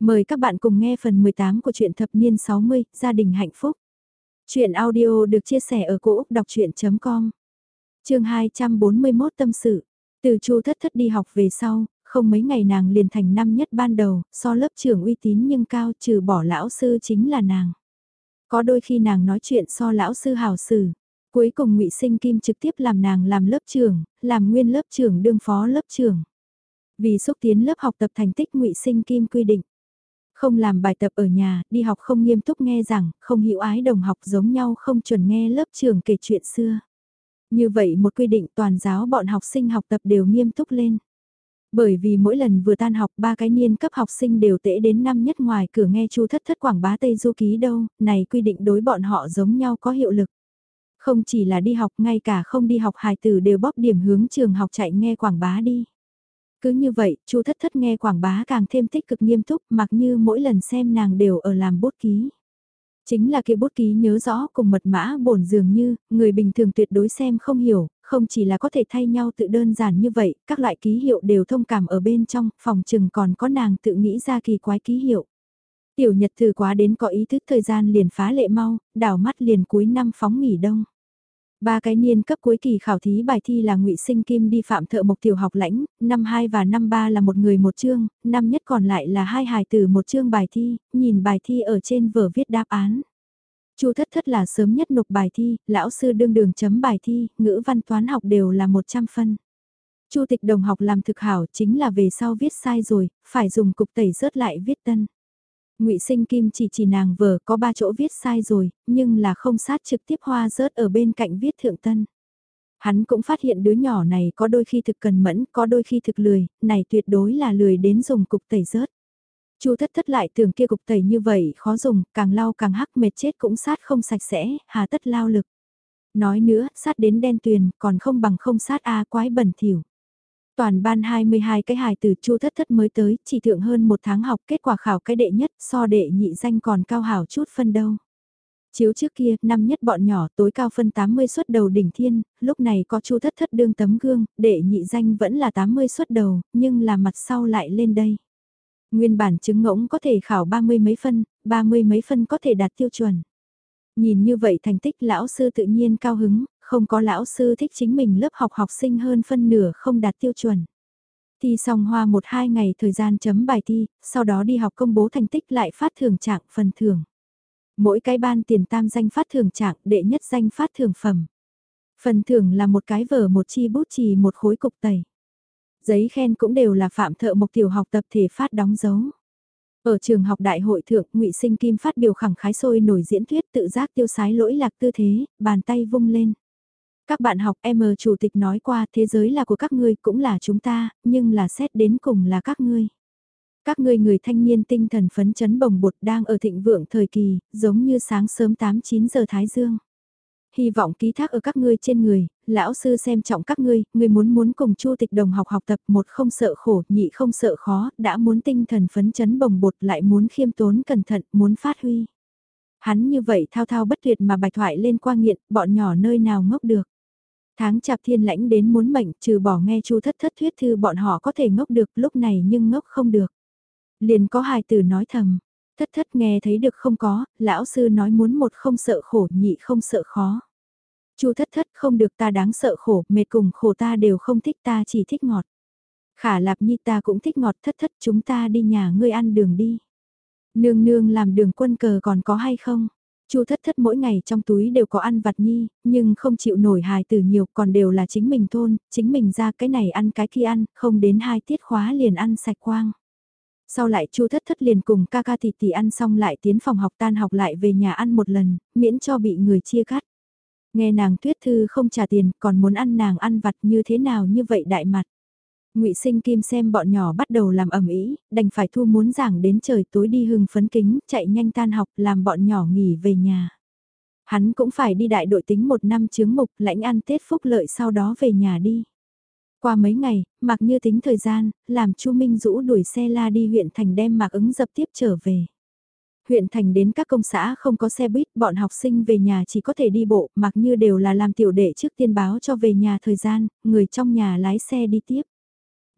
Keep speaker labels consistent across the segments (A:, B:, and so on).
A: Mời các bạn cùng nghe phần 18 của truyện thập niên 60, gia đình hạnh phúc. Chuyện audio được chia sẻ ở cỗ đọc chuyện.com Trường 241 tâm sự, từ chu thất thất đi học về sau, không mấy ngày nàng liền thành năm nhất ban đầu, so lớp trưởng uy tín nhưng cao trừ bỏ lão sư chính là nàng. Có đôi khi nàng nói chuyện so lão sư hào xử, cuối cùng ngụy Sinh Kim trực tiếp làm nàng làm lớp trưởng, làm nguyên lớp trưởng đương phó lớp trưởng. Vì xúc tiến lớp học tập thành tích ngụy Sinh Kim quy định không làm bài tập ở nhà, đi học không nghiêm túc nghe rằng, không hiểu ái đồng học giống nhau không chuẩn nghe lớp trường kể chuyện xưa. Như vậy một quy định toàn giáo bọn học sinh học tập đều nghiêm túc lên. Bởi vì mỗi lần vừa tan học ba cái niên cấp học sinh đều tễ đến năm nhất ngoài cửa nghe chu thất thất quảng bá Tây Du Ký đâu, này quy định đối bọn họ giống nhau có hiệu lực. Không chỉ là đi học ngay cả không đi học hài tử đều bóp điểm hướng trường học chạy nghe quảng bá đi. Cứ như vậy, chu thất thất nghe quảng bá càng thêm tích cực nghiêm túc mặc như mỗi lần xem nàng đều ở làm bút ký. Chính là kia bút ký nhớ rõ cùng mật mã bổn dường như, người bình thường tuyệt đối xem không hiểu, không chỉ là có thể thay nhau tự đơn giản như vậy, các loại ký hiệu đều thông cảm ở bên trong, phòng chừng còn có nàng tự nghĩ ra kỳ quái ký hiệu. Tiểu nhật thư quá đến có ý thức thời gian liền phá lệ mau, đảo mắt liền cuối năm phóng nghỉ đông. Ba cái niên cấp cuối kỳ khảo thí bài thi là ngụy Sinh Kim đi phạm thợ mộc tiểu học lãnh, năm 2 và năm 3 là một người một chương, năm nhất còn lại là hai hài từ một chương bài thi, nhìn bài thi ở trên vở viết đáp án. Chu thất thất là sớm nhất nộp bài thi, lão sư đương đường chấm bài thi, ngữ văn toán học đều là 100 phân. Chu tịch đồng học làm thực hảo chính là về sau viết sai rồi, phải dùng cục tẩy rớt lại viết tân ngụy Sinh Kim chỉ chỉ nàng vờ có ba chỗ viết sai rồi, nhưng là không sát trực tiếp hoa rớt ở bên cạnh viết thượng tân. Hắn cũng phát hiện đứa nhỏ này có đôi khi thực cần mẫn, có đôi khi thực lười, này tuyệt đối là lười đến dùng cục tẩy rớt. Chu thất thất lại tưởng kia cục tẩy như vậy khó dùng, càng lau càng hắc mệt chết cũng sát không sạch sẽ, hà tất lao lực. Nói nữa, sát đến đen tuyền, còn không bằng không sát a quái bẩn thỉu. Toàn ban 22 cái hài từ chu thất thất mới tới, chỉ thượng hơn một tháng học kết quả khảo cái đệ nhất so đệ nhị danh còn cao hảo chút phân đâu. Chiếu trước kia, năm nhất bọn nhỏ tối cao phân 80 suất đầu đỉnh thiên, lúc này có chu thất thất đương tấm gương, đệ nhị danh vẫn là 80 suất đầu, nhưng là mặt sau lại lên đây. Nguyên bản chứng ngỗng có thể khảo 30 mấy phân, 30 mấy phân có thể đạt tiêu chuẩn. Nhìn như vậy thành tích lão sư tự nhiên cao hứng, không có lão sư thích chính mình lớp học học sinh hơn phân nửa không đạt tiêu chuẩn. Thi xong hoa một hai ngày thời gian chấm bài thi, sau đó đi học công bố thành tích lại phát thưởng trạng phần thưởng. Mỗi cái ban tiền tam danh phát thưởng trạng đệ nhất danh phát thưởng phẩm. Phần thưởng là một cái vở một chi bút chì một khối cục tẩy. Giấy khen cũng đều là phạm thợ mộc tiểu học tập thể phát đóng dấu. Ở trường học đại hội thượng, ngụy Sinh Kim phát biểu khẳng khái sôi nổi diễn thuyết tự giác tiêu sái lỗi lạc tư thế, bàn tay vung lên. Các bạn học M chủ tịch nói qua thế giới là của các ngươi cũng là chúng ta, nhưng là xét đến cùng là các ngươi. Các ngươi người thanh niên tinh thần phấn chấn bồng bột đang ở thịnh vượng thời kỳ, giống như sáng sớm 8-9 giờ Thái Dương. Hy vọng ký thác ở các ngươi trên người, lão sư xem trọng các ngươi, ngươi muốn muốn cùng chu tịch đồng học học tập một không sợ khổ, nhị không sợ khó, đã muốn tinh thần phấn chấn bồng bột lại muốn khiêm tốn cẩn thận, muốn phát huy. Hắn như vậy thao thao bất tuyệt mà bạch thoại lên qua nghiện, bọn nhỏ nơi nào ngốc được. Tháng chạp thiên lãnh đến muốn mệnh, trừ bỏ nghe chu thất thất thuyết thư bọn họ có thể ngốc được lúc này nhưng ngốc không được. Liền có hài tử nói thầm, thất thất nghe thấy được không có, lão sư nói muốn một không sợ khổ nhị không sợ khó. chu thất thất không được ta đáng sợ khổ, mệt cùng khổ ta đều không thích ta chỉ thích ngọt. Khả lạp nhi ta cũng thích ngọt thất thất chúng ta đi nhà ngươi ăn đường đi. Nương nương làm đường quân cờ còn có hay không? Chu thất thất mỗi ngày trong túi đều có ăn vặt nhi, nhưng không chịu nổi hài từ nhiều còn đều là chính mình thôn, chính mình ra cái này ăn cái kia ăn, không đến hai tiết khóa liền ăn sạch quang. Sau lại chu thất thất liền cùng ca ca tỷ tỷ ăn xong lại tiến phòng học tan học lại về nhà ăn một lần, miễn cho bị người chia cắt. Nghe nàng tuyết thư không trả tiền còn muốn ăn nàng ăn vặt như thế nào như vậy đại mặt ngụy Sinh Kim xem bọn nhỏ bắt đầu làm ẩm ý, đành phải thu muốn giảng đến trời tối đi hưng phấn kính, chạy nhanh tan học, làm bọn nhỏ nghỉ về nhà. Hắn cũng phải đi đại đội tính một năm chướng mục, lãnh ăn Tết phúc lợi sau đó về nhà đi. Qua mấy ngày, mặc như tính thời gian, làm Chu Minh Dũ đuổi xe la đi huyện thành đem mạc ứng dập tiếp trở về. Huyện thành đến các công xã không có xe buýt, bọn học sinh về nhà chỉ có thể đi bộ, mặc như đều là làm tiểu đệ trước tiên báo cho về nhà thời gian, người trong nhà lái xe đi tiếp.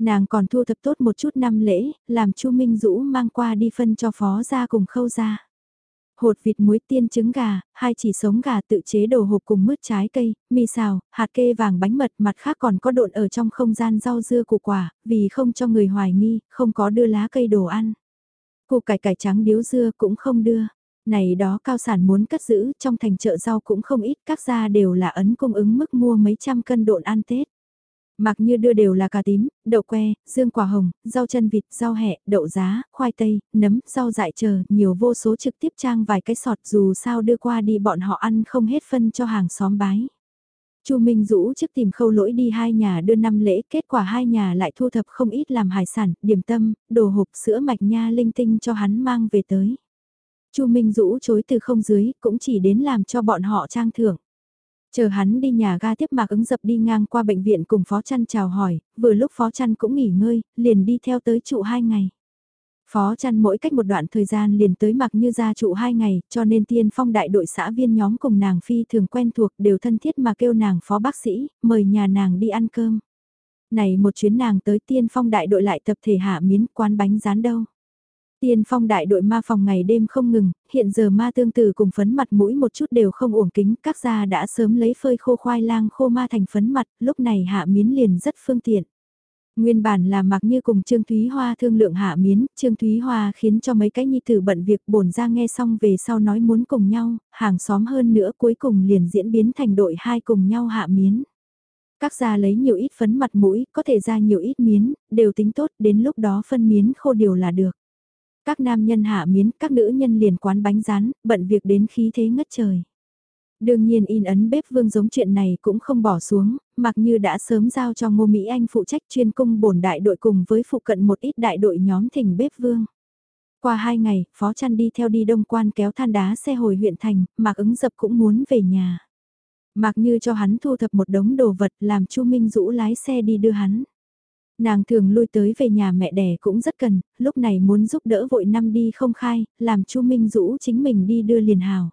A: Nàng còn thu thập tốt một chút năm lễ, làm Chu Minh Dũ mang qua đi phân cho phó gia cùng khâu gia. Hột vịt muối tiên trứng gà, hai chỉ sống gà tự chế đồ hộp cùng mứt trái cây, mì xào, hạt kê vàng bánh mật mặt khác còn có độn ở trong không gian rau dưa củ quả, vì không cho người hoài nghi, không có đưa lá cây đồ ăn. Củ cải cải trắng điếu dưa cũng không đưa. Này đó cao sản muốn cất giữ trong thành chợ rau cũng không ít, các gia đều là ấn cung ứng mức mua mấy trăm cân độn ăn Tết. Mặc như đưa đều là cà tím, đậu que, dương quả hồng, rau chân vịt, rau hẹ, đậu giá, khoai tây, nấm, rau dại chờ, nhiều vô số trực tiếp trang vài cái sọt dù sao đưa qua đi bọn họ ăn không hết phân cho hàng xóm bái. Chu Minh Dũ trước tìm khâu lỗi đi hai nhà đưa năm lễ, kết quả hai nhà lại thu thập không ít làm hải sản, điểm tâm, đồ hộp sữa mạch nha linh tinh cho hắn mang về tới. Chu Minh Dũ chối từ không dưới, cũng chỉ đến làm cho bọn họ trang thưởng. Chờ hắn đi nhà ga tiếp mạc ứng dập đi ngang qua bệnh viện cùng Phó Trăn chào hỏi, vừa lúc Phó Trăn cũng nghỉ ngơi, liền đi theo tới trụ hai ngày. Phó Trăn mỗi cách một đoạn thời gian liền tới mặc như ra trụ hai ngày, cho nên tiên phong đại đội xã viên nhóm cùng nàng phi thường quen thuộc đều thân thiết mà kêu nàng phó bác sĩ, mời nhà nàng đi ăn cơm. Này một chuyến nàng tới tiên phong đại đội lại tập thể hạ miến quán bánh rán đâu. Tiên phong đại đội ma phòng ngày đêm không ngừng, hiện giờ ma tương tử cùng phấn mặt mũi một chút đều không uổng kính, các gia đã sớm lấy phơi khô khoai lang khô ma thành phấn mặt, lúc này hạ miến liền rất phương tiện. Nguyên bản là mặc như cùng Trương Thúy Hoa thương lượng hạ miến, Trương Thúy Hoa khiến cho mấy cái nhi tử bận việc bổn ra nghe xong về sau nói muốn cùng nhau, hàng xóm hơn nữa cuối cùng liền diễn biến thành đội hai cùng nhau hạ miến. Các gia lấy nhiều ít phấn mặt mũi, có thể ra nhiều ít miến, đều tính tốt, đến lúc đó phân miến khô điều là được. Các nam nhân hạ miến, các nữ nhân liền quán bánh rán, bận việc đến khí thế ngất trời. Đương nhiên in ấn bếp vương giống chuyện này cũng không bỏ xuống, mặc như đã sớm giao cho Ngô Mỹ Anh phụ trách chuyên cung bổn đại đội cùng với phụ cận một ít đại đội nhóm thỉnh bếp vương. Qua hai ngày, Phó Trăn đi theo đi đông quan kéo than đá xe hồi huyện thành, Mạc ứng dập cũng muốn về nhà. Mạc như cho hắn thu thập một đống đồ vật làm Chu Minh Dũ lái xe đi đưa hắn. Nàng thường lui tới về nhà mẹ đẻ cũng rất cần, lúc này muốn giúp đỡ vội năm đi không khai, làm Chu Minh Dũ chính mình đi đưa liền hào.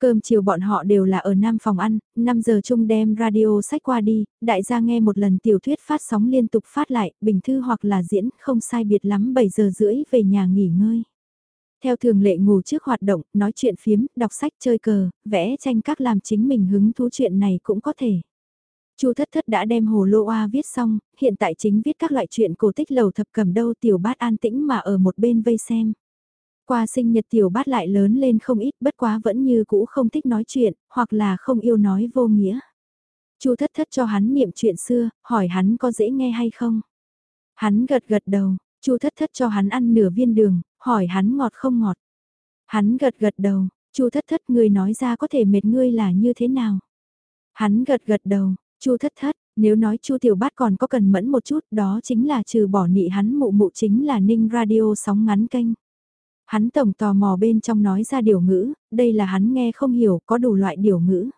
A: Cơm chiều bọn họ đều là ở Nam phòng ăn, 5 giờ chung đem radio sách qua đi, đại gia nghe một lần tiểu thuyết phát sóng liên tục phát lại, bình thư hoặc là diễn, không sai biệt lắm 7 giờ rưỡi về nhà nghỉ ngơi. Theo thường lệ ngủ trước hoạt động, nói chuyện phiếm, đọc sách chơi cờ, vẽ tranh các làm chính mình hứng thú chuyện này cũng có thể. Chu thất thất đã đem hồ lô oa viết xong, hiện tại chính viết các loại chuyện cổ tích lầu thập cầm đâu tiểu bát an tĩnh mà ở một bên vây xem. Qua sinh nhật tiểu bát lại lớn lên không ít bất quá vẫn như cũ không thích nói chuyện, hoặc là không yêu nói vô nghĩa. Chu thất thất cho hắn niệm chuyện xưa, hỏi hắn có dễ nghe hay không. Hắn gật gật đầu, Chu thất thất cho hắn ăn nửa viên đường, hỏi hắn ngọt không ngọt. Hắn gật gật đầu, Chu thất thất người nói ra có thể mệt ngươi là như thế nào. Hắn gật gật đầu, Chu thất thất, nếu nói Chu tiểu bát còn có cần mẫn một chút đó chính là trừ bỏ nị hắn mụ mụ chính là ninh radio sóng ngắn kênh. Hắn tổng tò mò bên trong nói ra điều ngữ, đây là hắn nghe không hiểu có đủ loại điều ngữ.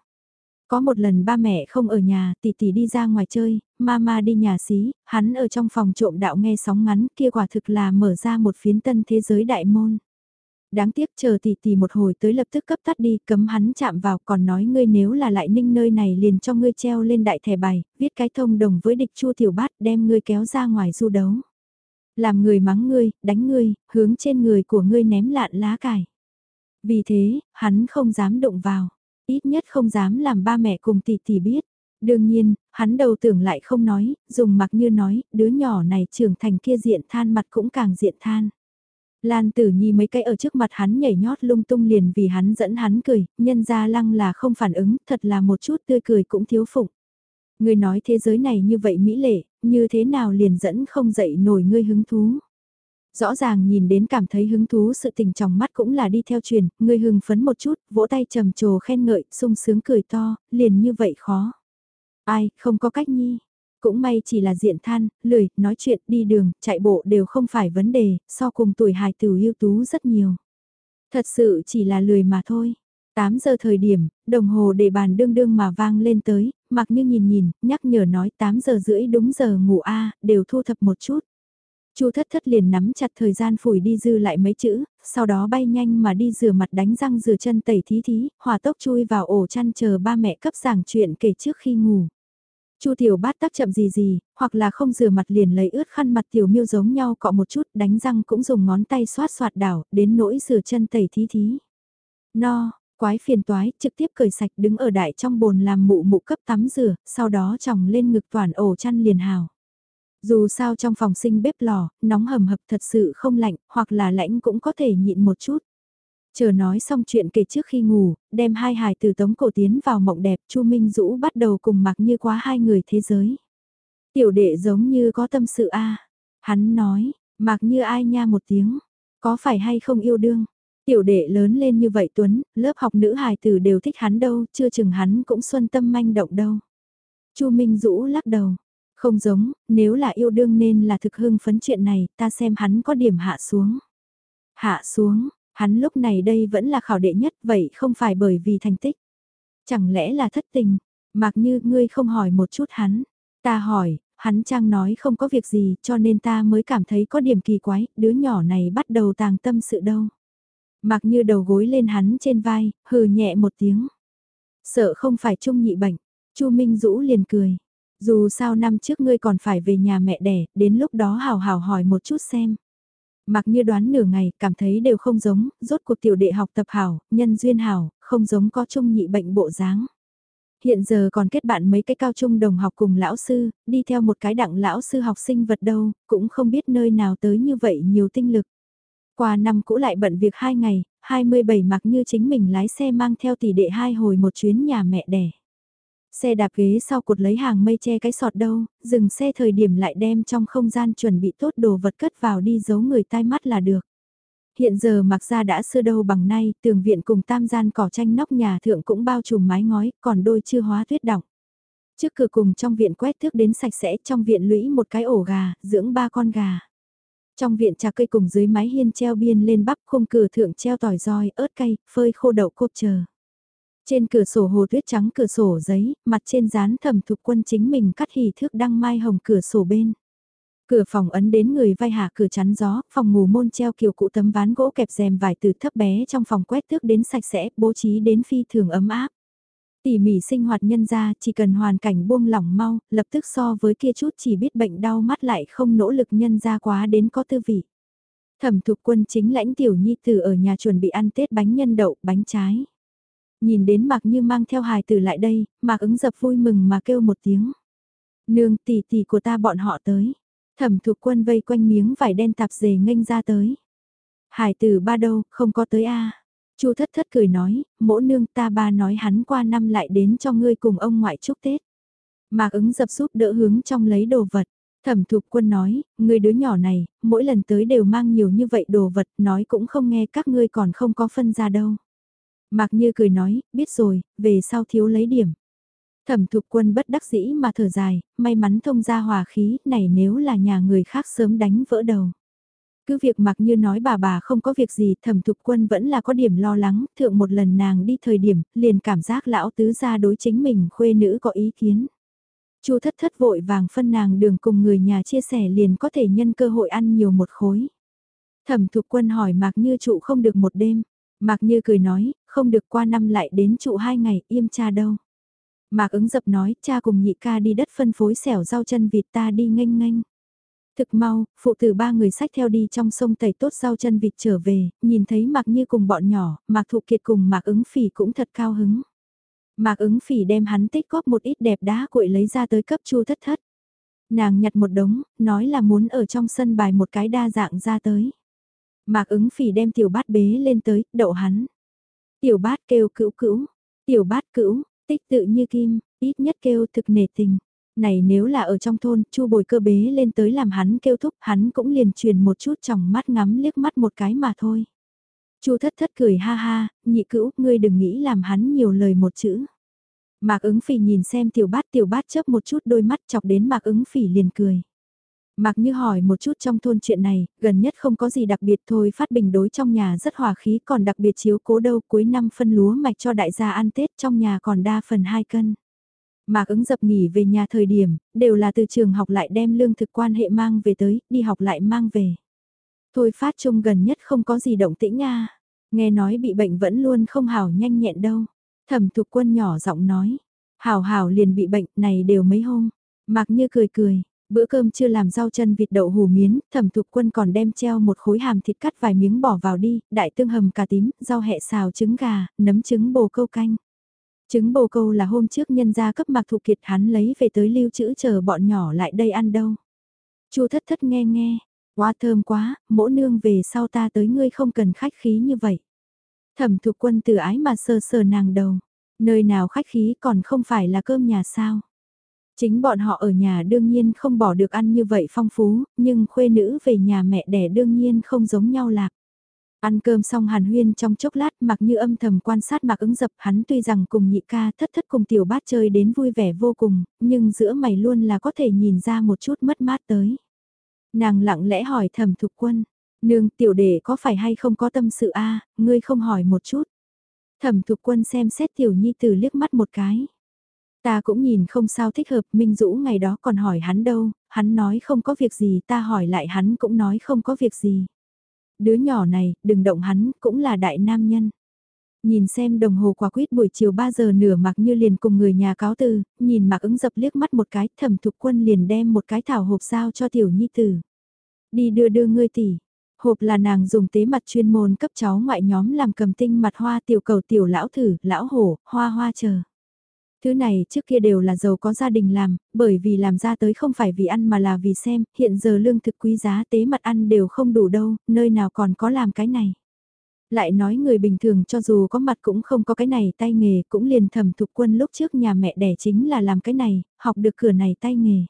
A: Có một lần ba mẹ không ở nhà, tỷ tỷ đi ra ngoài chơi, mama đi nhà xí, hắn ở trong phòng trộm đạo nghe sóng ngắn kia quả thực là mở ra một phiến tân thế giới đại môn. Đáng tiếc chờ tỷ tỷ một hồi tới lập tức cấp tắt đi, cấm hắn chạm vào còn nói ngươi nếu là lại ninh nơi này liền cho ngươi treo lên đại thẻ bài, viết cái thông đồng với địch chua tiểu bát đem ngươi kéo ra ngoài du đấu. Làm người mắng ngươi, đánh ngươi, hướng trên người của ngươi ném lạn lá cải. Vì thế, hắn không dám động vào, ít nhất không dám làm ba mẹ cùng tỷ tỷ biết. Đương nhiên, hắn đầu tưởng lại không nói, dùng mặc như nói, đứa nhỏ này trưởng thành kia diện than mặt cũng càng diện than. Lan tử nhi mấy cái ở trước mặt hắn nhảy nhót lung tung liền vì hắn dẫn hắn cười, nhân ra lăng là không phản ứng, thật là một chút tươi cười cũng thiếu phục. Người nói thế giới này như vậy mỹ lệ, như thế nào liền dẫn không dậy nổi ngươi hứng thú. Rõ ràng nhìn đến cảm thấy hứng thú sự tình trong mắt cũng là đi theo truyền, ngươi hưng phấn một chút, vỗ tay trầm trồ khen ngợi, sung sướng cười to, liền như vậy khó. Ai, không có cách nhi. Cũng may chỉ là diện than, lười, nói chuyện, đi đường, chạy bộ đều không phải vấn đề, so cùng tuổi hài tử ưu tú rất nhiều. Thật sự chỉ là lười mà thôi. 8 giờ thời điểm, đồng hồ để bàn đương đương mà vang lên tới, mặc như nhìn nhìn, nhắc nhở nói 8 giờ rưỡi đúng giờ ngủ a đều thu thập một chút. Chu thất thất liền nắm chặt thời gian phủi đi dư lại mấy chữ, sau đó bay nhanh mà đi rửa mặt đánh răng rửa chân tẩy thí thí, hòa tốc chui vào ổ chăn chờ ba mẹ cấp giảng chuyện kể trước khi ngủ. Chu tiểu bát tắc chậm gì gì, hoặc là không rửa mặt liền lấy ướt khăn mặt tiểu miêu giống nhau cọ một chút, đánh răng cũng dùng ngón tay xoát xoạt đảo, đến nỗi rửa chân tẩy thí thí. No, quái phiền toái, trực tiếp cởi sạch đứng ở đại trong bồn làm mụ mụ cấp tắm rửa, sau đó chồng lên ngực toàn ổ chăn liền hào. Dù sao trong phòng sinh bếp lò, nóng hầm hập thật sự không lạnh, hoặc là lạnh cũng có thể nhịn một chút. Chờ nói xong chuyện kể trước khi ngủ, đem hai hài từ tống cổ tiến vào mộng đẹp, Chu Minh Dũ bắt đầu cùng mặc như quá hai người thế giới. Tiểu đệ giống như có tâm sự a Hắn nói, mặc như ai nha một tiếng, có phải hay không yêu đương. Tiểu đệ lớn lên như vậy Tuấn, lớp học nữ hài tử đều thích hắn đâu, chưa chừng hắn cũng xuân tâm manh động đâu. Chu Minh Dũ lắc đầu, không giống, nếu là yêu đương nên là thực hưng phấn chuyện này, ta xem hắn có điểm hạ xuống. Hạ xuống, hắn lúc này đây vẫn là khảo đệ nhất, vậy không phải bởi vì thành tích. Chẳng lẽ là thất tình, mặc như ngươi không hỏi một chút hắn. Ta hỏi, hắn trang nói không có việc gì cho nên ta mới cảm thấy có điểm kỳ quái, đứa nhỏ này bắt đầu tàng tâm sự đâu. Mặc như đầu gối lên hắn trên vai, hừ nhẹ một tiếng. Sợ không phải trung nhị bệnh, Chu Minh Dũ liền cười. Dù sao năm trước ngươi còn phải về nhà mẹ đẻ, đến lúc đó hào hào hỏi một chút xem. Mặc như đoán nửa ngày, cảm thấy đều không giống, rốt cuộc tiểu đệ học tập hảo, nhân duyên hảo, không giống có chung nhị bệnh bộ dáng. Hiện giờ còn kết bạn mấy cái cao trung đồng học cùng lão sư, đi theo một cái đặng lão sư học sinh vật đâu, cũng không biết nơi nào tới như vậy nhiều tinh lực. Qua năm cũ lại bận việc hai ngày, 27 mặc như chính mình lái xe mang theo tỷ đệ hai hồi một chuyến nhà mẹ đẻ. Xe đạp ghế sau cột lấy hàng mây che cái sọt đâu, dừng xe thời điểm lại đem trong không gian chuẩn bị tốt đồ vật cất vào đi giấu người tai mắt là được. Hiện giờ mặc ra đã xưa đâu bằng nay, tường viện cùng tam gian cỏ tranh nóc nhà thượng cũng bao trùm mái ngói, còn đôi chưa hóa tuyết đọng. Trước cửa cùng trong viện quét thước đến sạch sẽ, trong viện lũy một cái ổ gà, dưỡng ba con gà. Trong viện trà cây cùng dưới mái hiên treo biên lên bắp khung cửa thượng treo tỏi roi, ớt cay, phơi khô đậu cốp chờ. Trên cửa sổ hồ tuyết trắng cửa sổ giấy, mặt trên dán thẩm thục quân chính mình cắt hỉ thước đăng mai hồng cửa sổ bên. Cửa phòng ấn đến người vai hạ cửa chắn gió, phòng ngủ môn treo kiểu cụ tấm ván gỗ kẹp rèm vải từ thấp bé trong phòng quét tước đến sạch sẽ, bố trí đến phi thường ấm áp. Tỉ mỉ sinh hoạt nhân ra, chỉ cần hoàn cảnh buông lỏng mau, lập tức so với kia chút chỉ biết bệnh đau mắt lại không nỗ lực nhân ra quá đến có tư vị. Thẩm thục quân chính lãnh tiểu nhi tử ở nhà chuẩn bị ăn Tết bánh nhân đậu, bánh trái. Nhìn đến Mạc Như mang theo hài tử lại đây, Mạc ứng dập vui mừng mà kêu một tiếng. Nương tỷ tỷ của ta bọn họ tới. Thẩm thục quân vây quanh miếng vải đen tạp dề nghênh ra tới. Hải tử ba đâu, không có tới a Chu thất thất cười nói, mỗ nương ta ba nói hắn qua năm lại đến cho ngươi cùng ông ngoại chúc Tết. Mạc ứng dập giúp đỡ hướng trong lấy đồ vật. Thẩm thục quân nói, người đứa nhỏ này, mỗi lần tới đều mang nhiều như vậy đồ vật, nói cũng không nghe các ngươi còn không có phân ra đâu. Mạc Như cười nói, biết rồi, về sau thiếu lấy điểm. Thẩm thục quân bất đắc dĩ mà thở dài, may mắn thông ra hòa khí, này nếu là nhà người khác sớm đánh vỡ đầu. Cứ việc mặc như nói bà bà không có việc gì, thẩm thục quân vẫn là có điểm lo lắng, thượng một lần nàng đi thời điểm, liền cảm giác lão tứ ra đối chính mình khuê nữ có ý kiến. Chu thất thất vội vàng phân nàng đường cùng người nhà chia sẻ liền có thể nhân cơ hội ăn nhiều một khối. Thẩm thục quân hỏi mạc như trụ không được một đêm, Mạc Như cười nói, không được qua năm lại đến trụ hai ngày, im cha đâu. Mạc ứng dập nói, cha cùng nhị ca đi đất phân phối xẻo rau chân vịt ta đi nghênh nghênh. Thực mau, phụ tử ba người sách theo đi trong sông tẩy tốt rau chân vịt trở về, nhìn thấy Mạc Như cùng bọn nhỏ, Mạc Thụ Kiệt cùng Mạc ứng phỉ cũng thật cao hứng. Mạc ứng phỉ đem hắn tích góp một ít đẹp đá cuội lấy ra tới cấp chu thất thất. Nàng nhặt một đống, nói là muốn ở trong sân bài một cái đa dạng ra tới. Mạc ứng phỉ đem tiểu bát bế lên tới, đậu hắn. Tiểu bát kêu cữu cữu, tiểu bát cữu, tích tự như kim, ít nhất kêu thực nề tình. Này nếu là ở trong thôn, chu bồi cơ bế lên tới làm hắn kêu thúc, hắn cũng liền truyền một chút trong mắt ngắm liếc mắt một cái mà thôi. chu thất thất cười ha ha, nhị cữu, ngươi đừng nghĩ làm hắn nhiều lời một chữ. Mạc ứng phỉ nhìn xem tiểu bát tiểu bát chớp một chút đôi mắt chọc đến mạc ứng phỉ liền cười. Mạc Như hỏi một chút trong thôn chuyện này, gần nhất không có gì đặc biệt thôi phát bình đối trong nhà rất hòa khí còn đặc biệt chiếu cố đâu cuối năm phân lúa mạch cho đại gia ăn Tết trong nhà còn đa phần 2 cân. Mạc ứng dập nghỉ về nhà thời điểm, đều là từ trường học lại đem lương thực quan hệ mang về tới, đi học lại mang về. Thôi phát chung gần nhất không có gì động tĩnh nha nghe nói bị bệnh vẫn luôn không hào nhanh nhẹn đâu. Thẩm thục quân nhỏ giọng nói, Hảo hảo liền bị bệnh, này đều mấy hôm. Mạc Như cười cười, bữa cơm chưa làm rau chân vịt đậu hủ miến, thẩm thục quân còn đem treo một khối hàm thịt cắt vài miếng bỏ vào đi, đại tương hầm cà tím, rau hẹ xào trứng gà, nấm trứng bồ câu canh. Trứng bồ câu là hôm trước nhân gia cấp Mạc Thục Kiệt hắn lấy về tới lưu trữ chờ bọn nhỏ lại đây ăn đâu. Chu thất thất nghe nghe, quá thơm quá, mỗ nương về sau ta tới ngươi không cần khách khí như vậy. Thẩm thục quân từ ái mà sờ sờ nàng đầu, nơi nào khách khí còn không phải là cơm nhà sao. Chính bọn họ ở nhà đương nhiên không bỏ được ăn như vậy phong phú, nhưng khuê nữ về nhà mẹ đẻ đương nhiên không giống nhau lạc. Ăn cơm xong hàn huyên trong chốc lát mặc như âm thầm quan sát mặc ứng dập hắn tuy rằng cùng nhị ca thất thất cùng tiểu bát chơi đến vui vẻ vô cùng, nhưng giữa mày luôn là có thể nhìn ra một chút mất mát tới. Nàng lặng lẽ hỏi thầm thục quân, nương tiểu đệ có phải hay không có tâm sự a ngươi không hỏi một chút. Thẩm thục quân xem xét tiểu nhi từ liếc mắt một cái. Ta cũng nhìn không sao thích hợp, Minh Dũ ngày đó còn hỏi hắn đâu, hắn nói không có việc gì, ta hỏi lại hắn cũng nói không có việc gì. Đứa nhỏ này, đừng động hắn, cũng là đại nam nhân. Nhìn xem đồng hồ quả quyết buổi chiều 3 giờ nửa mặc như liền cùng người nhà cáo từ, nhìn mặc ứng dập liếc mắt một cái, thẩm thục quân liền đem một cái thảo hộp sao cho tiểu nhi tử. Đi đưa đưa ngươi tỷ. Hộp là nàng dùng tế mặt chuyên môn cấp cháu ngoại nhóm làm cầm tinh mặt hoa tiểu cầu tiểu lão thử, lão hổ, hoa hoa chờ. Thứ này trước kia đều là giàu có gia đình làm, bởi vì làm ra tới không phải vì ăn mà là vì xem, hiện giờ lương thực quý giá tế mặt ăn đều không đủ đâu, nơi nào còn có làm cái này. Lại nói người bình thường cho dù có mặt cũng không có cái này tay nghề, cũng liền thầm thục quân lúc trước nhà mẹ đẻ chính là làm cái này, học được cửa này tay nghề.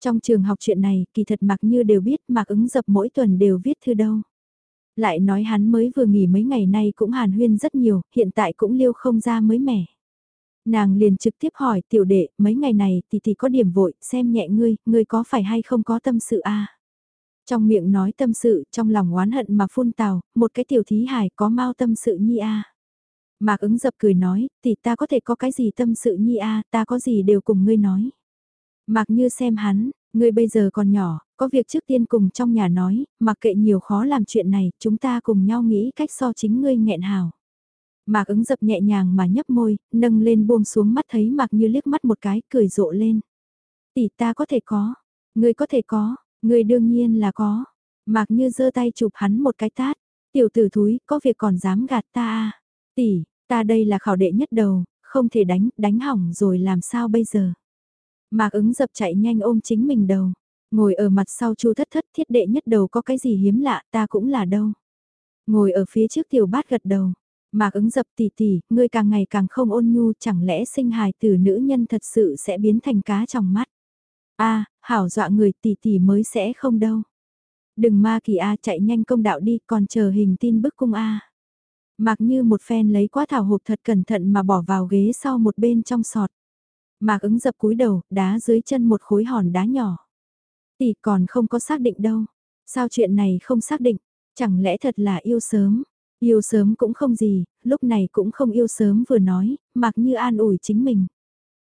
A: Trong trường học chuyện này, kỳ thật mặc như đều biết mặc ứng dập mỗi tuần đều viết thư đâu. Lại nói hắn mới vừa nghỉ mấy ngày nay cũng hàn huyên rất nhiều, hiện tại cũng liêu không ra mới mẻ. Nàng liền trực tiếp hỏi tiểu đệ, mấy ngày này thì thì có điểm vội, xem nhẹ ngươi, ngươi có phải hay không có tâm sự a Trong miệng nói tâm sự, trong lòng oán hận mà phun tào, một cái tiểu thí hài có mau tâm sự nhi a Mạc ứng dập cười nói, thì ta có thể có cái gì tâm sự nhi a ta có gì đều cùng ngươi nói. Mạc như xem hắn, ngươi bây giờ còn nhỏ, có việc trước tiên cùng trong nhà nói, mặc kệ nhiều khó làm chuyện này, chúng ta cùng nhau nghĩ cách so chính ngươi nghẹn hào. Mạc ứng dập nhẹ nhàng mà nhấp môi, nâng lên buông xuống mắt thấy Mạc như liếc mắt một cái, cười rộ lên. Tỷ ta có thể có, ngươi có thể có, ngươi đương nhiên là có. Mạc như giơ tay chụp hắn một cái tát, tiểu tử thúi, có việc còn dám gạt ta à. Tỷ, ta đây là khảo đệ nhất đầu, không thể đánh, đánh hỏng rồi làm sao bây giờ. Mạc ứng dập chạy nhanh ôm chính mình đầu, ngồi ở mặt sau chu thất thất thiết đệ nhất đầu có cái gì hiếm lạ ta cũng là đâu. Ngồi ở phía trước tiểu bát gật đầu, Mạc ứng dập tỷ tỷ, ngươi càng ngày càng không ôn nhu chẳng lẽ sinh hài từ nữ nhân thật sự sẽ biến thành cá trong mắt. a hảo dọa người tỷ tỷ mới sẽ không đâu. Đừng ma kỳ a chạy nhanh công đạo đi còn chờ hình tin bức cung a. Mạc như một phen lấy quá thảo hộp thật cẩn thận mà bỏ vào ghế sau một bên trong sọt. Mạc ứng dập cúi đầu, đá dưới chân một khối hòn đá nhỏ. Tỷ còn không có xác định đâu. Sao chuyện này không xác định? Chẳng lẽ thật là yêu sớm? Yêu sớm cũng không gì, lúc này cũng không yêu sớm vừa nói, mặc như an ủi chính mình.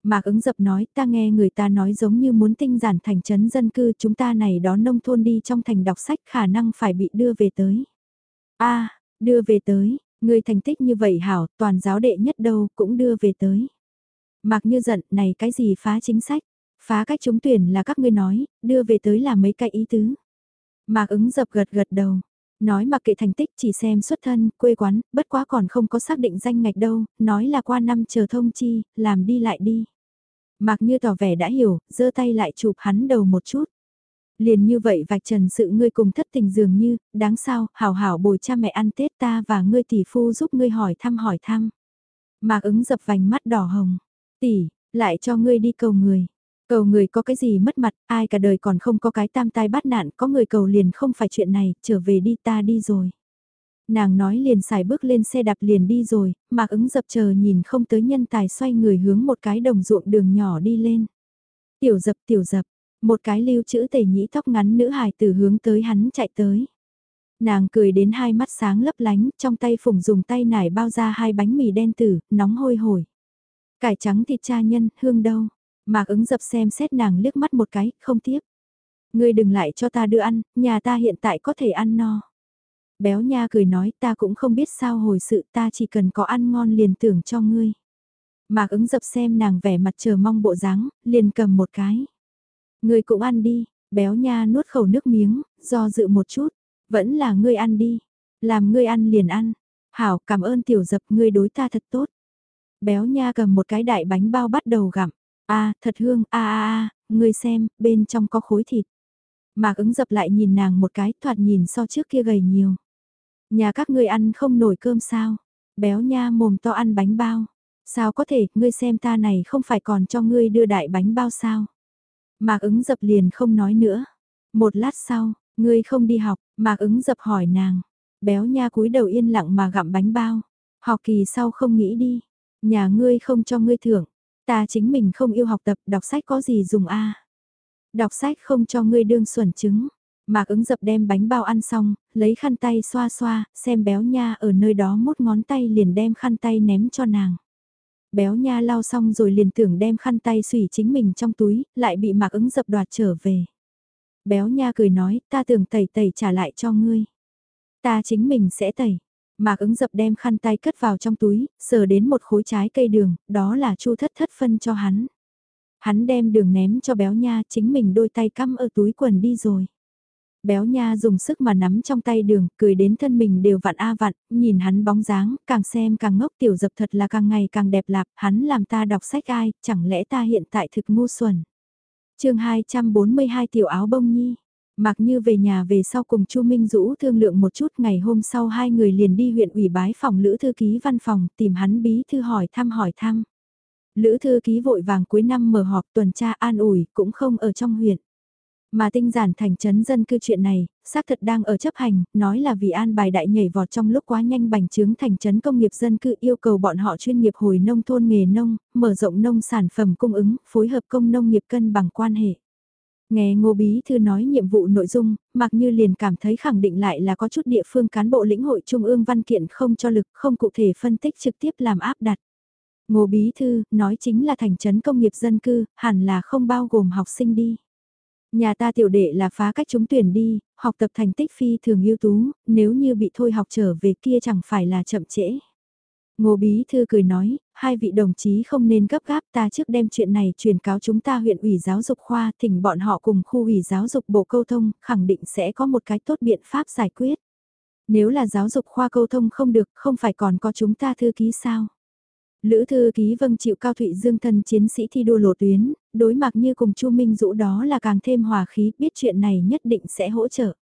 A: Mạc ứng dập nói ta nghe người ta nói giống như muốn tinh giản thành trấn dân cư chúng ta này đó nông thôn đi trong thành đọc sách khả năng phải bị đưa về tới. a đưa về tới, người thành tích như vậy hảo, toàn giáo đệ nhất đâu cũng đưa về tới. Mạc như giận này cái gì phá chính sách, phá cách chúng tuyển là các ngươi nói, đưa về tới là mấy cái ý tứ. Mạc ứng dập gật gật đầu, Nói mà kệ thành tích chỉ xem xuất thân, quê quán, bất quá còn không có xác định danh ngạch đâu, nói là qua năm chờ thông chi, làm đi lại đi. Mạc như tỏ vẻ đã hiểu, giơ tay lại chụp hắn đầu một chút. Liền như vậy vạch trần sự ngươi cùng thất tình dường như, đáng sao, hảo hảo bồi cha mẹ ăn Tết ta và ngươi tỷ phu giúp ngươi hỏi thăm hỏi thăm. Mạc ứng dập vành mắt đỏ hồng, tỷ, lại cho ngươi đi cầu người. Cầu người có cái gì mất mặt, ai cả đời còn không có cái tam tai bát nạn, có người cầu liền không phải chuyện này, trở về đi ta đi rồi. Nàng nói liền xài bước lên xe đạp liền đi rồi, mạc ứng dập chờ nhìn không tới nhân tài xoay người hướng một cái đồng ruộng đường nhỏ đi lên. Tiểu dập tiểu dập, một cái lưu chữ tẩy nhĩ tóc ngắn nữ hài từ hướng tới hắn chạy tới. Nàng cười đến hai mắt sáng lấp lánh, trong tay phùng dùng tay nải bao ra hai bánh mì đen tử, nóng hôi hổi. Cải trắng thịt cha nhân, hương đâu. Mạc ứng dập xem xét nàng liếc mắt một cái, không tiếp. Ngươi đừng lại cho ta đưa ăn, nhà ta hiện tại có thể ăn no. Béo nha cười nói ta cũng không biết sao hồi sự ta chỉ cần có ăn ngon liền tưởng cho ngươi. Mạc ứng dập xem nàng vẻ mặt chờ mong bộ dáng, liền cầm một cái. Ngươi cũng ăn đi, béo nha nuốt khẩu nước miếng, do dự một chút, vẫn là ngươi ăn đi, làm ngươi ăn liền ăn. Hảo cảm ơn tiểu dập ngươi đối ta thật tốt. Béo nha cầm một cái đại bánh bao bắt đầu gặm a thật hương, a a a, ngươi xem, bên trong có khối thịt. Mạc ứng dập lại nhìn nàng một cái, thoạt nhìn so trước kia gầy nhiều. Nhà các ngươi ăn không nổi cơm sao? Béo nha mồm to ăn bánh bao. Sao có thể, ngươi xem ta này không phải còn cho ngươi đưa đại bánh bao sao? Mạc ứng dập liền không nói nữa. Một lát sau, ngươi không đi học, Mạc ứng dập hỏi nàng. Béo nha cúi đầu yên lặng mà gặm bánh bao. Học kỳ sau không nghĩ đi. Nhà ngươi không cho ngươi thưởng. Ta chính mình không yêu học tập, đọc sách có gì dùng a Đọc sách không cho ngươi đương xuẩn chứng. Mạc ứng dập đem bánh bao ăn xong, lấy khăn tay xoa xoa, xem béo nha ở nơi đó mốt ngón tay liền đem khăn tay ném cho nàng. Béo nha lau xong rồi liền tưởng đem khăn tay xủy chính mình trong túi, lại bị mạc ứng dập đoạt trở về. Béo nha cười nói, ta tưởng tẩy tẩy trả lại cho ngươi. Ta chính mình sẽ tẩy. Mạc ứng dập đem khăn tay cất vào trong túi, sờ đến một khối trái cây đường, đó là chu thất thất phân cho hắn. Hắn đem đường ném cho béo nha, chính mình đôi tay cắm ở túi quần đi rồi. Béo nha dùng sức mà nắm trong tay đường, cười đến thân mình đều vặn a vặn, nhìn hắn bóng dáng, càng xem càng ngốc tiểu dập thật là càng ngày càng đẹp lạc, hắn làm ta đọc sách ai, chẳng lẽ ta hiện tại thực ngu xuẩn. chương 242 tiểu áo bông nhi, mặc như về nhà về sau cùng chu Minh Dũ thương lượng một chút ngày hôm sau hai người liền đi huyện ủy bái phòng lữ thư ký văn phòng tìm hắn bí thư hỏi thăm hỏi thăm. Lữ thư ký vội vàng cuối năm mở họp tuần tra an ủi cũng không ở trong huyện. Mà tinh giản thành trấn dân cư chuyện này, xác thật đang ở chấp hành, nói là vì an bài đại nhảy vọt trong lúc quá nhanh bành trướng thành trấn công nghiệp dân cư yêu cầu bọn họ chuyên nghiệp hồi nông thôn nghề nông, mở rộng nông sản phẩm cung ứng, phối hợp công nông nghiệp cân bằng quan hệ. Nghe Ngô Bí Thư nói nhiệm vụ nội dung, mặc như liền cảm thấy khẳng định lại là có chút địa phương cán bộ lĩnh hội trung ương văn kiện không cho lực, không cụ thể phân tích trực tiếp làm áp đặt. Ngô Bí Thư, nói chính là thành trấn công nghiệp dân cư, hẳn là không bao gồm học sinh đi. Nhà ta tiểu đệ là phá cách chúng tuyển đi, học tập thành tích phi thường ưu tú, nếu như bị thôi học trở về kia chẳng phải là chậm trễ. Ngô Bí Thư cười nói, hai vị đồng chí không nên gấp gáp ta trước đem chuyện này truyền cáo chúng ta huyện ủy giáo dục khoa thỉnh bọn họ cùng khu ủy giáo dục bộ câu thông, khẳng định sẽ có một cái tốt biện pháp giải quyết. Nếu là giáo dục khoa câu thông không được, không phải còn có chúng ta thư ký sao? Lữ thư ký vâng chịu cao thụy dương thân chiến sĩ thi đua lộ tuyến, đối mặt như cùng Chu Minh Dũ đó là càng thêm hòa khí, biết chuyện này nhất định sẽ hỗ trợ.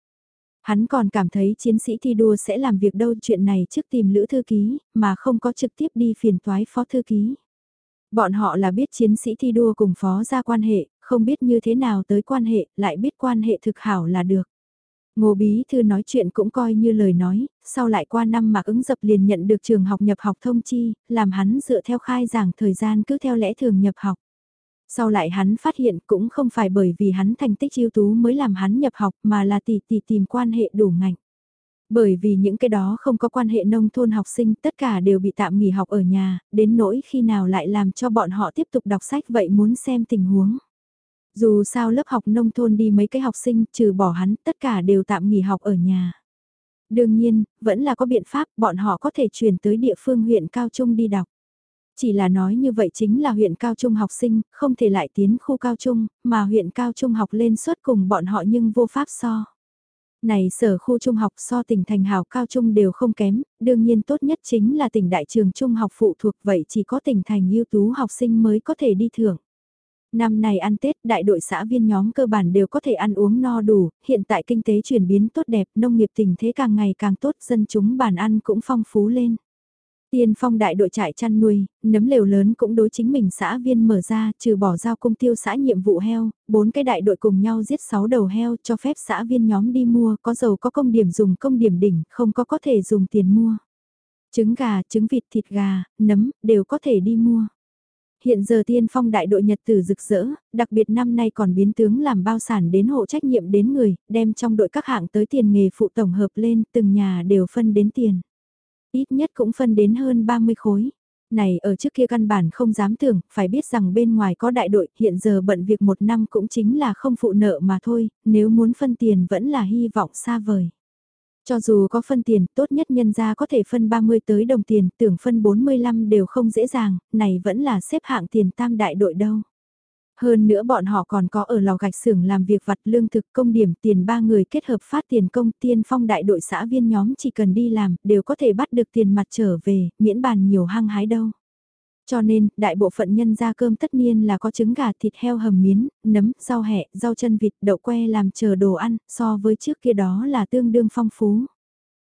A: Hắn còn cảm thấy chiến sĩ thi đua sẽ làm việc đâu chuyện này trước tìm Lữ thư ký, mà không có trực tiếp đi phiền toái phó thư ký. Bọn họ là biết chiến sĩ thi đua cùng phó ra quan hệ, không biết như thế nào tới quan hệ, lại biết quan hệ thực hảo là được. Ngô Bí Thư nói chuyện cũng coi như lời nói, sau lại qua năm mạc ứng dập liền nhận được trường học nhập học thông chi, làm hắn dựa theo khai giảng thời gian cứ theo lẽ thường nhập học. Sau lại hắn phát hiện cũng không phải bởi vì hắn thành tích ưu tú mới làm hắn nhập học mà là tỷ tỷ tìm quan hệ đủ ngành. Bởi vì những cái đó không có quan hệ nông thôn học sinh tất cả đều bị tạm nghỉ học ở nhà, đến nỗi khi nào lại làm cho bọn họ tiếp tục đọc sách vậy muốn xem tình huống. Dù sao lớp học nông thôn đi mấy cái học sinh trừ bỏ hắn tất cả đều tạm nghỉ học ở nhà. Đương nhiên, vẫn là có biện pháp bọn họ có thể chuyển tới địa phương huyện Cao Trung đi đọc. Chỉ là nói như vậy chính là huyện Cao Trung học sinh, không thể lại tiến khu Cao Trung, mà huyện Cao Trung học lên suất cùng bọn họ nhưng vô pháp so. Này sở khu trung học so tỉnh thành hào cao trung đều không kém, đương nhiên tốt nhất chính là tỉnh đại trường trung học phụ thuộc vậy chỉ có tỉnh thành ưu tú học sinh mới có thể đi thưởng. Năm này ăn Tết, đại đội xã viên nhóm cơ bản đều có thể ăn uống no đủ, hiện tại kinh tế chuyển biến tốt đẹp, nông nghiệp tình thế càng ngày càng tốt, dân chúng bàn ăn cũng phong phú lên. Tiên phong đại đội trại chăn nuôi, nấm lều lớn cũng đối chính mình xã viên mở ra, trừ bỏ giao công tiêu xã nhiệm vụ heo, bốn cái đại đội cùng nhau giết 6 đầu heo cho phép xã viên nhóm đi mua, có dầu có công điểm dùng công điểm đỉnh, không có có thể dùng tiền mua. Trứng gà, trứng vịt, thịt gà, nấm, đều có thể đi mua. Hiện giờ tiên phong đại đội nhật tử rực rỡ, đặc biệt năm nay còn biến tướng làm bao sản đến hộ trách nhiệm đến người, đem trong đội các hạng tới tiền nghề phụ tổng hợp lên, từng nhà đều phân đến tiền. Ít nhất cũng phân đến hơn 30 khối. Này ở trước kia căn bản không dám tưởng, phải biết rằng bên ngoài có đại đội, hiện giờ bận việc một năm cũng chính là không phụ nợ mà thôi, nếu muốn phân tiền vẫn là hy vọng xa vời. Cho dù có phân tiền, tốt nhất nhân ra có thể phân 30 tới đồng tiền, tưởng phân 45 đều không dễ dàng, này vẫn là xếp hạng tiền tam đại đội đâu. Hơn nữa bọn họ còn có ở lò gạch xưởng làm việc vặt lương thực công điểm tiền ba người kết hợp phát tiền công tiên phong đại đội xã viên nhóm chỉ cần đi làm đều có thể bắt được tiền mặt trở về, miễn bàn nhiều hăng hái đâu. Cho nên, đại bộ phận nhân ra cơm tất nhiên là có trứng gà thịt heo hầm miến, nấm, rau hẹ, rau chân vịt, đậu que làm chờ đồ ăn, so với trước kia đó là tương đương phong phú.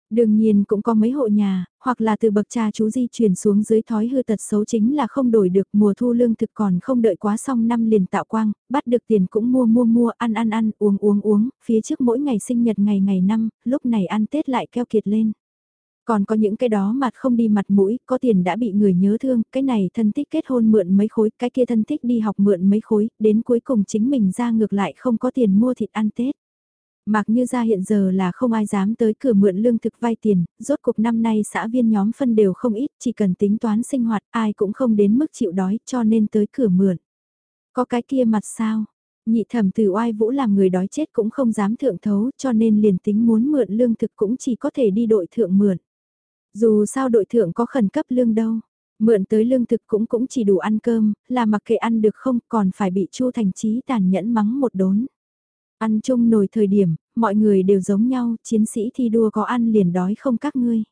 A: Đương nhiên cũng có mấy hộ nhà, hoặc là từ bậc cha chú di chuyển xuống dưới thói hư tật xấu chính là không đổi được mùa thu lương thực còn không đợi quá xong năm liền tạo quang, bắt được tiền cũng mua mua mua, ăn ăn ăn, uống uống uống, phía trước mỗi ngày sinh nhật ngày ngày năm, lúc này ăn Tết lại keo kiệt lên. Còn có những cái đó mặt không đi mặt mũi, có tiền đã bị người nhớ thương, cái này thân thích kết hôn mượn mấy khối, cái kia thân thích đi học mượn mấy khối, đến cuối cùng chính mình ra ngược lại không có tiền mua thịt ăn Tết. Mặc như ra hiện giờ là không ai dám tới cửa mượn lương thực vay tiền, rốt cuộc năm nay xã viên nhóm phân đều không ít, chỉ cần tính toán sinh hoạt ai cũng không đến mức chịu đói cho nên tới cửa mượn. Có cái kia mặt sao? Nhị thẩm từ oai vũ làm người đói chết cũng không dám thượng thấu cho nên liền tính muốn mượn lương thực cũng chỉ có thể đi đội thượng mượn. Dù sao đội thượng có khẩn cấp lương đâu, mượn tới lương thực cũng cũng chỉ đủ ăn cơm, là mặc kệ ăn được không còn phải bị Chu Thành Chí tàn nhẫn mắng một đốn. Ăn chung nồi thời điểm, mọi người đều giống nhau, chiến sĩ thi đua có ăn liền đói không các ngươi.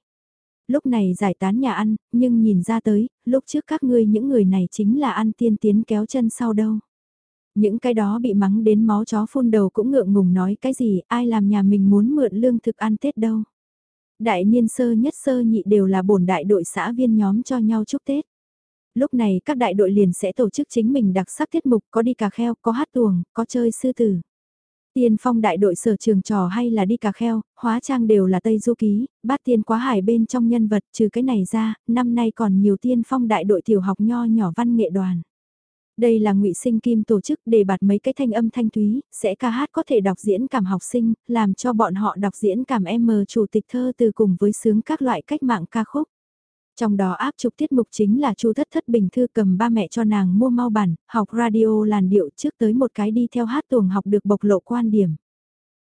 A: Lúc này giải tán nhà ăn, nhưng nhìn ra tới, lúc trước các ngươi những người này chính là ăn tiên tiến kéo chân sau đâu. Những cái đó bị mắng đến máu chó phun đầu cũng ngượng ngùng nói cái gì, ai làm nhà mình muốn mượn lương thực ăn Tết đâu. Đại niên sơ nhất sơ nhị đều là bổn đại đội xã viên nhóm cho nhau chúc Tết. Lúc này các đại đội liền sẽ tổ chức chính mình đặc sắc tiết mục có đi cà kheo, có hát tuồng, có chơi sư tử. Tiên phong đại đội sở trường trò hay là đi cà kheo, hóa trang đều là Tây Du Ký, bát tiên quá hải bên trong nhân vật trừ cái này ra, năm nay còn nhiều tiên phong đại đội tiểu học nho nhỏ văn nghệ đoàn. Đây là ngụy Sinh Kim tổ chức để bạt mấy cái thanh âm thanh thúy, sẽ ca hát có thể đọc diễn cảm học sinh, làm cho bọn họ đọc diễn cảm em mờ chủ tịch thơ từ cùng với sướng các loại cách mạng ca khúc. Trong đó áp trục tiết mục chính là Chu Thất Thất Bình Thư cầm ba mẹ cho nàng mua mau bản, học radio làn điệu trước tới một cái đi theo hát tuồng học được bộc lộ quan điểm.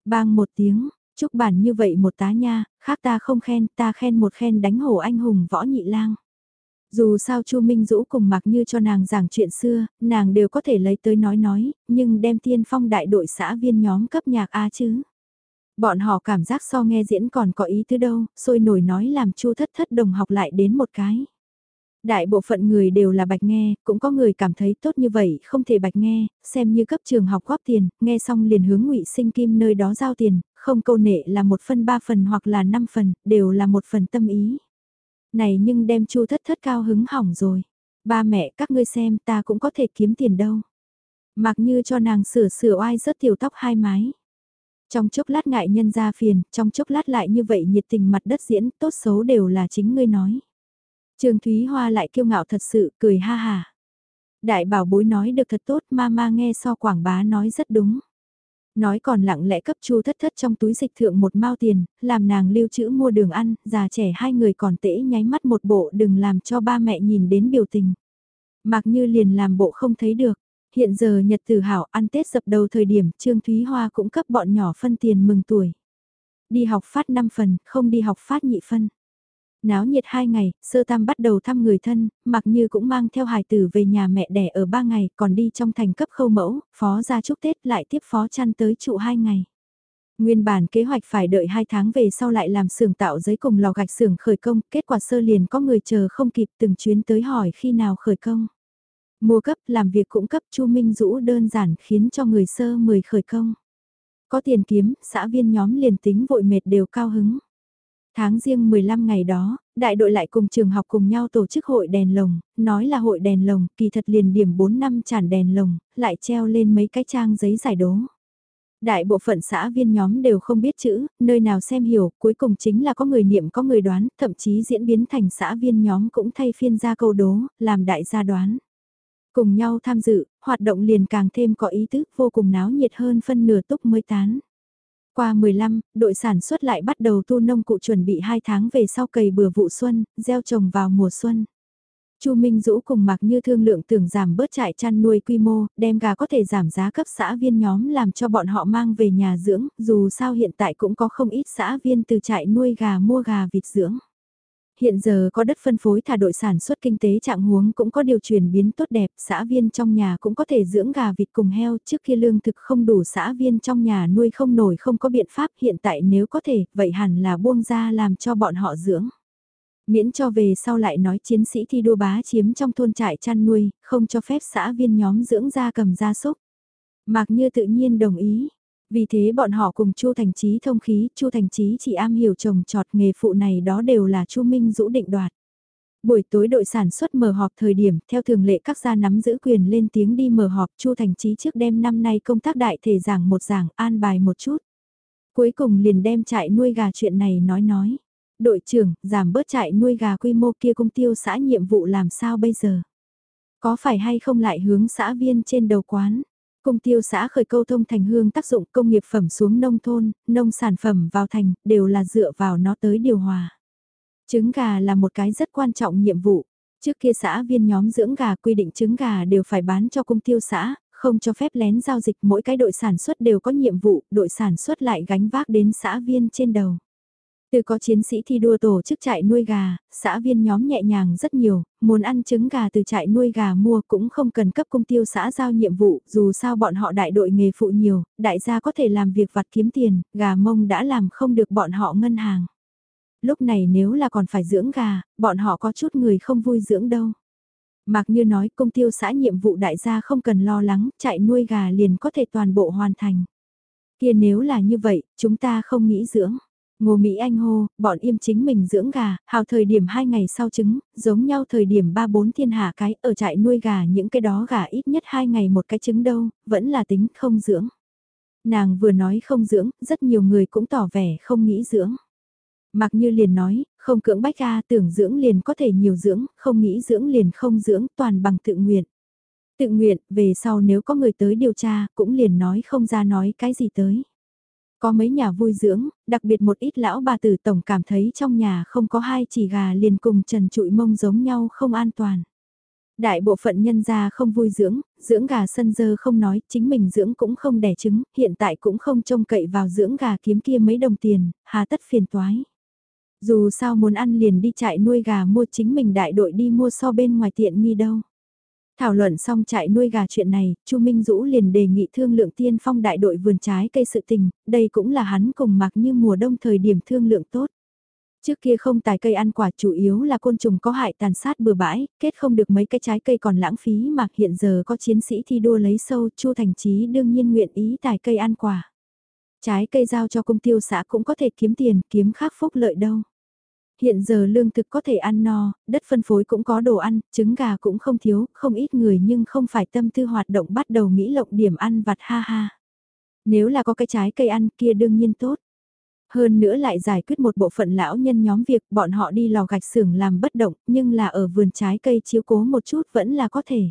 A: Bang một tiếng, chúc bản như vậy một tá nha, khác ta không khen, ta khen một khen đánh hổ anh hùng võ nhị lang. Dù sao Chu Minh Dũ cùng mặc như cho nàng giảng chuyện xưa, nàng đều có thể lấy tới nói nói, nhưng đem tiên phong đại đội xã viên nhóm cấp nhạc A chứ. Bọn họ cảm giác so nghe diễn còn có ý thứ đâu, sôi nổi nói làm chu thất thất đồng học lại đến một cái. Đại bộ phận người đều là bạch nghe, cũng có người cảm thấy tốt như vậy, không thể bạch nghe, xem như cấp trường học góp tiền, nghe xong liền hướng ngụy sinh kim nơi đó giao tiền, không câu nệ là một phần ba phần hoặc là năm phần, đều là một phần tâm ý. Này nhưng đem chu thất thất cao hứng hỏng rồi. Ba mẹ các ngươi xem ta cũng có thể kiếm tiền đâu. Mặc như cho nàng sửa sửa oai rớt tiểu tóc hai mái. Trong chốc lát ngại nhân ra phiền, trong chốc lát lại như vậy nhiệt tình mặt đất diễn, tốt xấu đều là chính ngươi nói. Trường Thúy Hoa lại kiêu ngạo thật sự, cười ha hà. Đại bảo bối nói được thật tốt, mama nghe so quảng bá nói rất đúng. Nói còn lặng lẽ cấp chu thất thất trong túi dịch thượng một mao tiền, làm nàng lưu trữ mua đường ăn, già trẻ hai người còn tễ nháy mắt một bộ đừng làm cho ba mẹ nhìn đến biểu tình. Mặc như liền làm bộ không thấy được, hiện giờ nhật tử hảo ăn Tết dập đầu thời điểm Trương Thúy Hoa cũng cấp bọn nhỏ phân tiền mừng tuổi. Đi học phát 5 phần, không đi học phát nhị phân. Náo nhiệt hai ngày, sơ tam bắt đầu thăm người thân, mặc như cũng mang theo hài tử về nhà mẹ đẻ ở ba ngày, còn đi trong thành cấp khâu mẫu, phó ra chúc Tết lại tiếp phó chăn tới trụ hai ngày. Nguyên bản kế hoạch phải đợi 2 tháng về sau lại làm xưởng tạo giấy cùng lò gạch xưởng khởi công, kết quả sơ liền có người chờ không kịp từng chuyến tới hỏi khi nào khởi công. Mua cấp làm việc cũng cấp Chu Minh Dũ đơn giản khiến cho người sơ 10 khởi công. Có tiền kiếm, xã viên nhóm liền tính vội mệt đều cao hứng. Tháng riêng 15 ngày đó, đại đội lại cùng trường học cùng nhau tổ chức hội đèn lồng, nói là hội đèn lồng, kỳ thật liền điểm 4 năm tràn đèn lồng, lại treo lên mấy cái trang giấy giải đố. Đại bộ phận xã viên nhóm đều không biết chữ, nơi nào xem hiểu, cuối cùng chính là có người niệm có người đoán, thậm chí diễn biến thành xã viên nhóm cũng thay phiên ra câu đố, làm đại gia đoán. Cùng nhau tham dự, hoạt động liền càng thêm có ý thức vô cùng náo nhiệt hơn phân nửa túc mới tán. Qua 15, đội sản xuất lại bắt đầu tu nông cụ chuẩn bị 2 tháng về sau cày bừa vụ xuân, gieo trồng vào mùa xuân. Chu Minh Dũ cùng Mạc Như thương lượng tưởng giảm bớt trại chăn nuôi quy mô, đem gà có thể giảm giá cấp xã viên nhóm làm cho bọn họ mang về nhà dưỡng, dù sao hiện tại cũng có không ít xã viên từ trại nuôi gà mua gà vịt dưỡng. Hiện giờ có đất phân phối thả đội sản xuất kinh tế trạng huống cũng có điều chuyển biến tốt đẹp, xã viên trong nhà cũng có thể dưỡng gà vịt cùng heo, trước kia lương thực không đủ xã viên trong nhà nuôi không nổi không có biện pháp, hiện tại nếu có thể, vậy hẳn là buông ra làm cho bọn họ dưỡng. Miễn cho về sau lại nói chiến sĩ thi đua bá chiếm trong thôn trại chăn nuôi, không cho phép xã viên nhóm dưỡng gia cầm gia súc. Mạc Như tự nhiên đồng ý. Vì thế bọn họ cùng Chu Thành Chí thông khí, Chu Thành Chí chỉ am hiểu trồng trọt nghề phụ này đó đều là Chu Minh Dũ định đoạt. Buổi tối đội sản xuất mở họp thời điểm, theo thường lệ các gia nắm giữ quyền lên tiếng đi mở họp, Chu Thành Chí trước đêm năm nay công tác đại thể giảng một giảng, an bài một chút. Cuối cùng liền đem trại nuôi gà chuyện này nói nói đội trưởng, giảm bớt trại nuôi gà quy mô kia công tiêu xã nhiệm vụ làm sao bây giờ? Có phải hay không lại hướng xã viên trên đầu quán? Công tiêu xã khởi câu thông thành hương tác dụng công nghiệp phẩm xuống nông thôn, nông sản phẩm vào thành, đều là dựa vào nó tới điều hòa. Trứng gà là một cái rất quan trọng nhiệm vụ. Trước kia xã viên nhóm dưỡng gà quy định trứng gà đều phải bán cho công tiêu xã, không cho phép lén giao dịch mỗi cái đội sản xuất đều có nhiệm vụ, đội sản xuất lại gánh vác đến xã viên trên đầu. Từ có chiến sĩ thi đua tổ chức trại nuôi gà, xã viên nhóm nhẹ nhàng rất nhiều, muốn ăn trứng gà từ trại nuôi gà mua cũng không cần cấp công tiêu xã giao nhiệm vụ, dù sao bọn họ đại đội nghề phụ nhiều, đại gia có thể làm việc vặt kiếm tiền, gà mông đã làm không được bọn họ ngân hàng. Lúc này nếu là còn phải dưỡng gà, bọn họ có chút người không vui dưỡng đâu. Mặc như nói công tiêu xã nhiệm vụ đại gia không cần lo lắng, chạy nuôi gà liền có thể toàn bộ hoàn thành. Kia nếu là như vậy, chúng ta không nghĩ dưỡng. Ngô Mỹ Anh hô, bọn im chính mình dưỡng gà, hào thời điểm 2 ngày sau trứng, giống nhau thời điểm 3-4 thiên hạ cái, ở trại nuôi gà những cái đó gà ít nhất 2 ngày một cái trứng đâu, vẫn là tính không dưỡng. Nàng vừa nói không dưỡng, rất nhiều người cũng tỏ vẻ không nghĩ dưỡng. Mặc như liền nói, không cưỡng bách ra tưởng dưỡng liền có thể nhiều dưỡng, không nghĩ dưỡng liền không dưỡng, toàn bằng tự nguyện. Tự nguyện, về sau nếu có người tới điều tra, cũng liền nói không ra nói cái gì tới. Có mấy nhà vui dưỡng, đặc biệt một ít lão bà tử tổng cảm thấy trong nhà không có hai chỉ gà liền cùng trần trụi mông giống nhau không an toàn. Đại bộ phận nhân gia không vui dưỡng, dưỡng gà sân dơ không nói, chính mình dưỡng cũng không đẻ trứng, hiện tại cũng không trông cậy vào dưỡng gà kiếm kia mấy đồng tiền, hà tất phiền toái. Dù sao muốn ăn liền đi chạy nuôi gà mua chính mình đại đội đi mua so bên ngoài tiện nghi đâu. Thảo luận xong trại nuôi gà chuyện này, Chu Minh Dũ liền đề nghị thương lượng tiên phong đại đội vườn trái cây sự tình, đây cũng là hắn cùng mặc như mùa đông thời điểm thương lượng tốt. Trước kia không tài cây ăn quả chủ yếu là côn trùng có hại tàn sát bừa bãi, kết không được mấy cái trái cây còn lãng phí mà hiện giờ có chiến sĩ thi đua lấy sâu, Chu Thành Chí đương nhiên nguyện ý tài cây ăn quả. Trái cây giao cho công tiêu xã cũng có thể kiếm tiền, kiếm khắc phúc lợi đâu. Hiện giờ lương thực có thể ăn no, đất phân phối cũng có đồ ăn, trứng gà cũng không thiếu, không ít người nhưng không phải tâm tư hoạt động bắt đầu nghĩ lộng điểm ăn vặt ha ha. Nếu là có cái trái cây ăn kia đương nhiên tốt. Hơn nữa lại giải quyết một bộ phận lão nhân nhóm việc bọn họ đi lò gạch xưởng làm bất động nhưng là ở vườn trái cây chiếu cố một chút vẫn là có thể.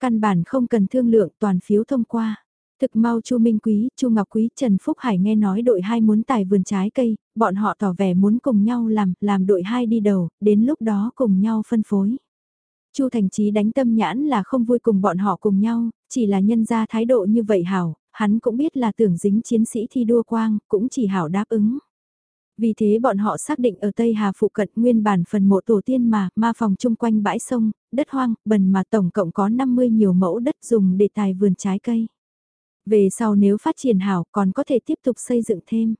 A: Căn bản không cần thương lượng toàn phiếu thông qua. Thực mau Chu Minh Quý, Chu Ngọc Quý, Trần Phúc Hải nghe nói đội 2 muốn tài vườn trái cây, bọn họ tỏ vẻ muốn cùng nhau làm, làm đội 2 đi đầu, đến lúc đó cùng nhau phân phối. Chu Thành Chí đánh tâm nhãn là không vui cùng bọn họ cùng nhau, chỉ là nhân ra thái độ như vậy hảo, hắn cũng biết là tưởng dính chiến sĩ thi đua quang, cũng chỉ hảo đáp ứng. Vì thế bọn họ xác định ở Tây Hà phụ cận nguyên bản phần mộ tổ tiên mà, ma phòng chung quanh bãi sông, đất hoang, bần mà tổng cộng có 50 nhiều mẫu đất dùng để tài vườn trái cây. Về sau nếu phát triển hảo còn có thể tiếp tục xây dựng thêm.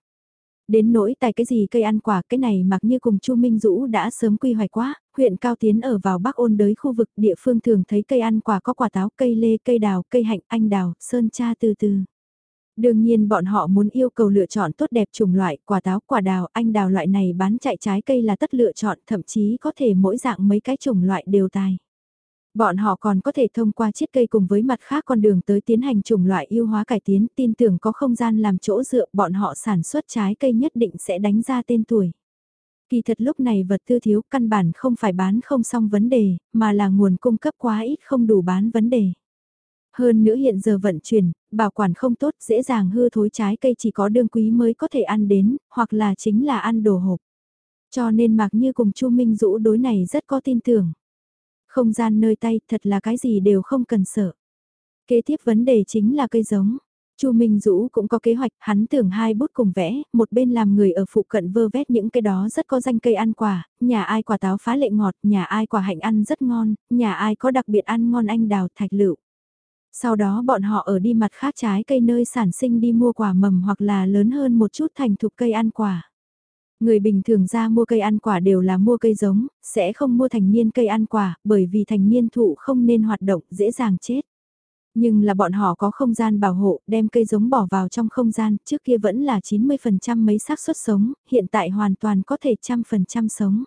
A: Đến nỗi tài cái gì cây ăn quả cái này mặc như cùng Chu Minh Dũ đã sớm quy hoạch quá, huyện Cao Tiến ở vào Bắc ôn đới khu vực địa phương thường thấy cây ăn quả có quả táo, cây lê, cây đào, cây hạnh, anh đào, sơn cha từ từ. Đương nhiên bọn họ muốn yêu cầu lựa chọn tốt đẹp chủng loại, quả táo, quả đào, anh đào loại này bán chạy trái cây là tất lựa chọn, thậm chí có thể mỗi dạng mấy cái chủng loại đều tài. Bọn họ còn có thể thông qua chiết cây cùng với mặt khác con đường tới tiến hành chủng loại yêu hóa cải tiến, tin tưởng có không gian làm chỗ dựa, bọn họ sản xuất trái cây nhất định sẽ đánh ra tên tuổi. Kỳ thật lúc này vật tư thiếu căn bản không phải bán không xong vấn đề, mà là nguồn cung cấp quá ít không đủ bán vấn đề. Hơn nữa hiện giờ vận chuyển, bảo quản không tốt dễ dàng hư thối trái cây chỉ có đương quý mới có thể ăn đến, hoặc là chính là ăn đồ hộp. Cho nên mặc như cùng Chu Minh Dũ đối này rất có tin tưởng. Không gian nơi tay thật là cái gì đều không cần sợ. Kế tiếp vấn đề chính là cây giống. Chu Minh Dũ cũng có kế hoạch, hắn tưởng hai bút cùng vẽ, một bên làm người ở phụ cận vơ vét những cái đó rất có danh cây ăn quả, nhà ai quả táo phá lệ ngọt, nhà ai quả hạnh ăn rất ngon, nhà ai có đặc biệt ăn ngon anh đào thạch lựu. Sau đó bọn họ ở đi mặt khác trái cây nơi sản sinh đi mua quả mầm hoặc là lớn hơn một chút thành thục cây ăn quả. Người bình thường ra mua cây ăn quả đều là mua cây giống, sẽ không mua thành niên cây ăn quả, bởi vì thành niên thụ không nên hoạt động, dễ dàng chết. Nhưng là bọn họ có không gian bảo hộ, đem cây giống bỏ vào trong không gian, trước kia vẫn là 90% mấy xác suất sống, hiện tại hoàn toàn có thể trăm phần trăm sống.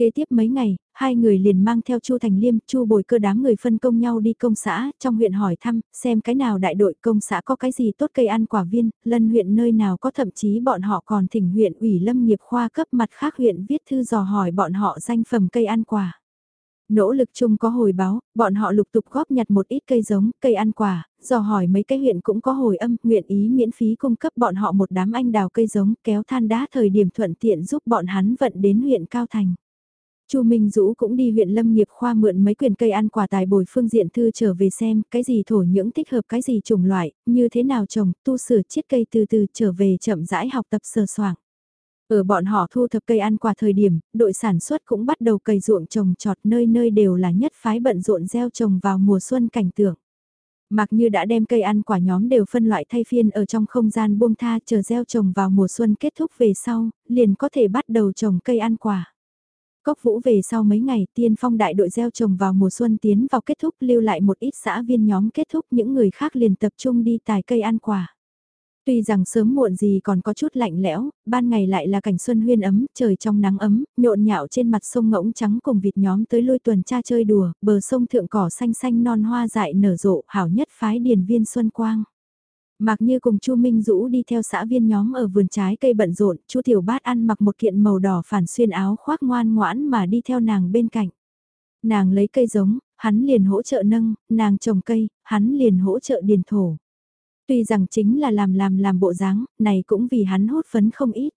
A: Kế tiếp mấy ngày, hai người liền mang theo Chu Thành Liêm, Chu Bồi Cơ đám người phân công nhau đi công xã, trong huyện hỏi thăm, xem cái nào đại đội công xã có cái gì tốt cây ăn quả viên, lân huyện nơi nào có thậm chí bọn họ còn thỉnh huyện ủy lâm nghiệp khoa cấp mặt khác huyện viết thư dò hỏi bọn họ danh phẩm cây ăn quả. Nỗ lực chung có hồi báo, bọn họ lục tục góp nhặt một ít cây giống, cây ăn quả, dò hỏi mấy cái huyện cũng có hồi âm, nguyện ý miễn phí cung cấp bọn họ một đám anh đào cây giống, kéo than đá thời điểm thuận tiện giúp bọn hắn vận đến huyện Cao Thành. Chu Minh Dũ cũng đi huyện Lâm nghiệp khoa mượn mấy quyền cây ăn quả tài bồi phương diện thư trở về xem cái gì thổ nhưỡng thích hợp cái gì chủng loại, như thế nào trồng, tu sửa chiết cây từ từ trở về chậm rãi học tập sơ soảng. Ở bọn họ thu thập cây ăn quả thời điểm, đội sản xuất cũng bắt đầu cày ruộng trồng trọt nơi nơi đều là nhất phái bận rộn gieo trồng vào mùa xuân cảnh tượng. Mặc như đã đem cây ăn quả nhóm đều phân loại thay phiên ở trong không gian buông tha chờ gieo trồng vào mùa xuân kết thúc về sau, liền có thể bắt đầu trồng cây ăn quả. Cốc vũ về sau mấy ngày tiên phong đại đội gieo trồng vào mùa xuân tiến vào kết thúc lưu lại một ít xã viên nhóm kết thúc những người khác liền tập trung đi tài cây ăn quả. Tuy rằng sớm muộn gì còn có chút lạnh lẽo, ban ngày lại là cảnh xuân huyên ấm, trời trong nắng ấm, nhộn nhạo trên mặt sông ngỗng trắng cùng vịt nhóm tới lôi tuần tra chơi đùa, bờ sông thượng cỏ xanh xanh non hoa dại nở rộ, hảo nhất phái điền viên xuân quang. Mạc Như cùng Chu Minh Dũ đi theo xã viên nhóm ở vườn trái cây bận rộn, Chu Tiểu Bát ăn mặc một kiện màu đỏ phản xuyên áo khoác ngoan ngoãn mà đi theo nàng bên cạnh. Nàng lấy cây giống, hắn liền hỗ trợ nâng, nàng trồng cây, hắn liền hỗ trợ điền thổ. Tuy rằng chính là làm làm làm bộ dáng, này cũng vì hắn hốt phấn không ít.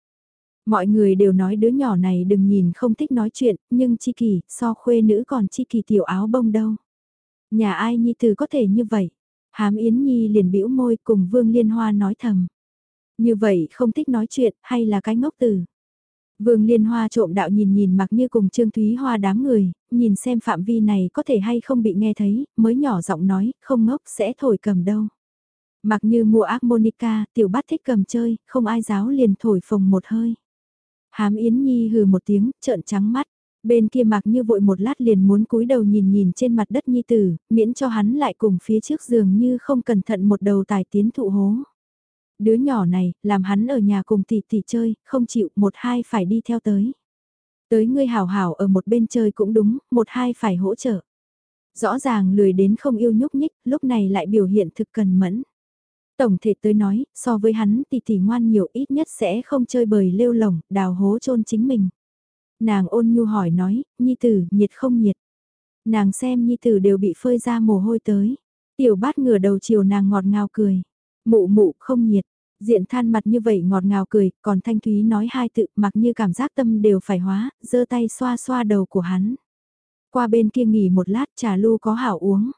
A: Mọi người đều nói đứa nhỏ này đừng nhìn không thích nói chuyện, nhưng chi kỳ, so khuê nữ còn chi kỳ tiểu áo bông đâu. Nhà ai nhi từ có thể như vậy? Hám Yến Nhi liền bĩu môi cùng Vương Liên Hoa nói thầm. Như vậy không thích nói chuyện hay là cái ngốc từ. Vương Liên Hoa trộm đạo nhìn nhìn mặc như cùng Trương Thúy Hoa đám người, nhìn xem phạm vi này có thể hay không bị nghe thấy, mới nhỏ giọng nói, không ngốc sẽ thổi cầm đâu. Mặc như mua Monica, tiểu bát thích cầm chơi, không ai giáo liền thổi phồng một hơi. Hám Yến Nhi hừ một tiếng, trợn trắng mắt. Bên kia mặc như vội một lát liền muốn cúi đầu nhìn nhìn trên mặt đất Nhi tử, miễn cho hắn lại cùng phía trước giường như không cẩn thận một đầu tài tiến thụ hố. Đứa nhỏ này, làm hắn ở nhà cùng tỷ tỷ chơi, không chịu, một hai phải đi theo tới. Tới ngươi hảo hảo ở một bên chơi cũng đúng, một hai phải hỗ trợ. Rõ ràng lười đến không yêu nhúc nhích, lúc này lại biểu hiện thực cần mẫn. Tổng thể tới nói, so với hắn tỷ tỷ ngoan nhiều ít nhất sẽ không chơi bời lêu lồng, đào hố chôn chính mình. Nàng ôn nhu hỏi nói, nhi tử, nhiệt không nhiệt. Nàng xem nhi tử đều bị phơi ra mồ hôi tới. Tiểu bát ngửa đầu chiều nàng ngọt ngào cười. Mụ mụ không nhiệt. Diện than mặt như vậy ngọt ngào cười, còn Thanh Thúy nói hai tự mặc như cảm giác tâm đều phải hóa, giơ tay xoa xoa đầu của hắn. Qua bên kia nghỉ một lát trà lu có hảo uống.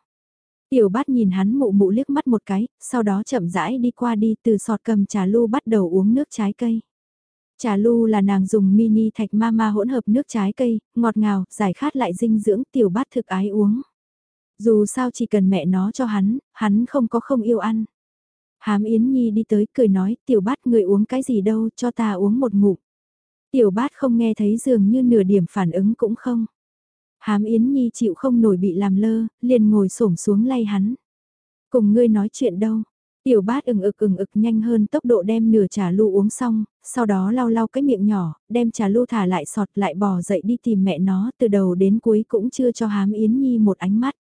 A: Tiểu bát nhìn hắn mụ mụ liếc mắt một cái, sau đó chậm rãi đi qua đi từ sọt cầm trà lu bắt đầu uống nước trái cây. Trà lu là nàng dùng mini thạch mama hỗn hợp nước trái cây, ngọt ngào, giải khát lại dinh dưỡng tiểu bát thực ái uống. Dù sao chỉ cần mẹ nó cho hắn, hắn không có không yêu ăn. Hám Yến Nhi đi tới cười nói tiểu bát người uống cái gì đâu cho ta uống một ngụm. Tiểu bát không nghe thấy dường như nửa điểm phản ứng cũng không. Hám Yến Nhi chịu không nổi bị làm lơ, liền ngồi xổm xuống lay hắn. Cùng ngươi nói chuyện đâu. Tiểu bát ừng ực ừng ực nhanh hơn tốc độ đem nửa trà lu uống xong, sau đó lau lau cái miệng nhỏ, đem trà lu thả lại sọt lại bò dậy đi tìm mẹ nó, từ đầu đến cuối cũng chưa cho Hám Yến Nhi một ánh mắt.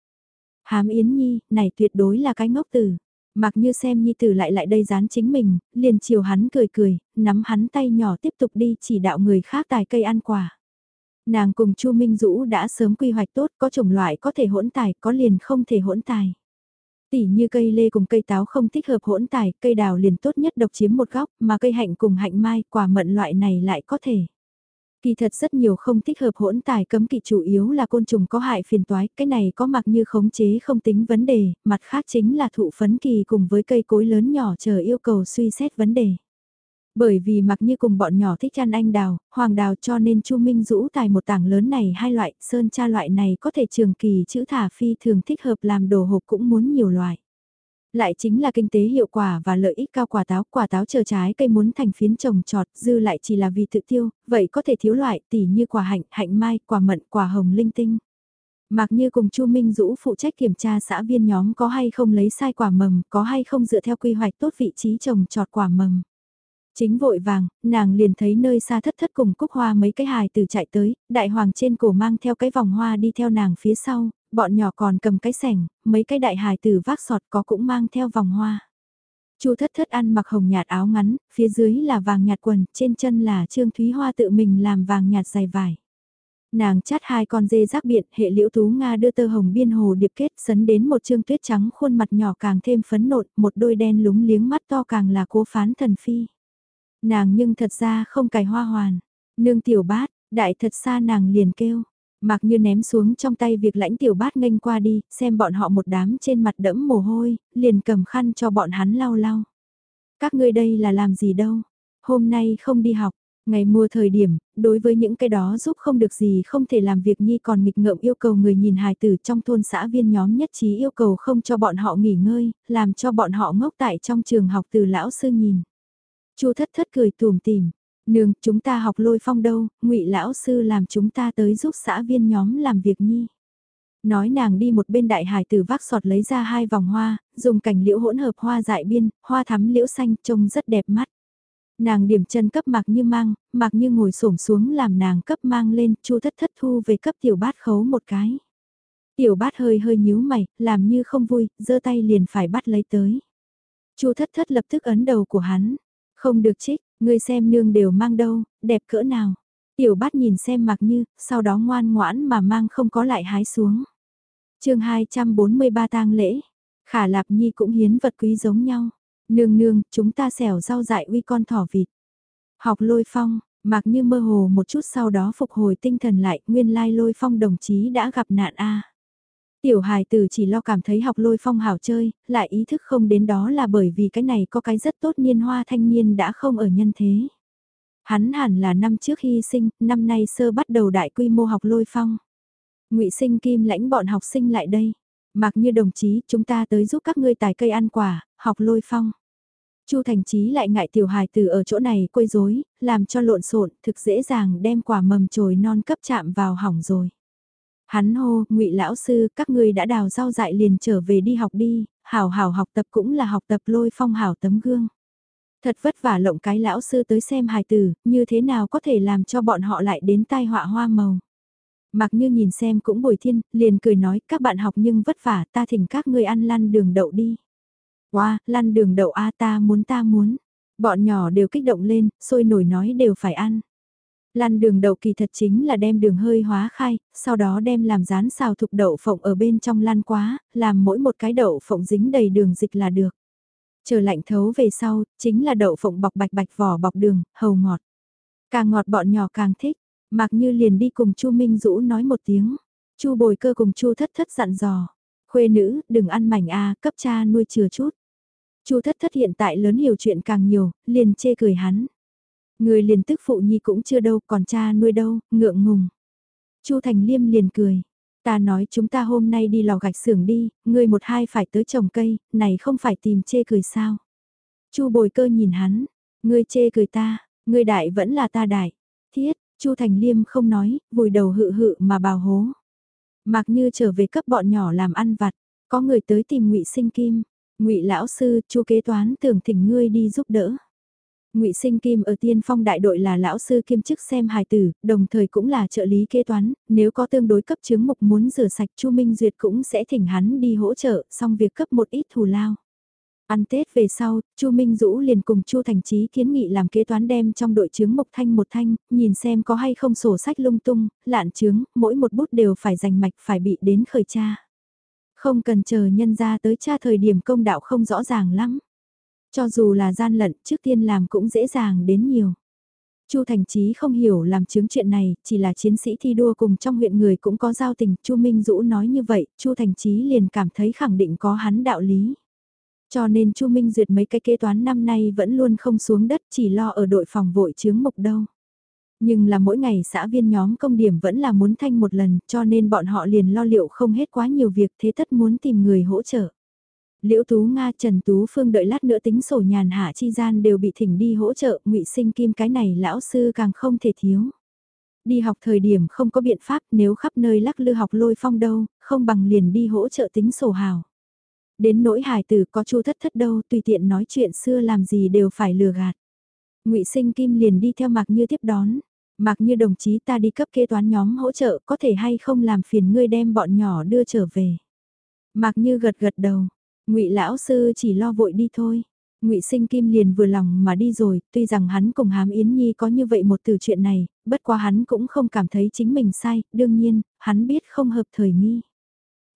A: Hám Yến Nhi, này tuyệt đối là cái ngốc tử. Mặc như xem Nhi tử lại lại đây dán chính mình, liền chiều hắn cười cười, nắm hắn tay nhỏ tiếp tục đi chỉ đạo người khác tài cây ăn quả. Nàng cùng Chu Minh Dũ đã sớm quy hoạch tốt, có chủng loại có thể hỗn tài, có liền không thể hỗn tài. Tỉ như cây lê cùng cây táo không thích hợp hỗn tài, cây đào liền tốt nhất độc chiếm một góc, mà cây hạnh cùng hạnh mai, quả mận loại này lại có thể. Kỳ thật rất nhiều không thích hợp hỗn tài cấm kỵ chủ yếu là côn trùng có hại phiền toái, cái này có mặc như khống chế không tính vấn đề, mặt khác chính là thụ phấn kỳ cùng với cây cối lớn nhỏ chờ yêu cầu suy xét vấn đề. Bởi vì mặc như cùng bọn nhỏ thích ăn anh đào, hoàng đào cho nên Chu Minh rũ tài một tảng lớn này hai loại, sơn cha loại này có thể trường kỳ chữ thả phi thường thích hợp làm đồ hộp cũng muốn nhiều loại lại chính là kinh tế hiệu quả và lợi ích cao quả táo, quả táo chờ trái cây muốn thành phiến trồng trọt, dư lại chỉ là vì tự tiêu, vậy có thể thiếu loại tỉ như quả hạnh, hạnh mai, quả mận, quả hồng linh tinh. Mặc như cùng Chu Minh Dũ phụ trách kiểm tra xã viên nhóm có hay không lấy sai quả mầm, có hay không dựa theo quy hoạch tốt vị trí trồng trọt quả mầm. Chính vội vàng, nàng liền thấy nơi xa thất thất cùng cúc hoa mấy cái hài từ chạy tới, đại hoàng trên cổ mang theo cái vòng hoa đi theo nàng phía sau, bọn nhỏ còn cầm cái sẻng, mấy cái đại hài từ vác sọt có cũng mang theo vòng hoa. Chu thất thất ăn mặc hồng nhạt áo ngắn, phía dưới là vàng nhạt quần, trên chân là trương thúy hoa tự mình làm vàng nhạt dài vải. Nàng chát hai con dê rác biện, hệ liễu tú Nga đưa tơ hồng biên hồ điệp kết sấn đến một trương tuyết trắng khuôn mặt nhỏ càng thêm phấn nộn, một đôi đen lúng liếng mắt to càng là cố phán thần phi. Nàng nhưng thật ra không cài hoa hoàn. Nương tiểu bát, đại thật xa nàng liền kêu. Mặc như ném xuống trong tay việc lãnh tiểu bát nghênh qua đi, xem bọn họ một đám trên mặt đẫm mồ hôi, liền cầm khăn cho bọn hắn lau lau. Các ngươi đây là làm gì đâu? Hôm nay không đi học, ngày mùa thời điểm, đối với những cái đó giúp không được gì không thể làm việc nhi còn nghịch ngợm yêu cầu người nhìn hài tử trong thôn xã viên nhóm nhất trí yêu cầu không cho bọn họ nghỉ ngơi, làm cho bọn họ ngốc tại trong trường học từ lão sư nhìn. Chu thất thất cười tùm tìm, nương chúng ta học lôi phong đâu, ngụy lão sư làm chúng ta tới giúp xã viên nhóm làm việc nhi. Nói nàng đi một bên đại hải từ vác sọt lấy ra hai vòng hoa, dùng cảnh liễu hỗn hợp hoa dại biên, hoa thắm liễu xanh trông rất đẹp mắt. Nàng điểm chân cấp mặc như mang, mặc như ngồi xổm xuống làm nàng cấp mang lên, chu thất thất thu về cấp tiểu bát khấu một cái. Tiểu bát hơi hơi nhíu mày, làm như không vui, giơ tay liền phải bắt lấy tới. chu thất thất lập tức ấn đầu của hắn, không được trích, ngươi xem nương đều mang đâu, đẹp cỡ nào. Tiểu bát nhìn xem mặc như, sau đó ngoan ngoãn mà mang không có lại hái xuống. chương 243 tang lễ, khả lạp nhi cũng hiến vật quý giống nhau. Nương nương, chúng ta xẻo rau dại uy con thỏ vịt. Học lôi phong, mặc như mơ hồ một chút sau đó phục hồi tinh thần lại, nguyên lai lôi phong đồng chí đã gặp nạn a Tiểu hài tử chỉ lo cảm thấy học lôi phong hảo chơi, lại ý thức không đến đó là bởi vì cái này có cái rất tốt niên hoa thanh niên đã không ở nhân thế. Hắn hẳn là năm trước hy sinh, năm nay sơ bắt đầu đại quy mô học lôi phong. ngụy sinh kim lãnh bọn học sinh lại đây. Mặc như đồng chí, chúng ta tới giúp các ngươi tài cây ăn quả, học lôi phong. Chu Thành Chí lại ngại tiểu hài Từ ở chỗ này quấy rối, làm cho lộn xộn, thực dễ dàng đem quả mầm chồi non cấp chạm vào hỏng rồi. Hắn hô, ngụy lão sư, các ngươi đã đào rau dại liền trở về đi học đi, hảo hảo học tập cũng là học tập lôi phong hảo tấm gương. Thật vất vả lộng cái lão sư tới xem hài tử, như thế nào có thể làm cho bọn họ lại đến tai họa hoa màu. Mặc như nhìn xem cũng bồi thiên, liền cười nói các bạn học nhưng vất vả ta thỉnh các ngươi ăn lăn đường đậu đi. Wow, lăn đường đậu a ta muốn ta muốn. Bọn nhỏ đều kích động lên, sôi nổi nói đều phải ăn. Lăn đường đậu kỳ thật chính là đem đường hơi hóa khai, sau đó đem làm rán xào thục đậu phộng ở bên trong lan quá, làm mỗi một cái đậu phộng dính đầy đường dịch là được. Chờ lạnh thấu về sau, chính là đậu phộng bọc bạch bạch vỏ bọc đường, hầu ngọt. Càng ngọt bọn nhỏ càng thích, mặc như liền đi cùng chu Minh Dũ nói một tiếng. chu bồi cơ cùng chu thất thất dặn dò. Khuê nữ, đừng ăn mảnh a cấp cha nuôi chừa chút. chu thất thất hiện tại lớn hiểu chuyện càng nhiều, liền chê cười hắn. Người liền tức phụ nhi cũng chưa đâu, còn cha nuôi đâu, ngượng ngùng. Chu Thành Liêm liền cười. Ta nói chúng ta hôm nay đi lò gạch xưởng đi, người một hai phải tới trồng cây, này không phải tìm chê cười sao. Chu bồi cơ nhìn hắn, ngươi chê cười ta, ngươi đại vẫn là ta đại. Thiết, Chu Thành Liêm không nói, vùi đầu hự hự mà bào hố. Mặc như trở về cấp bọn nhỏ làm ăn vặt, có người tới tìm ngụy Sinh Kim, ngụy lão sư, chu kế toán tưởng thỉnh ngươi đi giúp đỡ. Ngụy Sinh Kim ở Tiên Phong đại đội là lão sư kiêm chức xem hài tử, đồng thời cũng là trợ lý kế toán, nếu có tương đối cấp chứng mục muốn rửa sạch Chu Minh Duyệt cũng sẽ thỉnh hắn đi hỗ trợ, xong việc cấp một ít thù lao. Ăn Tết về sau, Chu Minh Dũ liền cùng Chu Thành Chí kiến nghị làm kế toán đem trong đội chứng mục thanh một thanh, nhìn xem có hay không sổ sách lung tung, lạn chứng, mỗi một bút đều phải dành mạch phải bị đến khởi tra. Không cần chờ nhân ra tới tra thời điểm công đạo không rõ ràng lắm. Cho dù là gian lận, trước tiên làm cũng dễ dàng đến nhiều. Chu Thành Chí không hiểu làm chứng chuyện này, chỉ là chiến sĩ thi đua cùng trong huyện người cũng có giao tình, Chu Minh Dũ nói như vậy, Chu Thành Chí liền cảm thấy khẳng định có hắn đạo lý. Cho nên Chu Minh duyệt mấy cái kế toán năm nay vẫn luôn không xuống đất chỉ lo ở đội phòng vội chướng mục đâu. Nhưng là mỗi ngày xã viên nhóm công điểm vẫn là muốn thanh một lần cho nên bọn họ liền lo liệu không hết quá nhiều việc thế tất muốn tìm người hỗ trợ. Liễu Tú Nga Trần Tú Phương đợi lát nữa tính sổ nhàn hạ chi gian đều bị thỉnh đi hỗ trợ ngụy sinh kim cái này lão sư càng không thể thiếu. Đi học thời điểm không có biện pháp nếu khắp nơi lắc lư học lôi phong đâu, không bằng liền đi hỗ trợ tính sổ hào. Đến nỗi hài tử có chu thất thất đâu tùy tiện nói chuyện xưa làm gì đều phải lừa gạt. ngụy sinh kim liền đi theo Mạc Như tiếp đón. Mạc Như đồng chí ta đi cấp kế toán nhóm hỗ trợ có thể hay không làm phiền ngươi đem bọn nhỏ đưa trở về. Mạc Như gật gật đầu, ngụy lão sư chỉ lo vội đi thôi. Ngụy Sinh Kim liền vừa lòng mà đi rồi, tuy rằng hắn cùng Hám Yến Nhi có như vậy một từ chuyện này, bất quá hắn cũng không cảm thấy chính mình sai, đương nhiên, hắn biết không hợp thời nghi.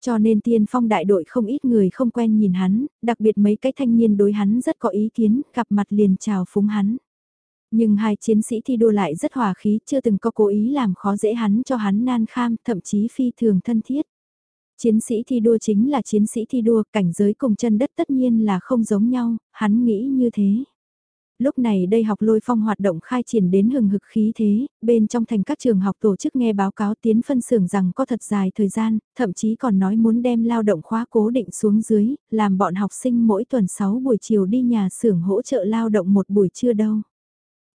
A: Cho nên tiên phong đại đội không ít người không quen nhìn hắn, đặc biệt mấy cái thanh niên đối hắn rất có ý kiến, gặp mặt liền chào phúng hắn. Nhưng hai chiến sĩ thi đua lại rất hòa khí, chưa từng có cố ý làm khó dễ hắn cho hắn nan kham, thậm chí phi thường thân thiết. Chiến sĩ thi đua chính là chiến sĩ thi đua, cảnh giới cùng chân đất tất nhiên là không giống nhau, hắn nghĩ như thế. Lúc này đây học lôi phong hoạt động khai triển đến hừng hực khí thế, bên trong thành các trường học tổ chức nghe báo cáo tiến phân xưởng rằng có thật dài thời gian, thậm chí còn nói muốn đem lao động khóa cố định xuống dưới, làm bọn học sinh mỗi tuần 6 buổi chiều đi nhà xưởng hỗ trợ lao động một buổi trưa đâu.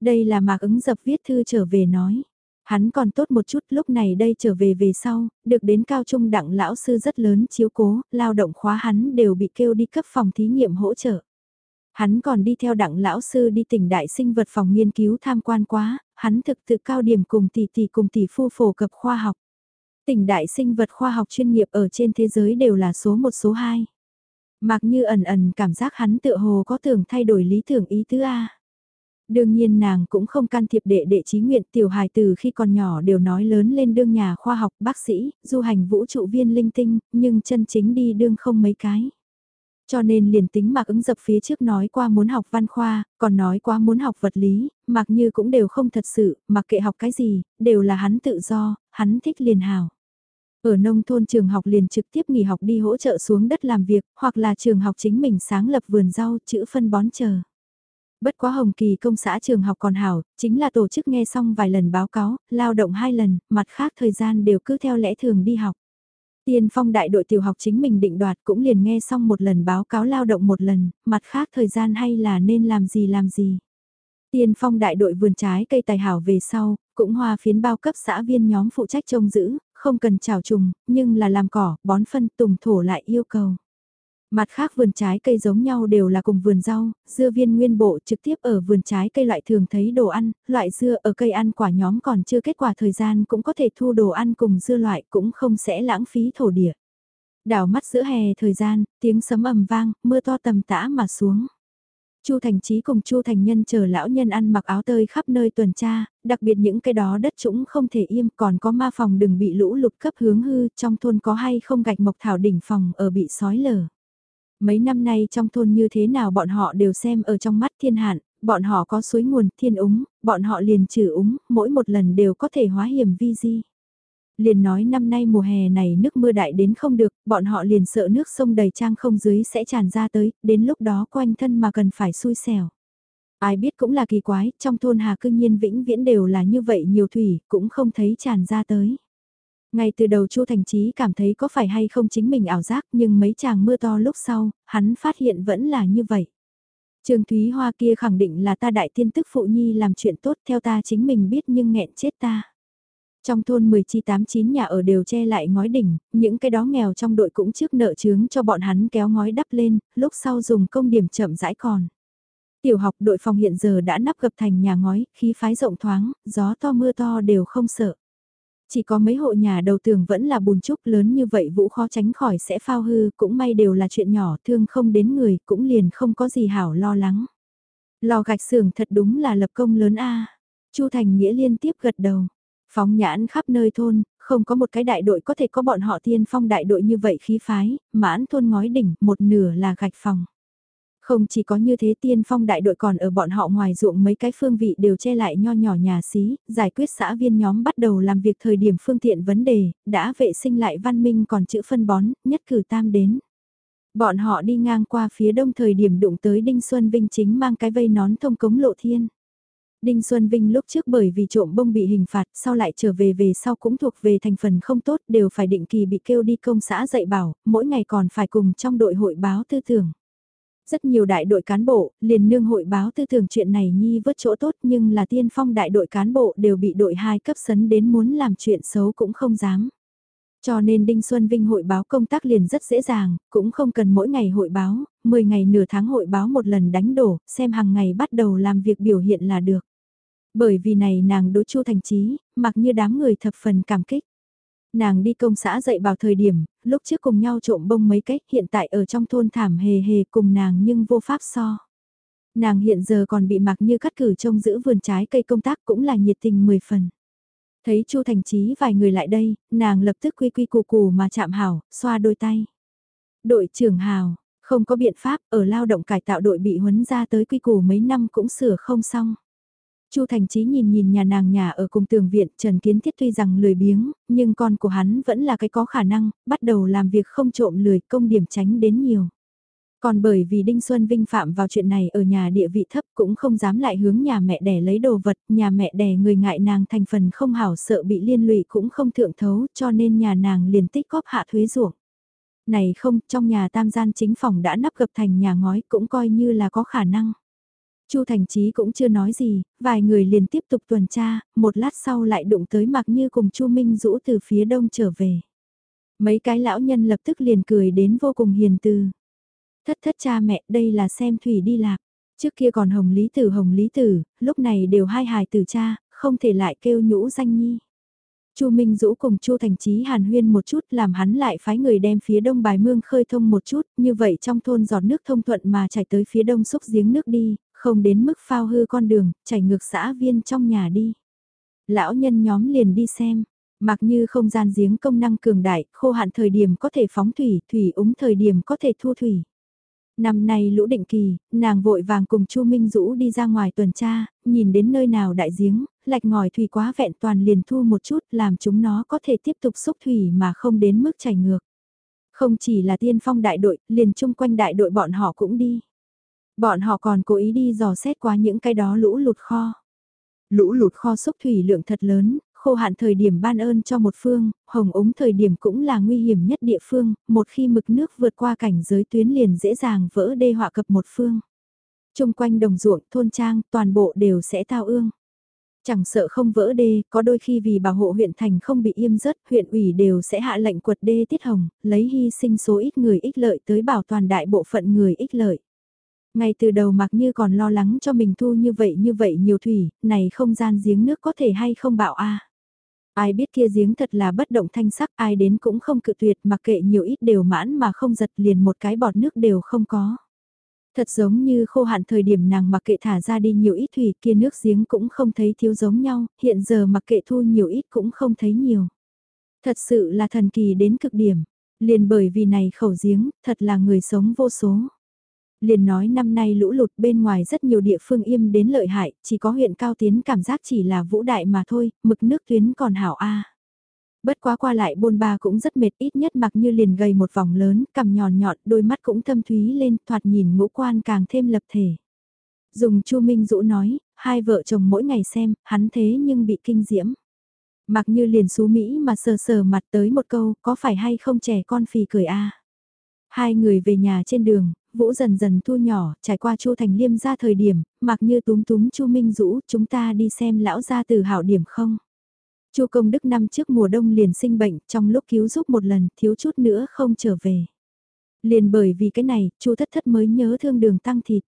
A: Đây là mạc ứng dập viết thư trở về nói. Hắn còn tốt một chút lúc này đây trở về về sau, được đến cao trung đặng lão sư rất lớn chiếu cố, lao động khóa hắn đều bị kêu đi cấp phòng thí nghiệm hỗ trợ. Hắn còn đi theo đặng lão sư đi tỉnh đại sinh vật phòng nghiên cứu tham quan quá, hắn thực tự cao điểm cùng tỷ tỷ cùng tỷ phu phổ cập khoa học. Tỉnh đại sinh vật khoa học chuyên nghiệp ở trên thế giới đều là số một số hai. Mặc như ẩn ẩn cảm giác hắn tự hồ có tưởng thay đổi lý tưởng ý tứ A. Đương nhiên nàng cũng không can thiệp đệ đệ trí nguyện tiểu hài từ khi còn nhỏ đều nói lớn lên đương nhà khoa học, bác sĩ, du hành vũ trụ viên linh tinh, nhưng chân chính đi đương không mấy cái. Cho nên liền tính Mạc ứng dập phía trước nói qua muốn học văn khoa, còn nói qua muốn học vật lý, Mạc Như cũng đều không thật sự, mặc kệ học cái gì, đều là hắn tự do, hắn thích liền hào. Ở nông thôn trường học liền trực tiếp nghỉ học đi hỗ trợ xuống đất làm việc, hoặc là trường học chính mình sáng lập vườn rau, chữ phân bón chờ. Bất quá Hồng Kỳ công xã trường học còn hảo, chính là tổ chức nghe xong vài lần báo cáo, lao động hai lần, mặt khác thời gian đều cứ theo lẽ thường đi học. Tiên phong đại đội tiểu học chính mình định đoạt cũng liền nghe xong một lần báo cáo lao động một lần, mặt khác thời gian hay là nên làm gì làm gì. Tiên phong đại đội vườn trái cây tài hảo về sau, cũng hoa phiến bao cấp xã viên nhóm phụ trách trông giữ, không cần trào trùng, nhưng là làm cỏ, bón phân tùng thổ lại yêu cầu. Mặt khác vườn trái cây giống nhau đều là cùng vườn rau, dưa viên nguyên bộ trực tiếp ở vườn trái cây loại thường thấy đồ ăn, loại dưa ở cây ăn quả nhóm còn chưa kết quả thời gian cũng có thể thu đồ ăn cùng dưa loại cũng không sẽ lãng phí thổ địa. Đảo mắt giữa hè thời gian, tiếng sấm ầm vang, mưa to tầm tã mà xuống. Chu Thành Chí cùng Chu Thành Nhân chờ lão nhân ăn mặc áo tơi khắp nơi tuần tra, đặc biệt những cái đó đất trũng không thể im còn có ma phòng đừng bị lũ lụt cấp hướng hư, trong thôn có hay không gạch mộc thảo đỉnh phòng ở bị sói lở. Mấy năm nay trong thôn như thế nào bọn họ đều xem ở trong mắt thiên hạn, bọn họ có suối nguồn thiên úng, bọn họ liền trừ úng, mỗi một lần đều có thể hóa hiểm vi di. Liền nói năm nay mùa hè này nước mưa đại đến không được, bọn họ liền sợ nước sông đầy trang không dưới sẽ tràn ra tới, đến lúc đó quanh thân mà cần phải xui xẻo. Ai biết cũng là kỳ quái, trong thôn Hà cương nhiên vĩnh viễn đều là như vậy nhiều thủy, cũng không thấy tràn ra tới. Ngay từ đầu Chu Thành Chí cảm thấy có phải hay không chính mình ảo giác nhưng mấy chàng mưa to lúc sau, hắn phát hiện vẫn là như vậy. Trương Thúy Hoa kia khẳng định là ta đại tiên tức phụ nhi làm chuyện tốt theo ta chính mình biết nhưng nghẹn chết ta. Trong thôn 10 chi 89 nhà ở đều che lại ngói đỉnh, những cái đó nghèo trong đội cũng trước nợ chướng cho bọn hắn kéo ngói đắp lên, lúc sau dùng công điểm chậm rãi còn. Tiểu học đội phòng hiện giờ đã nắp gập thành nhà ngói, khí phái rộng thoáng, gió to mưa to đều không sợ. Chỉ có mấy hộ nhà đầu tường vẫn là bùn trúc lớn như vậy vũ khó tránh khỏi sẽ phao hư, cũng may đều là chuyện nhỏ thương không đến người, cũng liền không có gì hảo lo lắng. Lò gạch xưởng thật đúng là lập công lớn a Chu Thành Nghĩa liên tiếp gật đầu. Phóng nhãn khắp nơi thôn, không có một cái đại đội có thể có bọn họ tiên phong đại đội như vậy khí phái, mãn thôn ngói đỉnh, một nửa là gạch phòng. Không chỉ có như thế tiên phong đại đội còn ở bọn họ ngoài ruộng mấy cái phương vị đều che lại nho nhỏ nhà xí, giải quyết xã viên nhóm bắt đầu làm việc thời điểm phương tiện vấn đề, đã vệ sinh lại văn minh còn chữ phân bón, nhất cử tam đến. Bọn họ đi ngang qua phía đông thời điểm đụng tới Đinh Xuân Vinh chính mang cái vây nón thông cống lộ thiên. Đinh Xuân Vinh lúc trước bởi vì trộm bông bị hình phạt, sau lại trở về về sau cũng thuộc về thành phần không tốt, đều phải định kỳ bị kêu đi công xã dạy bảo, mỗi ngày còn phải cùng trong đội hội báo tư tưởng. Rất nhiều đại đội cán bộ, liền nương hội báo tư tưởng chuyện này nhi vớt chỗ tốt nhưng là tiên phong đại đội cán bộ đều bị đội hai cấp sấn đến muốn làm chuyện xấu cũng không dám. Cho nên Đinh Xuân Vinh hội báo công tác liền rất dễ dàng, cũng không cần mỗi ngày hội báo, 10 ngày nửa tháng hội báo một lần đánh đổ, xem hàng ngày bắt đầu làm việc biểu hiện là được. Bởi vì này nàng đối chu thành trí, mặc như đám người thập phần cảm kích. Nàng đi công xã dạy bảo thời điểm, lúc trước cùng nhau trộm bông mấy cách hiện tại ở trong thôn thảm hề hề cùng nàng nhưng vô pháp so. Nàng hiện giờ còn bị mặc như cắt cử trông giữ vườn trái cây công tác cũng là nhiệt tình 10 phần. Thấy Chu Thành Chí vài người lại đây, nàng lập tức quy quy cù cù mà chạm hảo, xoa đôi tay. Đội trưởng hào, không có biện pháp, ở lao động cải tạo đội bị huấn ra tới quy củ mấy năm cũng sửa không xong. Chu Thành Chí nhìn nhìn nhà nàng nhà ở cùng tường viện, Trần Kiến Thiết tuy rằng lười biếng, nhưng con của hắn vẫn là cái có khả năng, bắt đầu làm việc không trộm lười công điểm tránh đến nhiều. Còn bởi vì Đinh Xuân Vinh phạm vào chuyện này ở nhà địa vị thấp cũng không dám lại hướng nhà mẹ đẻ lấy đồ vật, nhà mẹ đẻ người ngại nàng thành phần không hảo sợ bị liên lụy cũng không thượng thấu cho nên nhà nàng liền tích góp hạ thuế ruộng. Này không, trong nhà tam gian chính phòng đã nắp gập thành nhà ngói cũng coi như là có khả năng. Chu Thành Chí cũng chưa nói gì, vài người liền tiếp tục tuần tra, một lát sau lại đụng tới mặc như cùng Chu Minh Dũ từ phía đông trở về. Mấy cái lão nhân lập tức liền cười đến vô cùng hiền từ. Thất thất cha mẹ đây là xem thủy đi lạc. Trước kia còn hồng lý tử hồng lý tử, lúc này đều hai hài tử cha, không thể lại kêu nhũ danh nhi. Chu Minh Dũ cùng Chu Thành Chí hàn huyên một chút làm hắn lại phái người đem phía đông bài mương khơi thông một chút, như vậy trong thôn giọt nước thông thuận mà chảy tới phía đông xúc giếng nước đi, không đến mức phao hư con đường, chảy ngược xã viên trong nhà đi. Lão nhân nhóm liền đi xem, mặc như không gian giếng công năng cường đại, khô hạn thời điểm có thể phóng thủy, thủy úng thời điểm có thể thu thủy. Năm nay lũ định kỳ, nàng vội vàng cùng Chu Minh Dũ đi ra ngoài tuần tra, nhìn đến nơi nào đại giếng, lạch ngòi thủy quá vẹn toàn liền thu một chút làm chúng nó có thể tiếp tục xúc thủy mà không đến mức chảy ngược. Không chỉ là tiên phong đại đội, liền chung quanh đại đội bọn họ cũng đi. Bọn họ còn cố ý đi dò xét qua những cái đó lũ lụt kho. Lũ lụt kho xúc thủy lượng thật lớn, khô hạn thời điểm ban ơn cho một phương, hồng ống thời điểm cũng là nguy hiểm nhất địa phương, một khi mực nước vượt qua cảnh giới tuyến liền dễ dàng vỡ đê họa cập một phương. Trung quanh đồng ruộng, thôn trang, toàn bộ đều sẽ tao ương. Chẳng sợ không vỡ đê, có đôi khi vì bảo hộ huyện thành không bị im rớt, huyện ủy đều sẽ hạ lệnh quật đê tiết hồng, lấy hy sinh số ít người ích lợi tới bảo toàn đại bộ phận người ích lợi. Ngay từ đầu mặc như còn lo lắng cho mình thu như vậy như vậy nhiều thủy, này không gian giếng nước có thể hay không bạo a Ai biết kia giếng thật là bất động thanh sắc, ai đến cũng không cự tuyệt mặc kệ nhiều ít đều mãn mà không giật liền một cái bọt nước đều không có. Thật giống như khô hạn thời điểm nàng mặc kệ thả ra đi nhiều ít thủy kia nước giếng cũng không thấy thiếu giống nhau, hiện giờ mặc kệ thu nhiều ít cũng không thấy nhiều. Thật sự là thần kỳ đến cực điểm, liền bởi vì này khẩu giếng, thật là người sống vô số liền nói năm nay lũ lụt bên ngoài rất nhiều địa phương im đến lợi hại, chỉ có huyện cao tiến cảm giác chỉ là vũ đại mà thôi, mực nước tuyến còn hảo a. Bất quá qua lại bôn ba cũng rất mệt ít nhất mặc như liền gầy một vòng lớn, cằm nhòn nhọn, đôi mắt cũng thâm thúy lên, thoạt nhìn ngũ quan càng thêm lập thể. Dùng Chu Minh Dũ nói, hai vợ chồng mỗi ngày xem, hắn thế nhưng bị kinh diễm. Mặc như liền xú Mỹ mà sờ sờ mặt tới một câu, có phải hay không trẻ con phì cười a Hai người về nhà trên đường, Vũ dần dần thu nhỏ, trải qua Chu Thành Liêm ra thời điểm, mặc như túm túm Chu Minh Dũ, chúng ta đi xem lão gia từ hảo điểm không. Chu Công Đức năm trước mùa đông liền sinh bệnh, trong lúc cứu giúp một lần, thiếu chút nữa không trở về. Liền bởi vì cái này, Chu Thất Thất mới nhớ thương đường tăng thịt.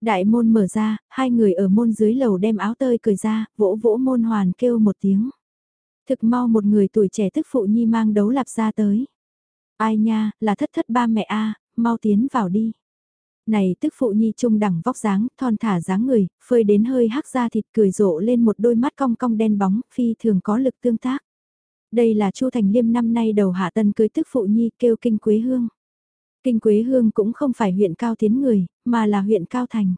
A: Đại môn mở ra, hai người ở môn dưới lầu đem áo tơi cởi ra, vỗ vỗ môn hoàn kêu một tiếng. Thực mau một người tuổi trẻ tức phụ nhi mang đấu lạp ra tới. Ai nha, là thất thất ba mẹ a mau tiến vào đi. Này tức phụ nhi trung đẳng vóc dáng, thon thả dáng người, phơi đến hơi hắc ra thịt cười rộ lên một đôi mắt cong cong đen bóng, phi thường có lực tương tác. Đây là Chu Thành Liêm năm nay đầu hạ tân cưới tức phụ nhi kêu kinh quế hương. Kinh Quế Hương cũng không phải huyện Cao Tiến người, mà là huyện Cao Thành.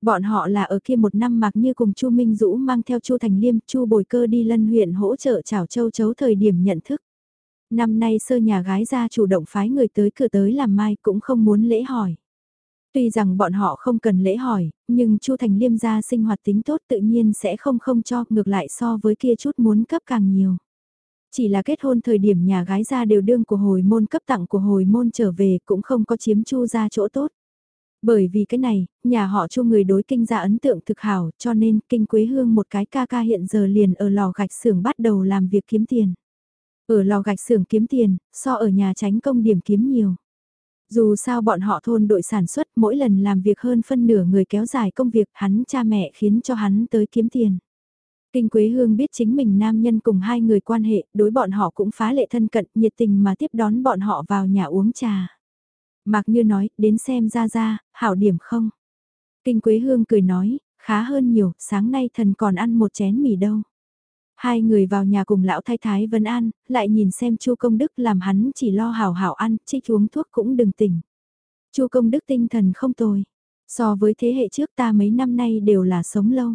A: Bọn họ là ở kia một năm mặc như cùng Chu Minh Dũ mang theo Chu Thành Liêm, Chu Bồi Cơ đi lân huyện hỗ trợ chảo châu chấu thời điểm nhận thức. Năm nay sơ nhà gái ra chủ động phái người tới cửa tới làm mai cũng không muốn lễ hỏi. Tuy rằng bọn họ không cần lễ hỏi, nhưng Chu Thành Liêm gia sinh hoạt tính tốt tự nhiên sẽ không không cho, ngược lại so với kia chút muốn cấp càng nhiều. Chỉ là kết hôn thời điểm nhà gái ra đều đương của hồi môn cấp tặng của hồi môn trở về cũng không có chiếm Chu ra chỗ tốt. Bởi vì cái này, nhà họ Chu người đối kinh gia ấn tượng thực hảo, cho nên kinh Quế Hương một cái ca ca hiện giờ liền ở lò gạch xưởng bắt đầu làm việc kiếm tiền. Ở lò gạch xưởng kiếm tiền, so ở nhà tránh công điểm kiếm nhiều. Dù sao bọn họ thôn đội sản xuất mỗi lần làm việc hơn phân nửa người kéo dài công việc hắn cha mẹ khiến cho hắn tới kiếm tiền. Kinh Quế Hương biết chính mình nam nhân cùng hai người quan hệ, đối bọn họ cũng phá lệ thân cận, nhiệt tình mà tiếp đón bọn họ vào nhà uống trà. Mạc Như nói, đến xem ra ra, hảo điểm không? Kinh Quế Hương cười nói, khá hơn nhiều, sáng nay thần còn ăn một chén mì đâu. Hai người vào nhà cùng lão thái thái Vân An, lại nhìn xem Chu Công Đức làm hắn chỉ lo hảo hảo ăn, trích uống thuốc cũng đừng tỉnh. Chu Công Đức tinh thần không tồi. So với thế hệ trước ta mấy năm nay đều là sống lâu.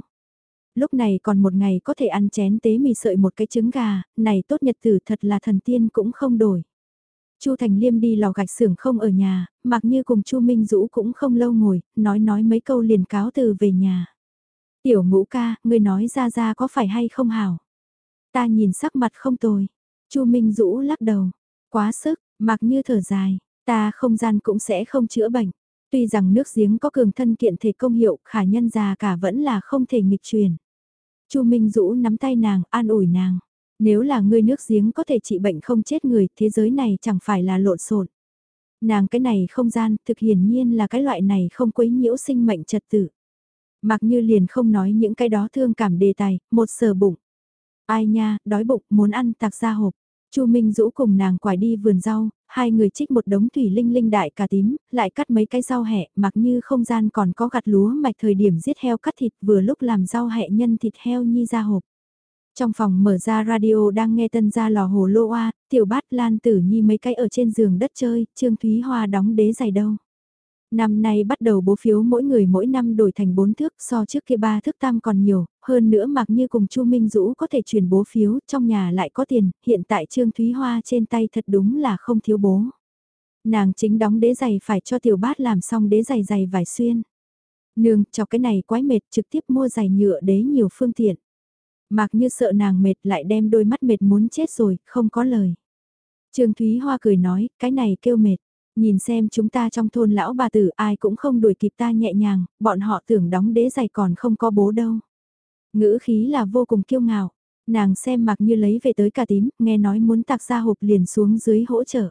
A: Lúc này còn một ngày có thể ăn chén tế mì sợi một cái trứng gà, này tốt nhật tử thật là thần tiên cũng không đổi. Chu Thành Liêm đi lò gạch xưởng không ở nhà, mặc như cùng Chu Minh Dũ cũng không lâu ngồi, nói nói mấy câu liền cáo từ về nhà. Tiểu ngũ ca, ngươi nói ra ra có phải hay không hảo? Ta nhìn sắc mặt không tồi. Chu Minh Dũ lắc đầu. Quá sức, mặc như thở dài. Ta không gian cũng sẽ không chữa bệnh. Tuy rằng nước giếng có cường thân kiện thể công hiệu, khả nhân già cả vẫn là không thể nghịch truyền. Chu Minh Dũ nắm tay nàng, an ủi nàng. Nếu là ngươi nước giếng có thể trị bệnh không chết người, thế giới này chẳng phải là lộn xộn. Nàng cái này không gian, thực hiển nhiên là cái loại này không quấy nhiễu sinh mệnh trật tự. Mặc như liền không nói những cái đó thương cảm đề tài, một sờ bụng. Ai nha, đói bụng, muốn ăn tạc ra hộp. Chu Minh Dũ cùng nàng quải đi vườn rau, hai người trích một đống thủy linh linh đại cà tím, lại cắt mấy cái rau hẹ, mặc như không gian còn có gặt lúa mạch thời điểm giết heo cắt thịt vừa lúc làm rau hẹ nhân thịt heo nhi ra hộp. Trong phòng mở ra radio đang nghe tân gia lò hồ lô oa, tiểu bát lan tử nhi mấy cái ở trên giường đất chơi, Trương Thúy Hoa đóng đế giày đâu. Năm nay bắt đầu bố phiếu mỗi người mỗi năm đổi thành 4 thước so trước kia 3 thước tam còn nhiều, hơn nữa mặc như cùng Chu Minh Dũ có thể chuyển bố phiếu, trong nhà lại có tiền, hiện tại Trương Thúy Hoa trên tay thật đúng là không thiếu bố. Nàng chính đóng đế giày phải cho tiểu bát làm xong đế giày giày vải xuyên. Nương, cho cái này quái mệt trực tiếp mua giày nhựa đế nhiều phương tiện. Mặc như sợ nàng mệt lại đem đôi mắt mệt muốn chết rồi, không có lời. Trương Thúy Hoa cười nói, cái này kêu mệt. Nhìn xem chúng ta trong thôn lão bà tử ai cũng không đuổi kịp ta nhẹ nhàng, bọn họ tưởng đóng đế giày còn không có bố đâu. Ngữ khí là vô cùng kiêu ngạo, nàng xem mặc như lấy về tới cả tím, nghe nói muốn tạc ra hộp liền xuống dưới hỗ trợ.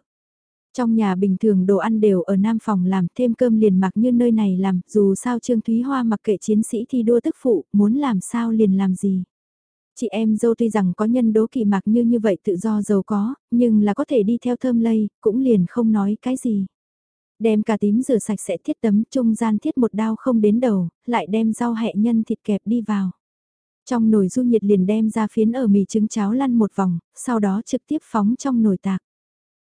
A: Trong nhà bình thường đồ ăn đều ở nam phòng làm thêm cơm liền mặc như nơi này làm, dù sao Trương Thúy Hoa mặc kệ chiến sĩ thi đua tức phụ, muốn làm sao liền làm gì. Chị em dâu tuy rằng có nhân đố kỵ mạc như như vậy tự do giàu có, nhưng là có thể đi theo thơm lây, cũng liền không nói cái gì. Đem cà tím rửa sạch sẽ thiết tấm trung gian thiết một đao không đến đầu, lại đem rau hẹ nhân thịt kẹp đi vào. Trong nồi du nhiệt liền đem ra phiến ở mì trứng cháo lăn một vòng, sau đó trực tiếp phóng trong nồi tạc.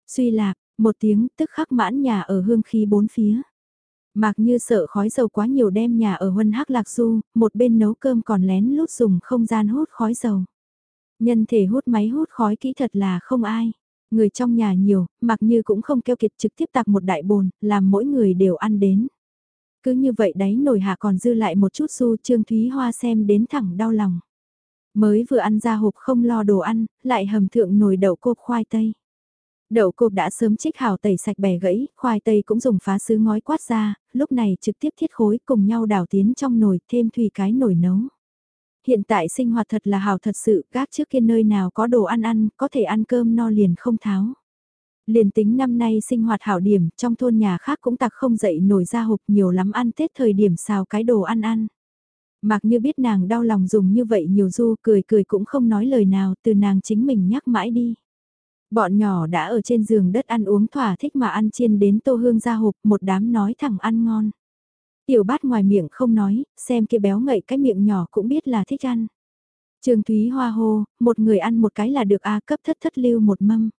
A: Suy lạc, một tiếng tức khắc mãn nhà ở hương khí bốn phía. Mạc như sợ khói dầu quá nhiều đem nhà ở huân hắc lạc du, một bên nấu cơm còn lén lút dùng không gian hút khói dầu. Nhân thể hút máy hút khói kỹ thật là không ai. Người trong nhà nhiều, mặc như cũng không keo kiệt trực tiếp tạc một đại bồn, làm mỗi người đều ăn đến. Cứ như vậy đấy nổi hạ còn dư lại một chút su Trương Thúy Hoa xem đến thẳng đau lòng. Mới vừa ăn ra hộp không lo đồ ăn, lại hầm thượng nồi đậu cộp khoai tây. Đậu cộp đã sớm trích hào tẩy sạch bẻ gãy, khoai tây cũng dùng phá sứ ngói quát ra, lúc này trực tiếp thiết khối cùng nhau đảo tiến trong nồi thêm thủy cái nồi nấu. Hiện tại sinh hoạt thật là hào thật sự, các trước kia nơi nào có đồ ăn ăn, có thể ăn cơm no liền không tháo. Liền tính năm nay sinh hoạt hảo điểm, trong thôn nhà khác cũng tặc không dậy nổi ra hộp nhiều lắm ăn Tết thời điểm xào cái đồ ăn ăn. Mặc như biết nàng đau lòng dùng như vậy nhiều du cười cười cũng không nói lời nào từ nàng chính mình nhắc mãi đi. Bọn nhỏ đã ở trên giường đất ăn uống thỏa thích mà ăn chiên đến tô hương ra hộp một đám nói thẳng ăn ngon. Tiểu bát ngoài miệng không nói, xem kia béo ngậy cái miệng nhỏ cũng biết là thích ăn. Trường Thúy Hoa hô, một người ăn một cái là được A cấp thất thất lưu một mâm.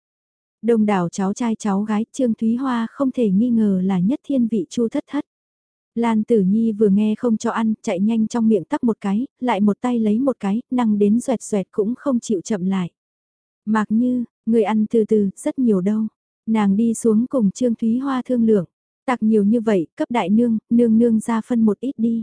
A: đồng đảo cháu trai cháu gái Trương Thúy Hoa không thể nghi ngờ là nhất thiên vị chu thất thất. Lan Tử Nhi vừa nghe không cho ăn, chạy nhanh trong miệng tắc một cái, lại một tay lấy một cái, năng đến xoẹt xoẹt cũng không chịu chậm lại. Mạc Như, người ăn từ từ, rất nhiều đâu. Nàng đi xuống cùng Trương Thúy Hoa thương lượng. tạc nhiều như vậy, cấp đại nương, nương nương ra phân một ít đi.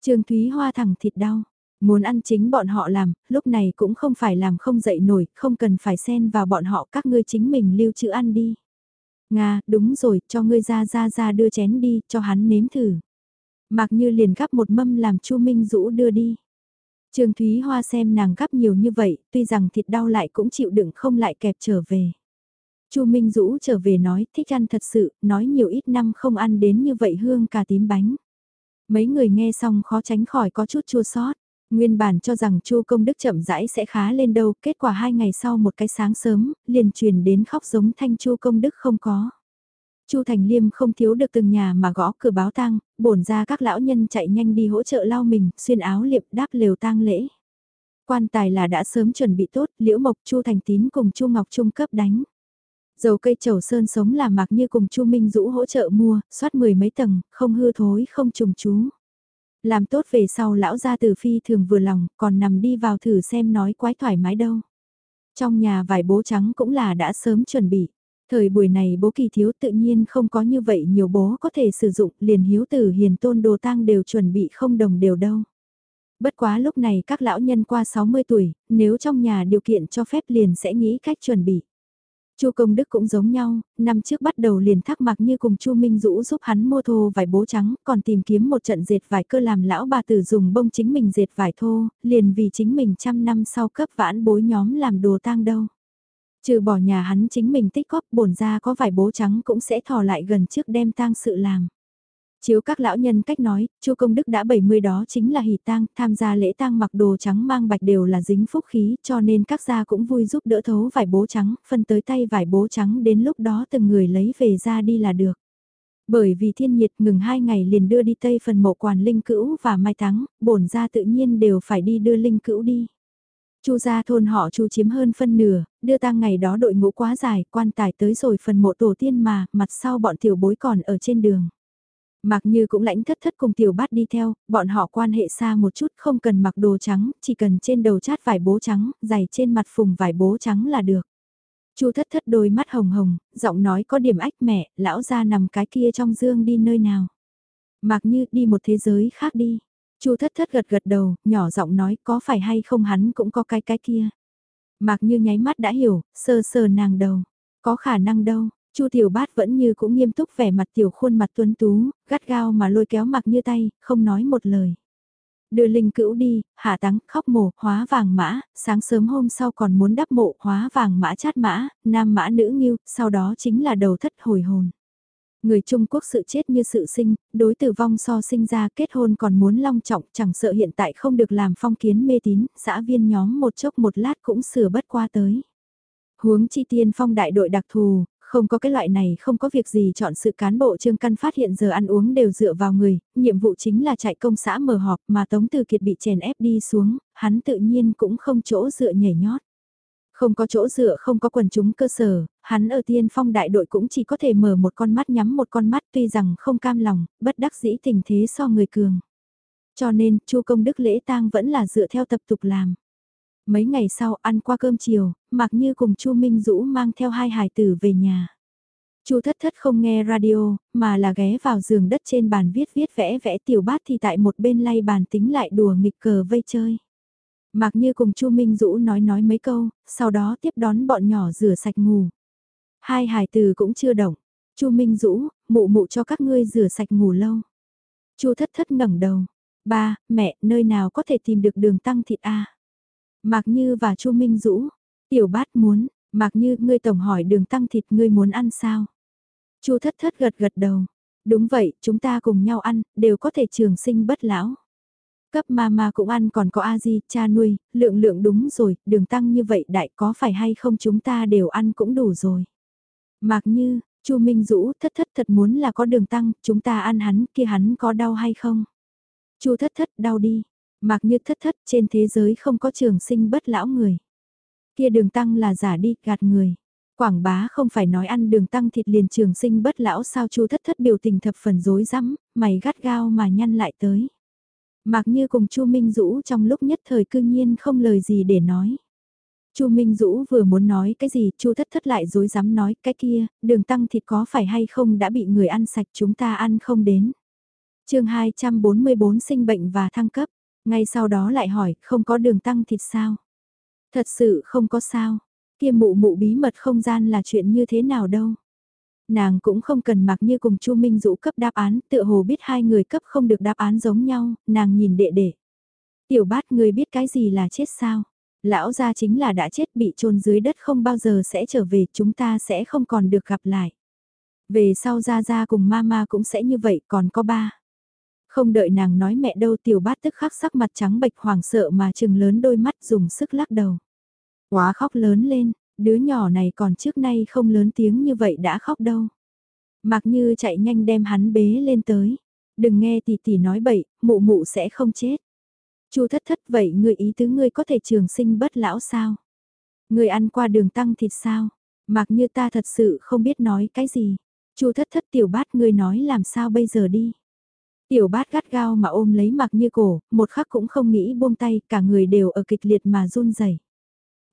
A: Trương Thúy Hoa thẳng thịt đau. Muốn ăn chính bọn họ làm, lúc này cũng không phải làm không dậy nổi, không cần phải xen vào bọn họ các ngươi chính mình lưu trữ ăn đi. Nga, đúng rồi, cho ngươi ra ra ra đưa chén đi, cho hắn nếm thử. Mặc như liền gắp một mâm làm Chu Minh Dũ đưa đi. Trương Thúy Hoa xem nàng gắp nhiều như vậy, tuy rằng thịt đau lại cũng chịu đựng không lại kẹp trở về. Chu Minh Dũ trở về nói thích ăn thật sự, nói nhiều ít năm không ăn đến như vậy hương cà tím bánh. Mấy người nghe xong khó tránh khỏi có chút chua sót. Nguyên bản cho rằng Chu Công Đức chậm rãi sẽ khá lên đâu, kết quả hai ngày sau một cái sáng sớm, liền truyền đến khóc giống thanh Chu Công Đức không có. Chu Thành Liêm không thiếu được từng nhà mà gõ cửa báo tang, bổn ra các lão nhân chạy nhanh đi hỗ trợ lau mình, xuyên áo liệp đáp lều tang lễ. Quan tài là đã sớm chuẩn bị tốt, Liễu Mộc Chu Thành Tín cùng Chu Ngọc Trung cấp đánh. Dầu cây trầu sơn sống là mạc như cùng Chu Minh Dũ hỗ trợ mua, soát mười mấy tầng, không hư thối không trùng chú. Làm tốt về sau lão gia từ phi thường vừa lòng, còn nằm đi vào thử xem nói quái thoải mái đâu. Trong nhà vải bố trắng cũng là đã sớm chuẩn bị. Thời buổi này bố kỳ thiếu tự nhiên không có như vậy nhiều bố có thể sử dụng liền hiếu tử hiền tôn đồ tang đều chuẩn bị không đồng đều đâu. Bất quá lúc này các lão nhân qua 60 tuổi, nếu trong nhà điều kiện cho phép liền sẽ nghĩ cách chuẩn bị. Chu Công Đức cũng giống nhau, năm trước bắt đầu liền thắc mắc như cùng Chu Minh Dũ giúp hắn mua thô vải bố trắng, còn tìm kiếm một trận dệt vải cơ làm lão bà tử dùng bông chính mình dệt vải thô, liền vì chính mình trăm năm sau cấp vãn bối nhóm làm đồ tang đâu. Trừ bỏ nhà hắn chính mình tích góp bổn ra có vải bố trắng cũng sẽ thò lại gần trước đem tang sự làm. Chiếu các lão nhân cách nói, Chu công đức đã 70 đó chính là hỷ tang, tham gia lễ tang mặc đồ trắng mang bạch đều là dính phúc khí, cho nên các gia cũng vui giúp đỡ thấu vải bố trắng, phân tới tay vải bố trắng đến lúc đó từng người lấy về ra đi là được. Bởi vì thiên nhiệt ngừng hai ngày liền đưa đi tây phần mộ quản linh cữu và mai táng, bổn ra tự nhiên đều phải đi đưa linh cữu đi. Chu gia thôn họ Chu chiếm hơn phân nửa, đưa tang ngày đó đội ngũ quá dài, quan tài tới rồi phần mộ tổ tiên mà, mặt sau bọn tiểu bối còn ở trên đường. Mặc như cũng lãnh thất thất cùng tiểu bát đi theo, bọn họ quan hệ xa một chút không cần mặc đồ trắng, chỉ cần trên đầu chát vải bố trắng, dày trên mặt phùng vải bố trắng là được. Chu thất thất đôi mắt hồng hồng, giọng nói có điểm ách mẹ, lão ra nằm cái kia trong dương đi nơi nào. Mặc như đi một thế giới khác đi. Chu thất thất gật gật đầu, nhỏ giọng nói có phải hay không hắn cũng có cái cái kia. Mặc như nháy mắt đã hiểu, sơ sơ nàng đầu. Có khả năng đâu, Chu Tiểu Bát vẫn như cũng nghiêm túc vẻ mặt tiểu khuôn mặt tuấn tú, gắt gao mà lôi kéo mặc như tay, không nói một lời. Đưa linh cữu đi, hạ táng, khóc mổ, hóa vàng mã, sáng sớm hôm sau còn muốn đắp mộ, hóa vàng mã chát mã, nam mã nữ nghiêu, sau đó chính là đầu thất hồi hồn. Người Trung Quốc sự chết như sự sinh, đối tử vong so sinh ra kết hôn còn muốn long trọng, chẳng sợ hiện tại không được làm phong kiến mê tín, xã viên nhóm một chốc một lát cũng sửa bất qua tới. Huống chi tiên phong đại đội đặc thù, không có cái loại này không có việc gì chọn sự cán bộ trương căn phát hiện giờ ăn uống đều dựa vào người, nhiệm vụ chính là chạy công xã mở họp mà Tống Từ Kiệt bị chèn ép đi xuống, hắn tự nhiên cũng không chỗ dựa nhảy nhót. Không có chỗ dựa không có quần chúng cơ sở, hắn ở tiên phong đại đội cũng chỉ có thể mở một con mắt nhắm một con mắt tuy rằng không cam lòng, bất đắc dĩ tình thế so người cường. Cho nên, chu công đức lễ tang vẫn là dựa theo tập tục làm. Mấy ngày sau ăn qua cơm chiều, mặc như cùng chu Minh Dũ mang theo hai hài tử về nhà. Chu thất thất không nghe radio, mà là ghé vào giường đất trên bàn viết viết vẽ vẽ tiểu bát thì tại một bên lay bàn tính lại đùa nghịch cờ vây chơi. Mặc như cùng chu Minh Dũ nói nói mấy câu, sau đó tiếp đón bọn nhỏ rửa sạch ngủ. Hai hài tử cũng chưa động. chu Minh Dũ, mụ mụ cho các ngươi rửa sạch ngủ lâu. chu thất thất ngẩng đầu. Ba, mẹ, nơi nào có thể tìm được đường tăng thịt a Mạc Như và Chu Minh Dũ, tiểu bát muốn, Mạc Như, ngươi tổng hỏi đường tăng thịt ngươi muốn ăn sao? Chu thất thất gật gật đầu. Đúng vậy, chúng ta cùng nhau ăn, đều có thể trường sinh bất lão. Cấp mama cũng ăn còn có A-di, cha nuôi, lượng lượng đúng rồi, đường tăng như vậy đại có phải hay không chúng ta đều ăn cũng đủ rồi. Mạc Như, Chu Minh Dũ thất thất thật muốn là có đường tăng, chúng ta ăn hắn kia hắn có đau hay không? Chu thất thất đau đi, Mặc như thất thất trên thế giới không có trường sinh bất lão người. Kia đường tăng là giả đi, gạt người. Quảng bá không phải nói ăn đường tăng thịt liền trường sinh bất lão sao chu thất thất biểu tình thập phần rối rắm, mày gắt gao mà nhăn lại tới. Mạc Như cùng Chu Minh Dũ trong lúc nhất thời cư nhiên không lời gì để nói. Chu Minh Dũ vừa muốn nói cái gì, Chu Thất Thất lại dối dám nói cái kia, đường tăng thịt có phải hay không đã bị người ăn sạch chúng ta ăn không đến. chương 244 sinh bệnh và thăng cấp, ngay sau đó lại hỏi, không có đường tăng thịt sao? Thật sự không có sao, kia mụ mụ bí mật không gian là chuyện như thế nào đâu. Nàng cũng không cần mặc như cùng Chu Minh Dũ cấp đáp án, tựa hồ biết hai người cấp không được đáp án giống nhau, nàng nhìn đệ đệ. Tiểu bát người biết cái gì là chết sao? Lão gia chính là đã chết bị chôn dưới đất không bao giờ sẽ trở về, chúng ta sẽ không còn được gặp lại. Về sau gia gia cùng mama cũng sẽ như vậy, còn có ba. Không đợi nàng nói mẹ đâu tiểu bát tức khắc sắc mặt trắng bệch hoàng sợ mà trừng lớn đôi mắt dùng sức lắc đầu. Quá khóc lớn lên, đứa nhỏ này còn trước nay không lớn tiếng như vậy đã khóc đâu. Mặc như chạy nhanh đem hắn bế lên tới. Đừng nghe tỷ tỷ nói bậy, mụ mụ sẽ không chết. Chu thất thất vậy người ý tứ ngươi có thể trường sinh bất lão sao? Người ăn qua đường tăng thịt sao? Mặc như ta thật sự không biết nói cái gì. Chu thất thất tiểu bát ngươi nói làm sao bây giờ đi. Tiểu bát gắt gao mà ôm lấy mặc như cổ, một khắc cũng không nghĩ buông tay, cả người đều ở kịch liệt mà run rẩy.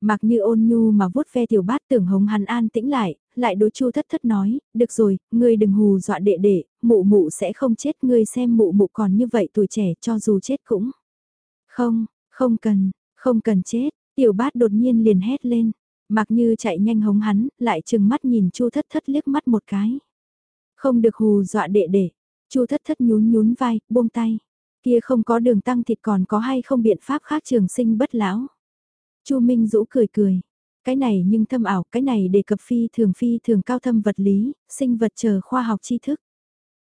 A: Mặc như ôn nhu mà vuốt ve tiểu bát tưởng hống hắn an tĩnh lại, lại đối chu thất thất nói, được rồi, ngươi đừng hù dọa đệ đệ, mụ mụ sẽ không chết ngươi xem mụ mụ còn như vậy tuổi trẻ cho dù chết cũng. Không, không cần, không cần chết, tiểu bát đột nhiên liền hét lên, mặc như chạy nhanh hống hắn, lại chừng mắt nhìn chu thất thất liếc mắt một cái. Không được hù dọa đệ đệ, chu thất thất nhún nhún vai, buông tay, kia không có đường tăng thịt còn có hay không biện pháp khác trường sinh bất lão. Chu Minh Dũ cười cười. Cái này nhưng thâm ảo, cái này đề cập phi thường phi thường cao thâm vật lý, sinh vật chờ khoa học tri thức.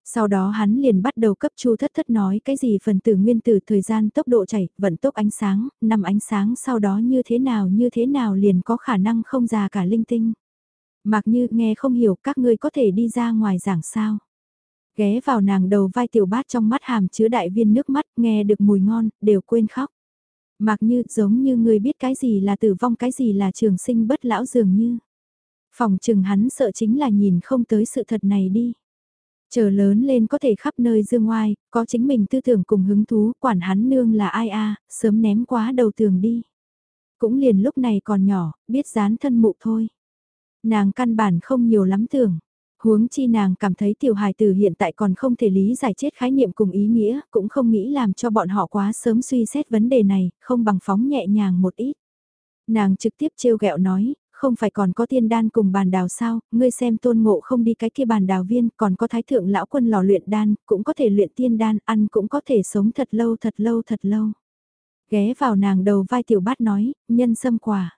A: Sau đó hắn liền bắt đầu cấp chu thất thất nói cái gì phần tử nguyên tử thời gian tốc độ chảy, vận tốc ánh sáng, năm ánh sáng sau đó như thế nào như thế nào liền có khả năng không già cả linh tinh. Mặc như nghe không hiểu các ngươi có thể đi ra ngoài giảng sao. Ghé vào nàng đầu vai tiểu bát trong mắt hàm chứa đại viên nước mắt nghe được mùi ngon, đều quên khóc. Mặc như giống như người biết cái gì là tử vong cái gì là trường sinh bất lão dường như. Phòng trừng hắn sợ chính là nhìn không tới sự thật này đi. Chờ lớn lên có thể khắp nơi dương ngoai, có chính mình tư tưởng cùng hứng thú, quản hắn nương là ai a sớm ném quá đầu tường đi. Cũng liền lúc này còn nhỏ, biết dán thân mụ thôi. Nàng căn bản không nhiều lắm tưởng. Huống chi nàng cảm thấy tiểu hài tử hiện tại còn không thể lý giải chết khái niệm cùng ý nghĩa, cũng không nghĩ làm cho bọn họ quá sớm suy xét vấn đề này, không bằng phóng nhẹ nhàng một ít. Nàng trực tiếp trêu ghẹo nói, không phải còn có tiên đan cùng bàn đào sao, ngươi xem tôn ngộ không đi cái kia bàn đào viên, còn có thái thượng lão quân lò luyện đan, cũng có thể luyện tiên đan, ăn cũng có thể sống thật lâu thật lâu thật lâu. Ghé vào nàng đầu vai tiểu bát nói, nhân sâm quả.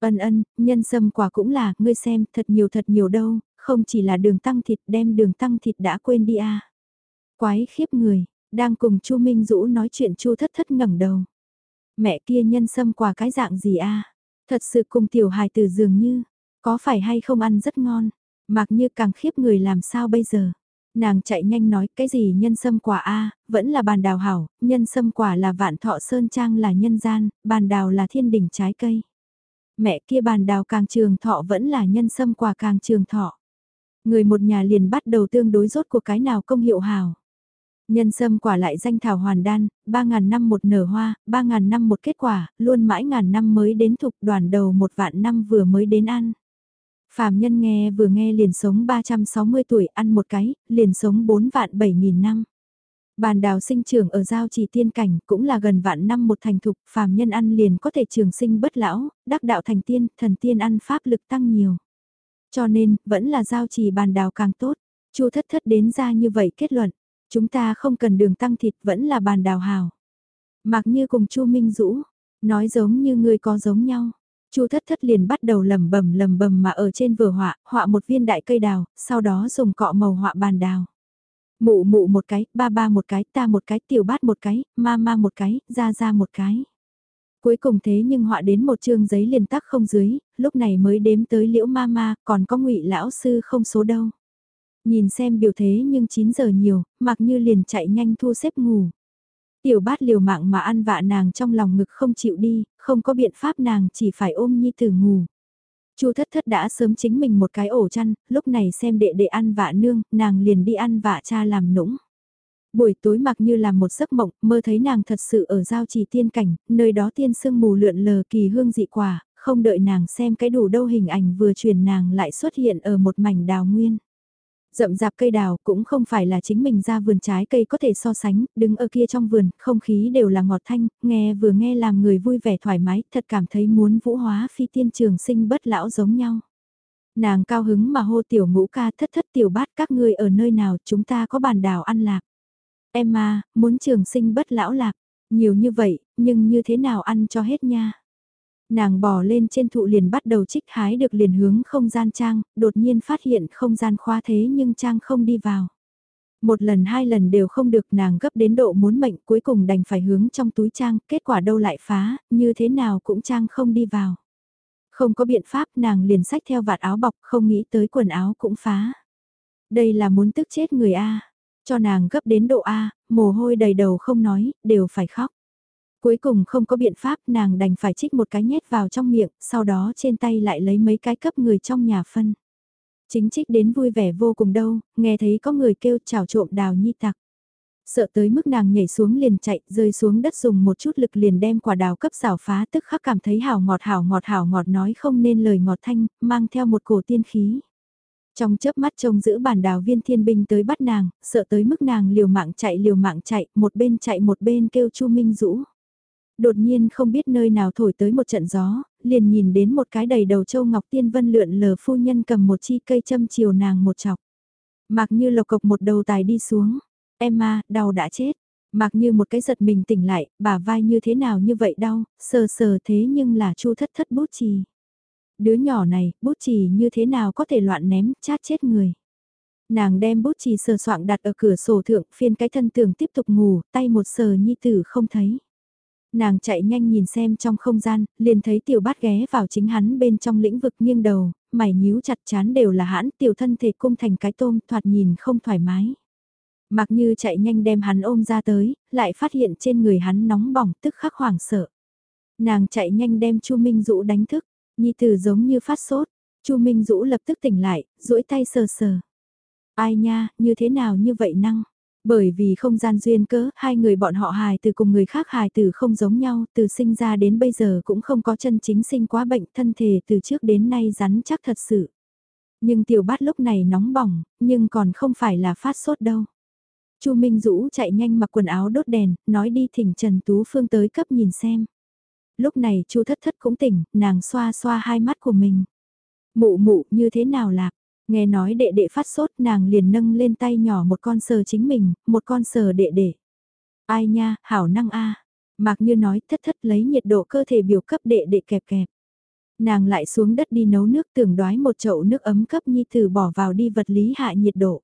A: Ân ân, nhân sâm quả cũng là, ngươi xem, thật nhiều thật nhiều đâu, không chỉ là đường tăng thịt đem đường tăng thịt đã quên đi à. Quái khiếp người, đang cùng Chu Minh Dũ nói chuyện Chu thất thất ngẩng đầu. Mẹ kia nhân sâm quả cái dạng gì à? Thật sự cùng tiểu hài từ dường như, có phải hay không ăn rất ngon, mặc như càng khiếp người làm sao bây giờ. Nàng chạy nhanh nói cái gì nhân sâm quả a à? vẫn là bàn đào hảo, nhân sâm quả là vạn thọ sơn trang là nhân gian, bàn đào là thiên đỉnh trái cây. Mẹ kia bàn đào càng trường thọ vẫn là nhân sâm quả càng trường thọ. Người một nhà liền bắt đầu tương đối rốt của cái nào công hiệu hào Nhân sâm quả lại danh thảo hoàn đan, 3.000 năm một nở hoa, 3.000 năm một kết quả, luôn mãi ngàn năm mới đến thục đoàn đầu một vạn năm vừa mới đến ăn. Phạm nhân nghe vừa nghe liền sống 360 tuổi ăn một cái, liền sống 4 vạn 7 nghìn năm. Bàn đào sinh trưởng ở giao chỉ tiên cảnh cũng là gần vạn năm một thành thục, phàm nhân ăn liền có thể trường sinh bất lão, đắc đạo thành tiên, thần tiên ăn pháp lực tăng nhiều. Cho nên, vẫn là giao trì bàn đào càng tốt. Chu thất thất đến ra như vậy kết luận. Chúng ta không cần đường tăng thịt vẫn là bàn đào hào. Mặc như cùng Chu Minh Dũ, nói giống như người có giống nhau. Chu thất thất liền bắt đầu lầm bầm lầm bầm mà ở trên vừa họa, họa một viên đại cây đào, sau đó dùng cọ màu họa bàn đào. Mụ mụ một cái, ba ba một cái, ta một cái, tiểu bát một cái, ma ma một cái, ra ra một cái. Cuối cùng thế nhưng họa đến một chương giấy liền tắc không dưới, lúc này mới đếm tới liễu ma ma, còn có ngụy lão sư không số đâu. Nhìn xem biểu thế nhưng 9 giờ nhiều, mặc như liền chạy nhanh thu xếp ngủ. Tiểu bát liều mạng mà ăn vạ nàng trong lòng ngực không chịu đi, không có biện pháp nàng chỉ phải ôm nhi tử ngủ. Chu thất thất đã sớm chính mình một cái ổ chăn, lúc này xem đệ đệ ăn vạ nương, nàng liền đi ăn vạ cha làm nũng. Buổi tối mặc như là một giấc mộng, mơ thấy nàng thật sự ở giao trì tiên cảnh, nơi đó tiên sương mù lượn lờ kỳ hương dị quả, không đợi nàng xem cái đủ đâu hình ảnh vừa truyền nàng lại xuất hiện ở một mảnh đào nguyên. Rậm rạp cây đào cũng không phải là chính mình ra vườn trái cây có thể so sánh, đứng ở kia trong vườn, không khí đều là ngọt thanh, nghe vừa nghe làm người vui vẻ thoải mái, thật cảm thấy muốn vũ hóa phi tiên trường sinh bất lão giống nhau. Nàng cao hứng mà hô tiểu ngũ ca thất thất tiểu bát các ngươi ở nơi nào chúng ta có bàn đào ăn lạc. Em à, muốn trường sinh bất lão lạc, nhiều như vậy, nhưng như thế nào ăn cho hết nha. Nàng bò lên trên thụ liền bắt đầu trích hái được liền hướng không gian trang, đột nhiên phát hiện không gian khóa thế nhưng trang không đi vào. Một lần hai lần đều không được nàng gấp đến độ muốn mệnh cuối cùng đành phải hướng trong túi trang, kết quả đâu lại phá, như thế nào cũng trang không đi vào. Không có biện pháp nàng liền sách theo vạt áo bọc không nghĩ tới quần áo cũng phá. Đây là muốn tức chết người A, cho nàng gấp đến độ A, mồ hôi đầy đầu không nói, đều phải khóc. Cuối cùng không có biện pháp nàng đành phải trích một cái nhét vào trong miệng, sau đó trên tay lại lấy mấy cái cấp người trong nhà phân. Chính trích đến vui vẻ vô cùng đâu, nghe thấy có người kêu chào trộm đào nhi tặc. Sợ tới mức nàng nhảy xuống liền chạy, rơi xuống đất dùng một chút lực liền đem quả đào cấp xảo phá tức khắc cảm thấy hào ngọt hào ngọt hào ngọt nói không nên lời ngọt thanh, mang theo một cổ tiên khí. Trong chớp mắt trông giữ bản đào viên thiên binh tới bắt nàng, sợ tới mức nàng liều mạng chạy liều mạng chạy, một bên chạy một bên kêu chu Minh Dũ. Đột nhiên không biết nơi nào thổi tới một trận gió, liền nhìn đến một cái đầy đầu châu ngọc tiên vân lượn lờ phu nhân cầm một chi cây châm chiều nàng một chọc. Mặc như lộc cộc một đầu tài đi xuống. Emma, đau đã chết. Mặc như một cái giật mình tỉnh lại, bà vai như thế nào như vậy đau, sờ sờ thế nhưng là chu thất thất bút trì Đứa nhỏ này, bút chì như thế nào có thể loạn ném, chát chết người. Nàng đem bút chì sờ soạng đặt ở cửa sổ thượng, phiên cái thân tường tiếp tục ngủ, tay một sờ nhi tử không thấy. Nàng chạy nhanh nhìn xem trong không gian, liền thấy tiểu bát ghé vào chính hắn bên trong lĩnh vực nghiêng đầu, mày nhíu chặt chán đều là hãn tiểu thân thể cung thành cái tôm thoạt nhìn không thoải mái. Mặc như chạy nhanh đem hắn ôm ra tới, lại phát hiện trên người hắn nóng bỏng tức khắc hoảng sợ. Nàng chạy nhanh đem Chu Minh Dũ đánh thức, nhi tử giống như phát sốt, Chu Minh Dũ lập tức tỉnh lại, duỗi tay sờ sờ. Ai nha, như thế nào như vậy năng? Bởi vì không gian duyên cớ, hai người bọn họ hài từ cùng người khác hài từ không giống nhau, từ sinh ra đến bây giờ cũng không có chân chính sinh quá bệnh thân thể từ trước đến nay rắn chắc thật sự. Nhưng tiểu bát lúc này nóng bỏng, nhưng còn không phải là phát sốt đâu. Chu Minh Dũ chạy nhanh mặc quần áo đốt đèn, nói đi thỉnh Trần Tú Phương tới cấp nhìn xem. Lúc này Chu Thất Thất cũng tỉnh, nàng xoa xoa hai mắt của mình. Mụ mụ như thế nào lạc? Nghe nói đệ đệ phát sốt nàng liền nâng lên tay nhỏ một con sờ chính mình, một con sờ đệ đệ. Ai nha, hảo năng a à. Mạc như nói thất thất lấy nhiệt độ cơ thể biểu cấp đệ đệ kẹp kẹp. Nàng lại xuống đất đi nấu nước tưởng đoái một chậu nước ấm cấp nhi thử bỏ vào đi vật lý hạ nhiệt độ.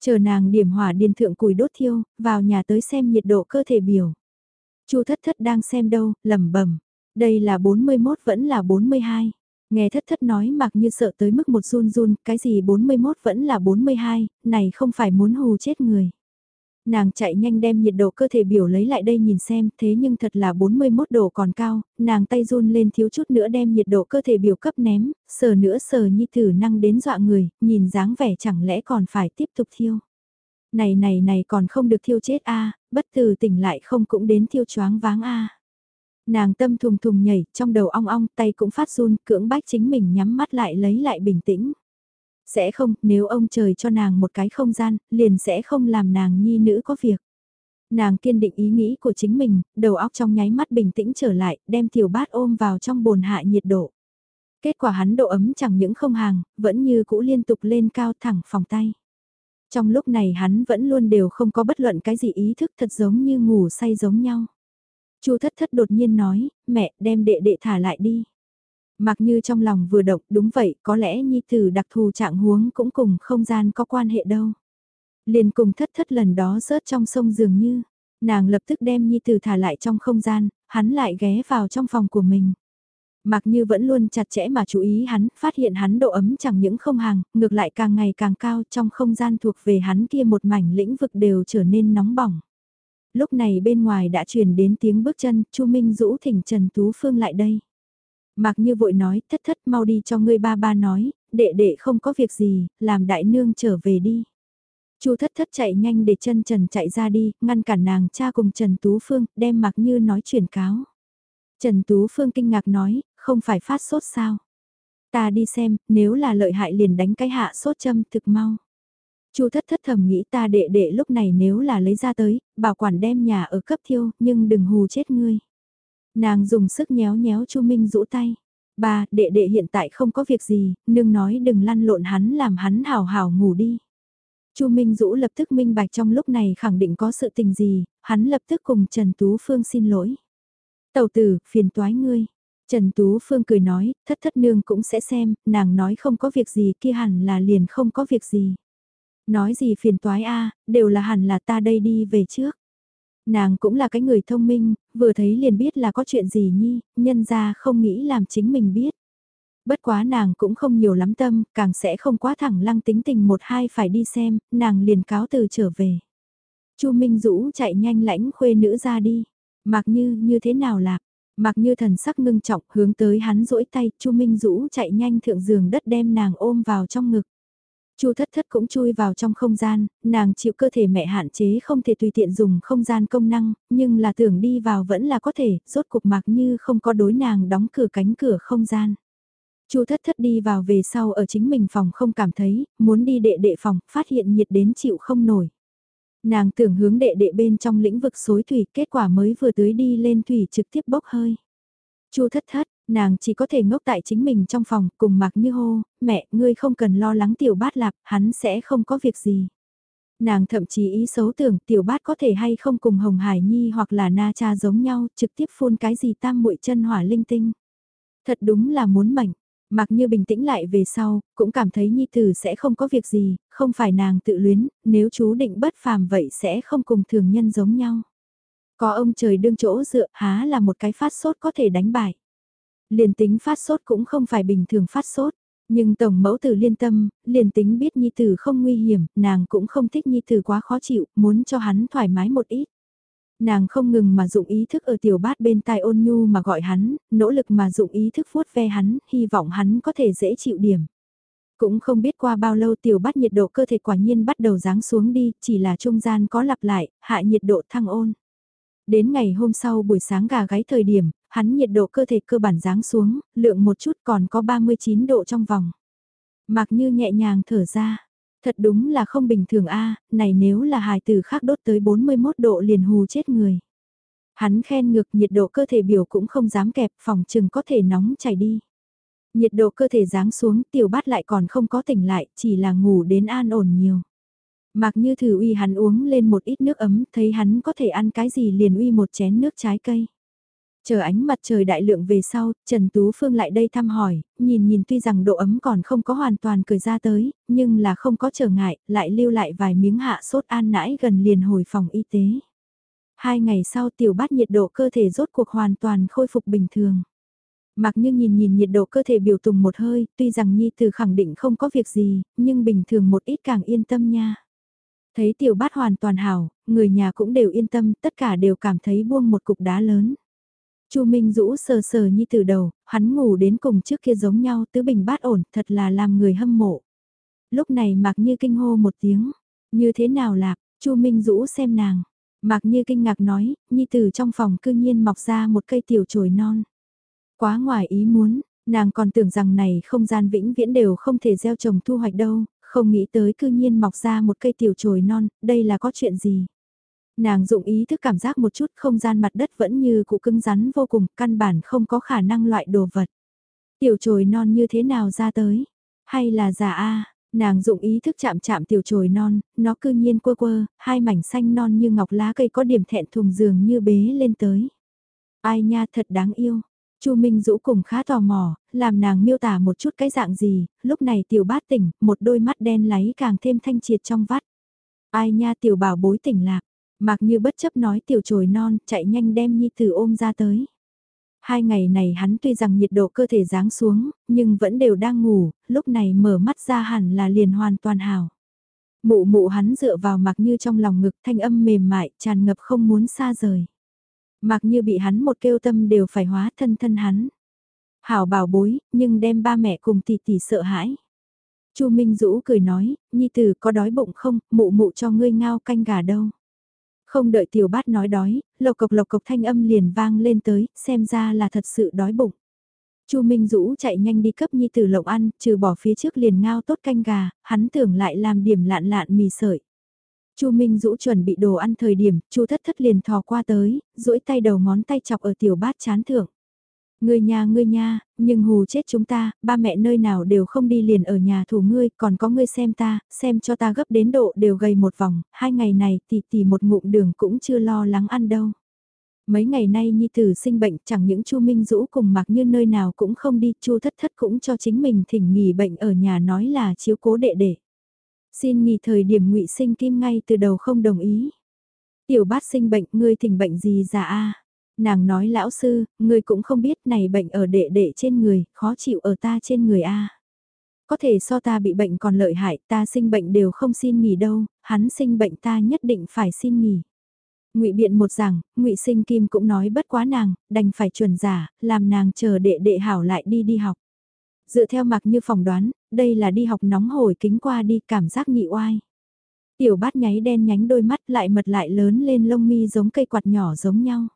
A: Chờ nàng điểm hỏa điền thượng củi đốt thiêu, vào nhà tới xem nhiệt độ cơ thể biểu. Chu thất thất đang xem đâu, lẩm bẩm Đây là 41 vẫn là 42. Nghe thất thất nói mặc như sợ tới mức một run run, cái gì 41 vẫn là 42, này không phải muốn hù chết người. Nàng chạy nhanh đem nhiệt độ cơ thể biểu lấy lại đây nhìn xem, thế nhưng thật là 41 độ còn cao, nàng tay run lên thiếu chút nữa đem nhiệt độ cơ thể biểu cấp ném, sờ nữa sờ nhi thử năng đến dọa người, nhìn dáng vẻ chẳng lẽ còn phải tiếp tục thiêu. Này này này còn không được thiêu chết a bất từ tỉnh lại không cũng đến thiêu choáng váng a Nàng tâm thùng thùng nhảy, trong đầu ong ong, tay cũng phát run, cưỡng bách chính mình nhắm mắt lại lấy lại bình tĩnh. Sẽ không, nếu ông trời cho nàng một cái không gian, liền sẽ không làm nàng nhi nữ có việc. Nàng kiên định ý nghĩ của chính mình, đầu óc trong nháy mắt bình tĩnh trở lại, đem tiểu bát ôm vào trong bồn hạ nhiệt độ. Kết quả hắn độ ấm chẳng những không hàng, vẫn như cũ liên tục lên cao thẳng phòng tay. Trong lúc này hắn vẫn luôn đều không có bất luận cái gì ý thức thật giống như ngủ say giống nhau. Chu thất thất đột nhiên nói, mẹ đem đệ đệ thả lại đi. Mặc như trong lòng vừa động, đúng vậy, có lẽ nhi tử đặc thù trạng huống cũng cùng không gian có quan hệ đâu. Liền cùng thất thất lần đó rớt trong sông dường như, nàng lập tức đem nhi tử thả lại trong không gian, hắn lại ghé vào trong phòng của mình. Mặc như vẫn luôn chặt chẽ mà chú ý hắn, phát hiện hắn độ ấm chẳng những không hàng, ngược lại càng ngày càng cao trong không gian thuộc về hắn kia một mảnh lĩnh vực đều trở nên nóng bỏng lúc này bên ngoài đã truyền đến tiếng bước chân, Chu Minh rũ thỉnh Trần Tú Phương lại đây. Mạc Như vội nói, thất thất mau đi cho ngươi ba ba nói, đệ đệ không có việc gì, làm đại nương trở về đi. Chu thất thất chạy nhanh để chân Trần chạy ra đi, ngăn cản nàng cha cùng Trần Tú Phương, đem Mạc Như nói truyền cáo. Trần Tú Phương kinh ngạc nói, không phải phát sốt sao? Ta đi xem, nếu là lợi hại liền đánh cái hạ sốt châm thực mau. Chu thất thất thầm nghĩ ta đệ đệ lúc này nếu là lấy ra tới, bảo quản đem nhà ở cấp thiêu, nhưng đừng hù chết ngươi. Nàng dùng sức nhéo nhéo Chu Minh rũ tay. Ba, đệ đệ hiện tại không có việc gì, nương nói đừng lăn lộn hắn làm hắn hào hào ngủ đi. Chu Minh Dũ lập tức minh bạch trong lúc này khẳng định có sự tình gì, hắn lập tức cùng Trần Tú Phương xin lỗi. tàu tử, phiền toái ngươi. Trần Tú Phương cười nói, thất thất nương cũng sẽ xem, nàng nói không có việc gì kia hẳn là liền không có việc gì. Nói gì phiền toái a đều là hẳn là ta đây đi về trước. Nàng cũng là cái người thông minh, vừa thấy liền biết là có chuyện gì nhi, nhân ra không nghĩ làm chính mình biết. Bất quá nàng cũng không nhiều lắm tâm, càng sẽ không quá thẳng lăng tính tình một hai phải đi xem, nàng liền cáo từ trở về. Chu Minh Dũ chạy nhanh lãnh khuê nữ ra đi. Mặc như, như thế nào lạc? Mặc như thần sắc ngưng trọng hướng tới hắn rỗi tay, Chu Minh Dũ chạy nhanh thượng giường đất đem nàng ôm vào trong ngực. Chu thất thất cũng chui vào trong không gian, nàng chịu cơ thể mẹ hạn chế không thể tùy tiện dùng không gian công năng, nhưng là tưởng đi vào vẫn là có thể, rốt cục mặc như không có đối nàng đóng cửa cánh cửa không gian. Chu thất thất đi vào về sau ở chính mình phòng không cảm thấy, muốn đi đệ đệ phòng, phát hiện nhiệt đến chịu không nổi. Nàng tưởng hướng đệ đệ bên trong lĩnh vực xối thủy, kết quả mới vừa tưới đi lên thủy trực tiếp bốc hơi. Chu thất thất, nàng chỉ có thể ngốc tại chính mình trong phòng, cùng mặc như hô, mẹ, ngươi không cần lo lắng tiểu bát lạp, hắn sẽ không có việc gì. Nàng thậm chí ý xấu tưởng tiểu bát có thể hay không cùng Hồng Hải Nhi hoặc là Na Cha giống nhau, trực tiếp phun cái gì tam muội chân hỏa linh tinh. Thật đúng là muốn mảnh, Mặc như bình tĩnh lại về sau, cũng cảm thấy Nhi Tử sẽ không có việc gì, không phải nàng tự luyến, nếu chú định bất phàm vậy sẽ không cùng thường nhân giống nhau. Có ông trời đương chỗ dựa há là một cái phát sốt có thể đánh bại. Liền tính phát sốt cũng không phải bình thường phát sốt. Nhưng tổng mẫu tử liên tâm, liền tính biết Nhi Tử không nguy hiểm, nàng cũng không thích Nhi Tử quá khó chịu, muốn cho hắn thoải mái một ít. Nàng không ngừng mà dụng ý thức ở tiểu bát bên tai ôn nhu mà gọi hắn, nỗ lực mà dụng ý thức vuốt ve hắn, hy vọng hắn có thể dễ chịu điểm. Cũng không biết qua bao lâu tiểu bát nhiệt độ cơ thể quả nhiên bắt đầu ráng xuống đi, chỉ là trung gian có lặp lại, hạ nhiệt độ thăng ôn. Đến ngày hôm sau buổi sáng gà gáy thời điểm, hắn nhiệt độ cơ thể cơ bản ráng xuống, lượng một chút còn có 39 độ trong vòng. Mặc như nhẹ nhàng thở ra, Thật đúng là không bình thường a này nếu là hài tử khác đốt tới 41 độ liền hù chết người. Hắn khen ngược nhiệt độ cơ thể biểu cũng không dám kẹp phòng chừng có thể nóng chảy đi. Nhiệt độ cơ thể giáng xuống tiểu bát lại còn không có tỉnh lại, chỉ là ngủ đến an ổn nhiều. Mặc như thử uy hắn uống lên một ít nước ấm, thấy hắn có thể ăn cái gì liền uy một chén nước trái cây. Chờ ánh mặt trời đại lượng về sau, Trần Tú Phương lại đây thăm hỏi, nhìn nhìn tuy rằng độ ấm còn không có hoàn toàn cười ra tới, nhưng là không có trở ngại, lại lưu lại vài miếng hạ sốt an nãi gần liền hồi phòng y tế. Hai ngày sau tiểu bát nhiệt độ cơ thể rốt cuộc hoàn toàn khôi phục bình thường. Mặc như nhìn nhìn nhiệt độ cơ thể biểu tùng một hơi, tuy rằng Nhi Từ khẳng định không có việc gì, nhưng bình thường một ít càng yên tâm nha. Thấy tiểu bát hoàn toàn hảo, người nhà cũng đều yên tâm, tất cả đều cảm thấy buông một cục đá lớn. Chu Minh Dũ sờ sờ như từ đầu, hắn ngủ đến cùng trước kia giống nhau tứ bình bát ổn, thật là làm người hâm mộ. Lúc này Mạc Như kinh hô một tiếng, như thế nào lạc, Chu Minh Dũ xem nàng. Mạc Như kinh ngạc nói, Nhi Tử trong phòng cư nhiên mọc ra một cây tiểu chồi non. Quá ngoài ý muốn, nàng còn tưởng rằng này không gian vĩnh viễn đều không thể gieo trồng thu hoạch đâu, không nghĩ tới cư nhiên mọc ra một cây tiểu chồi non, đây là có chuyện gì. Nàng dụng ý thức cảm giác một chút không gian mặt đất vẫn như cụ cứng rắn vô cùng, căn bản không có khả năng loại đồ vật. Tiểu trồi non như thế nào ra tới? Hay là giả a nàng dụng ý thức chạm chạm tiểu trồi non, nó cư nhiên quơ quơ, hai mảnh xanh non như ngọc lá cây có điểm thẹn thùng giường như bế lên tới. Ai nha thật đáng yêu. Chu Minh Dũ cùng khá tò mò, làm nàng miêu tả một chút cái dạng gì, lúc này tiểu bát tỉnh, một đôi mắt đen láy càng thêm thanh triệt trong vắt. Ai nha tiểu bảo bối tỉnh lạc, Mạc như bất chấp nói tiểu trồi non, chạy nhanh đem Nhi Tử ôm ra tới. Hai ngày này hắn tuy rằng nhiệt độ cơ thể giáng xuống, nhưng vẫn đều đang ngủ, lúc này mở mắt ra hẳn là liền hoàn toàn hào. Mụ mụ hắn dựa vào Mạc Như trong lòng ngực thanh âm mềm mại, tràn ngập không muốn xa rời. Mạc Như bị hắn một kêu tâm đều phải hóa thân thân hắn. Hảo bảo bối, nhưng đem ba mẹ cùng tỷ tỷ sợ hãi. Chu Minh Dũ cười nói, nhi tử có đói bụng không, mụ mụ cho ngươi ngao canh gà đâu. Không đợi tiểu bát nói đói, lộc cộc lộc cộc thanh âm liền vang lên tới, xem ra là thật sự đói bụng. Chu Minh Dũ chạy nhanh đi cấp nhi tử lộng ăn, trừ bỏ phía trước liền ngao tốt canh gà, hắn tưởng lại làm điểm lạn lạn mì sợi. Chu Minh Dũ chuẩn bị đồ ăn thời điểm, Chu Thất Thất liền thò qua tới, duỗi tay đầu ngón tay chọc ở tiểu bát chán thượng. Ngươi nha ngươi nha, nhưng hù chết chúng ta, ba mẹ nơi nào đều không đi liền ở nhà thủ ngươi, còn có ngươi xem ta, xem cho ta gấp đến độ đều gầy một vòng, hai ngày này tỷ tỷ một ngụm đường cũng chưa lo lắng ăn đâu. Mấy ngày nay Nhi Tử sinh bệnh chẳng những Chu Minh Dũ cùng mặc như nơi nào cũng không đi, Chu Thất Thất cũng cho chính mình thỉnh nghỉ bệnh ở nhà nói là chiếu cố đệ đệ. Xin nghỉ thời điểm ngụy sinh kim ngay từ đầu không đồng ý. Tiểu bát sinh bệnh, ngươi thỉnh bệnh gì già a Nàng nói lão sư, người cũng không biết này bệnh ở đệ đệ trên người, khó chịu ở ta trên người a Có thể so ta bị bệnh còn lợi hại, ta sinh bệnh đều không xin nghỉ đâu, hắn sinh bệnh ta nhất định phải xin nghỉ ngụy biện một rằng, ngụy sinh kim cũng nói bất quá nàng, đành phải chuẩn giả, làm nàng chờ đệ đệ hảo lại đi đi học. Dựa theo mặc như phỏng đoán, đây là đi học nóng hổi kính qua đi cảm giác nhị oai. Tiểu bát nháy đen nhánh đôi mắt lại mật lại lớn lên lông mi giống cây quạt nhỏ giống nhau.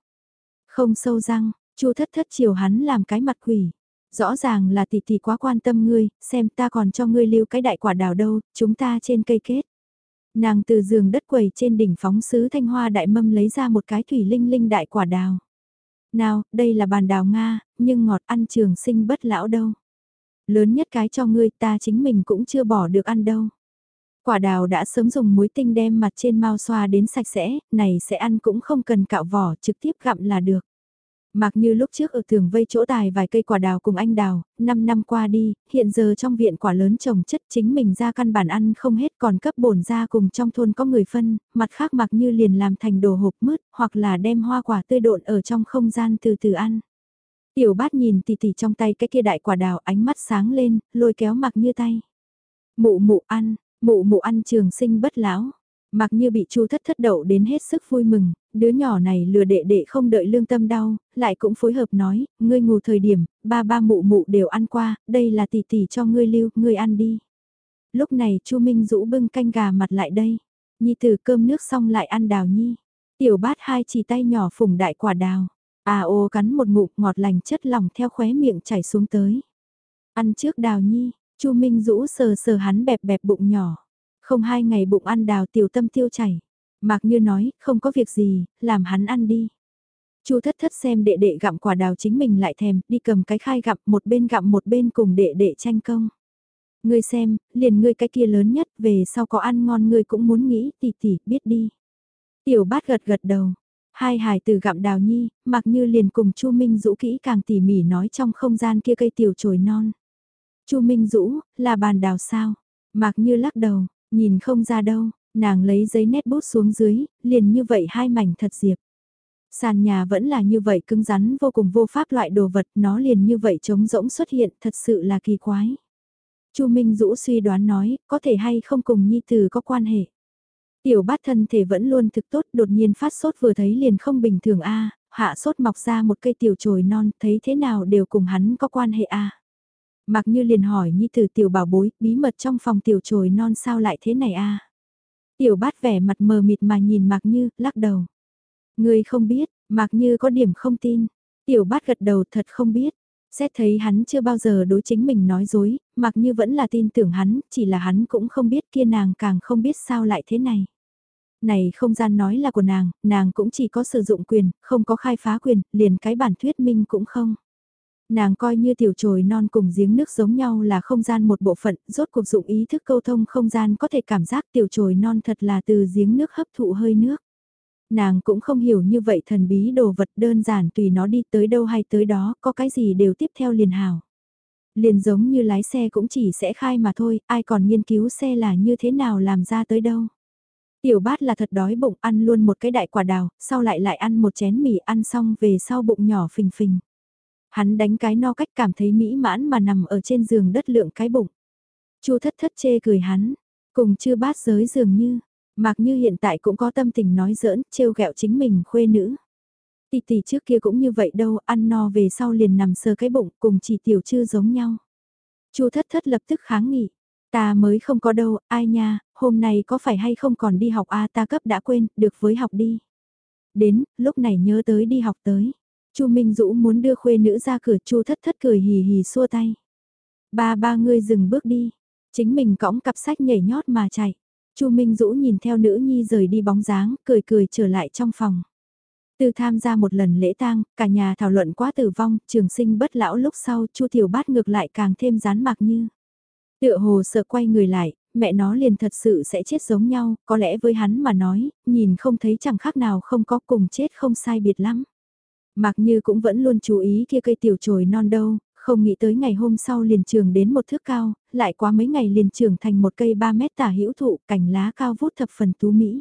A: Không sâu răng, chu thất thất chiều hắn làm cái mặt quỷ. Rõ ràng là tỷ tỷ quá quan tâm ngươi, xem ta còn cho ngươi lưu cái đại quả đào đâu, chúng ta trên cây kết. Nàng từ giường đất quầy trên đỉnh phóng sứ thanh hoa đại mâm lấy ra một cái thủy linh linh đại quả đào. Nào, đây là bàn đào Nga, nhưng ngọt ăn trường sinh bất lão đâu. Lớn nhất cái cho ngươi ta chính mình cũng chưa bỏ được ăn đâu. Quả đào đã sớm dùng muối tinh đem mặt trên mau xoa đến sạch sẽ, này sẽ ăn cũng không cần cạo vỏ trực tiếp gặm là được. Mặc như lúc trước ở tường vây chỗ tài vài cây quả đào cùng anh đào, 5 năm qua đi, hiện giờ trong viện quả lớn trồng chất chính mình ra căn bản ăn không hết còn cấp bổn ra cùng trong thôn có người phân, mặt khác mặc như liền làm thành đồ hộp mứt hoặc là đem hoa quả tươi độn ở trong không gian từ từ ăn. Tiểu bát nhìn tỉ tỉ trong tay cái kia đại quả đào ánh mắt sáng lên, lôi kéo mặc như tay. Mụ mụ ăn, mụ mụ ăn trường sinh bất lão. Mặc như bị chu thất thất đậu đến hết sức vui mừng, đứa nhỏ này lừa đệ đệ không đợi lương tâm đau, lại cũng phối hợp nói, ngươi ngủ thời điểm, ba ba mụ mụ đều ăn qua, đây là tỷ tỷ cho ngươi lưu, ngươi ăn đi. Lúc này chu Minh rũ bưng canh gà mặt lại đây, nhi từ cơm nước xong lại ăn đào nhi. Tiểu bát hai chỉ tay nhỏ phủng đại quả đào, à ô cắn một ngụm ngọt lành chất lỏng theo khóe miệng chảy xuống tới. Ăn trước đào nhi, chu Minh rũ sờ sờ hắn bẹp bẹp bụng nhỏ. Không hai ngày bụng ăn đào tiểu tâm tiêu chảy. Mạc như nói, không có việc gì, làm hắn ăn đi. Chu thất thất xem đệ đệ gặm quả đào chính mình lại thèm, đi cầm cái khai gặm một bên gặm một bên cùng đệ đệ tranh công. Ngươi xem, liền ngươi cái kia lớn nhất, về sau có ăn ngon ngươi cũng muốn nghĩ, tỉ tỉ, biết đi. Tiểu bát gật gật đầu, hai hài từ gặm đào nhi, mặc như liền cùng Chu Minh Dũ kỹ càng tỉ mỉ nói trong không gian kia cây tiểu trồi non. Chu Minh Dũ, là bàn đào sao? Mặc như lắc đầu, Nhìn không ra đâu, nàng lấy giấy nét bút xuống dưới, liền như vậy hai mảnh thật diệp. Sàn nhà vẫn là như vậy cứng rắn vô cùng vô pháp loại đồ vật, nó liền như vậy trống rỗng xuất hiện, thật sự là kỳ quái. Chu Minh Dũ suy đoán nói, có thể hay không cùng Nhi Tử có quan hệ. Tiểu bát thân thể vẫn luôn thực tốt, đột nhiên phát sốt vừa thấy liền không bình thường a hạ sốt mọc ra một cây tiểu trồi non, thấy thế nào đều cùng hắn có quan hệ a Mặc như liền hỏi Nhi Tử tiểu bảo bối, bí mật trong phòng tiểu trồi non sao lại thế này a Tiểu bát vẻ mặt mờ mịt mà nhìn Mạc Như, lắc đầu. Người không biết, Mạc Như có điểm không tin. Tiểu bát gật đầu thật không biết. Xét thấy hắn chưa bao giờ đối chính mình nói dối, Mạc Như vẫn là tin tưởng hắn, chỉ là hắn cũng không biết kia nàng càng không biết sao lại thế này. Này không gian nói là của nàng, nàng cũng chỉ có sử dụng quyền, không có khai phá quyền, liền cái bản thuyết minh cũng không. Nàng coi như tiểu trồi non cùng giếng nước giống nhau là không gian một bộ phận, rốt cuộc dụng ý thức câu thông không gian có thể cảm giác tiểu trồi non thật là từ giếng nước hấp thụ hơi nước. Nàng cũng không hiểu như vậy thần bí đồ vật đơn giản tùy nó đi tới đâu hay tới đó, có cái gì đều tiếp theo liền hào. Liền giống như lái xe cũng chỉ sẽ khai mà thôi, ai còn nghiên cứu xe là như thế nào làm ra tới đâu. Tiểu bát là thật đói bụng ăn luôn một cái đại quả đào, sau lại lại ăn một chén mì ăn xong về sau bụng nhỏ phình phình. Hắn đánh cái no cách cảm thấy mỹ mãn mà nằm ở trên giường đất lượng cái bụng. Chu thất thất chê cười hắn, cùng chưa bát giới dường như, mặc như hiện tại cũng có tâm tình nói giỡn, trêu ghẹo chính mình khuê nữ. Tỷ tỷ trước kia cũng như vậy đâu, ăn no về sau liền nằm sờ cái bụng cùng chỉ tiểu chưa giống nhau. Chu thất thất lập tức kháng nghị. Ta mới không có đâu, ai nha, hôm nay có phải hay không còn đi học a ta cấp đã quên, được với học đi. Đến, lúc này nhớ tới đi học tới. Chu Minh Dũ muốn đưa khuê nữ ra cửa Chu thất thất cười hì hì xua tay. Ba ba ngươi dừng bước đi. Chính mình cõng cặp sách nhảy nhót mà chạy. Chu Minh Dũ nhìn theo nữ nhi rời đi bóng dáng, cười cười trở lại trong phòng. Từ tham gia một lần lễ tang, cả nhà thảo luận quá tử vong, trường sinh bất lão lúc sau Chu Tiểu Bát ngược lại càng thêm rán mạc như. Tựa hồ sợ quay người lại, mẹ nó liền thật sự sẽ chết giống nhau, có lẽ với hắn mà nói, nhìn không thấy chẳng khác nào không có cùng chết không sai biệt lắm. Mạc Như cũng vẫn luôn chú ý kia cây tiểu trồi non đâu, không nghĩ tới ngày hôm sau liền trường đến một thước cao, lại quá mấy ngày liền trưởng thành một cây 3 mét tả hữu thụ, cành lá cao vút thập phần tú mỹ.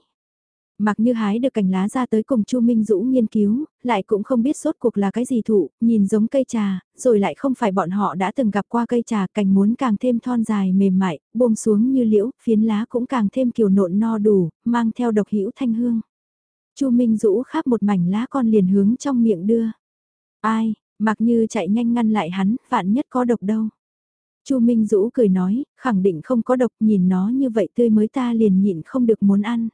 A: Mặc như hái được cành lá ra tới cùng Chu Minh Dũ nghiên cứu, lại cũng không biết sốt cuộc là cái gì thụ, nhìn giống cây trà, rồi lại không phải bọn họ đã từng gặp qua cây trà, cành muốn càng thêm thon dài mềm mại, buông xuống như liễu, phiến lá cũng càng thêm kiều nộn no đủ, mang theo độc hữu thanh hương. Chu Minh Dũ khắp một mảnh lá con liền hướng trong miệng đưa. Ai, mặc như chạy nhanh ngăn lại hắn, vạn nhất có độc đâu. Chu Minh Dũ cười nói, khẳng định không có độc, nhìn nó như vậy tươi mới ta liền nhịn không được muốn ăn.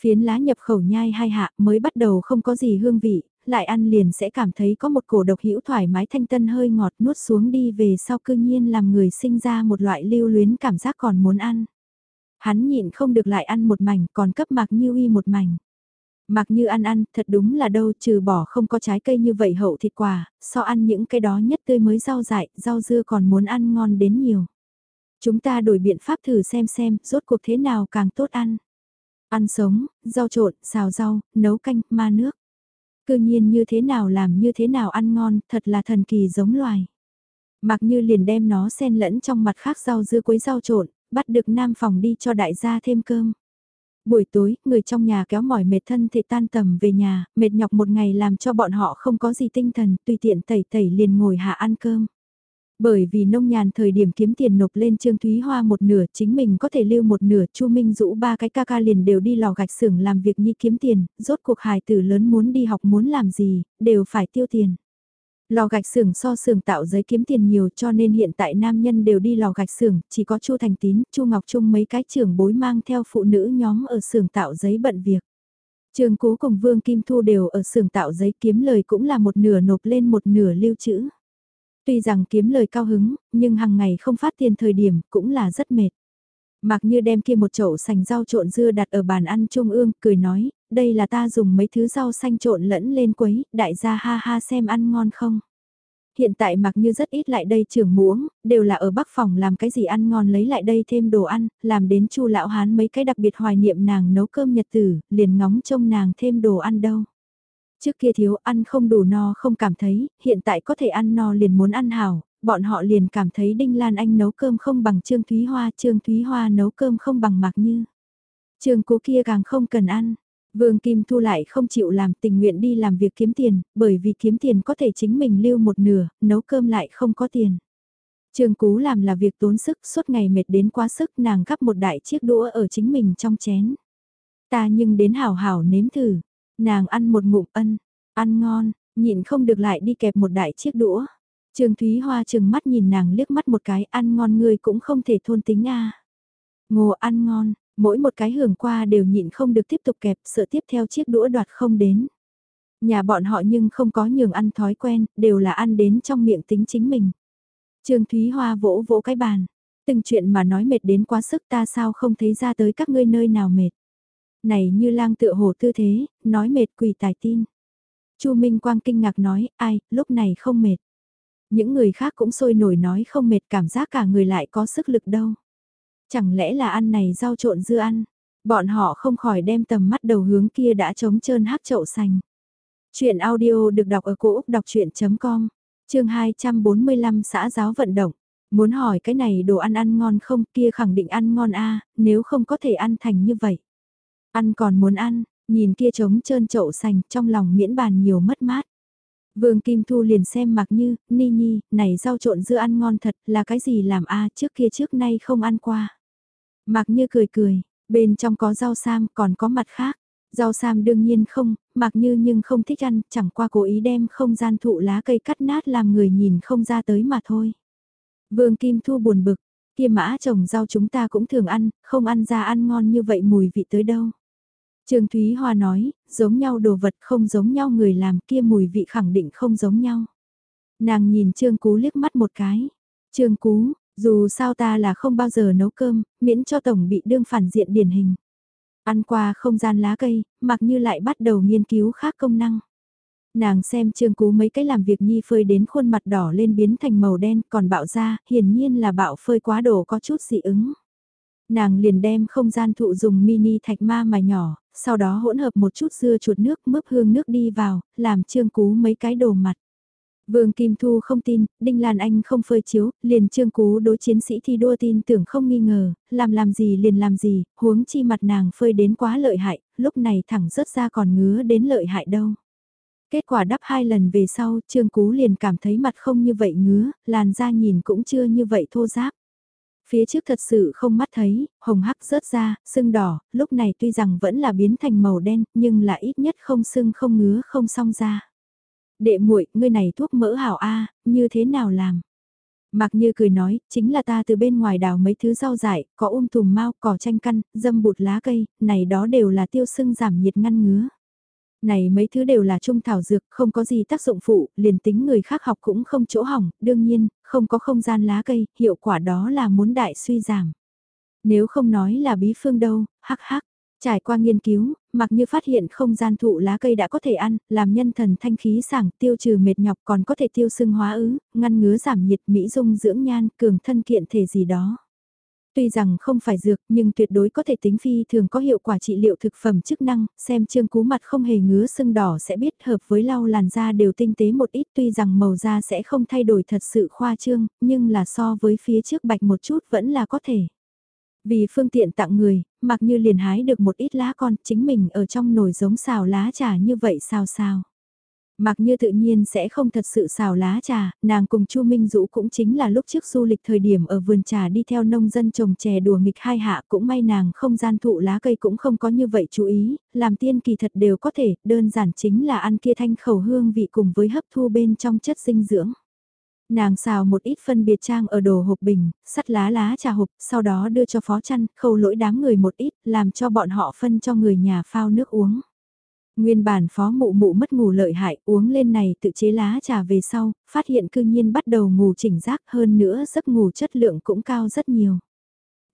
A: Phiến lá nhập khẩu nhai hai hạ mới bắt đầu không có gì hương vị, lại ăn liền sẽ cảm thấy có một cổ độc hữu thoải mái thanh tân hơi ngọt nuốt xuống đi về sau cư nhiên làm người sinh ra một loại lưu luyến cảm giác còn muốn ăn. Hắn nhịn không được lại ăn một mảnh còn cấp mạc như y một mảnh. Mặc như ăn ăn, thật đúng là đâu, trừ bỏ không có trái cây như vậy hậu thịt quả, so ăn những cái đó nhất tươi mới rau dại, rau dưa còn muốn ăn ngon đến nhiều. Chúng ta đổi biện pháp thử xem xem, rốt cuộc thế nào càng tốt ăn. Ăn sống, rau trộn, xào rau, nấu canh, ma nước. Cư nhiên như thế nào làm như thế nào ăn ngon, thật là thần kỳ giống loài. Mặc như liền đem nó xen lẫn trong mặt khác rau dưa quấy rau trộn, bắt được nam phòng đi cho đại gia thêm cơm. Buổi tối, người trong nhà kéo mỏi mệt thân thể tan tầm về nhà, mệt nhọc một ngày làm cho bọn họ không có gì tinh thần, tùy tiện tẩy tẩy liền ngồi hạ ăn cơm. Bởi vì nông nhàn thời điểm kiếm tiền nộp lên Trương Thúy Hoa một nửa, chính mình có thể lưu một nửa, Chu Minh Dũ ba cái ca ca liền đều đi lò gạch xưởng làm việc nhi kiếm tiền, rốt cuộc hài tử lớn muốn đi học muốn làm gì, đều phải tiêu tiền. Lò gạch xưởng so xưởng tạo giấy kiếm tiền nhiều cho nên hiện tại nam nhân đều đi lò gạch xưởng, chỉ có Chu Thành Tín, Chu Ngọc Trung mấy cái trưởng bối mang theo phụ nữ nhóm ở xưởng tạo giấy bận việc. Trường Cú cùng Vương Kim Thu đều ở xưởng tạo giấy kiếm lời cũng là một nửa nộp lên một nửa lưu trữ. Tuy rằng kiếm lời cao hứng, nhưng hàng ngày không phát tiền thời điểm cũng là rất mệt. Mặc như đem kia một chậu sành rau trộn dưa đặt ở bàn ăn trung ương, cười nói, đây là ta dùng mấy thứ rau xanh trộn lẫn lên quấy, đại gia ha ha xem ăn ngon không. Hiện tại mặc như rất ít lại đây trường muỗng, đều là ở bắc phòng làm cái gì ăn ngon lấy lại đây thêm đồ ăn, làm đến chu lão hán mấy cái đặc biệt hoài niệm nàng nấu cơm nhật tử, liền ngóng trông nàng thêm đồ ăn đâu. Trước kia thiếu ăn không đủ no không cảm thấy, hiện tại có thể ăn no liền muốn ăn hảo, bọn họ liền cảm thấy Đinh Lan Anh nấu cơm không bằng Trương Thúy Hoa, Trương Thúy Hoa nấu cơm không bằng Mạc Như. Trương Cố kia càng không cần ăn. Vương Kim Thu lại không chịu làm tình nguyện đi làm việc kiếm tiền, bởi vì kiếm tiền có thể chính mình lưu một nửa, nấu cơm lại không có tiền. Trương Cú làm là việc tốn sức, suốt ngày mệt đến quá sức nàng gắp một đại chiếc đũa ở chính mình trong chén. Ta nhưng đến hảo hảo nếm thử, nàng ăn một ngụm ân, ăn ngon, nhịn không được lại đi kẹp một đại chiếc đũa. Trương Thúy Hoa chừng mắt nhìn nàng liếc mắt một cái ăn ngon ngươi cũng không thể thôn tính a. Ngô ăn ngon, mỗi một cái hưởng qua đều nhịn không được tiếp tục kẹp sợ tiếp theo chiếc đũa đoạt không đến. Nhà bọn họ nhưng không có nhường ăn thói quen, đều là ăn đến trong miệng tính chính mình. Trương Thúy Hoa vỗ vỗ cái bàn, từng chuyện mà nói mệt đến quá sức ta sao không thấy ra tới các ngươi nơi nào mệt. Này như lang tựa hồ tư thế, nói mệt quỳ tài tin. Chu Minh Quang kinh ngạc nói, ai, lúc này không mệt. Những người khác cũng sôi nổi nói không mệt cảm giác cả người lại có sức lực đâu. Chẳng lẽ là ăn này rau trộn dưa ăn, bọn họ không khỏi đem tầm mắt đầu hướng kia đã trống trơn hắc chậu xanh. Chuyện audio được đọc ở cổ Úc đọc chuyện.com, chương 245 xã giáo vận động. Muốn hỏi cái này đồ ăn ăn ngon không kia khẳng định ăn ngon a nếu không có thể ăn thành như vậy. Ăn còn muốn ăn, nhìn kia trống trơn chậu xanh trong lòng miễn bàn nhiều mất mát. Vương Kim Thu liền xem mặc như, ni nhi, này rau trộn dưa ăn ngon thật là cái gì làm a trước kia trước nay không ăn qua. Mặc như cười cười, bên trong có rau sam còn có mặt khác. Rau sam đương nhiên không, mặc như nhưng không thích ăn, chẳng qua cố ý đem không gian thụ lá cây cắt nát làm người nhìn không ra tới mà thôi. Vương Kim Thu buồn bực, kia mã trồng rau chúng ta cũng thường ăn, không ăn ra ăn ngon như vậy mùi vị tới đâu. Trương Thúy Hoa nói, giống nhau đồ vật không giống nhau người làm kia mùi vị khẳng định không giống nhau. Nàng nhìn Trương Cú liếc mắt một cái. Trương Cú, dù sao ta là không bao giờ nấu cơm, miễn cho tổng bị đương phản diện điển hình. Ăn qua không gian lá cây, mặc như lại bắt đầu nghiên cứu khác công năng. Nàng xem trương cú mấy cái làm việc nhi phơi đến khuôn mặt đỏ lên biến thành màu đen còn bạo ra, hiển nhiên là bạo phơi quá đồ có chút dị ứng. Nàng liền đem không gian thụ dùng mini thạch ma mà nhỏ, sau đó hỗn hợp một chút dưa chuột nước mướp hương nước đi vào, làm trương cú mấy cái đồ mặt. Vương Kim Thu không tin, Đinh Lan Anh không phơi chiếu, liền trương cú đối chiến sĩ thi đua tin tưởng không nghi ngờ, làm làm gì liền làm gì, huống chi mặt nàng phơi đến quá lợi hại, lúc này thẳng rớt ra còn ngứa đến lợi hại đâu. Kết quả đắp hai lần về sau, trương cú liền cảm thấy mặt không như vậy ngứa, làn da nhìn cũng chưa như vậy thô giáp. Phía trước thật sự không mắt thấy, hồng hắc rớt ra, sưng đỏ, lúc này tuy rằng vẫn là biến thành màu đen, nhưng là ít nhất không sưng không ngứa không song ra đệ muội, ngươi này thuốc mỡ hảo a, như thế nào làm? Mặc như cười nói, chính là ta từ bên ngoài đào mấy thứ rau dại, có um tùm mau, cỏ chanh căn, dâm bụt lá cây, này đó đều là tiêu sưng giảm nhiệt ngăn ngứa. Này mấy thứ đều là trung thảo dược, không có gì tác dụng phụ, liền tính người khác học cũng không chỗ hỏng, đương nhiên, không có không gian lá cây, hiệu quả đó là muốn đại suy giảm. Nếu không nói là bí phương đâu, hắc hắc. Trải qua nghiên cứu, mặc như phát hiện không gian thụ lá cây đã có thể ăn, làm nhân thần thanh khí sảng, tiêu trừ mệt nhọc còn có thể tiêu sưng hóa ứ, ngăn ngứa giảm nhiệt, mỹ dung dưỡng nhan, cường thân kiện thể gì đó. Tuy rằng không phải dược nhưng tuyệt đối có thể tính phi thường có hiệu quả trị liệu thực phẩm chức năng, xem trương cú mặt không hề ngứa sưng đỏ sẽ biết hợp với lau làn da đều tinh tế một ít tuy rằng màu da sẽ không thay đổi thật sự khoa trương, nhưng là so với phía trước bạch một chút vẫn là có thể. Vì phương tiện tặng người, mặc như liền hái được một ít lá con chính mình ở trong nồi giống xào lá trà như vậy sao sao. Mặc như tự nhiên sẽ không thật sự xào lá trà, nàng cùng Chu Minh Dũ cũng chính là lúc trước du lịch thời điểm ở vườn trà đi theo nông dân trồng chè đùa nghịch hai hạ cũng may nàng không gian thụ lá cây cũng không có như vậy chú ý, làm tiên kỳ thật đều có thể, đơn giản chính là ăn kia thanh khẩu hương vị cùng với hấp thu bên trong chất dinh dưỡng. Nàng xào một ít phân biệt trang ở đồ hộp bình, sắt lá lá trà hộp, sau đó đưa cho phó chăn, khâu lỗi đám người một ít, làm cho bọn họ phân cho người nhà phao nước uống. Nguyên bản phó mụ mụ mất ngủ lợi hại, uống lên này tự chế lá trà về sau, phát hiện cư nhiên bắt đầu ngủ chỉnh giác hơn nữa giấc ngủ chất lượng cũng cao rất nhiều.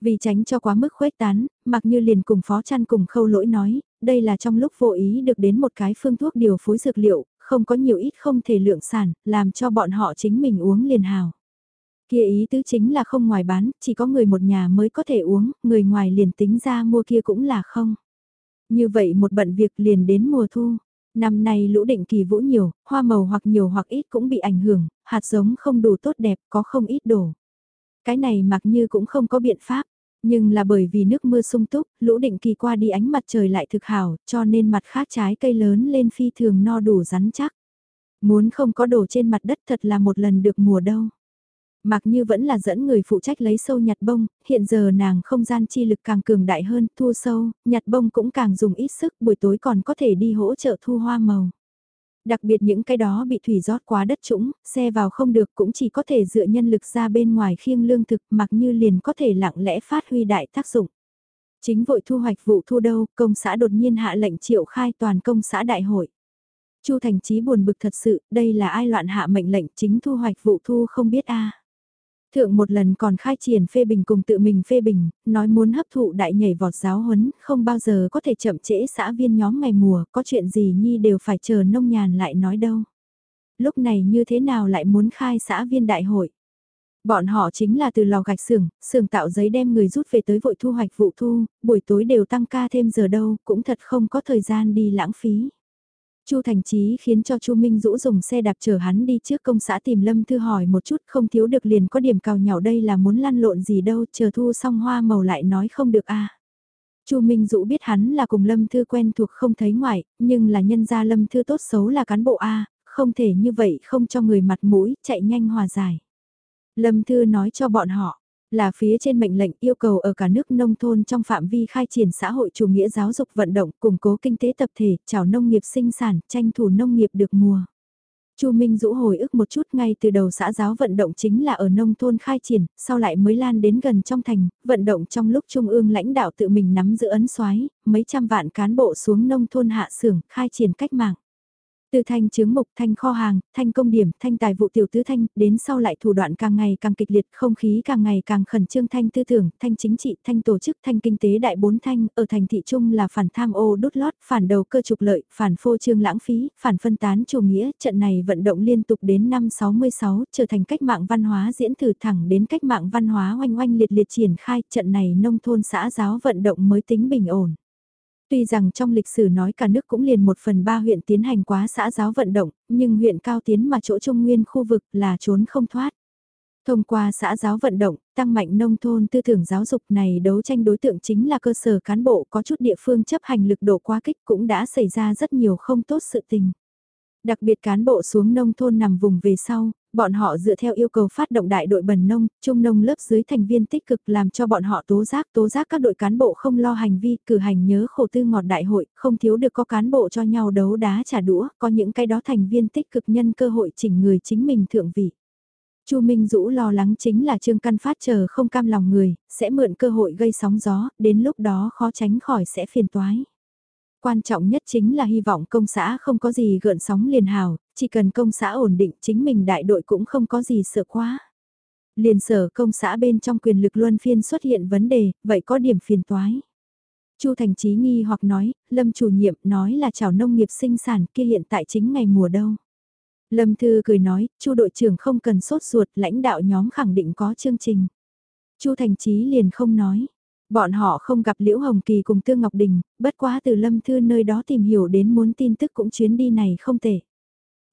A: Vì tránh cho quá mức khuếch tán, mặc như liền cùng phó chăn cùng khâu lỗi nói, đây là trong lúc vô ý được đến một cái phương thuốc điều phối dược liệu, không có nhiều ít không thể lượng sản, làm cho bọn họ chính mình uống liền hào. Kia ý tứ chính là không ngoài bán, chỉ có người một nhà mới có thể uống, người ngoài liền tính ra mua kia cũng là không. Như vậy một bận việc liền đến mùa thu. Năm nay lũ định kỳ vũ nhiều, hoa màu hoặc nhiều hoặc ít cũng bị ảnh hưởng, hạt giống không đủ tốt đẹp, có không ít đổ. Cái này mặc như cũng không có biện pháp, nhưng là bởi vì nước mưa sung túc, lũ định kỳ qua đi ánh mặt trời lại thực hảo, cho nên mặt khác trái cây lớn lên phi thường no đủ rắn chắc. Muốn không có đổ trên mặt đất thật là một lần được mùa đâu. Mặc như vẫn là dẫn người phụ trách lấy sâu nhặt bông, hiện giờ nàng không gian chi lực càng cường đại hơn, thu sâu, nhặt bông cũng càng dùng ít sức, buổi tối còn có thể đi hỗ trợ thu hoa màu. Đặc biệt những cái đó bị thủy rót quá đất trũng, xe vào không được cũng chỉ có thể dựa nhân lực ra bên ngoài khiêng lương thực mặc như liền có thể lặng lẽ phát huy đại tác dụng. Chính vội thu hoạch vụ thu đâu, công xã đột nhiên hạ lệnh triệu khai toàn công xã đại hội. Chu Thành Chí buồn bực thật sự, đây là ai loạn hạ mệnh lệnh chính thu hoạch vụ thu không biết a. Thượng một lần còn khai triển phê bình cùng tự mình phê bình, nói muốn hấp thụ đại nhảy vọt giáo huấn, không bao giờ có thể chậm trễ xã viên nhóm ngày mùa, có chuyện gì nhi đều phải chờ nông nhàn lại nói đâu. Lúc này như thế nào lại muốn khai xã viên đại hội? Bọn họ chính là từ lò gạch xưởng, xưởng tạo giấy đem người rút về tới vội thu hoạch vụ thu, buổi tối đều tăng ca thêm giờ đâu, cũng thật không có thời gian đi lãng phí. Chu Thành Chí khiến cho Chu Minh Dũ dùng xe đạp chở hắn đi trước công xã tìm Lâm Thư hỏi một chút không thiếu được liền có điểm cào nhạo đây là muốn lăn lộn gì đâu, chờ thu xong hoa màu lại nói không được a. Chu Minh Dũ biết hắn là cùng Lâm Thư quen thuộc không thấy ngoại, nhưng là nhân gia Lâm Thư tốt xấu là cán bộ a, không thể như vậy không cho người mặt mũi, chạy nhanh hòa giải. Lâm Thư nói cho bọn họ, là phía trên mệnh lệnh yêu cầu ở cả nước nông thôn trong phạm vi khai triển xã hội chủ nghĩa giáo dục vận động, củng cố kinh tế tập thể, chào nông nghiệp sinh sản, tranh thủ nông nghiệp được mùa. Chu Minh Dũ hồi ức một chút ngay từ đầu xã giáo vận động chính là ở nông thôn khai triển, sau lại mới lan đến gần trong thành, vận động trong lúc trung ương lãnh đạo tự mình nắm giữ ấn xoáy mấy trăm vạn cán bộ xuống nông thôn hạ xưởng, khai triển cách mạng. Từ thanh chứng mục, thanh kho hàng, thanh công điểm, thanh tài vụ tiểu tứ thanh, đến sau lại thủ đoạn càng ngày càng kịch liệt, không khí càng ngày càng khẩn trương thanh tư tưởng, thanh chính trị, thanh tổ chức, thanh kinh tế đại bốn thanh, ở thành thị trung là phản tham ô đút lót, phản đầu cơ trục lợi, phản phô trương lãng phí, phản phân tán chủ nghĩa, trận này vận động liên tục đến năm 66, trở thành cách mạng văn hóa diễn thử thẳng đến cách mạng văn hóa oanh oanh liệt liệt triển khai, trận này nông thôn xã giáo vận động mới tính bình ổn. Tuy rằng trong lịch sử nói cả nước cũng liền một phần ba huyện tiến hành quá xã giáo vận động, nhưng huyện cao tiến mà chỗ trung nguyên khu vực là trốn không thoát. Thông qua xã giáo vận động, tăng mạnh nông thôn tư tưởng giáo dục này đấu tranh đối tượng chính là cơ sở cán bộ có chút địa phương chấp hành lực độ quá kích cũng đã xảy ra rất nhiều không tốt sự tình. Đặc biệt cán bộ xuống nông thôn nằm vùng về sau, bọn họ dựa theo yêu cầu phát động đại đội bần nông, trung nông lớp dưới thành viên tích cực làm cho bọn họ tố giác tố giác các đội cán bộ không lo hành vi, cử hành nhớ khổ tư ngọt đại hội, không thiếu được có cán bộ cho nhau đấu đá trả đũa, có những cái đó thành viên tích cực nhân cơ hội chỉnh người chính mình thượng vị. Chu Minh Dũ lo lắng chính là Trương Căn Phát chờ không cam lòng người, sẽ mượn cơ hội gây sóng gió, đến lúc đó khó tránh khỏi sẽ phiền toái. Quan trọng nhất chính là hy vọng công xã không có gì gợn sóng liền hào, chỉ cần công xã ổn định chính mình đại đội cũng không có gì sợ quá. Liền sở công xã bên trong quyền lực luân phiên xuất hiện vấn đề, vậy có điểm phiền toái. Chu Thành Chí nghi hoặc nói, Lâm chủ nhiệm nói là chào nông nghiệp sinh sản kia hiện tại chính ngày mùa đâu. Lâm Thư cười nói, Chu đội trưởng không cần sốt ruột, lãnh đạo nhóm khẳng định có chương trình. Chu Thành Chí liền không nói, Bọn họ không gặp Liễu Hồng Kỳ cùng Tương Ngọc Đình, bất quá từ Lâm Thư nơi đó tìm hiểu đến muốn tin tức cũng chuyến đi này không thể.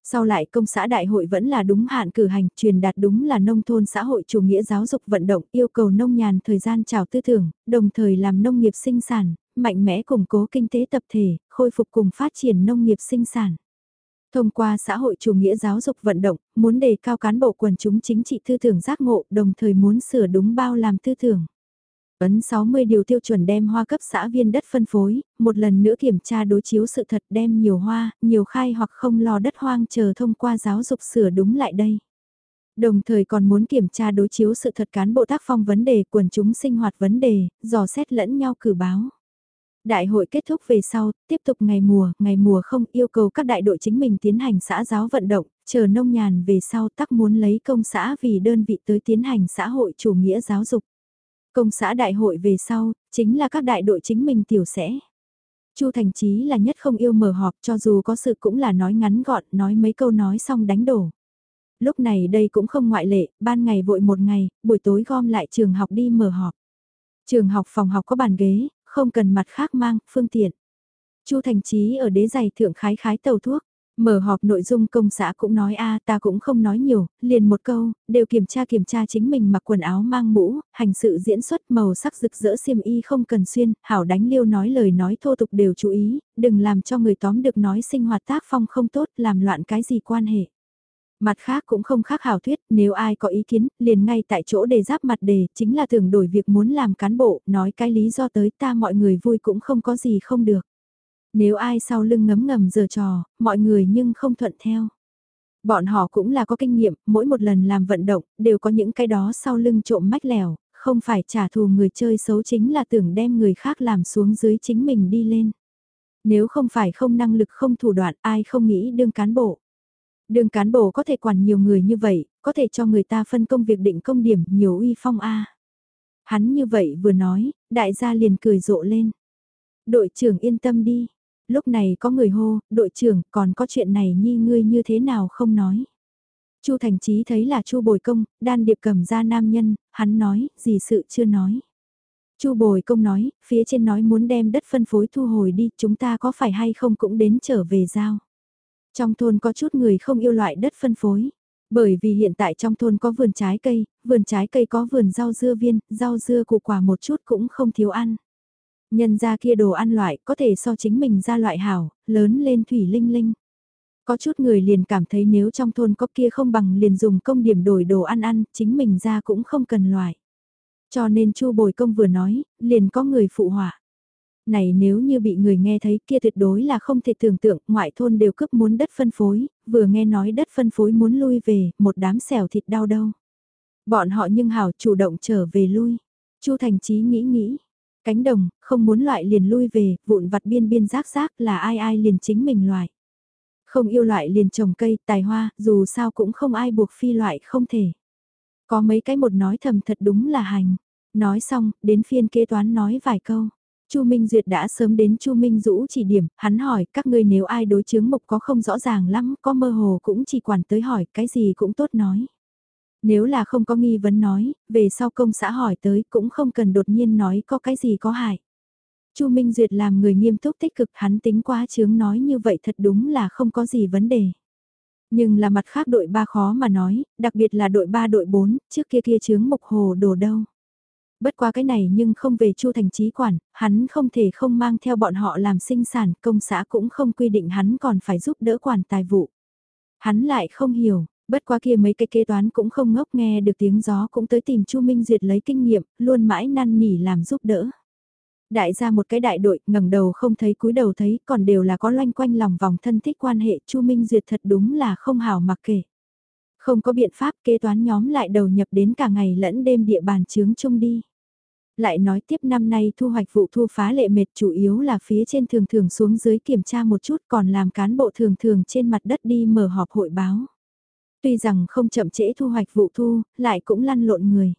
A: Sau lại công xã đại hội vẫn là đúng hạn cử hành, truyền đạt đúng là nông thôn xã hội chủ nghĩa giáo dục vận động yêu cầu nông nhàn thời gian trào tư tưởng, đồng thời làm nông nghiệp sinh sản, mạnh mẽ củng cố kinh tế tập thể, khôi phục cùng phát triển nông nghiệp sinh sản. Thông qua xã hội chủ nghĩa giáo dục vận động, muốn đề cao cán bộ quần chúng chính trị tư tưởng giác ngộ, đồng thời muốn sửa đúng bao làm tư tưởng. Ấn 60 điều tiêu chuẩn đem hoa cấp xã viên đất phân phối, một lần nữa kiểm tra đối chiếu sự thật đem nhiều hoa, nhiều khai hoặc không lo đất hoang chờ thông qua giáo dục sửa đúng lại đây. Đồng thời còn muốn kiểm tra đối chiếu sự thật cán bộ tác phong vấn đề quần chúng sinh hoạt vấn đề, dò xét lẫn nhau cử báo. Đại hội kết thúc về sau, tiếp tục ngày mùa, ngày mùa không yêu cầu các đại đội chính mình tiến hành xã giáo vận động, chờ nông nhàn về sau tắc muốn lấy công xã vì đơn vị tới tiến hành xã hội chủ nghĩa giáo dục. Công xã đại hội về sau, chính là các đại đội chính mình tiểu sẽ. Chu Thành Chí là nhất không yêu mở họp cho dù có sự cũng là nói ngắn gọn, nói mấy câu nói xong đánh đổ. Lúc này đây cũng không ngoại lệ, ban ngày vội một ngày, buổi tối gom lại trường học đi mở họp. Trường học phòng học có bàn ghế, không cần mặt khác mang, phương tiện. Chu Thành Chí ở đế giày thượng khái khái tàu thuốc. Mở họp nội dung công xã cũng nói a ta cũng không nói nhiều, liền một câu, đều kiểm tra kiểm tra chính mình mặc quần áo mang mũ, hành sự diễn xuất màu sắc rực rỡ xiêm y không cần xuyên, hảo đánh liêu nói lời nói thô tục đều chú ý, đừng làm cho người tóm được nói sinh hoạt tác phong không tốt, làm loạn cái gì quan hệ. Mặt khác cũng không khác hảo thuyết, nếu ai có ý kiến, liền ngay tại chỗ đề giáp mặt đề, chính là tưởng đổi việc muốn làm cán bộ, nói cái lý do tới ta mọi người vui cũng không có gì không được. Nếu ai sau lưng ngấm ngầm giờ trò, mọi người nhưng không thuận theo. Bọn họ cũng là có kinh nghiệm, mỗi một lần làm vận động, đều có những cái đó sau lưng trộm mách lèo, không phải trả thù người chơi xấu chính là tưởng đem người khác làm xuống dưới chính mình đi lên. Nếu không phải không năng lực không thủ đoạn ai không nghĩ đương cán bộ. Đương cán bộ có thể quản nhiều người như vậy, có thể cho người ta phân công việc định công điểm nhiều uy phong A. Hắn như vậy vừa nói, đại gia liền cười rộ lên. Đội trưởng yên tâm đi, lúc này có người hô, đội trưởng, còn có chuyện này nhi ngươi như thế nào không nói. Chu Thành Chí thấy là Chu Bồi Công, đan điệp cầm ra nam nhân, hắn nói, gì sự chưa nói. Chu Bồi Công nói, phía trên nói muốn đem đất phân phối thu hồi đi, chúng ta có phải hay không cũng đến trở về giao. Trong thôn có chút người không yêu loại đất phân phối. Bởi vì hiện tại trong thôn có vườn trái cây, vườn trái cây có vườn rau dưa viên, rau dưa củ quả một chút cũng không thiếu ăn. Nhân ra kia đồ ăn loại có thể so chính mình ra loại hảo, lớn lên thủy linh linh. Có chút người liền cảm thấy nếu trong thôn có kia không bằng liền dùng công điểm đổi đồ ăn ăn, chính mình ra cũng không cần loại. Cho nên Chu Bồi Công vừa nói, liền có người phụ họa. Này nếu như bị người nghe thấy kia tuyệt đối là không thể tưởng tượng, ngoại thôn đều cướp muốn đất phân phối, vừa nghe nói đất phân phối muốn lui về, một đám xẻo thịt đau đâu. Bọn họ nhưng hảo chủ động trở về lui. Chu Thành Chí nghĩ nghĩ, cánh đồng, không muốn loại liền lui về, vụn vặt biên biên rác rác là ai ai liền chính mình loại. Không yêu loại liền trồng cây, tài hoa, dù sao cũng không ai buộc phi loại không thể. Có mấy cái một nói thầm thật đúng là hành. Nói xong, đến phiên kế toán nói vài câu. Chu Minh Duyệt đã sớm đến Chu Minh Dũ chỉ điểm, hắn hỏi các ngươi nếu ai đối chứng mục có không rõ ràng lắm, có mơ hồ cũng chỉ quản tới hỏi, cái gì cũng tốt nói. Nếu là không có nghi vấn nói, về sau công xã hỏi tới cũng không cần đột nhiên nói có cái gì có hại. Chu Minh Duyệt làm người nghiêm túc tích cực hắn tính quá chướng nói như vậy thật đúng là không có gì vấn đề. Nhưng là mặt khác đội 3 khó mà nói, đặc biệt là đội 3 đội 4, trước kia kia chướng mục hồ đồ đâu. Bất qua cái này nhưng không về Chu Thành Trí quản, hắn không thể không mang theo bọn họ làm sinh sản, công xã cũng không quy định hắn còn phải giúp đỡ quản tài vụ. Hắn lại không hiểu, bất quá kia mấy cái kế toán cũng không ngốc nghe được tiếng gió cũng tới tìm Chu Minh Duyệt lấy kinh nghiệm, luôn mãi năn nỉ làm giúp đỡ. Đại gia một cái đại đội, ngẩng đầu không thấy cúi đầu thấy, còn đều là có loanh quanh lòng vòng thân thích quan hệ, Chu Minh Duyệt thật đúng là không hảo mặc kể. Không có biện pháp kế toán nhóm lại đầu nhập đến cả ngày lẫn đêm địa bàn chướng chung đi. Lại nói tiếp năm nay thu hoạch vụ thu phá lệ mệt chủ yếu là phía trên thường thường xuống dưới kiểm tra một chút còn làm cán bộ thường thường trên mặt đất đi mở họp hội báo. Tuy rằng không chậm trễ thu hoạch vụ thu, lại cũng lăn lộn người.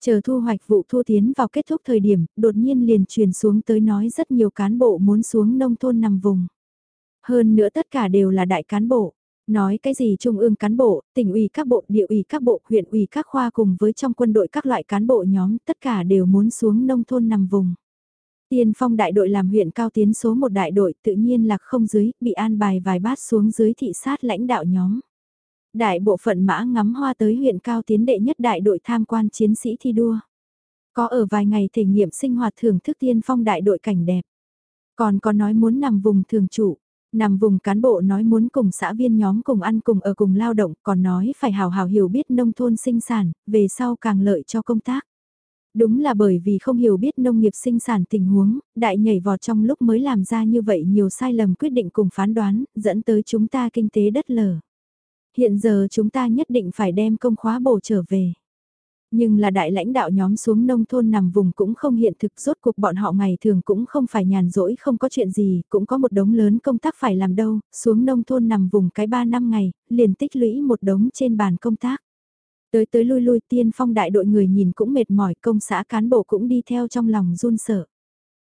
A: Chờ thu hoạch vụ thu tiến vào kết thúc thời điểm, đột nhiên liền truyền xuống tới nói rất nhiều cán bộ muốn xuống nông thôn nằm vùng. Hơn nữa tất cả đều là đại cán bộ. Nói cái gì trung ương cán bộ, tỉnh ủy các bộ, địa ủy các bộ, huyện ủy các khoa cùng với trong quân đội các loại cán bộ nhóm, tất cả đều muốn xuống nông thôn nằm vùng. Tiên phong đại đội làm huyện cao tiến số một đại đội tự nhiên là không dưới, bị an bài vài bát xuống dưới thị sát lãnh đạo nhóm. Đại bộ phận mã ngắm hoa tới huyện cao tiến đệ nhất đại đội tham quan chiến sĩ thi đua. Có ở vài ngày thể nghiệm sinh hoạt thưởng thức tiên phong đại đội cảnh đẹp. Còn có nói muốn nằm vùng thường trụ, nằm vùng cán bộ nói muốn cùng xã viên nhóm cùng ăn cùng ở cùng lao động, còn nói phải hào hào hiểu biết nông thôn sinh sản, về sau càng lợi cho công tác. Đúng là bởi vì không hiểu biết nông nghiệp sinh sản tình huống, đại nhảy vọt trong lúc mới làm ra như vậy nhiều sai lầm quyết định cùng phán đoán, dẫn tới chúng ta kinh tế đất lở. Hiện giờ chúng ta nhất định phải đem công khóa bổ trở về. Nhưng là đại lãnh đạo nhóm xuống nông thôn nằm vùng cũng không hiện thực rốt cuộc bọn họ ngày thường cũng không phải nhàn rỗi không có chuyện gì, cũng có một đống lớn công tác phải làm đâu, xuống nông thôn nằm vùng cái 3 năm ngày, liền tích lũy một đống trên bàn công tác. Tới tới lui lui tiên phong đại đội người nhìn cũng mệt mỏi công xã cán bộ cũng đi theo trong lòng run sợ.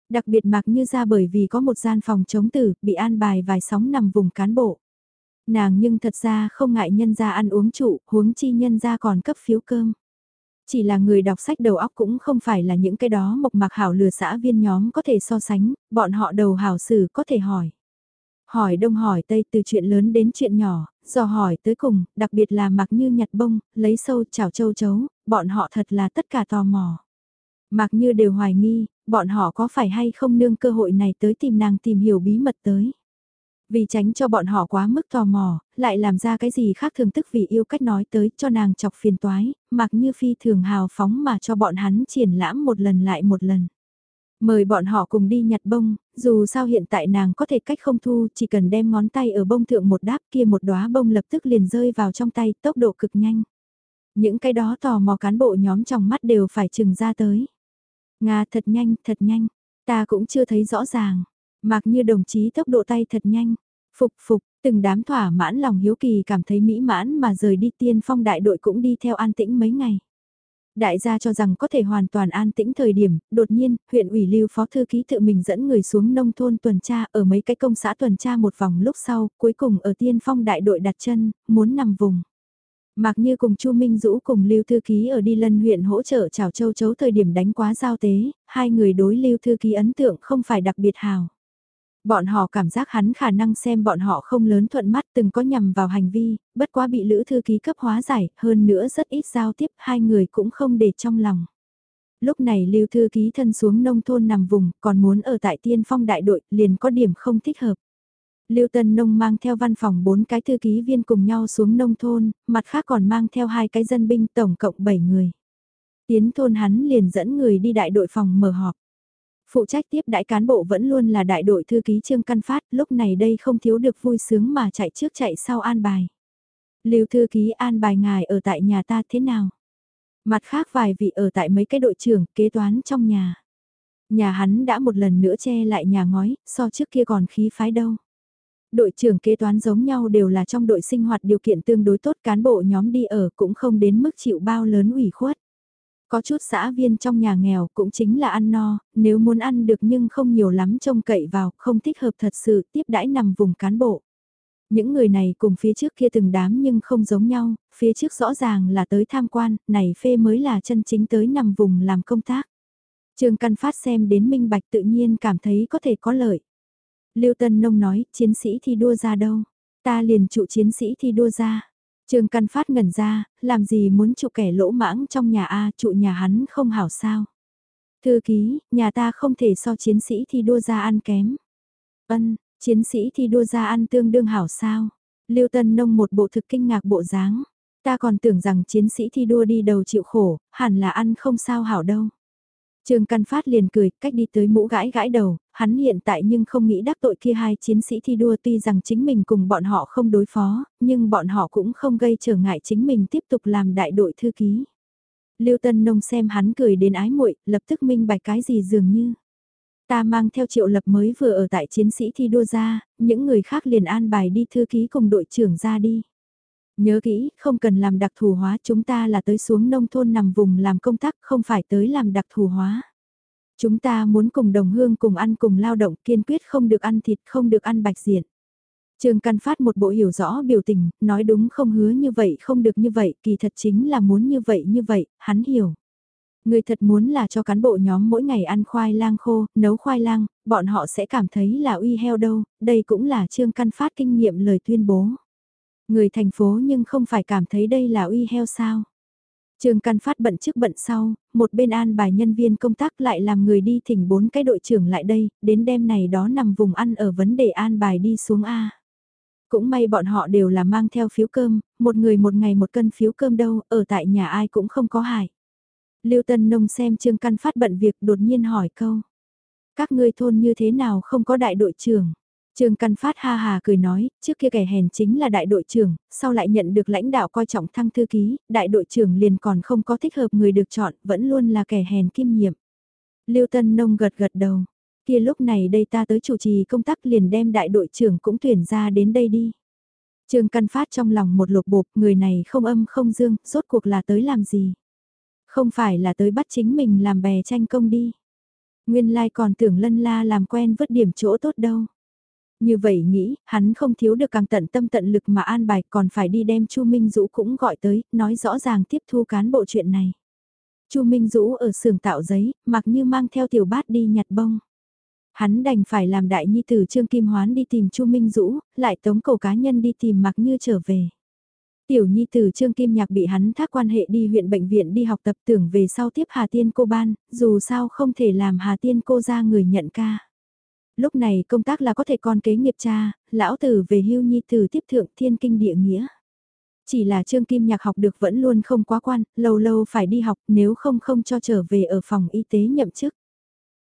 A: Đặc biệt mặc như ra bởi vì có một gian phòng chống tử bị an bài vài sóng nằm vùng cán bộ. Nàng nhưng thật ra không ngại nhân ra ăn uống trụ, huống chi nhân ra còn cấp phiếu cơm. Chỉ là người đọc sách đầu óc cũng không phải là những cái đó mộc mạc hảo lừa xã viên nhóm có thể so sánh, bọn họ đầu hảo xử có thể hỏi. Hỏi đông hỏi tây từ chuyện lớn đến chuyện nhỏ, do hỏi tới cùng, đặc biệt là mặc như nhặt bông, lấy sâu chảo châu chấu, bọn họ thật là tất cả tò mò. Mặc như đều hoài nghi, bọn họ có phải hay không nương cơ hội này tới tìm nàng tìm hiểu bí mật tới. Vì tránh cho bọn họ quá mức tò mò, lại làm ra cái gì khác thường tức vì yêu cách nói tới cho nàng chọc phiền toái, mặc như phi thường hào phóng mà cho bọn hắn triển lãm một lần lại một lần. Mời bọn họ cùng đi nhặt bông, dù sao hiện tại nàng có thể cách không thu, chỉ cần đem ngón tay ở bông thượng một đáp kia một đóa bông lập tức liền rơi vào trong tay, tốc độ cực nhanh. Những cái đó tò mò cán bộ nhóm trong mắt đều phải chừng ra tới. Nga thật nhanh, thật nhanh, ta cũng chưa thấy rõ ràng. Mặc như đồng chí tốc độ tay thật nhanh, phục phục, từng đám thỏa mãn lòng hiếu kỳ cảm thấy mỹ mãn mà rời đi tiên phong đại đội cũng đi theo an tĩnh mấy ngày. Đại gia cho rằng có thể hoàn toàn an tĩnh thời điểm, đột nhiên, huyện ủy lưu phó thư ký tự mình dẫn người xuống nông thôn tuần tra ở mấy cái công xã tuần tra một vòng lúc sau, cuối cùng ở tiên phong đại đội đặt chân, muốn nằm vùng. Mặc như cùng Chu Minh Dũ cùng Lưu Thư Ký ở đi lân huyện hỗ trợ chào châu chấu thời điểm đánh quá giao tế, hai người đối Lưu Thư Ký ấn tượng không phải đặc biệt hào. Bọn họ cảm giác hắn khả năng xem bọn họ không lớn thuận mắt từng có nhầm vào hành vi, bất quá bị lữ thư ký cấp hóa giải, hơn nữa rất ít giao tiếp, hai người cũng không để trong lòng. Lúc này lưu thư ký thân xuống nông thôn nằm vùng, còn muốn ở tại tiên phong đại đội, liền có điểm không thích hợp. Lưu Tân Nông mang theo văn phòng bốn cái thư ký viên cùng nhau xuống nông thôn, mặt khác còn mang theo hai cái dân binh tổng cộng 7 người. Tiến thôn hắn liền dẫn người đi đại đội phòng mở họp. Phụ trách tiếp đại cán bộ vẫn luôn là đại đội thư ký Trương Căn Phát, lúc này đây không thiếu được vui sướng mà chạy trước chạy sau an bài. Lưu thư ký an bài ngài ở tại nhà ta thế nào? Mặt khác vài vị ở tại mấy cái đội trưởng, kế toán trong nhà. Nhà hắn đã một lần nữa che lại nhà ngói, so trước kia còn khí phái đâu. Đội trưởng kế toán giống nhau đều là trong đội sinh hoạt điều kiện tương đối tốt cán bộ nhóm đi ở cũng không đến mức chịu bao lớn ủy khuất. Có chút xã viên trong nhà nghèo cũng chính là ăn no, nếu muốn ăn được nhưng không nhiều lắm trông cậy vào, không thích hợp thật sự tiếp đãi nằm vùng cán bộ. Những người này cùng phía trước kia từng đám nhưng không giống nhau, phía trước rõ ràng là tới tham quan, này phê mới là chân chính tới nằm vùng làm công tác. Trương Căn Phát xem đến minh bạch tự nhiên cảm thấy có thể có lợi. Lưu Tân Nông nói, chiến sĩ thi đua ra đâu? Ta liền trụ chiến sĩ thi đua ra. Trương Căn Phát ngẩn ra, làm gì muốn trụ kẻ lỗ mãng trong nhà A trụ nhà hắn không hảo sao? Thư ký, nhà ta không thể so chiến sĩ thi đua ra ăn kém. Ân, chiến sĩ thi đua ra ăn tương đương hảo sao? Lưu Tân Nông một bộ thực kinh ngạc bộ dáng. Ta còn tưởng rằng chiến sĩ thi đua đi đầu chịu khổ, hẳn là ăn không sao hảo đâu. Trương Căn Phát liền cười, cách đi tới mũ gãi gãi đầu, hắn hiện tại nhưng không nghĩ đắc tội kia hai chiến sĩ thi đua tuy rằng chính mình cùng bọn họ không đối phó, nhưng bọn họ cũng không gây trở ngại chính mình tiếp tục làm đại đội thư ký. Lưu Tân Nông xem hắn cười đến ái muội, lập tức minh bạch cái gì dường như. Ta mang theo triệu lập mới vừa ở tại chiến sĩ thi đua ra, những người khác liền an bài đi thư ký cùng đội trưởng ra đi. Nhớ kỹ, không cần làm đặc thù hóa, chúng ta là tới xuống nông thôn nằm vùng làm công tác, không phải tới làm đặc thù hóa. Chúng ta muốn cùng đồng hương cùng ăn cùng lao động, kiên quyết không được ăn thịt, không được ăn bạch diện. Trương Căn Phát một bộ hiểu rõ biểu tình, nói đúng không hứa như vậy không được như vậy, kỳ thật chính là muốn như vậy như vậy, hắn hiểu. Người thật muốn là cho cán bộ nhóm mỗi ngày ăn khoai lang khô, nấu khoai lang, bọn họ sẽ cảm thấy là uy heo đâu, đây cũng là Trương Căn Phát kinh nghiệm lời tuyên bố. Người thành phố nhưng không phải cảm thấy đây là uy heo sao. Trường Căn Phát bận trước bận sau, một bên an bài nhân viên công tác lại làm người đi thỉnh bốn cái đội trưởng lại đây, đến đêm này đó nằm vùng ăn ở vấn đề an bài đi xuống A. Cũng may bọn họ đều là mang theo phiếu cơm, một người một ngày một cân phiếu cơm đâu, ở tại nhà ai cũng không có hại. Lưu Tân Nông xem Trương Căn Phát bận việc đột nhiên hỏi câu. Các ngươi thôn như thế nào không có đại đội trưởng? Trương Căn Phát ha hà cười nói, trước kia kẻ hèn chính là đại đội trưởng, sau lại nhận được lãnh đạo coi trọng thăng thư ký, đại đội trưởng liền còn không có thích hợp người được chọn, vẫn luôn là kẻ hèn kim nhiệm. Lưu Tân Nông gật gật đầu, kia lúc này đây ta tới chủ trì công tác liền đem đại đội trưởng cũng tuyển ra đến đây đi. Trương Căn Phát trong lòng một lục bộp, người này không âm không dương, rốt cuộc là tới làm gì? Không phải là tới bắt chính mình làm bè tranh công đi. Nguyên lai còn tưởng lân la làm quen vứt điểm chỗ tốt đâu. Như vậy nghĩ, hắn không thiếu được càng tận tâm tận lực mà an bài còn phải đi đem Chu Minh Dũ cũng gọi tới, nói rõ ràng tiếp thu cán bộ chuyện này. Chu Minh Dũ ở xưởng tạo giấy, mặc như mang theo tiểu bát đi nhặt bông. Hắn đành phải làm đại nhi tử Trương Kim Hoán đi tìm Chu Minh Dũ, lại tống cầu cá nhân đi tìm mặc như trở về. Tiểu nhi tử Trương Kim Nhạc bị hắn thác quan hệ đi huyện bệnh viện đi học tập tưởng về sau tiếp Hà Tiên cô ban, dù sao không thể làm Hà Tiên cô ra người nhận ca. Lúc này công tác là có thể con kế nghiệp cha, lão tử về hưu nhi tử tiếp thượng thiên kinh địa nghĩa. Chỉ là Trương Kim Nhạc học được vẫn luôn không quá quan, lâu lâu phải đi học nếu không không cho trở về ở phòng y tế nhậm chức.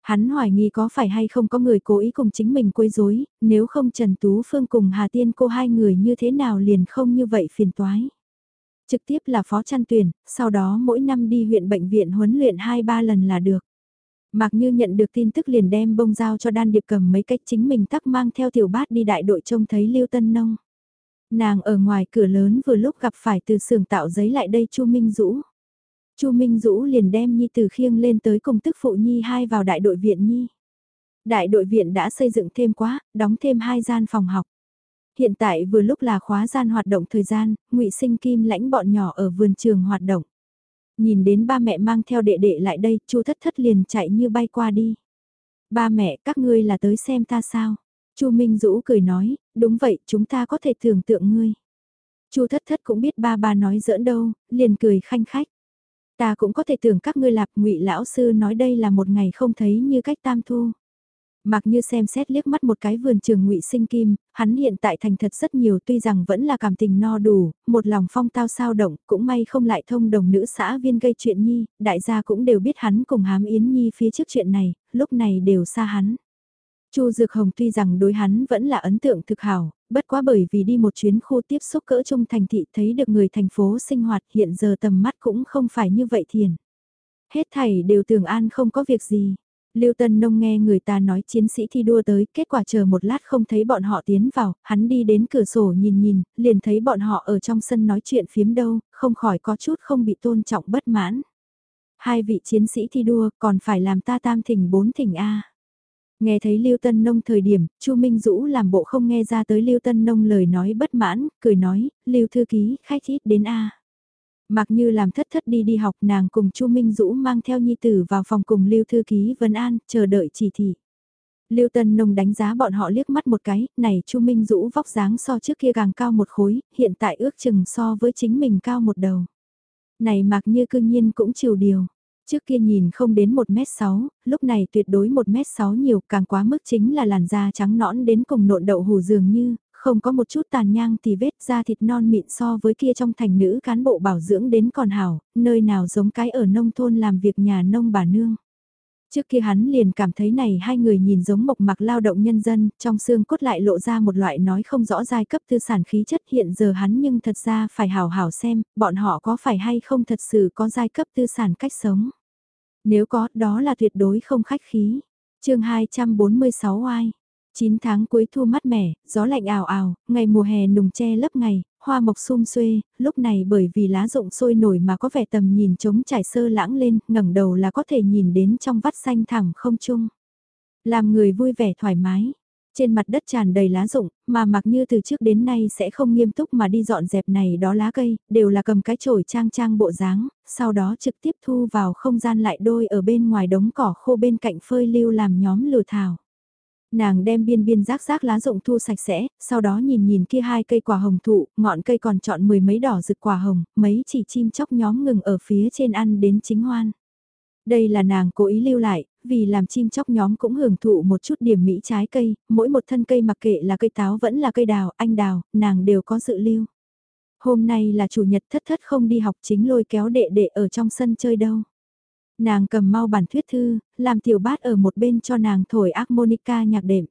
A: Hắn hoài nghi có phải hay không có người cố ý cùng chính mình quấy rối, nếu không Trần Tú Phương cùng Hà Tiên cô hai người như thế nào liền không như vậy phiền toái. Trực tiếp là phó chăn tuyển, sau đó mỗi năm đi huyện bệnh viện huấn luyện 2-3 lần là được. Mặc như nhận được tin tức liền đem bông dao cho đan điệp cầm mấy cách chính mình tắc mang theo tiểu bát đi đại đội trông thấy Lưu Tân Nông. Nàng ở ngoài cửa lớn vừa lúc gặp phải từ xưởng tạo giấy lại đây Chu Minh Dũ. Chu Minh Dũ liền đem Nhi từ khiêng lên tới cùng tức phụ Nhi hai vào đại đội viện Nhi. Đại đội viện đã xây dựng thêm quá, đóng thêm hai gian phòng học. Hiện tại vừa lúc là khóa gian hoạt động thời gian, ngụy Sinh Kim lãnh bọn nhỏ ở vườn trường hoạt động. Nhìn đến ba mẹ mang theo đệ đệ lại đây, Chu Thất Thất liền chạy như bay qua đi. Ba mẹ, các ngươi là tới xem ta sao? Chu Minh Dũ cười nói, đúng vậy, chúng ta có thể tưởng tượng ngươi. Chu Thất Thất cũng biết ba ba nói giỡn đâu, liền cười khanh khách. Ta cũng có thể tưởng các ngươi lạp ngụy lão sư nói đây là một ngày không thấy như cách tam thu. Mặc như xem xét liếc mắt một cái vườn trường ngụy sinh kim, hắn hiện tại thành thật rất nhiều tuy rằng vẫn là cảm tình no đủ, một lòng phong tao sao động, cũng may không lại thông đồng nữ xã viên gây chuyện nhi, đại gia cũng đều biết hắn cùng hám yến nhi phía trước chuyện này, lúc này đều xa hắn. Chu Dược Hồng tuy rằng đối hắn vẫn là ấn tượng thực hảo, bất quá bởi vì đi một chuyến khu tiếp xúc cỡ trung thành thị thấy được người thành phố sinh hoạt hiện giờ tầm mắt cũng không phải như vậy thiền. Hết thảy đều tưởng an không có việc gì. Lưu Tân Nông nghe người ta nói chiến sĩ thi đua tới, kết quả chờ một lát không thấy bọn họ tiến vào, hắn đi đến cửa sổ nhìn nhìn, liền thấy bọn họ ở trong sân nói chuyện phiếm đâu, không khỏi có chút không bị tôn trọng bất mãn. Hai vị chiến sĩ thi đua còn phải làm ta tam thỉnh bốn thỉnh A. Nghe thấy Lưu Tân Nông thời điểm, Chu Minh Dũ làm bộ không nghe ra tới Lưu Tân Nông lời nói bất mãn, cười nói, Lưu Thư Ký, khách ít đến A. Mặc như làm thất thất đi đi học nàng cùng Chu Minh Dũ mang theo nhi tử vào phòng cùng Lưu Thư Ký Vân An, chờ đợi chỉ thị. Lưu Tân Nông đánh giá bọn họ liếc mắt một cái, này Chu Minh Dũ vóc dáng so trước kia càng cao một khối, hiện tại ước chừng so với chính mình cao một đầu. Này mặc như cương nhiên cũng chiều điều. Trước kia nhìn không đến 1m6, lúc này tuyệt đối 1m6 nhiều càng quá mức chính là làn da trắng nõn đến cùng nộn đậu hù dường như, không có một chút tàn nhang thì vết da thịt non mịn so với kia trong thành nữ cán bộ bảo dưỡng đến còn hảo, nơi nào giống cái ở nông thôn làm việc nhà nông bà nương. Trước kia hắn liền cảm thấy này hai người nhìn giống mộc mạc lao động nhân dân, trong xương cốt lại lộ ra một loại nói không rõ giai cấp tư sản khí chất hiện giờ hắn nhưng thật ra phải hào hảo xem, bọn họ có phải hay không thật sự có giai cấp tư sản cách sống. Nếu có, đó là tuyệt đối không khách khí. chương 246 oai. 9 tháng cuối thu mát mẻ, gió lạnh ảo ảo, ngày mùa hè nùng che lấp ngày, hoa mộc sum xuê, lúc này bởi vì lá rụng sôi nổi mà có vẻ tầm nhìn trống trải sơ lãng lên, ngẩng đầu là có thể nhìn đến trong vắt xanh thẳng không chung. Làm người vui vẻ thoải mái, trên mặt đất tràn đầy lá rụng, mà mặc như từ trước đến nay sẽ không nghiêm túc mà đi dọn dẹp này đó lá cây, đều là cầm cái chổi trang trang bộ dáng, sau đó trực tiếp thu vào không gian lại đôi ở bên ngoài đống cỏ khô bên cạnh phơi lưu làm nhóm lừa thảo. Nàng đem biên biên rác rác lá rụng thu sạch sẽ, sau đó nhìn nhìn kia hai cây quả hồng thụ, ngọn cây còn chọn mười mấy đỏ rực quả hồng, mấy chỉ chim chóc nhóm ngừng ở phía trên ăn đến chính hoan. Đây là nàng cố ý lưu lại, vì làm chim chóc nhóm cũng hưởng thụ một chút điểm mỹ trái cây, mỗi một thân cây mặc kệ là cây táo vẫn là cây đào, anh đào, nàng đều có dự lưu. Hôm nay là chủ nhật thất thất không đi học chính lôi kéo đệ đệ ở trong sân chơi đâu. Nàng cầm mau bản thuyết thư, làm tiểu bát ở một bên cho nàng thổi harmonica nhạc đệm.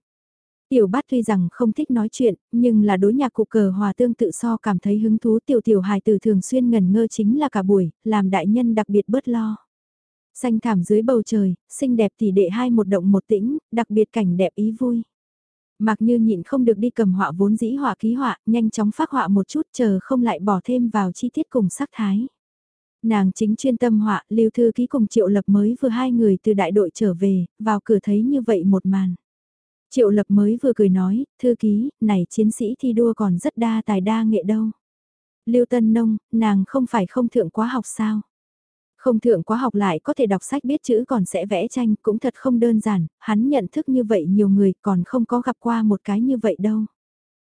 A: Tiểu bát tuy rằng không thích nói chuyện, nhưng là đối nhạc cụ cờ hòa tương tự so cảm thấy hứng thú tiểu tiểu hài từ thường xuyên ngần ngơ chính là cả buổi, làm đại nhân đặc biệt bớt lo. Xanh thảm dưới bầu trời, xinh đẹp tỷ đệ hai một động một tĩnh, đặc biệt cảnh đẹp ý vui. Mặc như nhịn không được đi cầm họa vốn dĩ họa ký họa, nhanh chóng phát họa một chút chờ không lại bỏ thêm vào chi tiết cùng sắc thái. Nàng chính chuyên tâm họa, lưu thư ký cùng triệu lập mới vừa hai người từ đại đội trở về, vào cửa thấy như vậy một màn. Triệu lập mới vừa cười nói, thư ký, này chiến sĩ thi đua còn rất đa tài đa nghệ đâu. Lưu Tân Nông, nàng không phải không thượng quá học sao? Không thượng quá học lại có thể đọc sách biết chữ còn sẽ vẽ tranh cũng thật không đơn giản, hắn nhận thức như vậy nhiều người còn không có gặp qua một cái như vậy đâu.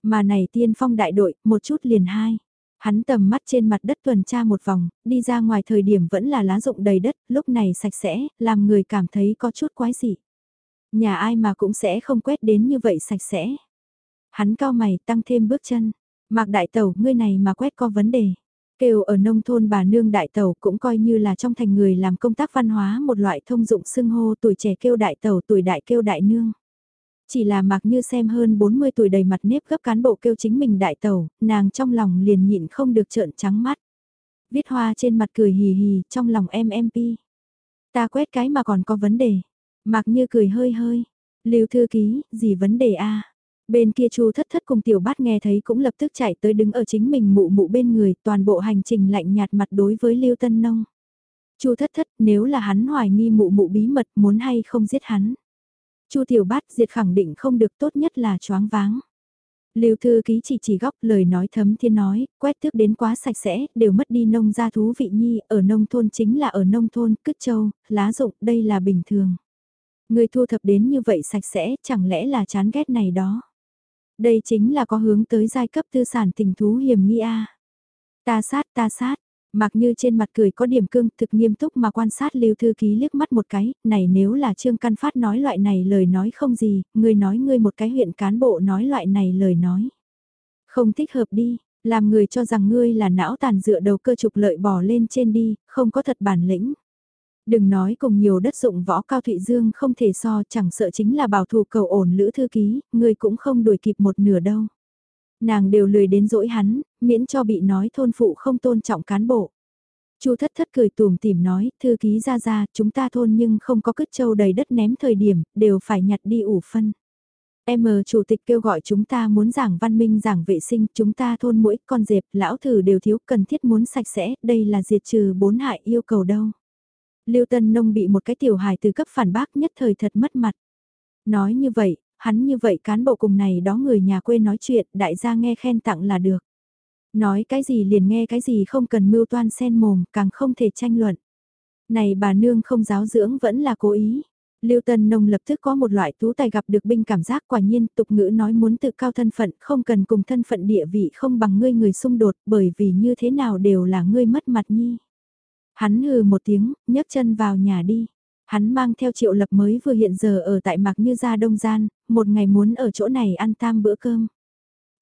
A: Mà này tiên phong đại đội, một chút liền hai. Hắn tầm mắt trên mặt đất tuần tra một vòng, đi ra ngoài thời điểm vẫn là lá rụng đầy đất, lúc này sạch sẽ, làm người cảm thấy có chút quái dị. Nhà ai mà cũng sẽ không quét đến như vậy sạch sẽ. Hắn cao mày tăng thêm bước chân. Mạc đại tẩu, ngươi này mà quét có vấn đề. Kêu ở nông thôn bà nương đại tẩu cũng coi như là trong thành người làm công tác văn hóa một loại thông dụng xưng hô tuổi trẻ kêu đại tẩu tuổi đại kêu đại nương. Chỉ là mặc như xem hơn 40 tuổi đầy mặt nếp gấp cán bộ kêu chính mình đại tẩu, nàng trong lòng liền nhịn không được trợn trắng mắt. Viết hoa trên mặt cười hì hì, trong lòng em MP. Ta quét cái mà còn có vấn đề. Mặc như cười hơi hơi. Lưu thư ký, gì vấn đề a Bên kia chu thất thất cùng tiểu bát nghe thấy cũng lập tức chạy tới đứng ở chính mình mụ mụ bên người, toàn bộ hành trình lạnh nhạt mặt đối với Lưu Tân Nông. chu thất thất nếu là hắn hoài nghi mụ mụ bí mật muốn hay không giết hắn chu tiểu bát diệt khẳng định không được tốt nhất là choáng váng. Lưu thư ký chỉ chỉ góc lời nói thấm thiên nói, quét tước đến quá sạch sẽ, đều mất đi nông gia thú vị nhi, ở nông thôn chính là ở nông thôn, cứt châu, lá rụng, đây là bình thường. Người thu thập đến như vậy sạch sẽ, chẳng lẽ là chán ghét này đó. Đây chính là có hướng tới giai cấp tư sản tình thú hiểm nghi a. Ta sát ta sát, Mặc như trên mặt cười có điểm cương thực nghiêm túc mà quan sát lưu thư ký liếc mắt một cái, này nếu là Trương Căn Phát nói loại này lời nói không gì, ngươi nói ngươi một cái huyện cán bộ nói loại này lời nói. Không thích hợp đi, làm người cho rằng ngươi là não tàn dựa đầu cơ trục lợi bỏ lên trên đi, không có thật bản lĩnh. Đừng nói cùng nhiều đất dụng võ cao Thụy Dương không thể so chẳng sợ chính là bảo thủ cầu ổn lữ thư ký, ngươi cũng không đuổi kịp một nửa đâu. Nàng đều lười đến dỗi hắn, miễn cho bị nói thôn phụ không tôn trọng cán bộ. Chu thất thất cười tùm tìm nói, thư ký ra ra, chúng ta thôn nhưng không có cứt châu đầy đất ném thời điểm, đều phải nhặt đi ủ phân. Em chủ tịch kêu gọi chúng ta muốn giảng văn minh giảng vệ sinh, chúng ta thôn mỗi con dẹp, lão thử đều thiếu cần thiết muốn sạch sẽ, đây là diệt trừ bốn hại yêu cầu đâu. Lưu Tân Nông bị một cái tiểu hài từ cấp phản bác nhất thời thật mất mặt. Nói như vậy, hắn như vậy cán bộ cùng này đó người nhà quê nói chuyện, đại gia nghe khen tặng là được. Nói cái gì liền nghe cái gì không cần mưu toan sen mồm, càng không thể tranh luận. Này bà nương không giáo dưỡng vẫn là cố ý. Lưu Tân Nông lập tức có một loại tú tài gặp được binh cảm giác quả nhiên tục ngữ nói muốn tự cao thân phận không cần cùng thân phận địa vị không bằng ngươi người xung đột bởi vì như thế nào đều là ngươi mất mặt nhi. Hắn hừ một tiếng, nhấc chân vào nhà đi. Hắn mang theo triệu lập mới vừa hiện giờ ở tại Mạc Như Gia Đông Gian, một ngày muốn ở chỗ này ăn tam bữa cơm.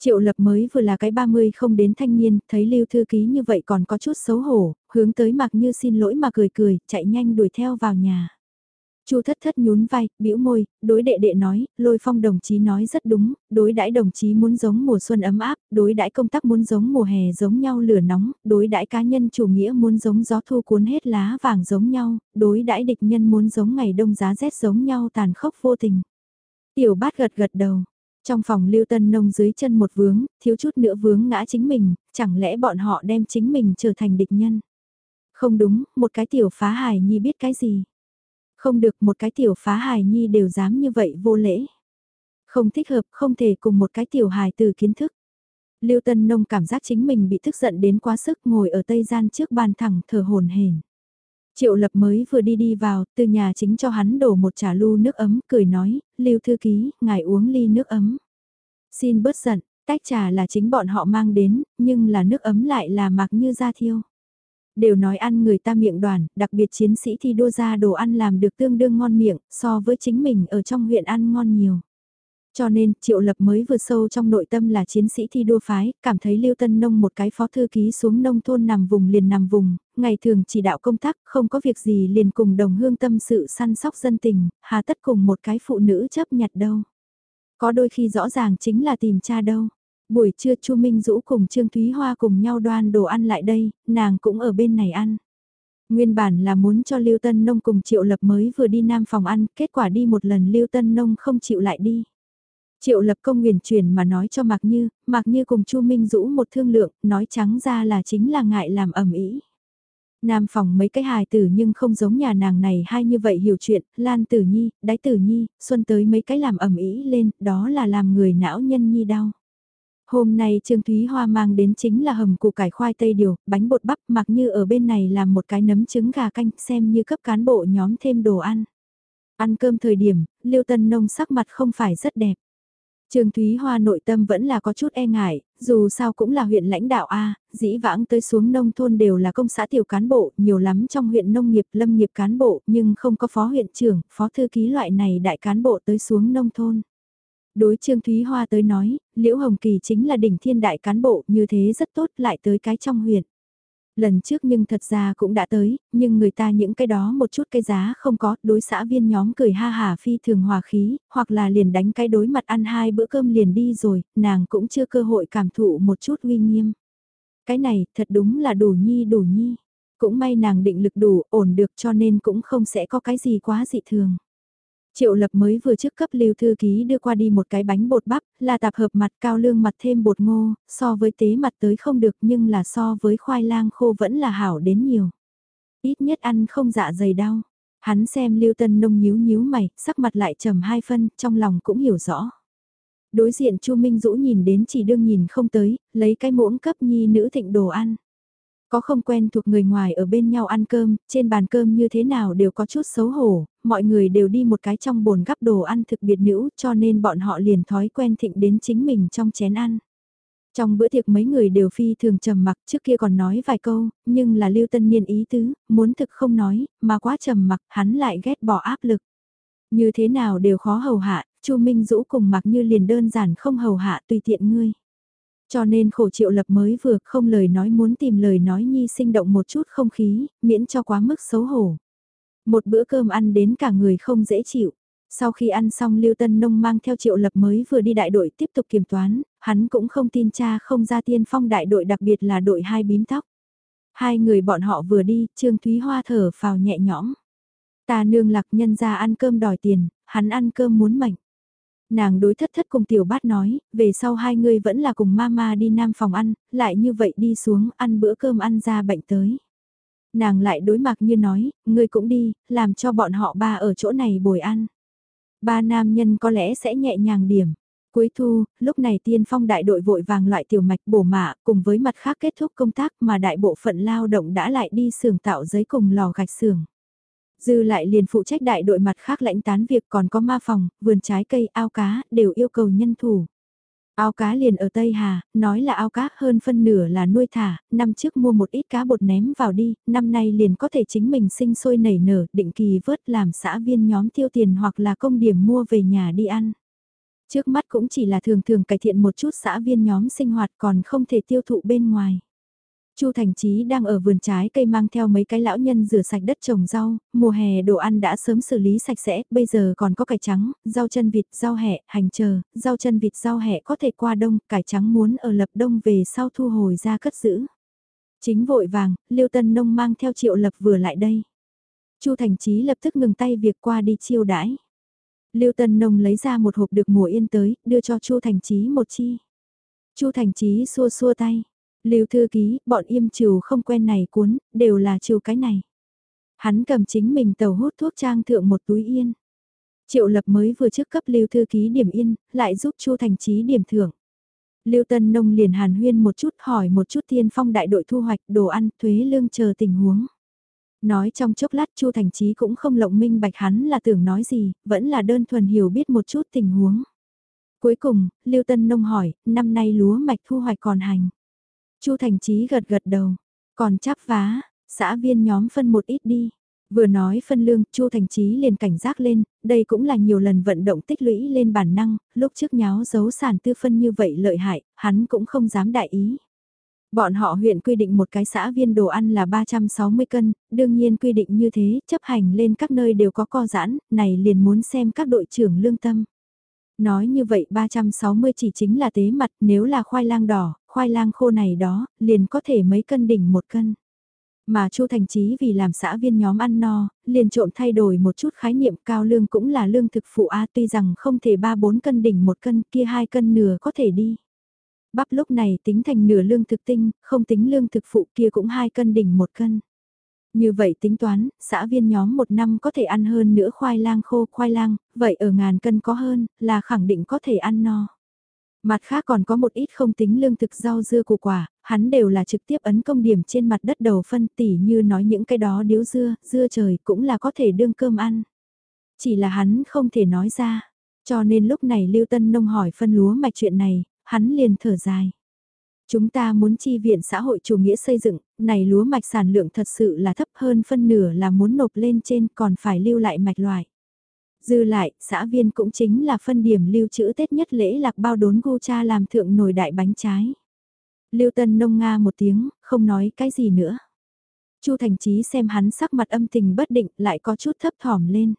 A: Triệu lập mới vừa là cái 30 không đến thanh niên, thấy lưu thư ký như vậy còn có chút xấu hổ, hướng tới mặc Như xin lỗi mà cười cười, chạy nhanh đuổi theo vào nhà. Chu thất thất nhún vai, bĩu môi, đối đệ đệ nói, lôi phong đồng chí nói rất đúng, đối đãi đồng chí muốn giống mùa xuân ấm áp, đối đãi công tác muốn giống mùa hè giống nhau lửa nóng, đối đãi cá nhân chủ nghĩa muốn giống gió thu cuốn hết lá vàng giống nhau, đối đãi địch nhân muốn giống ngày đông giá rét giống nhau tàn khốc vô tình. Tiểu bát gật gật đầu, trong phòng lưu tân nông dưới chân một vướng, thiếu chút nữa vướng ngã chính mình, chẳng lẽ bọn họ đem chính mình trở thành địch nhân? Không đúng, một cái tiểu phá hài nhi biết cái gì? Không được một cái tiểu phá hài nhi đều dám như vậy vô lễ. Không thích hợp, không thể cùng một cái tiểu hài từ kiến thức. Lưu Tân Nông cảm giác chính mình bị tức giận đến quá sức ngồi ở tây gian trước bàn thẳng thở hồn hển. Triệu lập mới vừa đi đi vào, từ nhà chính cho hắn đổ một trà lu nước ấm, cười nói, Lưu Thư Ký, ngài uống ly nước ấm. Xin bớt giận, tách trà là chính bọn họ mang đến, nhưng là nước ấm lại là mặc như da thiêu. Đều nói ăn người ta miệng đoàn, đặc biệt chiến sĩ thi đua ra đồ ăn làm được tương đương ngon miệng, so với chính mình ở trong huyện ăn ngon nhiều. Cho nên, Triệu Lập mới vừa sâu trong nội tâm là chiến sĩ thi đua phái, cảm thấy Lưu Tân Nông một cái phó thư ký xuống nông thôn nằm vùng liền nằm vùng, ngày thường chỉ đạo công tác, không có việc gì liền cùng đồng hương tâm sự săn sóc dân tình, hà tất cùng một cái phụ nữ chấp nhặt đâu. Có đôi khi rõ ràng chính là tìm cha đâu. Buổi trưa Chu Minh Dũ cùng Trương Thúy Hoa cùng nhau đoan đồ ăn lại đây, nàng cũng ở bên này ăn. Nguyên bản là muốn cho Lưu Tân Nông cùng Triệu Lập mới vừa đi Nam phòng ăn, kết quả đi một lần Lưu Tân Nông không chịu lại đi. Triệu Lập công nguyền truyền mà nói cho Mạc Như, Mạc Như cùng Chu Minh Dũ một thương lượng, nói trắng ra là chính là ngại làm ẩm ý. Nam phòng mấy cái hài tử nhưng không giống nhà nàng này hay như vậy hiểu chuyện, Lan Tử Nhi, Đái Tử Nhi, Xuân tới mấy cái làm ẩm ý lên, đó là làm người não nhân nhi đau. Hôm nay Trương Thúy Hoa mang đến chính là hầm củ cải khoai tây điều, bánh bột bắp mặc như ở bên này làm một cái nấm trứng gà canh xem như cấp cán bộ nhóm thêm đồ ăn. Ăn cơm thời điểm, Liêu Tân Nông sắc mặt không phải rất đẹp. Trương Thúy Hoa nội tâm vẫn là có chút e ngại, dù sao cũng là huyện lãnh đạo A, dĩ vãng tới xuống nông thôn đều là công xã tiểu cán bộ, nhiều lắm trong huyện nông nghiệp lâm nghiệp cán bộ, nhưng không có phó huyện trưởng, phó thư ký loại này đại cán bộ tới xuống nông thôn. Đối Trương Thúy Hoa tới nói, Liễu Hồng Kỳ chính là đỉnh thiên đại cán bộ như thế rất tốt lại tới cái trong huyện. Lần trước nhưng thật ra cũng đã tới, nhưng người ta những cái đó một chút cái giá không có, đối xã viên nhóm cười ha hà phi thường hòa khí, hoặc là liền đánh cái đối mặt ăn hai bữa cơm liền đi rồi, nàng cũng chưa cơ hội cảm thụ một chút uy nghiêm. Cái này thật đúng là đủ nhi đủ nhi. Cũng may nàng định lực đủ, ổn được cho nên cũng không sẽ có cái gì quá dị thường. Triệu lập mới vừa trước cấp lưu thư ký đưa qua đi một cái bánh bột bắp, là tạp hợp mặt cao lương mặt thêm bột ngô, so với tế mặt tới không được nhưng là so với khoai lang khô vẫn là hảo đến nhiều. Ít nhất ăn không dạ dày đau. Hắn xem lưu tân nông nhíu nhíu mày, sắc mặt lại trầm hai phân, trong lòng cũng hiểu rõ. Đối diện chu Minh Dũ nhìn đến chỉ đương nhìn không tới, lấy cái muỗng cấp nhi nữ thịnh đồ ăn. Có không quen thuộc người ngoài ở bên nhau ăn cơm, trên bàn cơm như thế nào đều có chút xấu hổ, mọi người đều đi một cái trong bồn gắp đồ ăn thực biệt nữ cho nên bọn họ liền thói quen thịnh đến chính mình trong chén ăn. Trong bữa tiệc mấy người đều phi thường trầm mặc trước kia còn nói vài câu, nhưng là Lưu Tân Niên ý tứ, muốn thực không nói, mà quá trầm mặc hắn lại ghét bỏ áp lực. Như thế nào đều khó hầu hạ, Chu Minh Dũ cùng mặc như liền đơn giản không hầu hạ tùy tiện ngươi. Cho nên khổ triệu lập mới vừa không lời nói muốn tìm lời nói nhi sinh động một chút không khí, miễn cho quá mức xấu hổ. Một bữa cơm ăn đến cả người không dễ chịu. Sau khi ăn xong Lưu Tân Nông mang theo triệu lập mới vừa đi đại đội tiếp tục kiểm toán, hắn cũng không tin cha không ra tiên phong đại đội đặc biệt là đội hai bím tóc. Hai người bọn họ vừa đi, Trương Thúy Hoa thở phào nhẹ nhõm. Ta nương lạc nhân ra ăn cơm đòi tiền, hắn ăn cơm muốn mảnh Nàng đối thất thất cùng tiểu bát nói, về sau hai người vẫn là cùng mama đi nam phòng ăn, lại như vậy đi xuống ăn bữa cơm ăn ra bệnh tới. Nàng lại đối mặt như nói, ngươi cũng đi, làm cho bọn họ ba ở chỗ này bồi ăn. Ba nam nhân có lẽ sẽ nhẹ nhàng điểm. Cuối thu, lúc này tiên phong đại đội vội vàng loại tiểu mạch bổ mạ cùng với mặt khác kết thúc công tác mà đại bộ phận lao động đã lại đi xưởng tạo giấy cùng lò gạch xưởng. Dư lại liền phụ trách đại đội mặt khác lãnh tán việc còn có ma phòng, vườn trái cây, ao cá, đều yêu cầu nhân thủ. Ao cá liền ở Tây Hà, nói là ao cá hơn phân nửa là nuôi thả, năm trước mua một ít cá bột ném vào đi, năm nay liền có thể chính mình sinh sôi nảy nở, định kỳ vớt làm xã viên nhóm tiêu tiền hoặc là công điểm mua về nhà đi ăn. Trước mắt cũng chỉ là thường thường cải thiện một chút xã viên nhóm sinh hoạt còn không thể tiêu thụ bên ngoài. Chu Thành Chí đang ở vườn trái cây mang theo mấy cái lão nhân rửa sạch đất trồng rau, mùa hè đồ ăn đã sớm xử lý sạch sẽ, bây giờ còn có cải trắng, rau chân vịt, rau hẹ, hành chờ, rau chân vịt, rau hẹ có thể qua đông, cải trắng muốn ở lập đông về sau thu hồi ra cất giữ. Chính vội vàng, Liêu Tân Nông mang theo Triệu Lập vừa lại đây. Chu Thành Chí lập tức ngừng tay việc qua đi chiêu đãi. Liêu Tân Nông lấy ra một hộp được mùa yên tới, đưa cho Chu Thành Chí một chi. Chu Thành Chí xua xua tay. Lưu thư ký, bọn im trừ không quen này cuốn, đều là trừ cái này. Hắn cầm chính mình tàu hút thuốc trang thượng một túi yên. Triệu lập mới vừa trước cấp lưu thư ký điểm yên, lại giúp Chu Thành Chí điểm thưởng. Lưu Tân Nông liền hàn huyên một chút hỏi một chút tiên phong đại đội thu hoạch đồ ăn, thuế lương chờ tình huống. Nói trong chốc lát Chu Thành Chí cũng không lộng minh bạch hắn là tưởng nói gì, vẫn là đơn thuần hiểu biết một chút tình huống. Cuối cùng, Lưu Tân Nông hỏi, năm nay lúa mạch thu hoạch còn hành. Chu Thành Chí gật gật đầu, còn chắp vá, xã viên nhóm phân một ít đi. Vừa nói phân lương, Chu Thành Chí liền cảnh giác lên, đây cũng là nhiều lần vận động tích lũy lên bản năng, lúc trước nháo giấu sản tư phân như vậy lợi hại, hắn cũng không dám đại ý. Bọn họ huyện quy định một cái xã viên đồ ăn là 360 cân, đương nhiên quy định như thế, chấp hành lên các nơi đều có co giãn, này liền muốn xem các đội trưởng lương tâm. Nói như vậy 360 chỉ chính là tế mặt, nếu là khoai lang đỏ, khoai lang khô này đó, liền có thể mấy cân đỉnh một cân. Mà Chu Thành Chí vì làm xã viên nhóm ăn no, liền trộm thay đổi một chút khái niệm cao lương cũng là lương thực phụ A tuy rằng không thể 3-4 cân đỉnh một cân kia hai cân nửa có thể đi. Bắp lúc này tính thành nửa lương thực tinh, không tính lương thực phụ kia cũng hai cân đỉnh một cân. Như vậy tính toán, xã viên nhóm một năm có thể ăn hơn nữa khoai lang khô khoai lang, vậy ở ngàn cân có hơn, là khẳng định có thể ăn no. Mặt khác còn có một ít không tính lương thực rau dưa củ quả, hắn đều là trực tiếp ấn công điểm trên mặt đất đầu phân tỉ như nói những cái đó điếu dưa, dưa trời cũng là có thể đương cơm ăn. Chỉ là hắn không thể nói ra, cho nên lúc này Lưu Tân Nông hỏi phân lúa mạch chuyện này, hắn liền thở dài. Chúng ta muốn chi viện xã hội chủ nghĩa xây dựng, này lúa mạch sản lượng thật sự là thấp hơn phân nửa là muốn nộp lên trên còn phải lưu lại mạch loại. Dư lại, xã viên cũng chính là phân điểm lưu trữ Tết nhất lễ lạc bao đốn gu cha làm thượng nồi đại bánh trái. Lưu Tân nông nga một tiếng, không nói cái gì nữa. Chu Thành Chí xem hắn sắc mặt âm tình bất định lại có chút thấp thỏm lên.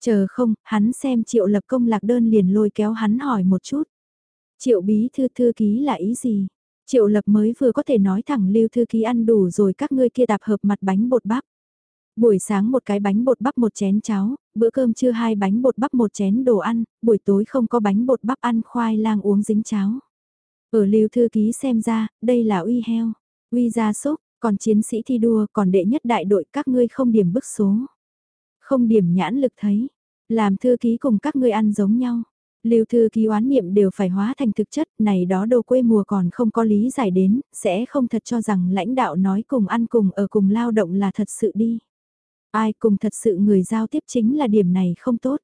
A: Chờ không, hắn xem triệu lập công lạc đơn liền lôi kéo hắn hỏi một chút. Triệu bí thư thư ký là ý gì? Triệu lập mới vừa có thể nói thẳng lưu thư ký ăn đủ rồi các ngươi kia tạp hợp mặt bánh bột bắp. Buổi sáng một cái bánh bột bắp một chén cháo, bữa cơm trưa hai bánh bột bắp một chén đồ ăn, buổi tối không có bánh bột bắp ăn khoai lang uống dính cháo. Ở lưu thư ký xem ra, đây là uy heo, uy gia súc, còn chiến sĩ thi đua, còn đệ nhất đại đội các ngươi không điểm bức số. Không điểm nhãn lực thấy, làm thư ký cùng các ngươi ăn giống nhau. Lưu thư ký oán niệm đều phải hóa thành thực chất, này đó đồ quê mùa còn không có lý giải đến, sẽ không thật cho rằng lãnh đạo nói cùng ăn cùng ở cùng lao động là thật sự đi. Ai cùng thật sự người giao tiếp chính là điểm này không tốt.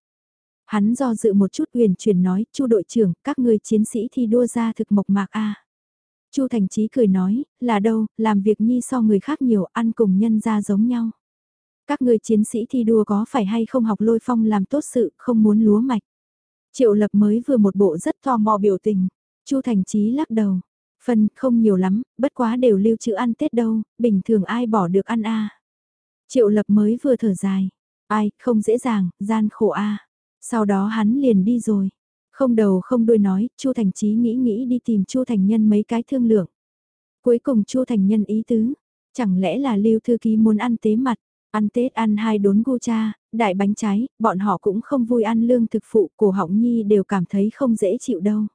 A: Hắn do dự một chút huyền truyền nói, chu đội trưởng, các ngươi chiến sĩ thi đua ra thực mộc mạc a Chu Thành Chí cười nói, là đâu, làm việc nhi so người khác nhiều, ăn cùng nhân ra giống nhau. Các người chiến sĩ thi đua có phải hay không học lôi phong làm tốt sự, không muốn lúa mạch. Triệu lập mới vừa một bộ rất tò mò biểu tình. Chu Thành Chí lắc đầu. Phần không nhiều lắm, bất quá đều lưu trữ ăn Tết đâu, bình thường ai bỏ được ăn a Triệu lập mới vừa thở dài. Ai, không dễ dàng, gian khổ a Sau đó hắn liền đi rồi. Không đầu không đuôi nói, Chu Thành Chí nghĩ nghĩ đi tìm Chu Thành Nhân mấy cái thương lượng. Cuối cùng Chu Thành Nhân ý tứ, chẳng lẽ là Lưu thư ký muốn ăn tế mặt, ăn Tết ăn hai đốn gu cha, đại bánh trái, bọn họ cũng không vui ăn lương thực phụ, cổ họng nhi đều cảm thấy không dễ chịu đâu.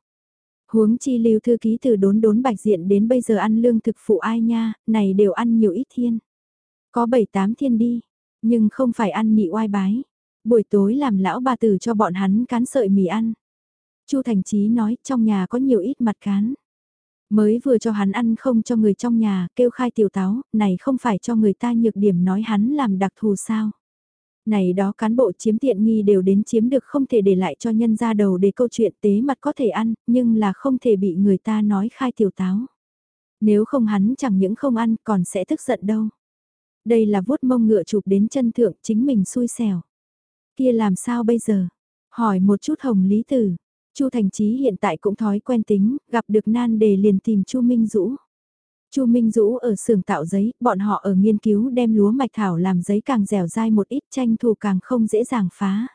A: Huống chi Lưu thư ký từ đốn đốn bạch diện đến bây giờ ăn lương thực phụ ai nha, này đều ăn nhiều ít thiên. Có bảy tám thiên đi, nhưng không phải ăn mì oai bái. Buổi tối làm lão bà tử cho bọn hắn cán sợi mì ăn. Chu Thành Chí nói trong nhà có nhiều ít mặt cán. Mới vừa cho hắn ăn không cho người trong nhà, kêu khai tiểu táo, này không phải cho người ta nhược điểm nói hắn làm đặc thù sao. Này đó cán bộ chiếm tiện nghi đều đến chiếm được không thể để lại cho nhân ra đầu để câu chuyện tế mặt có thể ăn, nhưng là không thể bị người ta nói khai tiểu táo. Nếu không hắn chẳng những không ăn còn sẽ tức giận đâu. Đây là vuốt mông ngựa chụp đến chân thượng chính mình xui xẻo. Kia làm sao bây giờ? Hỏi một chút hồng lý tử, Chu Thành Chí hiện tại cũng thói quen tính, gặp được nan đề liền tìm Chu Minh Dũ. Chu Minh Dũ ở xưởng tạo giấy, bọn họ ở nghiên cứu đem lúa mạch thảo làm giấy càng dẻo dai một ít tranh thủ càng không dễ dàng phá.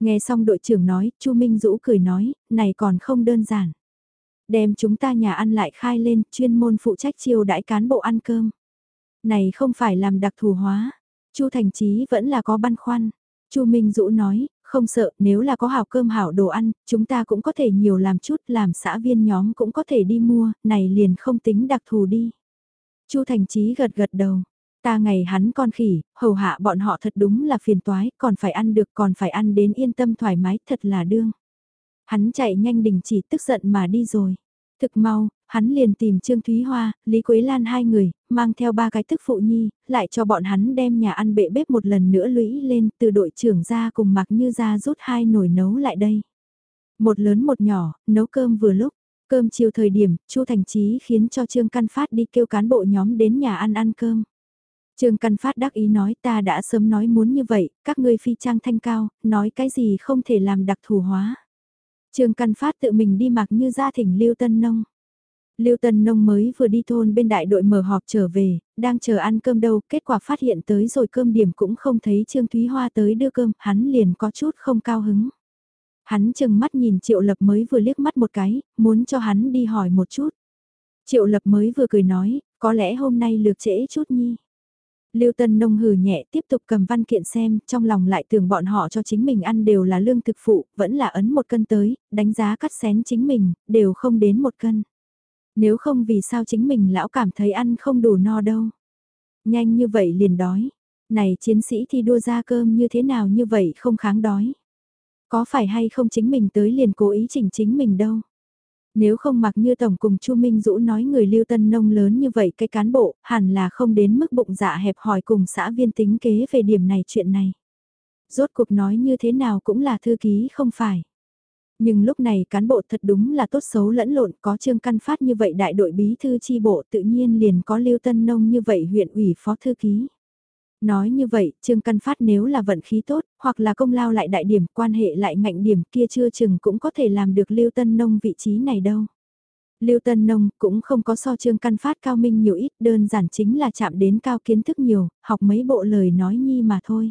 A: Nghe xong đội trưởng nói, Chu Minh Dũ cười nói, này còn không đơn giản. Đem chúng ta nhà ăn lại khai lên, chuyên môn phụ trách chiêu đãi cán bộ ăn cơm. Này không phải làm đặc thù hóa. Chu Thành Chí vẫn là có băn khoăn. Chu Minh Dũ nói, không sợ, nếu là có hảo cơm hảo đồ ăn, chúng ta cũng có thể nhiều làm chút, làm xã viên nhóm cũng có thể đi mua, này liền không tính đặc thù đi. Chu Thành Chí gật gật đầu, ta ngày hắn con khỉ, hầu hạ bọn họ thật đúng là phiền toái, còn phải ăn được còn phải ăn đến yên tâm thoải mái, thật là đương. Hắn chạy nhanh đình chỉ tức giận mà đi rồi. Thực mau, hắn liền tìm Trương Thúy Hoa, Lý Quế Lan hai người, mang theo ba cái tức phụ nhi, lại cho bọn hắn đem nhà ăn bệ bếp một lần nữa lũy lên từ đội trưởng ra cùng mặc như ra rút hai nồi nấu lại đây. Một lớn một nhỏ, nấu cơm vừa lúc, cơm chiều thời điểm, Chu Thành Chí khiến cho Trương Căn Phát đi kêu cán bộ nhóm đến nhà ăn ăn cơm. Trương Căn Phát đắc ý nói ta đã sớm nói muốn như vậy, các ngươi phi trang thanh cao, nói cái gì không thể làm đặc thù hóa. Trương Căn Phát tự mình đi mặc như ra thỉnh Lưu Tân Nông. Lưu Tân Nông mới vừa đi thôn bên đại đội mở họp trở về, đang chờ ăn cơm đâu, kết quả phát hiện tới rồi cơm điểm cũng không thấy Trương Thúy Hoa tới đưa cơm, hắn liền có chút không cao hứng. Hắn chừng mắt nhìn Triệu Lập mới vừa liếc mắt một cái, muốn cho hắn đi hỏi một chút. Triệu Lập mới vừa cười nói, có lẽ hôm nay lược trễ chút nhi. Lưu Tân Nông hừ nhẹ tiếp tục cầm văn kiện xem, trong lòng lại tưởng bọn họ cho chính mình ăn đều là lương thực phụ, vẫn là ấn một cân tới, đánh giá cắt xén chính mình, đều không đến một cân. Nếu không vì sao chính mình lão cảm thấy ăn không đủ no đâu. Nhanh như vậy liền đói. Này chiến sĩ thi đua ra cơm như thế nào như vậy không kháng đói. Có phải hay không chính mình tới liền cố ý chỉnh chính mình đâu. Nếu không mặc như Tổng cùng Chu Minh Dũ nói người lưu tân nông lớn như vậy cái cán bộ, hẳn là không đến mức bụng dạ hẹp hỏi cùng xã viên tính kế về điểm này chuyện này. Rốt cuộc nói như thế nào cũng là thư ký không phải. Nhưng lúc này cán bộ thật đúng là tốt xấu lẫn lộn có trương căn phát như vậy đại đội bí thư chi bộ tự nhiên liền có lưu tân nông như vậy huyện ủy phó thư ký. Nói như vậy, Trương Căn Phát nếu là vận khí tốt, hoặc là công lao lại đại điểm, quan hệ lại ngạnh điểm kia chưa chừng cũng có thể làm được Lưu Tân Nông vị trí này đâu. Lưu Tân Nông cũng không có so Trương Căn Phát cao minh nhiều ít, đơn giản chính là chạm đến cao kiến thức nhiều, học mấy bộ lời nói nhi mà thôi.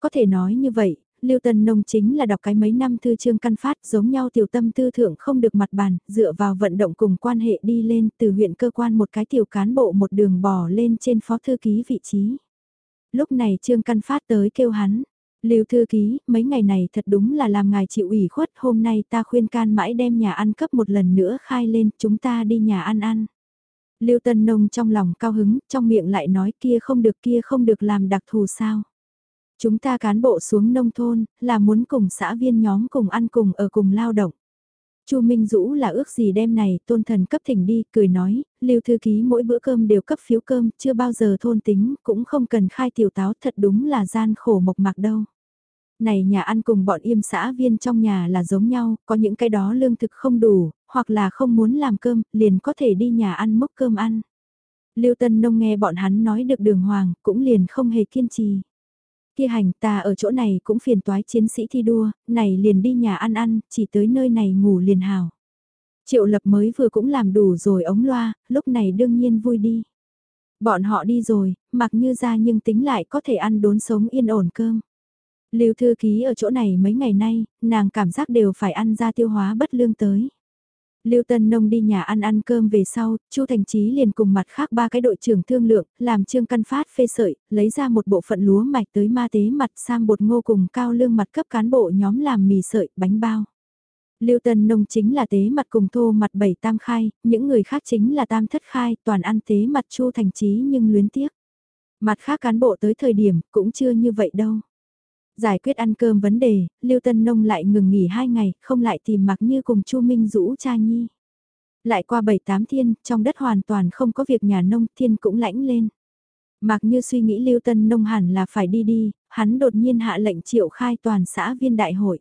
A: Có thể nói như vậy, Lưu Tân Nông chính là đọc cái mấy năm thư Trương Căn Phát giống nhau tiểu tâm tư thượng không được mặt bàn, dựa vào vận động cùng quan hệ đi lên từ huyện cơ quan một cái tiểu cán bộ một đường bò lên trên phó thư ký vị trí lúc này Trương Căn Phát tới kêu hắn. Lưu thư ký, mấy ngày này thật đúng là làm ngài chịu ủy khuất, hôm nay ta khuyên can mãi đem nhà ăn cấp một lần nữa khai lên, chúng ta đi nhà ăn ăn. Lưu Tân Nông trong lòng cao hứng, trong miệng lại nói kia không được kia không được làm đặc thù sao. Chúng ta cán bộ xuống nông thôn, là muốn cùng xã viên nhóm cùng ăn cùng ở cùng lao động. Chu Minh Dũ là ước gì đêm này, tôn thần cấp thỉnh đi, cười nói, lưu thư ký mỗi bữa cơm đều cấp phiếu cơm, chưa bao giờ thôn tính, cũng không cần khai tiểu táo, thật đúng là gian khổ mộc mạc đâu. Này nhà ăn cùng bọn im xã viên trong nhà là giống nhau, có những cái đó lương thực không đủ, hoặc là không muốn làm cơm, liền có thể đi nhà ăn mốc cơm ăn. Lưu Tân Nông nghe bọn hắn nói được đường hoàng, cũng liền không hề kiên trì. Kia hành ta ở chỗ này cũng phiền toái chiến sĩ thi đua, này liền đi nhà ăn ăn, chỉ tới nơi này ngủ liền hào. Triệu lập mới vừa cũng làm đủ rồi ống loa, lúc này đương nhiên vui đi. Bọn họ đi rồi, mặc như ra nhưng tính lại có thể ăn đốn sống yên ổn cơm. Lưu thư ký ở chỗ này mấy ngày nay, nàng cảm giác đều phải ăn ra tiêu hóa bất lương tới. Lưu Tân Nông đi nhà ăn ăn cơm về sau, Chu Thành Chí liền cùng mặt khác ba cái đội trưởng thương lượng, làm Trương Căn Phát phê sợi, lấy ra một bộ phận lúa mạch tới ma tế mặt sang bột ngô cùng cao lương mặt cấp cán bộ nhóm làm mì sợi, bánh bao. Lưu Tân Nông chính là tế mặt cùng thô mặt bảy tam khai, những người khác chính là tam thất khai, toàn ăn tế mặt Chu Thành Chí nhưng luyến tiếc. Mặt khác cán bộ tới thời điểm, cũng chưa như vậy đâu. Giải quyết ăn cơm vấn đề, Lưu Tân Nông lại ngừng nghỉ hai ngày, không lại tìm mặc như cùng Chu Minh Dũ cha nhi. Lại qua bảy tám thiên, trong đất hoàn toàn không có việc nhà nông, thiên cũng lãnh lên. Mặc như suy nghĩ Lưu Tân Nông hẳn là phải đi đi, hắn đột nhiên hạ lệnh triệu khai toàn xã viên đại hội.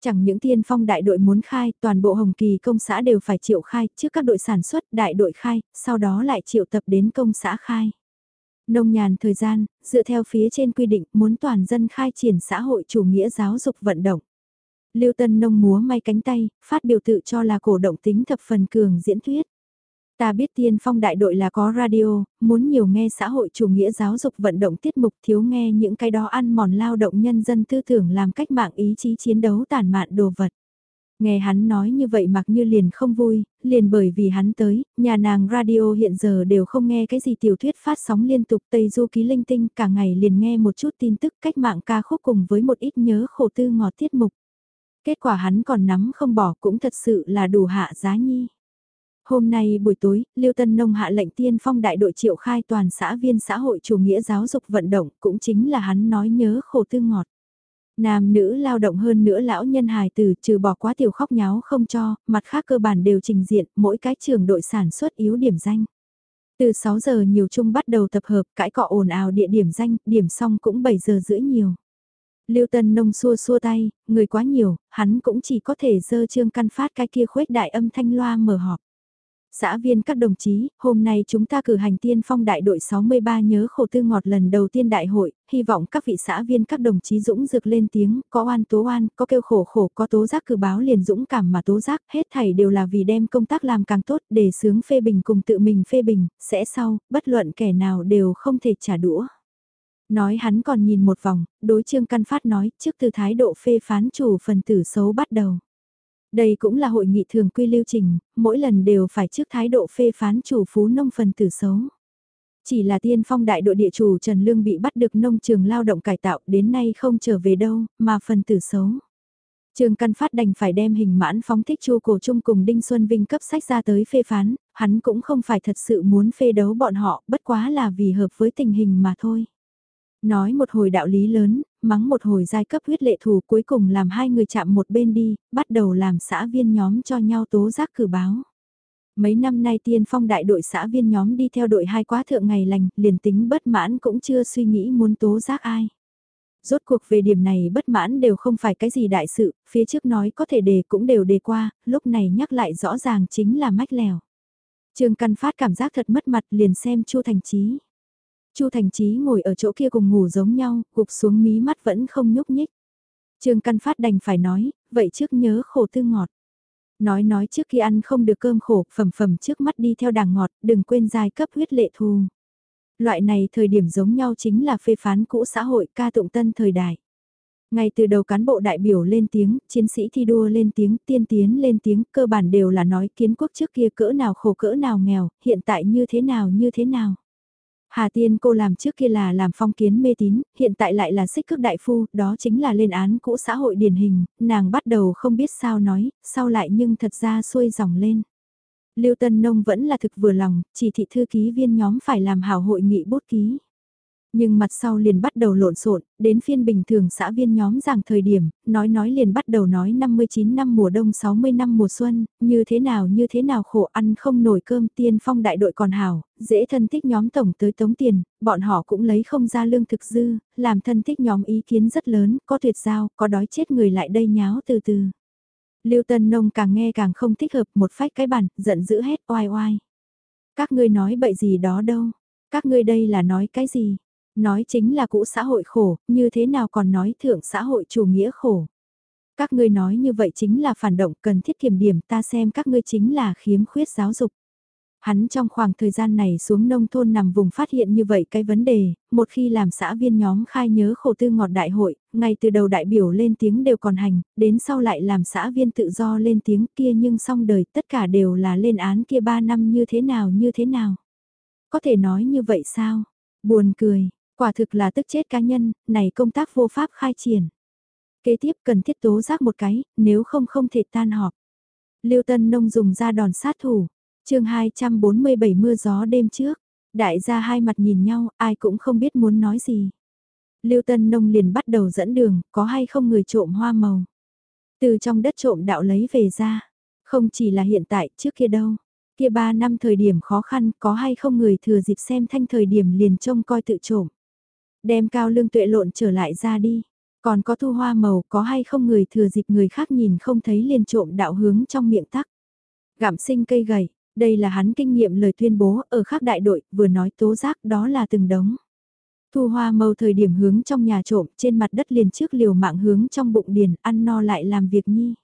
A: Chẳng những tiên phong đại đội muốn khai, toàn bộ Hồng Kỳ công xã đều phải triệu khai, trước các đội sản xuất đại đội khai, sau đó lại triệu tập đến công xã khai. Nông nhàn thời gian, dựa theo phía trên quy định muốn toàn dân khai triển xã hội chủ nghĩa giáo dục vận động. Lưu Tân Nông múa may cánh tay, phát biểu tự cho là cổ động tính thập phần cường diễn thuyết. Ta biết tiên phong đại đội là có radio, muốn nhiều nghe xã hội chủ nghĩa giáo dục vận động tiết mục thiếu nghe những cái đó ăn mòn lao động nhân dân tư tưởng làm cách mạng ý chí chiến đấu tàn mạn đồ vật. Nghe hắn nói như vậy mặc như liền không vui, liền bởi vì hắn tới, nhà nàng radio hiện giờ đều không nghe cái gì tiểu thuyết phát sóng liên tục Tây Du ký linh tinh cả ngày liền nghe một chút tin tức cách mạng ca khúc cùng với một ít nhớ khổ tư ngọt tiết mục. Kết quả hắn còn nắm không bỏ cũng thật sự là đủ hạ giá nhi. Hôm nay buổi tối, Lưu Tân Nông hạ lệnh tiên phong đại đội triệu khai toàn xã viên xã hội chủ nghĩa giáo dục vận động cũng chính là hắn nói nhớ khổ tư ngọt. Nam nữ lao động hơn nữa lão nhân hài tử trừ bỏ quá tiểu khóc nháo không cho, mặt khác cơ bản đều trình diện, mỗi cái trường đội sản xuất yếu điểm danh. Từ 6 giờ nhiều chung bắt đầu tập hợp, cãi cọ ồn ào địa điểm danh, điểm xong cũng 7 giờ rưỡi nhiều. Lưu Tân Nông xua xua tay, người quá nhiều, hắn cũng chỉ có thể dơ trương căn phát cái kia khuếch đại âm thanh loa mở họp. Xã viên các đồng chí, hôm nay chúng ta cử hành tiên phong đại đội 63 nhớ khổ tư ngọt lần đầu tiên đại hội, hy vọng các vị xã viên các đồng chí dũng dược lên tiếng, có oan tố oan, có kêu khổ khổ, có tố giác cử báo liền dũng cảm mà tố giác, hết thảy đều là vì đem công tác làm càng tốt để sướng phê bình cùng tự mình phê bình, sẽ sau, bất luận kẻ nào đều không thể trả đũa. Nói hắn còn nhìn một vòng, đối trương căn phát nói, trước từ thái độ phê phán chủ phần tử xấu bắt đầu. Đây cũng là hội nghị thường quy lưu trình, mỗi lần đều phải trước thái độ phê phán chủ phú nông phần tử xấu. Chỉ là tiên phong đại đội địa chủ Trần Lương bị bắt được nông trường lao động cải tạo đến nay không trở về đâu, mà phần tử xấu. Trường Căn Phát đành phải đem hình mãn phóng thích chu cổ chung cùng Đinh Xuân Vinh cấp sách ra tới phê phán, hắn cũng không phải thật sự muốn phê đấu bọn họ, bất quá là vì hợp với tình hình mà thôi. Nói một hồi đạo lý lớn, mắng một hồi giai cấp huyết lệ thù cuối cùng làm hai người chạm một bên đi, bắt đầu làm xã viên nhóm cho nhau tố giác cử báo. Mấy năm nay tiên phong đại đội xã viên nhóm đi theo đội hai quá thượng ngày lành, liền tính bất mãn cũng chưa suy nghĩ muốn tố giác ai. Rốt cuộc về điểm này bất mãn đều không phải cái gì đại sự, phía trước nói có thể đề cũng đều đề qua, lúc này nhắc lại rõ ràng chính là mách lèo. Trương Căn Phát cảm giác thật mất mặt liền xem Chu Thành Chí. Chu Thành Chí ngồi ở chỗ kia cùng ngủ giống nhau, gục xuống mí mắt vẫn không nhúc nhích. Trương Căn Phát đành phải nói, vậy trước nhớ khổ tư ngọt. Nói nói trước khi ăn không được cơm khổ, phẩm phẩm trước mắt đi theo đàng ngọt, đừng quên giai cấp huyết lệ thù. Loại này thời điểm giống nhau chính là phê phán cũ xã hội ca tụng tân thời đại. Ngay từ đầu cán bộ đại biểu lên tiếng, chiến sĩ thi đua lên tiếng, tiên tiến lên tiếng, cơ bản đều là nói kiến quốc trước kia cỡ nào khổ cỡ nào nghèo, hiện tại như thế nào như thế nào. Hà Tiên cô làm trước kia là làm phong kiến mê tín, hiện tại lại là xích cước đại phu, đó chính là lên án cũ xã hội điển hình, nàng bắt đầu không biết sao nói, sau lại nhưng thật ra xuôi dòng lên. Lưu Tân Nông vẫn là thực vừa lòng, chỉ thị thư ký viên nhóm phải làm hảo hội nghị bút ký. Nhưng mặt sau liền bắt đầu lộn xộn, đến phiên bình thường xã viên nhóm giảng thời điểm, nói nói liền bắt đầu nói 59 năm mùa đông 60 năm mùa xuân, như thế nào như thế nào khổ ăn không nổi cơm tiên phong đại đội còn hảo, dễ thân thích nhóm tổng tới tống tiền, bọn họ cũng lấy không ra lương thực dư, làm thân thích nhóm ý kiến rất lớn, có tuyệt giao, có đói chết người lại đây nháo từ từ. Lưu Tân Nông càng nghe càng không thích hợp một phách cái bản, giận dữ hét oai oai. Các ngươi nói bậy gì đó đâu, các ngươi đây là nói cái gì? Nói chính là cũ xã hội khổ, như thế nào còn nói thượng xã hội chủ nghĩa khổ. Các ngươi nói như vậy chính là phản động cần thiết kiểm điểm ta xem các ngươi chính là khiếm khuyết giáo dục. Hắn trong khoảng thời gian này xuống nông thôn nằm vùng phát hiện như vậy cái vấn đề, một khi làm xã viên nhóm khai nhớ khổ tư ngọt đại hội, ngay từ đầu đại biểu lên tiếng đều còn hành, đến sau lại làm xã viên tự do lên tiếng kia nhưng xong đời tất cả đều là lên án kia ba năm như thế nào như thế nào. Có thể nói như vậy sao? Buồn cười, quả thực là tức chết cá nhân, này công tác vô pháp khai triển. Kế tiếp cần thiết tố giác một cái, nếu không không thể tan họp. Lưu Tân Nông dùng ra đòn sát thủ chương 247 mưa gió đêm trước, đại gia hai mặt nhìn nhau, ai cũng không biết muốn nói gì. Lưu Tân Nông liền bắt đầu dẫn đường, có hay không người trộm hoa màu. Từ trong đất trộm đạo lấy về ra, không chỉ là hiện tại, trước kia đâu. Kia ba năm thời điểm khó khăn, có hay không người thừa dịp xem thanh thời điểm liền trông coi tự trộm. Đem cao lương tuệ lộn trở lại ra đi. Còn có thu hoa màu, có hay không người thừa dịp người khác nhìn không thấy liền trộm đạo hướng trong miệng tắc. Gặm sinh cây gầy, đây là hắn kinh nghiệm lời tuyên bố ở khác đại đội, vừa nói tố giác đó là từng đống. Thu hoa màu thời điểm hướng trong nhà trộm, trên mặt đất liền trước liều mạng hướng trong bụng điền, ăn no lại làm việc nhi.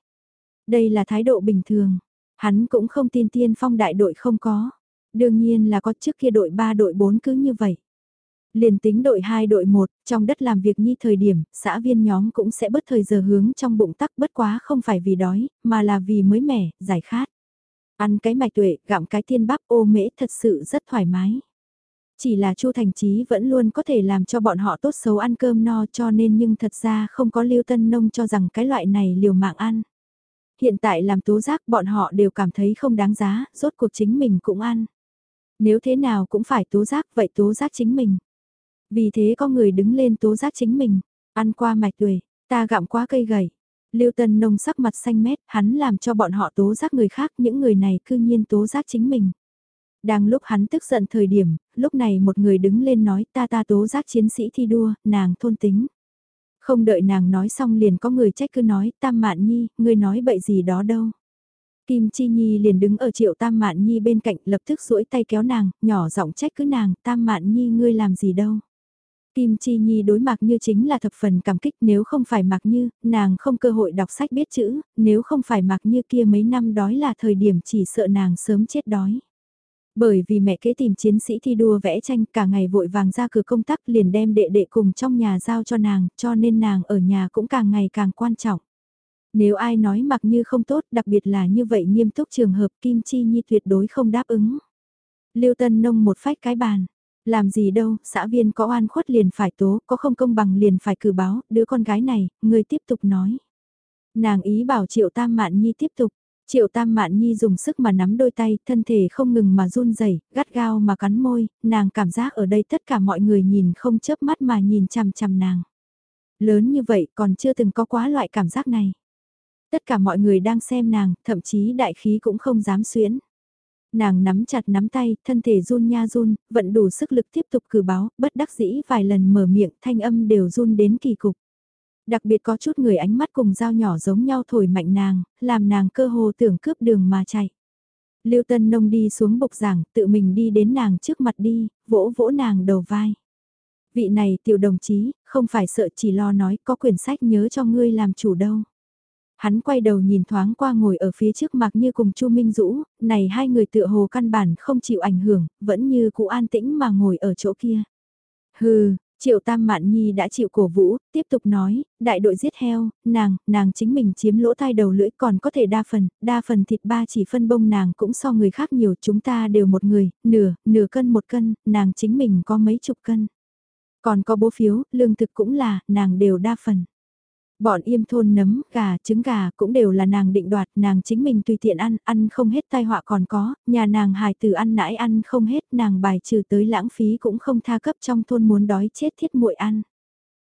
A: Đây là thái độ bình thường. Hắn cũng không tin tiên phong đại đội không có. Đương nhiên là có trước kia đội 3 đội 4 cứ như vậy. Liền tính đội 2 đội 1, trong đất làm việc nhi thời điểm, xã viên nhóm cũng sẽ bất thời giờ hướng trong bụng tắc bất quá không phải vì đói, mà là vì mới mẻ, giải khát. Ăn cái mạch tuệ, gặm cái tiên bắp ô mễ thật sự rất thoải mái. Chỉ là Chu Thành Chí vẫn luôn có thể làm cho bọn họ tốt xấu ăn cơm no cho nên nhưng thật ra không có Lưu Tân Nông cho rằng cái loại này liều mạng ăn. Hiện tại làm tố giác bọn họ đều cảm thấy không đáng giá, rốt cuộc chính mình cũng ăn. Nếu thế nào cũng phải tố giác vậy tố giác chính mình. Vì thế có người đứng lên tố giác chính mình, ăn qua mạch tuổi ta gặm quá cây gầy, Lưu Tân Nông sắc mặt xanh mét, hắn làm cho bọn họ tố giác người khác, những người này cư nhiên tố giác chính mình. Đang lúc hắn tức giận thời điểm, lúc này một người đứng lên nói ta ta tố giác chiến sĩ thi đua, nàng thôn tính. Không đợi nàng nói xong liền có người trách cứ nói, Tam Mạn Nhi, ngươi nói bậy gì đó đâu. Kim Chi Nhi liền đứng ở triệu Tam Mạn Nhi bên cạnh lập tức duỗi tay kéo nàng, nhỏ giọng trách cứ nàng, Tam Mạn Nhi ngươi làm gì đâu. Kim Chi Nhi đối Mạc Như chính là thập phần cảm kích nếu không phải Mạc Như, nàng không cơ hội đọc sách biết chữ, nếu không phải Mạc Như kia mấy năm đói là thời điểm chỉ sợ nàng sớm chết đói. Bởi vì mẹ kế tìm chiến sĩ thi đua vẽ tranh cả ngày vội vàng ra cửa công tác liền đem đệ đệ cùng trong nhà giao cho nàng, cho nên nàng ở nhà cũng càng ngày càng quan trọng. Nếu ai nói Mạc Như không tốt, đặc biệt là như vậy nghiêm túc trường hợp Kim Chi Nhi tuyệt đối không đáp ứng. Lưu Tân Nông một phách cái bàn làm gì đâu, xã viên có oan khuất liền phải tố, có không công bằng liền phải cử báo, đứa con gái này, người tiếp tục nói. Nàng ý bảo Triệu Tam Mạn Nhi tiếp tục. Triệu Tam Mạn Nhi dùng sức mà nắm đôi tay, thân thể không ngừng mà run rẩy, gắt gao mà cắn môi, nàng cảm giác ở đây tất cả mọi người nhìn không chớp mắt mà nhìn chằm chằm nàng. Lớn như vậy còn chưa từng có quá loại cảm giác này. Tất cả mọi người đang xem nàng, thậm chí đại khí cũng không dám xuyễn nàng nắm chặt nắm tay, thân thể run nha run, vận đủ sức lực tiếp tục cử báo, bất đắc dĩ vài lần mở miệng thanh âm đều run đến kỳ cục. Đặc biệt có chút người ánh mắt cùng dao nhỏ giống nhau thổi mạnh nàng, làm nàng cơ hồ tưởng cướp đường mà chạy. Lưu Tân Nông đi xuống bục giảng, tự mình đi đến nàng trước mặt đi, vỗ vỗ nàng đầu vai. Vị này tiểu đồng chí, không phải sợ chỉ lo nói có quyển sách nhớ cho ngươi làm chủ đâu. Hắn quay đầu nhìn thoáng qua ngồi ở phía trước Mạc Như cùng Chu Minh Dũ, này hai người tựa hồ căn bản không chịu ảnh hưởng, vẫn như cụ an tĩnh mà ngồi ở chỗ kia. Hừ, Triệu Tam Mạn Nhi đã chịu cổ vũ, tiếp tục nói, đại đội giết heo, nàng, nàng chính mình chiếm lỗ tai đầu lưỡi còn có thể đa phần, đa phần thịt ba chỉ phân bông nàng cũng so người khác nhiều, chúng ta đều một người, nửa, nửa cân một cân, nàng chính mình có mấy chục cân. Còn có bố phiếu, lương thực cũng là, nàng đều đa phần. Bọn im thôn nấm, gà, trứng gà cũng đều là nàng định đoạt, nàng chính mình tùy tiện ăn, ăn không hết tai họa còn có, nhà nàng hài từ ăn nãi ăn không hết, nàng bài trừ tới lãng phí cũng không tha cấp trong thôn muốn đói chết thiết muội ăn.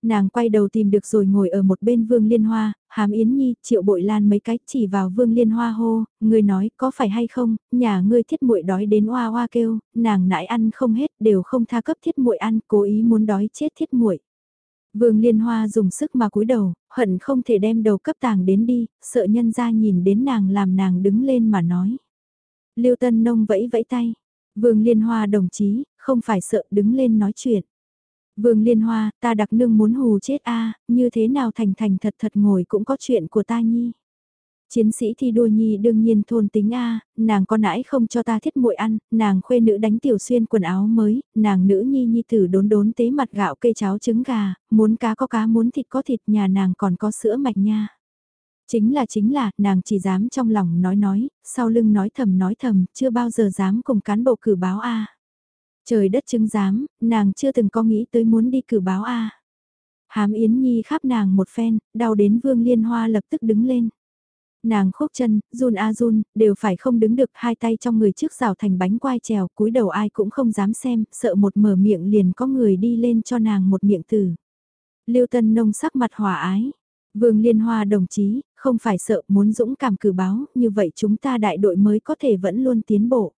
A: Nàng quay đầu tìm được rồi ngồi ở một bên vương liên hoa, hám yến nhi, triệu bội lan mấy cái chỉ vào vương liên hoa hô, người nói có phải hay không, nhà ngươi thiết muội đói đến oa oa kêu, nàng nãi ăn không hết đều không tha cấp thiết muội ăn, cố ý muốn đói chết thiết muội Vương Liên Hoa dùng sức mà cúi đầu, hận không thể đem đầu cấp tàng đến đi, sợ nhân ra nhìn đến nàng làm nàng đứng lên mà nói. Lưu Tân Nông vẫy vẫy tay. Vương Liên Hoa đồng chí, không phải sợ đứng lên nói chuyện. Vương Liên Hoa, ta đặc nương muốn hù chết a như thế nào thành thành thật thật ngồi cũng có chuyện của ta nhi. Chiến sĩ thi đua nhi đương nhiên thôn tính A, nàng có nãi không cho ta thiết muội ăn, nàng khuê nữ đánh tiểu xuyên quần áo mới, nàng nữ nhi nhi tử đốn đốn tế mặt gạo cây cháo trứng gà, muốn cá có cá muốn thịt có thịt nhà nàng còn có sữa mạch nha. Chính là chính là, nàng chỉ dám trong lòng nói nói, sau lưng nói thầm nói thầm, chưa bao giờ dám cùng cán bộ cử báo A. Trời đất chứng giám nàng chưa từng có nghĩ tới muốn đi cử báo A. Hám Yến Nhi khắp nàng một phen, đau đến Vương Liên Hoa lập tức đứng lên. Nàng khúc chân, run a run, đều phải không đứng được hai tay trong người trước rào thành bánh quai trèo, cúi đầu ai cũng không dám xem, sợ một mở miệng liền có người đi lên cho nàng một miệng tử. Lưu Tân Nông sắc mặt hòa ái. Vương Liên Hoa đồng chí, không phải sợ muốn dũng cảm cử báo, như vậy chúng ta đại đội mới có thể vẫn luôn tiến bộ.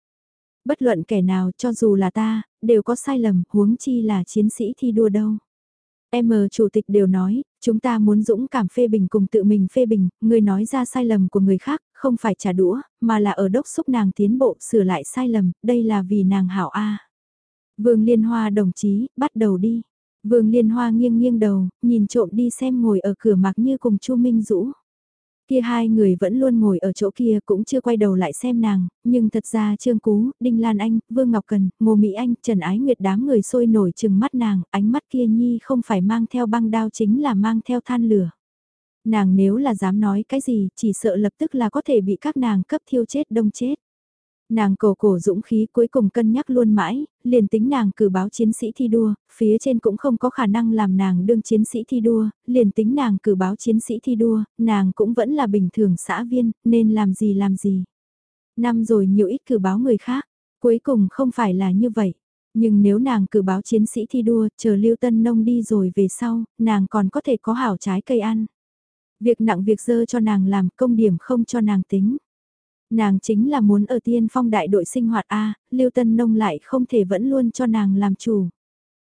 A: Bất luận kẻ nào cho dù là ta, đều có sai lầm, huống chi là chiến sĩ thi đua đâu. M chủ tịch đều nói, chúng ta muốn dũng cảm phê bình cùng tự mình phê bình, người nói ra sai lầm của người khác, không phải trả đũa, mà là ở đốc xúc nàng tiến bộ sửa lại sai lầm, đây là vì nàng hảo A. Vương Liên Hoa đồng chí, bắt đầu đi. Vương Liên Hoa nghiêng nghiêng đầu, nhìn trộm đi xem ngồi ở cửa mặc như cùng Chu Minh Dũ. Kia hai người vẫn luôn ngồi ở chỗ kia cũng chưa quay đầu lại xem nàng, nhưng thật ra Trương Cú, Đinh Lan Anh, Vương Ngọc Cần, Ngô Mỹ Anh, Trần Ái Nguyệt đám người sôi nổi chừng mắt nàng, ánh mắt kia nhi không phải mang theo băng đao chính là mang theo than lửa. Nàng nếu là dám nói cái gì, chỉ sợ lập tức là có thể bị các nàng cấp thiêu chết đông chết. Nàng cổ cổ dũng khí cuối cùng cân nhắc luôn mãi, liền tính nàng cử báo chiến sĩ thi đua, phía trên cũng không có khả năng làm nàng đương chiến sĩ thi đua, liền tính nàng cử báo chiến sĩ thi đua, nàng cũng vẫn là bình thường xã viên, nên làm gì làm gì. Năm rồi nhiều ít cử báo người khác, cuối cùng không phải là như vậy. Nhưng nếu nàng cử báo chiến sĩ thi đua, chờ Lưu Tân Nông đi rồi về sau, nàng còn có thể có hảo trái cây ăn. Việc nặng việc dơ cho nàng làm công điểm không cho nàng tính. Nàng chính là muốn ở tiên phong đại đội sinh hoạt A, Lưu Tân Nông lại không thể vẫn luôn cho nàng làm chủ.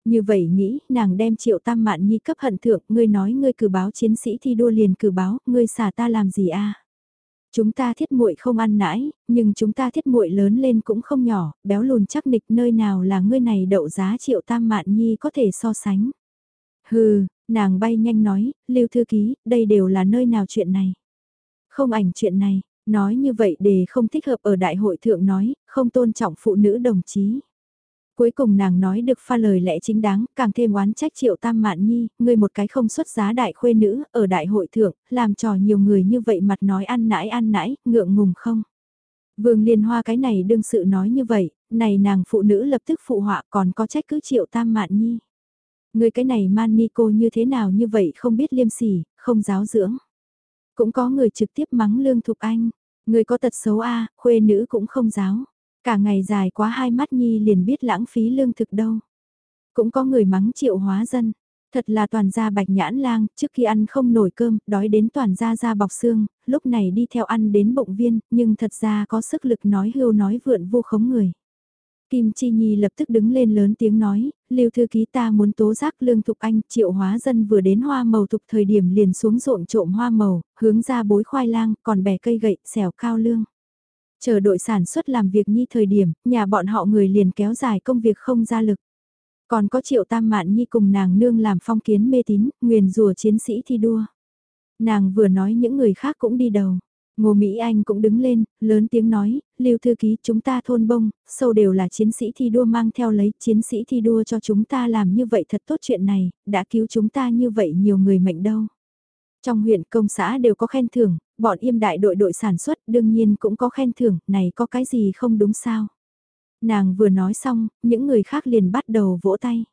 A: Như vậy nghĩ, nàng đem triệu tam mạn nhi cấp hận thượng, ngươi nói ngươi cử báo chiến sĩ thi đua liền cử báo, ngươi xả ta làm gì a? Chúng ta thiết muội không ăn nãi, nhưng chúng ta thiết muội lớn lên cũng không nhỏ, béo lùn chắc nịch nơi nào là ngươi này đậu giá triệu tam mạn nhi có thể so sánh. Hừ, nàng bay nhanh nói, lưu thư ký, đây đều là nơi nào chuyện này. Không ảnh chuyện này, Nói như vậy để không thích hợp ở đại hội thượng nói, không tôn trọng phụ nữ đồng chí. Cuối cùng nàng nói được pha lời lẽ chính đáng, càng thêm oán trách triệu tam mạn nhi, người một cái không xuất giá đại khuê nữ, ở đại hội thượng, làm trò nhiều người như vậy mặt nói ăn nãi ăn nãi, ngượng ngùng không. Vương Liên Hoa cái này đương sự nói như vậy, này nàng phụ nữ lập tức phụ họa còn có trách cứ triệu tam mạn nhi. Người cái này man ni cô như thế nào như vậy không biết liêm sỉ, không giáo dưỡng. Cũng có người trực tiếp mắng Lương Thục Anh, người có tật xấu a, khuê nữ cũng không giáo. Cả ngày dài quá hai mắt nhi liền biết lãng phí lương thực đâu. Cũng có người mắng triệu hóa dân, thật là toàn gia bạch nhãn lang, trước khi ăn không nổi cơm, đói đến toàn gia ra bọc xương, lúc này đi theo ăn đến bụng viên, nhưng thật ra có sức lực nói hưu nói vượn vô khống người. Kim Chi Nhi lập tức đứng lên lớn tiếng nói, Lưu thư ký ta muốn tố giác Lương Thục Anh, Triệu Hóa Dân vừa đến hoa màu thục thời điểm liền xuống ruộng trộm hoa màu, hướng ra bối khoai lang, còn bẻ cây gậy, xẻo cao lương. Chờ đội sản xuất làm việc nhi thời điểm, nhà bọn họ người liền kéo dài công việc không ra lực. Còn có Triệu Tam Mạn Nhi cùng nàng nương làm phong kiến mê tín, nguyền rùa chiến sĩ thi đua. Nàng vừa nói những người khác cũng đi đầu. Ngô Mỹ Anh cũng đứng lên, lớn tiếng nói, Lưu Thư Ký chúng ta thôn bông, sâu đều là chiến sĩ thi đua mang theo lấy, chiến sĩ thi đua cho chúng ta làm như vậy thật tốt chuyện này, đã cứu chúng ta như vậy nhiều người mệnh đâu. Trong huyện công xã đều có khen thưởng, bọn im đại đội đội sản xuất đương nhiên cũng có khen thưởng, này có cái gì không đúng sao. Nàng vừa nói xong, những người khác liền bắt đầu vỗ tay.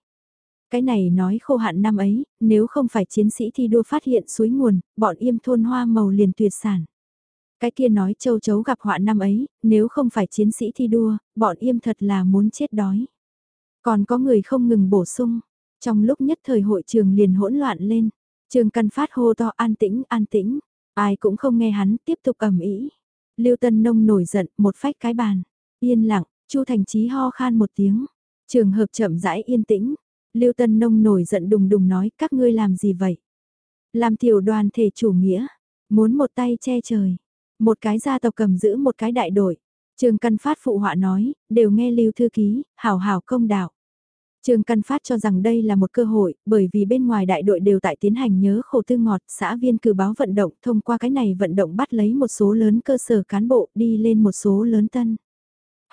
A: Cái này nói khô hạn năm ấy, nếu không phải chiến sĩ thi đua phát hiện suối nguồn, bọn im thôn hoa màu liền tuyệt sản. Cái kia nói châu chấu gặp họa năm ấy, nếu không phải chiến sĩ thi đua, bọn im thật là muốn chết đói. Còn có người không ngừng bổ sung, trong lúc nhất thời hội trường liền hỗn loạn lên, trường căn phát hô to an tĩnh an tĩnh, ai cũng không nghe hắn tiếp tục ầm ĩ. Lưu Tân Nông nổi giận, một phách cái bàn, yên lặng, Chu Thành Chí ho khan một tiếng, trường hợp chậm rãi yên tĩnh, Lưu Tân Nông nổi giận đùng đùng nói các ngươi làm gì vậy? Làm tiểu đoàn thể chủ nghĩa, muốn một tay che trời, một cái gia tộc cầm giữ một cái đại đội. trường Căn Phát phụ họa nói, đều nghe Lưu Thư Ký, hảo hảo công đạo. trường Căn Phát cho rằng đây là một cơ hội, bởi vì bên ngoài đại đội đều tại tiến hành nhớ khổ tư ngọt, xã viên cử báo vận động, thông qua cái này vận động bắt lấy một số lớn cơ sở cán bộ đi lên một số lớn tân.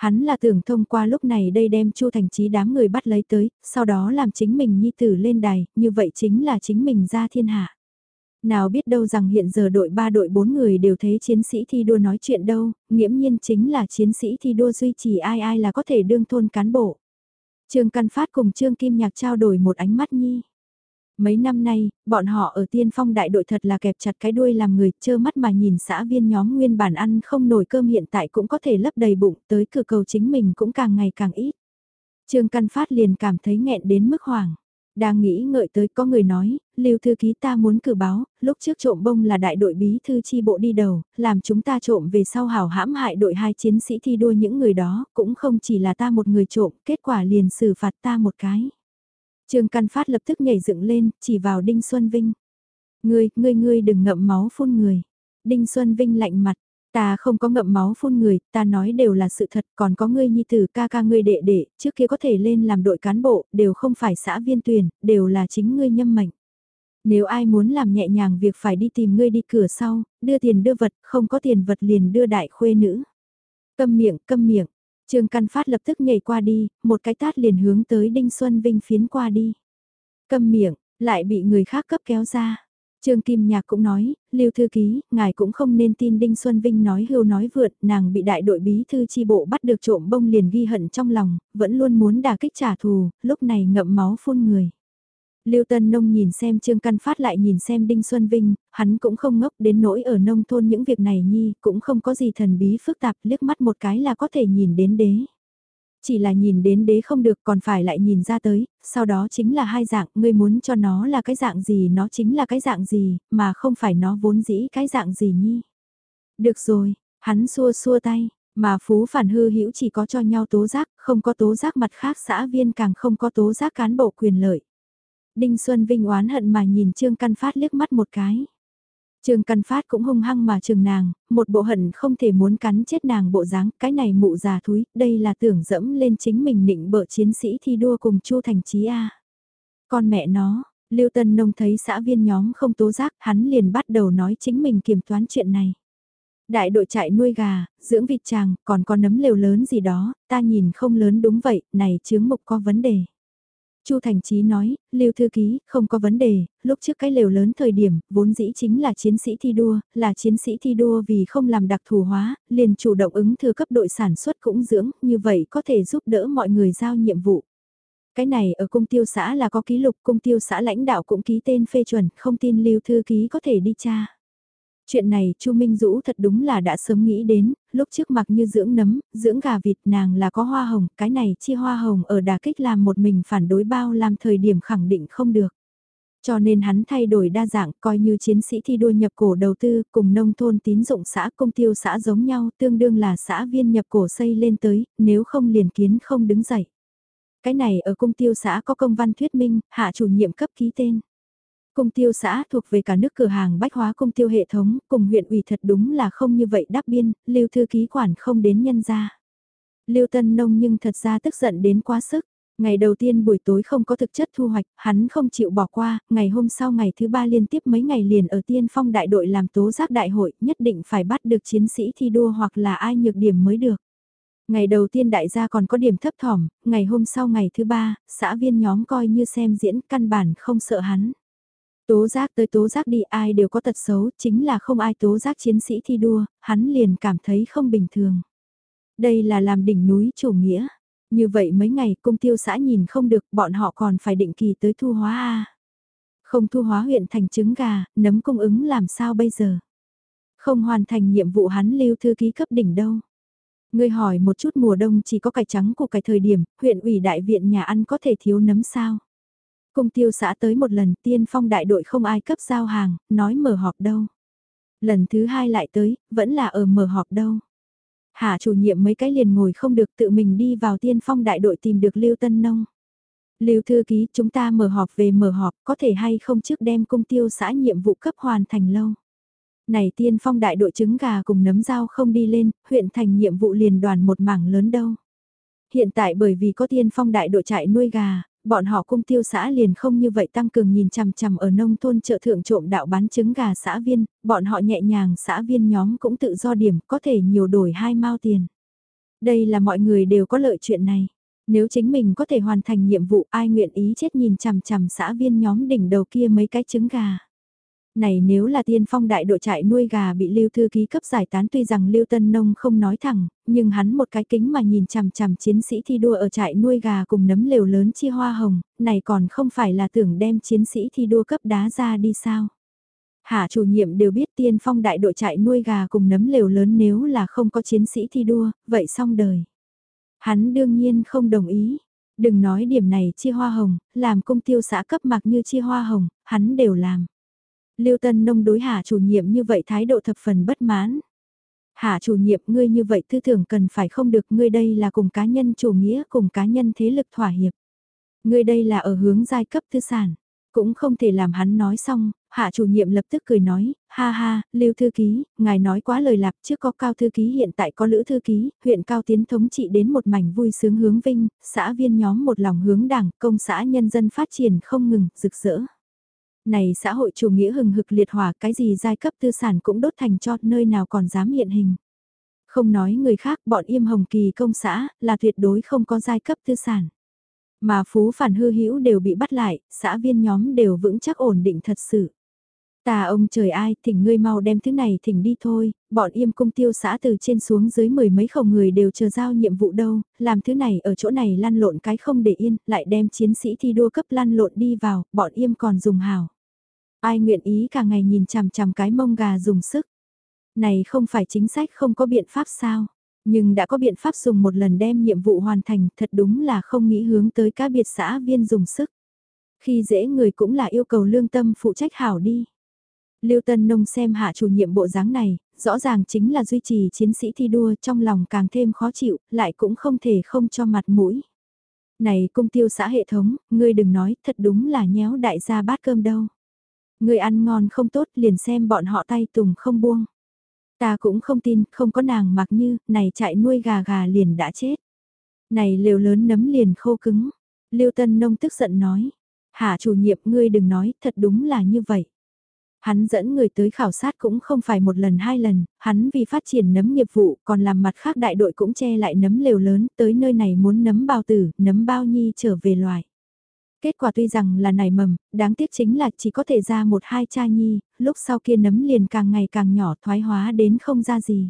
A: Hắn là tưởng thông qua lúc này đây đem Chu Thành Chí đám người bắt lấy tới, sau đó làm chính mình nhi tử lên đài, như vậy chính là chính mình ra thiên hạ. Nào biết đâu rằng hiện giờ đội 3 đội 4 người đều thấy chiến sĩ thi đua nói chuyện đâu, nghiễm nhiên chính là chiến sĩ thi đua duy trì ai ai là có thể đương thôn cán bộ. Trương Căn Phát cùng Trương Kim Nhạc trao đổi một ánh mắt nhi. Mấy năm nay, bọn họ ở tiên phong đại đội thật là kẹp chặt cái đuôi làm người, chơ mắt mà nhìn xã viên nhóm nguyên bản ăn không nổi cơm hiện tại cũng có thể lấp đầy bụng, tới cửa cầu chính mình cũng càng ngày càng ít. Trương Căn Phát liền cảm thấy nghẹn đến mức hoảng. Đang nghĩ ngợi tới có người nói, lưu thư ký ta muốn cử báo, lúc trước trộm bông là đại đội bí thư chi bộ đi đầu, làm chúng ta trộm về sau hảo hãm hại đội hai chiến sĩ thi đua những người đó, cũng không chỉ là ta một người trộm, kết quả liền xử phạt ta một cái. Trương Căn Phát lập tức nhảy dựng lên, chỉ vào Đinh Xuân Vinh. Ngươi, ngươi ngươi đừng ngậm máu phun người. Đinh Xuân Vinh lạnh mặt, Ta không có ngậm máu phun người, ta nói đều là sự thật, còn có ngươi nhi tử ca ca ngươi đệ đệ, trước kia có thể lên làm đội cán bộ, đều không phải xã viên tuyển, đều là chính ngươi nhâm mệnh. Nếu ai muốn làm nhẹ nhàng việc phải đi tìm ngươi đi cửa sau, đưa tiền đưa vật, không có tiền vật liền đưa đại khuê nữ. Câm miệng, câm miệng, Trương Căn Phát lập tức nhảy qua đi, một cái tát liền hướng tới Đinh Xuân Vinh phiến qua đi. Câm miệng, lại bị người khác cấp kéo ra. Trương Kim Nhạc cũng nói, Lưu Thư Ký, ngài cũng không nên tin Đinh Xuân Vinh nói hưu nói vượt, nàng bị đại đội bí thư chi bộ bắt được trộm bông liền ghi hận trong lòng, vẫn luôn muốn đả kích trả thù, lúc này ngậm máu phun người. Lưu Tân Nông nhìn xem Trương Căn Phát lại nhìn xem Đinh Xuân Vinh, hắn cũng không ngốc đến nỗi ở nông thôn những việc này nhi, cũng không có gì thần bí phức tạp, liếc mắt một cái là có thể nhìn đến đế. Chỉ là nhìn đến đế không được còn phải lại nhìn ra tới, sau đó chính là hai dạng, ngươi muốn cho nó là cái dạng gì nó chính là cái dạng gì, mà không phải nó vốn dĩ cái dạng gì nhi. Được rồi, hắn xua xua tay, mà phú phản hư hữu chỉ có cho nhau tố giác, không có tố giác mặt khác xã viên càng không có tố giác cán bộ quyền lợi. Đinh Xuân Vinh oán hận mà nhìn Trương Căn Phát liếc mắt một cái. Trương Căn Phát cũng hung hăng mà trường nàng, một bộ hận không thể muốn cắn chết nàng bộ dáng, cái này mụ già thúi, đây là tưởng dẫm lên chính mình định bợ chiến sĩ thi đua cùng Chu Thành Chí A. Con mẹ nó, Lưu Tân Nông thấy xã viên nhóm không tố giác, hắn liền bắt đầu nói chính mình kiểm toán chuyện này. Đại đội chạy nuôi gà, dưỡng vịt chàng, còn có nấm lều lớn gì đó, ta nhìn không lớn đúng vậy, này chướng mục có vấn đề. Chu Thành Chí nói, Lưu Thư Ký, không có vấn đề, lúc trước cái lều lớn thời điểm, vốn dĩ chính là chiến sĩ thi đua, là chiến sĩ thi đua vì không làm đặc thù hóa, liền chủ động ứng thừa cấp đội sản xuất cũng dưỡng, như vậy có thể giúp đỡ mọi người giao nhiệm vụ. Cái này ở cung tiêu xã là có ký lục, cung tiêu xã lãnh đạo cũng ký tên phê chuẩn, không tin Lưu Thư Ký có thể đi tra. Chuyện này Chu Minh Dũ thật đúng là đã sớm nghĩ đến, lúc trước mặc như dưỡng nấm, dưỡng gà vịt nàng là có hoa hồng, cái này chi hoa hồng ở đà kích làm một mình phản đối bao làm thời điểm khẳng định không được. Cho nên hắn thay đổi đa dạng coi như chiến sĩ thi đua nhập cổ đầu tư cùng nông thôn tín dụng xã công tiêu xã giống nhau tương đương là xã viên nhập cổ xây lên tới, nếu không liền kiến không đứng dậy. Cái này ở công tiêu xã có công văn thuyết minh, hạ chủ nhiệm cấp ký tên. Cung tiêu xã thuộc về cả nước cửa hàng bách hóa cung tiêu hệ thống, cùng huyện ủy thật đúng là không như vậy đáp biên, lưu thư ký quản không đến nhân gia. Lưu Tân Nông nhưng thật ra tức giận đến quá sức. Ngày đầu tiên buổi tối không có thực chất thu hoạch, hắn không chịu bỏ qua, ngày hôm sau ngày thứ ba liên tiếp mấy ngày liền ở tiên phong đại đội làm tố giác đại hội, nhất định phải bắt được chiến sĩ thi đua hoặc là ai nhược điểm mới được. Ngày đầu tiên đại gia còn có điểm thấp thỏm, ngày hôm sau ngày thứ ba, xã viên nhóm coi như xem diễn căn bản không sợ hắn. Tố giác tới tố giác đi ai đều có tật xấu, chính là không ai tố giác chiến sĩ thi đua, hắn liền cảm thấy không bình thường. Đây là làm đỉnh núi chủ nghĩa. Như vậy mấy ngày cung tiêu xã nhìn không được bọn họ còn phải định kỳ tới thu hóa A. Không thu hóa huyện thành trứng gà, nấm cung ứng làm sao bây giờ? Không hoàn thành nhiệm vụ hắn lưu thư ký cấp đỉnh đâu. Ngươi hỏi một chút mùa đông chỉ có cải trắng của cải thời điểm, huyện ủy đại viện nhà ăn có thể thiếu nấm sao? Cung tiêu xã tới một lần tiên phong đại đội không ai cấp giao hàng, nói mở họp đâu. Lần thứ hai lại tới, vẫn là ở mở họp đâu. Hạ chủ nhiệm mấy cái liền ngồi không được tự mình đi vào tiên phong đại đội tìm được Lưu Tân Nông. Lưu thư ký, chúng ta mở họp về mở họp, có thể hay không trước đem cung tiêu xã nhiệm vụ cấp hoàn thành lâu. Này tiên phong đại đội trứng gà cùng nấm dao không đi lên, huyện thành nhiệm vụ liền đoàn một mảng lớn đâu. Hiện tại bởi vì có tiên phong đại đội chạy nuôi gà, bọn họ cung tiêu xã liền không như vậy tăng cường nhìn chằm chằm ở nông thôn chợ thượng trộm đạo bán trứng gà xã viên, bọn họ nhẹ nhàng xã viên nhóm cũng tự do điểm có thể nhiều đổi hai mao tiền. Đây là mọi người đều có lợi chuyện này. Nếu chính mình có thể hoàn thành nhiệm vụ ai nguyện ý chết nhìn chằm chằm xã viên nhóm đỉnh đầu kia mấy cái trứng gà. Này nếu là tiên phong đại đội trại nuôi gà bị Lưu Thư Ký cấp giải tán tuy rằng Lưu Tân Nông không nói thẳng, nhưng hắn một cái kính mà nhìn chằm chằm chiến sĩ thi đua ở trại nuôi gà cùng nấm lều lớn chia hoa hồng, này còn không phải là tưởng đem chiến sĩ thi đua cấp đá ra đi sao. Hạ chủ nhiệm đều biết tiên phong đại đội trại nuôi gà cùng nấm lều lớn nếu là không có chiến sĩ thi đua, vậy xong đời. Hắn đương nhiên không đồng ý. Đừng nói điểm này chia hoa hồng, làm công tiêu xã cấp mặc như chia hoa hồng, hắn đều làm. Lưu Tân Nông đối hạ chủ nhiệm như vậy thái độ thập phần bất mãn. Hạ chủ nhiệm ngươi như vậy tư tưởng cần phải không được ngươi đây là cùng cá nhân chủ nghĩa cùng cá nhân thế lực thỏa hiệp. Ngươi đây là ở hướng giai cấp tư sản. Cũng không thể làm hắn nói xong, hạ chủ nhiệm lập tức cười nói, ha ha, lưu thư ký, ngài nói quá lời lạc trước có cao thư ký hiện tại có lữ thư ký, huyện cao tiến thống trị đến một mảnh vui sướng hướng vinh, xã viên nhóm một lòng hướng đảng, công xã nhân dân phát triển không ngừng, rực rỡ. Này xã hội chủ nghĩa hừng hực liệt hỏa cái gì giai cấp tư sản cũng đốt thành cho nơi nào còn dám hiện hình. Không nói người khác bọn im hồng kỳ công xã là tuyệt đối không có giai cấp tư sản. Mà phú phản hư hữu đều bị bắt lại, xã viên nhóm đều vững chắc ổn định thật sự. Ta ông trời ai, thỉnh ngươi mau đem thứ này thỉnh đi thôi, bọn im cung tiêu xã từ trên xuống dưới mười mấy khẩu người đều chờ giao nhiệm vụ đâu, làm thứ này ở chỗ này lăn lộn cái không để yên, lại đem chiến sĩ thi đua cấp lăn lộn đi vào, bọn im còn dùng hào. Ai nguyện ý cả ngày nhìn chằm chằm cái mông gà dùng sức. Này không phải chính sách không có biện pháp sao, nhưng đã có biện pháp dùng một lần đem nhiệm vụ hoàn thành thật đúng là không nghĩ hướng tới các biệt xã viên dùng sức. Khi dễ người cũng là yêu cầu lương tâm phụ trách hảo đi. Lưu Tân Nông xem hạ chủ nhiệm bộ dáng này, rõ ràng chính là duy trì chiến sĩ thi đua trong lòng càng thêm khó chịu, lại cũng không thể không cho mặt mũi. Này cung tiêu xã hệ thống, ngươi đừng nói, thật đúng là nhéo đại gia bát cơm đâu. Ngươi ăn ngon không tốt liền xem bọn họ tay tùng không buông. Ta cũng không tin, không có nàng mặc như, này chạy nuôi gà gà liền đã chết. Này liều lớn nấm liền khô cứng. Lưu Tân Nông tức giận nói. Hạ chủ nhiệm ngươi đừng nói, thật đúng là như vậy. Hắn dẫn người tới khảo sát cũng không phải một lần hai lần, hắn vì phát triển nấm nghiệp vụ còn làm mặt khác đại đội cũng che lại nấm lều lớn tới nơi này muốn nấm bao tử, nấm bao nhi trở về loài. Kết quả tuy rằng là nảy mầm, đáng tiếc chính là chỉ có thể ra một hai cha nhi, lúc sau kia nấm liền càng ngày càng nhỏ thoái hóa đến không ra gì.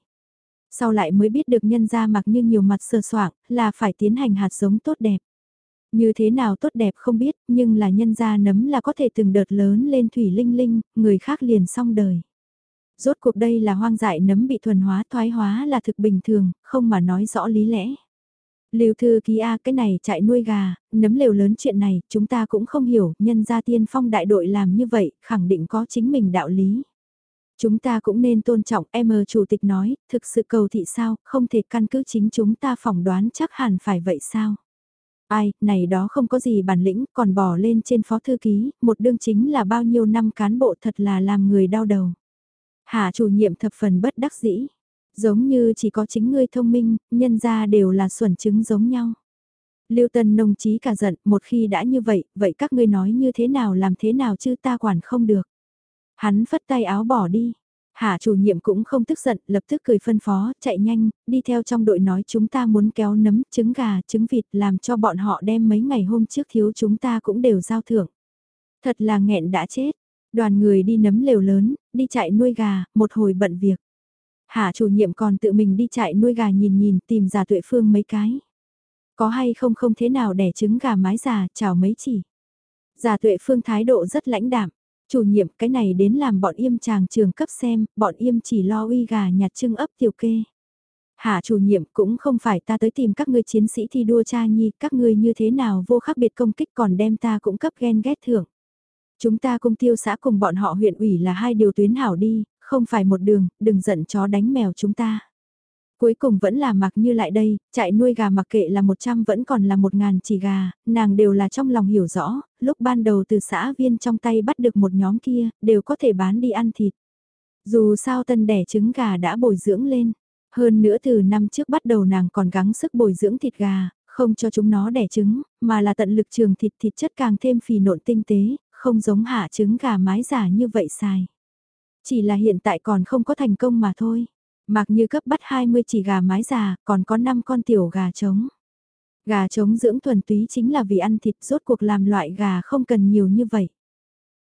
A: Sau lại mới biết được nhân ra mặc như nhiều mặt sờ soạng, là phải tiến hành hạt giống tốt đẹp. Như thế nào tốt đẹp không biết, nhưng là nhân gia nấm là có thể từng đợt lớn lên thủy linh linh, người khác liền xong đời. Rốt cuộc đây là hoang dại nấm bị thuần hóa thoái hóa là thực bình thường, không mà nói rõ lý lẽ. Lưu thư ký A cái này chạy nuôi gà, nấm lều lớn chuyện này, chúng ta cũng không hiểu, nhân gia tiên phong đại đội làm như vậy, khẳng định có chính mình đạo lý. Chúng ta cũng nên tôn trọng, em chủ tịch nói, thực sự cầu thị sao, không thể căn cứ chính chúng ta phỏng đoán chắc hẳn phải vậy sao. Ai, này đó không có gì bản lĩnh, còn bỏ lên trên phó thư ký, một đương chính là bao nhiêu năm cán bộ thật là làm người đau đầu. Hạ chủ nhiệm thập phần bất đắc dĩ. Giống như chỉ có chính ngươi thông minh, nhân ra đều là xuẩn chứng giống nhau. Lưu Tân nông trí cả giận, một khi đã như vậy, vậy các ngươi nói như thế nào làm thế nào chứ ta quản không được. Hắn phất tay áo bỏ đi. Hạ chủ nhiệm cũng không tức giận, lập tức cười phân phó, chạy nhanh, đi theo trong đội nói chúng ta muốn kéo nấm, trứng gà, trứng vịt làm cho bọn họ đem mấy ngày hôm trước thiếu chúng ta cũng đều giao thưởng. Thật là nghẹn đã chết. Đoàn người đi nấm lều lớn, đi chạy nuôi gà, một hồi bận việc. Hạ chủ nhiệm còn tự mình đi chạy nuôi gà nhìn nhìn tìm giả tuệ phương mấy cái. Có hay không không thế nào đẻ trứng gà mái già, chào mấy chỉ. Giả tuệ phương thái độ rất lãnh đạm. Chủ nhiệm cái này đến làm bọn im chàng trường cấp xem, bọn im chỉ lo uy gà nhặt trưng ấp tiểu kê. Hạ chủ nhiệm cũng không phải ta tới tìm các ngươi chiến sĩ thi đua cha nhi, các ngươi như thế nào vô khác biệt công kích còn đem ta cũng cấp ghen ghét thưởng. Chúng ta công tiêu xã cùng bọn họ huyện ủy là hai điều tuyến hảo đi, không phải một đường, đừng giận chó đánh mèo chúng ta. Cuối cùng vẫn là mặc như lại đây, chạy nuôi gà mặc kệ là 100 vẫn còn là 1.000 chỉ gà, nàng đều là trong lòng hiểu rõ, lúc ban đầu từ xã viên trong tay bắt được một nhóm kia, đều có thể bán đi ăn thịt. Dù sao tân đẻ trứng gà đã bồi dưỡng lên, hơn nữa từ năm trước bắt đầu nàng còn gắng sức bồi dưỡng thịt gà, không cho chúng nó đẻ trứng, mà là tận lực trường thịt thịt chất càng thêm phì nộn tinh tế, không giống hạ trứng gà mái giả như vậy xài. Chỉ là hiện tại còn không có thành công mà thôi. Mặc như cấp bắt 20 chỉ gà mái già, còn có 5 con tiểu gà trống. Gà trống dưỡng thuần túy chính là vì ăn thịt rốt cuộc làm loại gà không cần nhiều như vậy.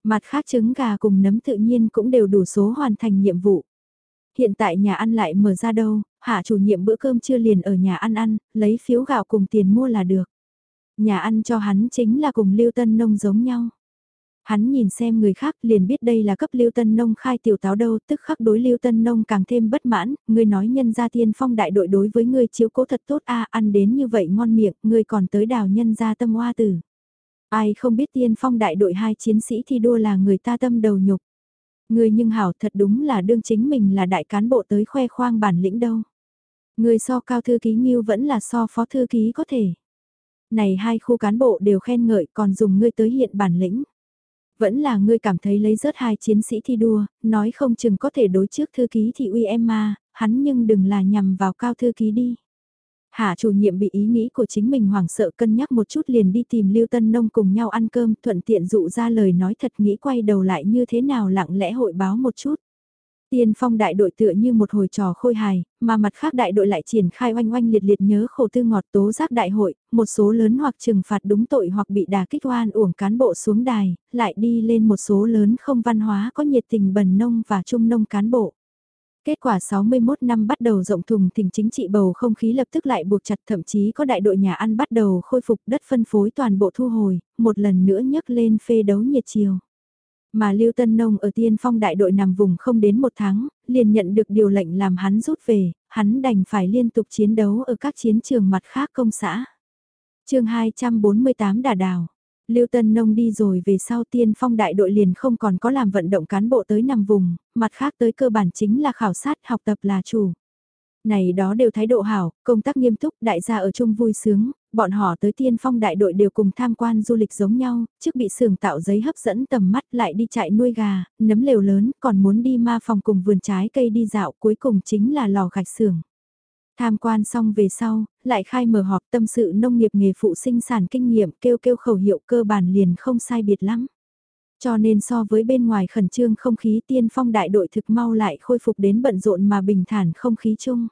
A: Mặt khác trứng gà cùng nấm tự nhiên cũng đều đủ số hoàn thành nhiệm vụ. Hiện tại nhà ăn lại mở ra đâu, hạ chủ nhiệm bữa cơm chưa liền ở nhà ăn ăn, lấy phiếu gạo cùng tiền mua là được. Nhà ăn cho hắn chính là cùng lưu tân nông giống nhau. Hắn nhìn xem người khác liền biết đây là cấp Lưu Tân Nông khai tiểu táo đâu, tức khắc đối Lưu Tân Nông càng thêm bất mãn, ngươi nói nhân gia tiên phong đại đội đối với ngươi chiếu cố thật tốt a ăn đến như vậy ngon miệng, ngươi còn tới đào nhân gia tâm hoa tử. Ai không biết tiên phong đại đội hai chiến sĩ thi đua là người ta tâm đầu nhục. Ngươi nhưng hảo thật đúng là đương chính mình là đại cán bộ tới khoe khoang bản lĩnh đâu. Ngươi so cao thư ký nghiêu vẫn là so phó thư ký có thể. Này hai khu cán bộ đều khen ngợi còn dùng ngươi tới hiện bản lĩnh. Vẫn là ngươi cảm thấy lấy rớt hai chiến sĩ thi đua, nói không chừng có thể đối trước thư ký thì uy em mà, hắn nhưng đừng là nhằm vào cao thư ký đi. Hạ chủ nhiệm bị ý nghĩ của chính mình hoảng sợ cân nhắc một chút liền đi tìm Lưu Tân Nông cùng nhau ăn cơm thuận tiện dụ ra lời nói thật nghĩ quay đầu lại như thế nào lặng lẽ hội báo một chút. Tiên phong đại đội tựa như một hồi trò khôi hài, mà mặt khác đại đội lại triển khai oanh oanh liệt liệt nhớ khổ tư ngọt tố giác đại hội, một số lớn hoặc trừng phạt đúng tội hoặc bị đà kích oan uổng cán bộ xuống đài, lại đi lên một số lớn không văn hóa có nhiệt tình bần nông và trung nông cán bộ. Kết quả 61 năm bắt đầu rộng thùng thình chính trị bầu không khí lập tức lại buộc chặt thậm chí có đại đội nhà ăn bắt đầu khôi phục đất phân phối toàn bộ thu hồi, một lần nữa nhấc lên phê đấu nhiệt chiều. Mà Lưu Tân Nông ở tiên phong đại đội nằm vùng không đến một tháng, liền nhận được điều lệnh làm hắn rút về, hắn đành phải liên tục chiến đấu ở các chiến trường mặt khác công xã. chương 248 Đà Đào Lưu Tân Nông đi rồi về sau tiên phong đại đội liền không còn có làm vận động cán bộ tới nằm vùng, mặt khác tới cơ bản chính là khảo sát học tập là chủ. Này đó đều thái độ hảo, công tác nghiêm túc, đại gia ở chung vui sướng, bọn họ tới tiên phong đại đội đều cùng tham quan du lịch giống nhau, trước bị xưởng tạo giấy hấp dẫn tầm mắt lại đi chạy nuôi gà, nấm lều lớn, còn muốn đi ma phòng cùng vườn trái cây đi dạo, cuối cùng chính là lò gạch xưởng. Tham quan xong về sau, lại khai mở họp tâm sự nông nghiệp nghề phụ sinh sản kinh nghiệm kêu kêu khẩu hiệu cơ bản liền không sai biệt lắm. Cho nên so với bên ngoài khẩn trương không khí tiên phong đại đội thực mau lại khôi phục đến bận rộn mà bình thản không khí chung.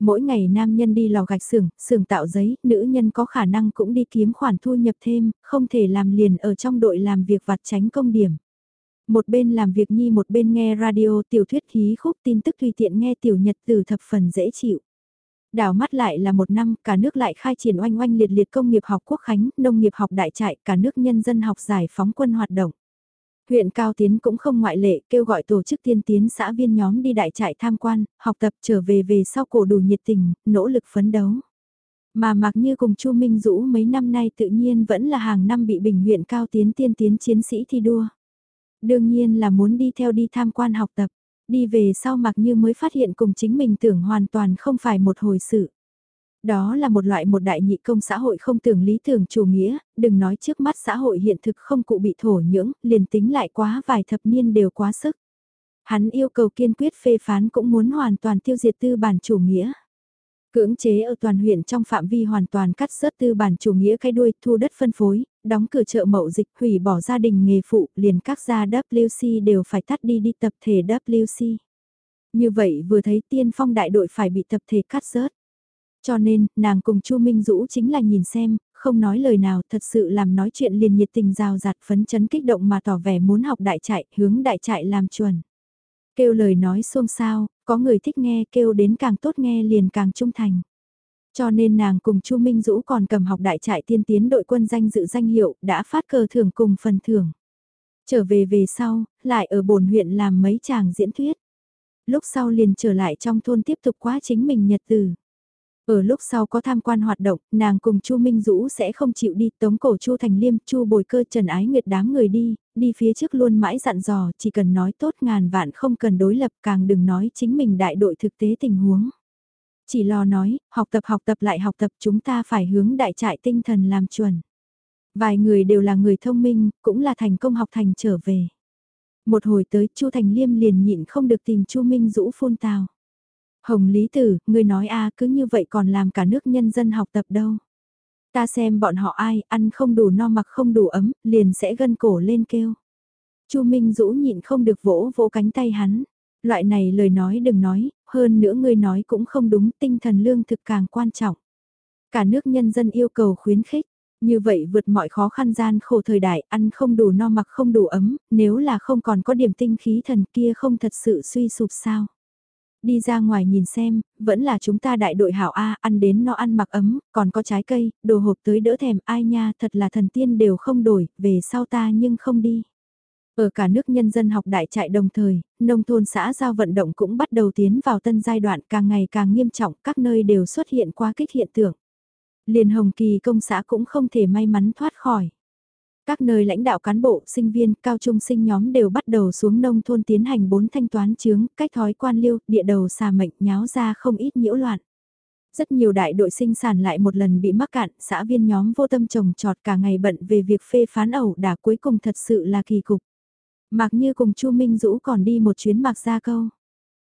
A: Mỗi ngày nam nhân đi lò gạch xưởng, xưởng tạo giấy, nữ nhân có khả năng cũng đi kiếm khoản thu nhập thêm, không thể làm liền ở trong đội làm việc vặt tránh công điểm. Một bên làm việc nhi một bên nghe radio tiểu thuyết hí khúc tin tức tùy tiện nghe tiểu nhật từ thập phần dễ chịu. Đảo mắt lại là một năm, cả nước lại khai triển oanh oanh liệt liệt công nghiệp học quốc khánh, nông nghiệp học đại trại, cả nước nhân dân học giải phóng quân hoạt động. Huyện Cao Tiến cũng không ngoại lệ, kêu gọi tổ chức tiên tiến xã viên nhóm đi đại trại tham quan, học tập trở về về sau cổ đủ nhiệt tình, nỗ lực phấn đấu. Mà mặc như cùng Chu Minh Dũ mấy năm nay tự nhiên vẫn là hàng năm bị bình huyện Cao Tiến tiên tiến chiến sĩ thi đua. Đương nhiên là muốn đi theo đi tham quan học tập, đi về sau mặc như mới phát hiện cùng chính mình tưởng hoàn toàn không phải một hồi sự. Đó là một loại một đại nhị công xã hội không tưởng lý tưởng chủ nghĩa, đừng nói trước mắt xã hội hiện thực không cụ bị thổ nhưỡng, liền tính lại quá vài thập niên đều quá sức. Hắn yêu cầu kiên quyết phê phán cũng muốn hoàn toàn tiêu diệt tư bản chủ nghĩa. Cưỡng chế ở toàn huyện trong phạm vi hoàn toàn cắt rớt tư bản chủ nghĩa cái đuôi thu đất phân phối, đóng cửa chợ mậu dịch hủy bỏ gia đình nghề phụ liền các gia WC đều phải tắt đi đi tập thể WC. Như vậy vừa thấy tiên phong đại đội phải bị tập thể cắt rớt. Cho nên, nàng cùng Chu Minh Dũ chính là nhìn xem, không nói lời nào, thật sự làm nói chuyện liền nhiệt tình rào rạt phấn chấn kích động mà tỏ vẻ muốn học đại trại, hướng đại trại làm chuẩn. Kêu lời nói xôn xao, có người thích nghe, kêu đến càng tốt nghe liền càng trung thành. Cho nên nàng cùng Chu Minh Dũ còn cầm học đại trại tiên tiến đội quân danh dự danh hiệu, đã phát cờ thưởng cùng phần thưởng. Trở về về sau, lại ở bồn huyện làm mấy chàng diễn thuyết. Lúc sau liền trở lại trong thôn tiếp tục quá chính mình nhật từ. Ở lúc sau có tham quan hoạt động, nàng cùng Chu Minh Dũ sẽ không chịu đi, tống cổ Chu Thành Liêm, Chu Bồi Cơ Trần Ái Nguyệt đám người đi, đi phía trước luôn mãi dặn dò, chỉ cần nói tốt ngàn vạn không cần đối lập càng đừng nói chính mình đại đội thực tế tình huống. Chỉ lo nói, học tập học tập lại học tập chúng ta phải hướng đại trại tinh thần làm chuẩn. Vài người đều là người thông minh, cũng là thành công học thành trở về. Một hồi tới Chu Thành Liêm liền nhịn không được tìm Chu Minh Dũ phun tào. Hồng Lý Tử, người nói a cứ như vậy còn làm cả nước nhân dân học tập đâu. Ta xem bọn họ ai, ăn không đủ no mặc không đủ ấm, liền sẽ gân cổ lên kêu. Chu Minh Dũ nhịn không được vỗ vỗ cánh tay hắn. Loại này lời nói đừng nói, hơn nữa ngươi nói cũng không đúng, tinh thần lương thực càng quan trọng. Cả nước nhân dân yêu cầu khuyến khích, như vậy vượt mọi khó khăn gian khổ thời đại, ăn không đủ no mặc không đủ ấm, nếu là không còn có điểm tinh khí thần kia không thật sự suy sụp sao. Đi ra ngoài nhìn xem, vẫn là chúng ta đại đội hảo A, ăn đến no ăn mặc ấm, còn có trái cây, đồ hộp tới đỡ thèm ai nha, thật là thần tiên đều không đổi, về sau ta nhưng không đi. Ở cả nước nhân dân học đại trại đồng thời, nông thôn xã giao vận động cũng bắt đầu tiến vào tân giai đoạn càng ngày càng nghiêm trọng, các nơi đều xuất hiện qua kích hiện tượng. Liền Hồng Kỳ công xã cũng không thể may mắn thoát khỏi. Các nơi lãnh đạo cán bộ, sinh viên, cao trung sinh nhóm đều bắt đầu xuống nông thôn tiến hành bốn thanh toán chướng, cách thói quan liêu, địa đầu xà mệnh nháo ra không ít nhiễu loạn. Rất nhiều đại đội sinh sản lại một lần bị mắc cạn, xã viên nhóm vô tâm trồng trọt cả ngày bận về việc phê phán ẩu đả cuối cùng thật sự là kỳ cục. Mạc Như cùng Chu Minh Dũ còn đi một chuyến Mạc Gia Câu.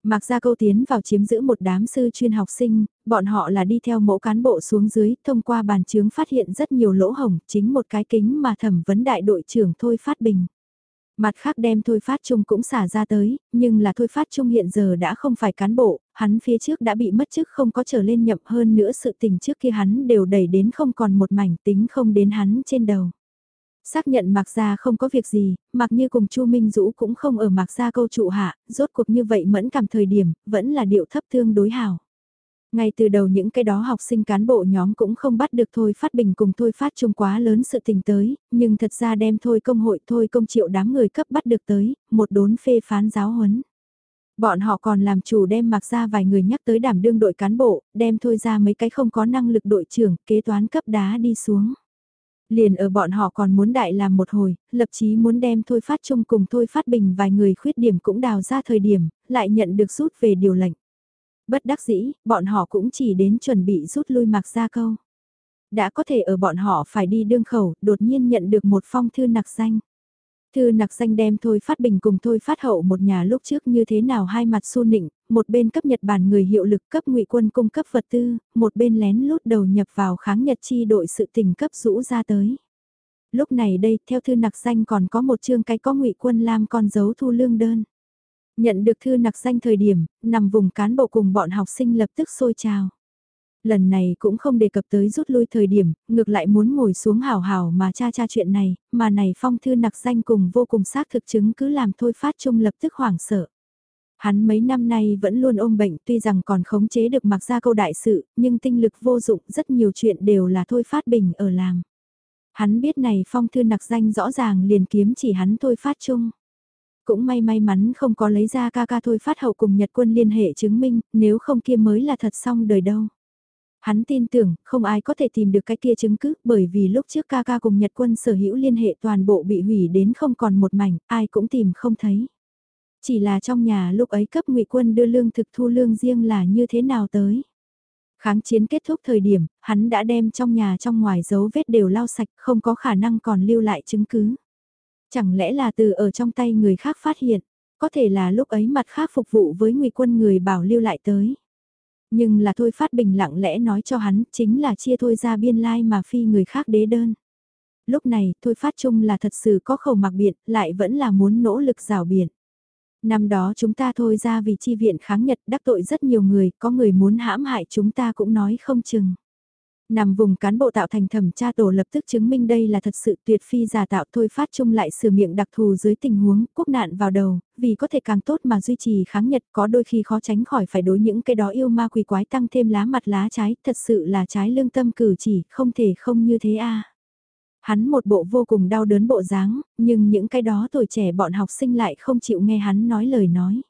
A: Mạc Gia Câu tiến vào chiếm giữ một đám sư chuyên học sinh, bọn họ là đi theo mẫu cán bộ xuống dưới, thông qua bàn chứng phát hiện rất nhiều lỗ hổng, chính một cái kính mà thẩm vấn đại đội trưởng Thôi Phát Bình. Mặt khác đem Thôi Phát Trung cũng xả ra tới, nhưng là Thôi Phát Trung hiện giờ đã không phải cán bộ, hắn phía trước đã bị mất chức không có trở lên nhậm hơn nữa sự tình trước kia hắn đều đẩy đến không còn một mảnh tính không đến hắn trên đầu. Xác nhận Mạc Gia không có việc gì, Mạc Như cùng Chu Minh Dũ cũng không ở Mạc Gia câu trụ hạ, rốt cuộc như vậy mẫn cảm thời điểm, vẫn là điệu thấp thương đối hảo. Ngay từ đầu những cái đó học sinh cán bộ nhóm cũng không bắt được Thôi Phát Bình cùng Thôi Phát Trung quá lớn sự tình tới, nhưng thật ra đem Thôi công hội Thôi công triệu đám người cấp bắt được tới, một đốn phê phán giáo huấn. Bọn họ còn làm chủ đem mặc ra vài người nhắc tới đảm đương đội cán bộ, đem Thôi ra mấy cái không có năng lực đội trưởng, kế toán cấp đá đi xuống. Liền ở bọn họ còn muốn đại làm một hồi, lập chí muốn đem Thôi Phát Trung cùng Thôi Phát Bình vài người khuyết điểm cũng đào ra thời điểm, lại nhận được rút về điều lệnh. Bất đắc dĩ, bọn họ cũng chỉ đến chuẩn bị rút lui mặc ra câu. Đã có thể ở bọn họ phải đi đương khẩu, đột nhiên nhận được một phong thư nặc danh. Thư nặc danh đem Thôi Phát Bình cùng Thôi Phát Hậu một nhà lúc trước như thế nào hai mặt xu nịnh, một bên cấp Nhật Bản người hiệu lực cấp ngụy quân cung cấp vật tư, một bên lén lút đầu nhập vào kháng Nhật chi đội sự tình cấp rũ ra tới. Lúc này đây, theo thư nặc danh còn có một chương cái có ngụy quân lam con dấu thu lương đơn. Nhận được thư nặc danh thời điểm, nằm vùng cán bộ cùng bọn học sinh lập tức sôi trào lần này cũng không đề cập tới rút lui thời điểm, ngược lại muốn ngồi xuống hào hào mà cha cha chuyện này, mà này phong thư nặc danh cùng vô cùng xác thực chứng cứ làm thôi phát trung lập tức hoảng sợ. Hắn mấy năm nay vẫn luôn ôm bệnh tuy rằng còn khống chế được mặc ra câu đại sự, nhưng tinh lực vô dụng rất nhiều chuyện đều là thôi phát bình ở làm. Hắn biết này phong thư nặc danh rõ ràng liền kiếm chỉ hắn thôi phát chung. Cũng may may mắn không có lấy ra ca ca thôi phát hậu cùng Nhật quân liên hệ chứng minh, nếu không kia mới là thật xong đời đâu. Hắn tin tưởng, không ai có thể tìm được cái kia chứng cứ, bởi vì lúc trước ca ca cùng Nhật quân sở hữu liên hệ toàn bộ bị hủy đến không còn một mảnh, ai cũng tìm không thấy. Chỉ là trong nhà lúc ấy cấp ngụy quân đưa lương thực thu lương riêng là như thế nào tới. Kháng chiến kết thúc thời điểm, hắn đã đem trong nhà trong ngoài dấu vết đều lau sạch, không có khả năng còn lưu lại chứng cứ. Chẳng lẽ là từ ở trong tay người khác phát hiện, có thể là lúc ấy mặt khác phục vụ với ngụy quân người bảo lưu lại tới. Nhưng là thôi phát bình lặng lẽ nói cho hắn chính là chia thôi ra biên lai mà phi người khác đế đơn. Lúc này thôi phát chung là thật sự có khẩu mặc biện lại vẫn là muốn nỗ lực rào biển. Năm đó chúng ta thôi ra vì chi viện kháng Nhật đắc tội rất nhiều người, có người muốn hãm hại chúng ta cũng nói không chừng. Nằm vùng cán bộ tạo thành thẩm tra tổ lập tức chứng minh đây là thật sự tuyệt phi giả tạo thôi phát chung lại sửa miệng đặc thù dưới tình huống quốc nạn vào đầu, vì có thể càng tốt mà duy trì kháng nhật có đôi khi khó tránh khỏi phải đối những cái đó yêu ma quỷ quái tăng thêm lá mặt lá trái, thật sự là trái lương tâm cử chỉ, không thể không như thế a Hắn một bộ vô cùng đau đớn bộ dáng, nhưng những cái đó tuổi trẻ bọn học sinh lại không chịu nghe hắn nói lời nói.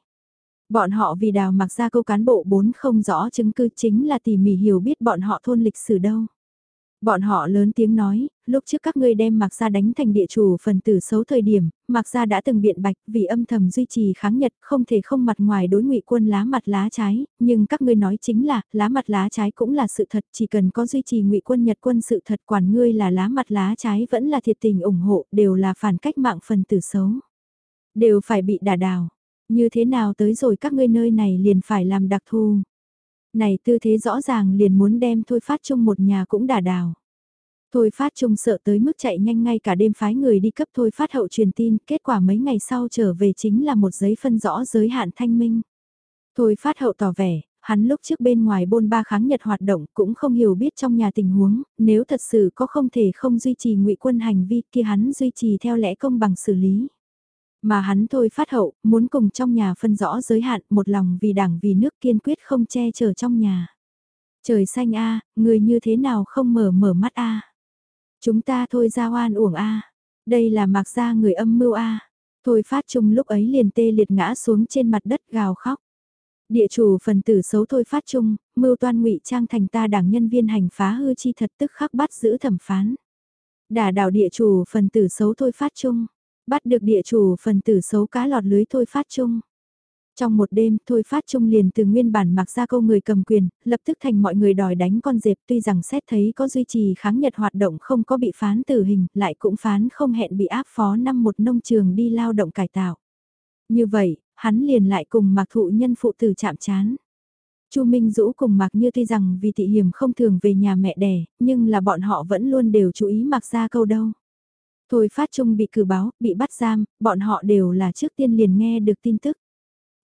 A: Bọn họ vì đào mặc ra câu cán bộ bốn không rõ chứng cứ chính là tỉ mỉ hiểu biết bọn họ thôn lịch sử đâu. Bọn họ lớn tiếng nói, lúc trước các ngươi đem Mạc Gia đánh thành địa chủ phần tử xấu thời điểm, Mạc Gia đã từng biện bạch vì âm thầm duy trì kháng Nhật không thể không mặt ngoài đối ngụy quân lá mặt lá trái, nhưng các ngươi nói chính là, lá mặt lá trái cũng là sự thật, chỉ cần có duy trì ngụy quân Nhật quân sự thật quản ngươi là lá mặt lá trái vẫn là thiệt tình ủng hộ, đều là phản cách mạng phần tử xấu. Đều phải bị đả đào. Như thế nào tới rồi các ngươi nơi này liền phải làm đặc thù này tư thế rõ ràng liền muốn đem Thôi Phát Trung một nhà cũng đả đào. Thôi Phát Trung sợ tới mức chạy nhanh ngay cả đêm phái người đi cấp Thôi Phát hậu truyền tin, kết quả mấy ngày sau trở về chính là một giấy phân rõ giới hạn thanh minh. Thôi Phát hậu tỏ vẻ, hắn lúc trước bên ngoài bôn ba kháng nhật hoạt động cũng không hiểu biết trong nhà tình huống, nếu thật sự có không thể không duy trì ngụy quân hành vi kia hắn duy trì theo lẽ công bằng xử lý. Mà hắn thôi phát hậu, muốn cùng trong nhà phân rõ giới hạn, một lòng vì đảng vì nước kiên quyết không che chở trong nhà. Trời xanh a, người như thế nào không mở mở mắt a. Chúng ta thôi ra oan uổng a. Đây là mặc gia người âm mưu a. Thôi phát chung lúc ấy liền tê liệt ngã xuống trên mặt đất gào khóc. Địa chủ phần tử xấu thôi phát chung, mưu toan ngụy trang thành ta đảng nhân viên hành phá hư chi thật tức khắc bắt giữ thẩm phán. Đả đảo địa chủ phần tử xấu thôi phát chung bắt được địa chủ phần tử xấu cá lọt lưới thôi phát chung. Trong một đêm, Thôi Phát Trung liền từ nguyên bản mặc ra câu người cầm quyền, lập tức thành mọi người đòi đánh con dẹp tuy rằng xét thấy có duy trì kháng nhật hoạt động không có bị phán tử hình, lại cũng phán không hẹn bị áp phó năm một nông trường đi lao động cải tạo. Như vậy, hắn liền lại cùng mặc thụ nhân phụ tử chạm chán. Chu Minh Dũ cùng Mạc Như tuy rằng vì thị hiểm không thường về nhà mẹ đẻ, nhưng là bọn họ vẫn luôn đều chú ý Mạc ra câu đâu. Thôi phát trung bị cử báo, bị bắt giam, bọn họ đều là trước tiên liền nghe được tin tức.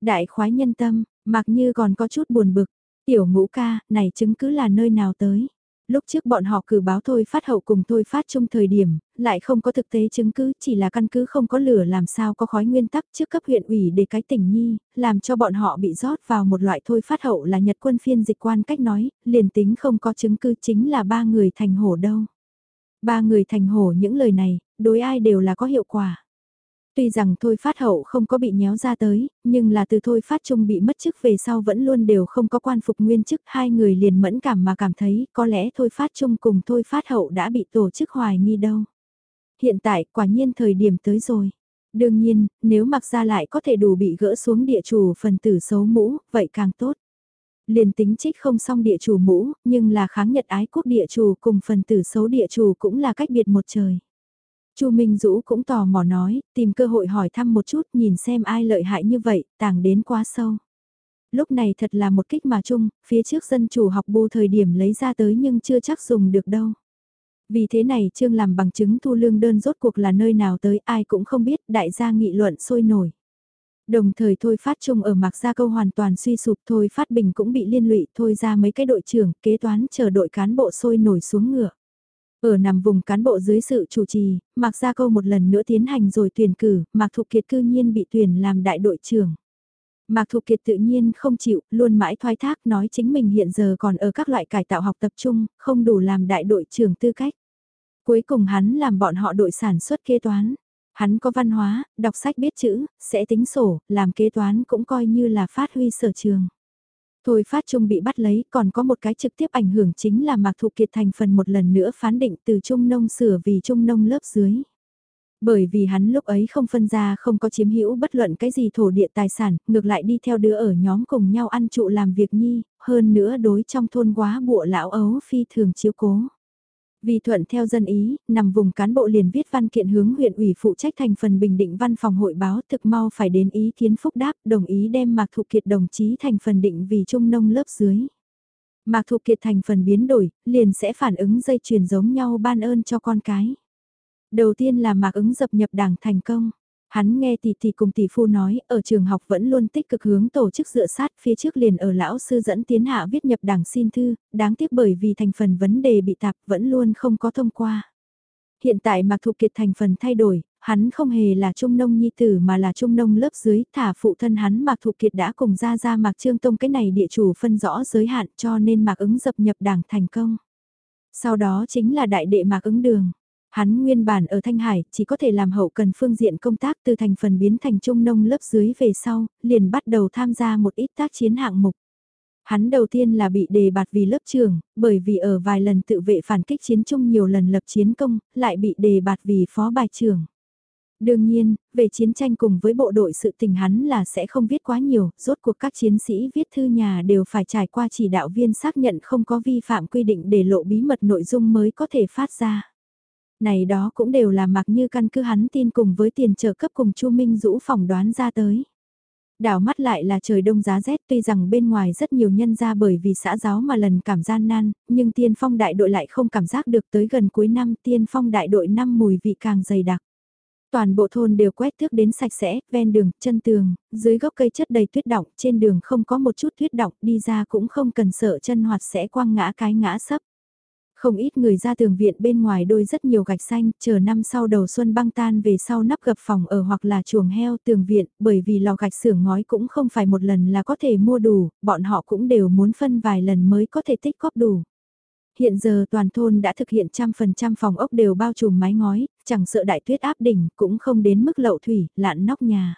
A: Đại khoái nhân tâm, mặc như còn có chút buồn bực, tiểu ngũ ca, này chứng cứ là nơi nào tới. Lúc trước bọn họ cử báo thôi phát hậu cùng thôi phát chung thời điểm, lại không có thực tế chứng cứ, chỉ là căn cứ không có lửa làm sao có khói nguyên tắc trước cấp huyện ủy để cái tỉnh nhi, làm cho bọn họ bị rót vào một loại thôi phát hậu là nhật quân phiên dịch quan cách nói, liền tính không có chứng cứ chính là ba người thành hổ đâu. Ba người thành hổ những lời này, đối ai đều là có hiệu quả. Tuy rằng Thôi Phát Hậu không có bị nhéo ra tới, nhưng là từ Thôi Phát Trung bị mất chức về sau vẫn luôn đều không có quan phục nguyên chức. Hai người liền mẫn cảm mà cảm thấy có lẽ Thôi Phát Trung cùng Thôi Phát Hậu đã bị tổ chức hoài nghi đâu. Hiện tại quả nhiên thời điểm tới rồi. Đương nhiên, nếu mặc ra lại có thể đủ bị gỡ xuống địa chủ phần tử xấu mũ, vậy càng tốt. Liền tính trích không xong địa chủ mũ, nhưng là kháng nhật ái quốc địa chủ cùng phần tử xấu địa chủ cũng là cách biệt một trời. Chu Minh Dũ cũng tò mò nói, tìm cơ hội hỏi thăm một chút nhìn xem ai lợi hại như vậy, tàng đến quá sâu. Lúc này thật là một kích mà chung, phía trước dân chủ học bù thời điểm lấy ra tới nhưng chưa chắc dùng được đâu. Vì thế này Trương làm bằng chứng thu lương đơn rốt cuộc là nơi nào tới ai cũng không biết đại gia nghị luận sôi nổi. Đồng thời Thôi Phát Trung ở Mạc Gia Câu hoàn toàn suy sụp Thôi Phát Bình cũng bị liên lụy Thôi ra mấy cái đội trưởng kế toán chờ đội cán bộ sôi nổi xuống ngựa. Ở nằm vùng cán bộ dưới sự chủ trì, Mạc Gia Câu một lần nữa tiến hành rồi tuyển cử, Mạc Thục Kiệt cư nhiên bị tuyển làm đại đội trưởng. Mạc Thục Kiệt tự nhiên không chịu, luôn mãi thoái thác nói chính mình hiện giờ còn ở các loại cải tạo học tập trung, không đủ làm đại đội trưởng tư cách. Cuối cùng hắn làm bọn họ đội sản xuất kế toán. Hắn có văn hóa, đọc sách biết chữ, sẽ tính sổ, làm kế toán cũng coi như là phát huy sở trường. Thôi phát trung bị bắt lấy, còn có một cái trực tiếp ảnh hưởng chính là Mạc Thụ Kiệt thành phần một lần nữa phán định từ trung nông sửa vì trung nông lớp dưới. Bởi vì hắn lúc ấy không phân ra không có chiếm hữu bất luận cái gì thổ địa tài sản, ngược lại đi theo đứa ở nhóm cùng nhau ăn trụ làm việc nhi, hơn nữa đối trong thôn quá bộ lão ấu phi thường chiếu cố. Vì thuận theo dân ý, nằm vùng cán bộ liền viết văn kiện hướng huyện ủy phụ trách thành phần bình định văn phòng hội báo thực mau phải đến ý kiến phúc đáp đồng ý đem Mạc Thục Kiệt đồng chí thành phần định vì trung nông lớp dưới. Mạc Thục Kiệt thành phần biến đổi, liền sẽ phản ứng dây chuyền giống nhau ban ơn cho con cái. Đầu tiên là Mạc ứng dập nhập đảng thành công. Hắn nghe tỷ tỷ cùng tỷ phu nói, ở trường học vẫn luôn tích cực hướng tổ chức dựa sát phía trước liền ở lão sư dẫn tiến hạ viết nhập đảng xin thư, đáng tiếc bởi vì thành phần vấn đề bị tạp vẫn luôn không có thông qua. Hiện tại Mạc Thục Kiệt thành phần thay đổi, hắn không hề là trung nông nhi tử mà là trung nông lớp dưới, thả phụ thân hắn Mạc Thục Kiệt đã cùng ra ra Mạc Trương Tông cái này địa chủ phân rõ giới hạn cho nên Mạc ứng dập nhập đảng thành công. Sau đó chính là đại đệ Mạc ứng đường. Hắn nguyên bản ở Thanh Hải chỉ có thể làm hậu cần phương diện công tác từ thành phần biến thành trung nông lớp dưới về sau, liền bắt đầu tham gia một ít tác chiến hạng mục. Hắn đầu tiên là bị đề bạt vì lớp trưởng, bởi vì ở vài lần tự vệ phản kích chiến chung nhiều lần lập chiến công, lại bị đề bạt vì phó bài trưởng. Đương nhiên, về chiến tranh cùng với bộ đội sự tình hắn là sẽ không viết quá nhiều, rốt cuộc các chiến sĩ viết thư nhà đều phải trải qua chỉ đạo viên xác nhận không có vi phạm quy định để lộ bí mật nội dung mới có thể phát ra. Này đó cũng đều là mặc như căn cứ hắn tin cùng với tiền trợ cấp cùng Chu Minh Dũ phỏng đoán ra tới. Đảo mắt lại là trời đông giá rét tuy rằng bên ngoài rất nhiều nhân ra bởi vì xã giáo mà lần cảm gian nan, nhưng tiên phong đại đội lại không cảm giác được tới gần cuối năm tiên phong đại đội năm mùi vị càng dày đặc. Toàn bộ thôn đều quét thước đến sạch sẽ, ven đường, chân tường, dưới gốc cây chất đầy tuyết động, trên đường không có một chút tuyết động, đi ra cũng không cần sợ chân hoạt sẽ quăng ngã cái ngã sấp. Không ít người ra tường viện bên ngoài đôi rất nhiều gạch xanh, chờ năm sau đầu xuân băng tan về sau nắp gập phòng ở hoặc là chuồng heo tường viện, bởi vì lò gạch xưởng ngói cũng không phải một lần là có thể mua đủ, bọn họ cũng đều muốn phân vài lần mới có thể tích góp đủ. Hiện giờ toàn thôn đã thực hiện trăm phần trăm phòng ốc đều bao trùm mái ngói, chẳng sợ đại tuyết áp đỉnh, cũng không đến mức lậu thủy, lạn nóc nhà.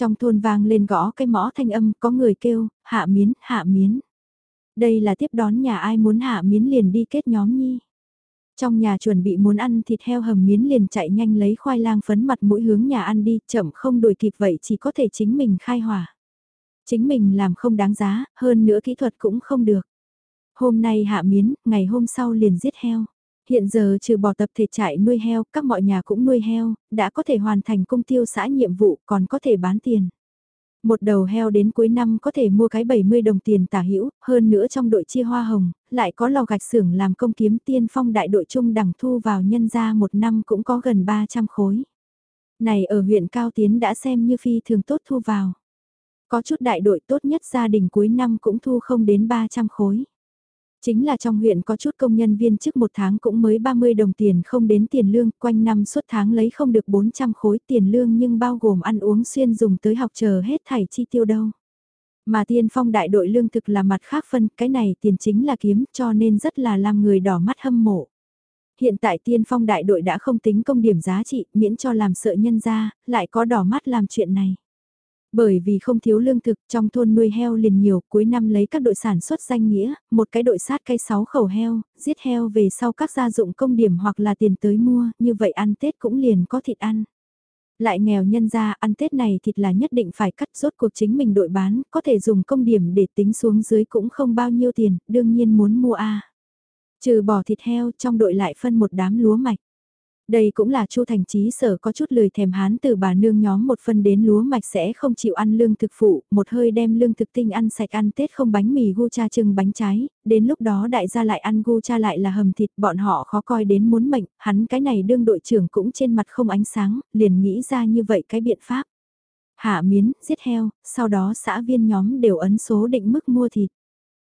A: Trong thôn vang lên gõ cái mõ thanh âm, có người kêu, hạ miến, hạ miến. Đây là tiếp đón nhà ai muốn hạ miến liền đi kết nhóm nhi. Trong nhà chuẩn bị muốn ăn thịt heo hầm miến liền chạy nhanh lấy khoai lang phấn mặt mũi hướng nhà ăn đi, chậm không đuổi kịp vậy chỉ có thể chính mình khai hỏa. Chính mình làm không đáng giá, hơn nữa kỹ thuật cũng không được. Hôm nay hạ miến, ngày hôm sau liền giết heo. Hiện giờ trừ bỏ tập thể trại nuôi heo, các mọi nhà cũng nuôi heo, đã có thể hoàn thành công tiêu xã nhiệm vụ còn có thể bán tiền. Một đầu heo đến cuối năm có thể mua cái 70 đồng tiền tả hữu hơn nữa trong đội chia hoa hồng, lại có lò gạch xưởng làm công kiếm tiên phong đại đội trung đẳng thu vào nhân ra một năm cũng có gần 300 khối. Này ở huyện Cao Tiến đã xem như phi thường tốt thu vào. Có chút đại đội tốt nhất gia đình cuối năm cũng thu không đến 300 khối. Chính là trong huyện có chút công nhân viên trước một tháng cũng mới 30 đồng tiền không đến tiền lương, quanh năm suốt tháng lấy không được 400 khối tiền lương nhưng bao gồm ăn uống xuyên dùng tới học chờ hết thảy chi tiêu đâu. Mà tiên phong đại đội lương thực là mặt khác phân, cái này tiền chính là kiếm cho nên rất là làm người đỏ mắt hâm mộ. Hiện tại tiên phong đại đội đã không tính công điểm giá trị miễn cho làm sợ nhân ra, lại có đỏ mắt làm chuyện này. Bởi vì không thiếu lương thực trong thôn nuôi heo liền nhiều, cuối năm lấy các đội sản xuất danh nghĩa, một cái đội sát cây 6 khẩu heo, giết heo về sau các gia dụng công điểm hoặc là tiền tới mua, như vậy ăn Tết cũng liền có thịt ăn. Lại nghèo nhân ra ăn Tết này thịt là nhất định phải cắt rốt cuộc chính mình đội bán, có thể dùng công điểm để tính xuống dưới cũng không bao nhiêu tiền, đương nhiên muốn mua A. Trừ bỏ thịt heo trong đội lại phân một đám lúa mạch. Đây cũng là Chu Thành Chí sở có chút lười thèm hán từ bà nương nhóm một phân đến lúa mạch sẽ không chịu ăn lương thực phụ, một hơi đem lương thực tinh ăn sạch ăn Tết không bánh mì gu cha trưng bánh trái, đến lúc đó đại gia lại ăn gu cha lại là hầm thịt, bọn họ khó coi đến muốn mệnh, hắn cái này đương đội trưởng cũng trên mặt không ánh sáng, liền nghĩ ra như vậy cái biện pháp. Hạ miến, giết heo, sau đó xã viên nhóm đều ấn số định mức mua thịt.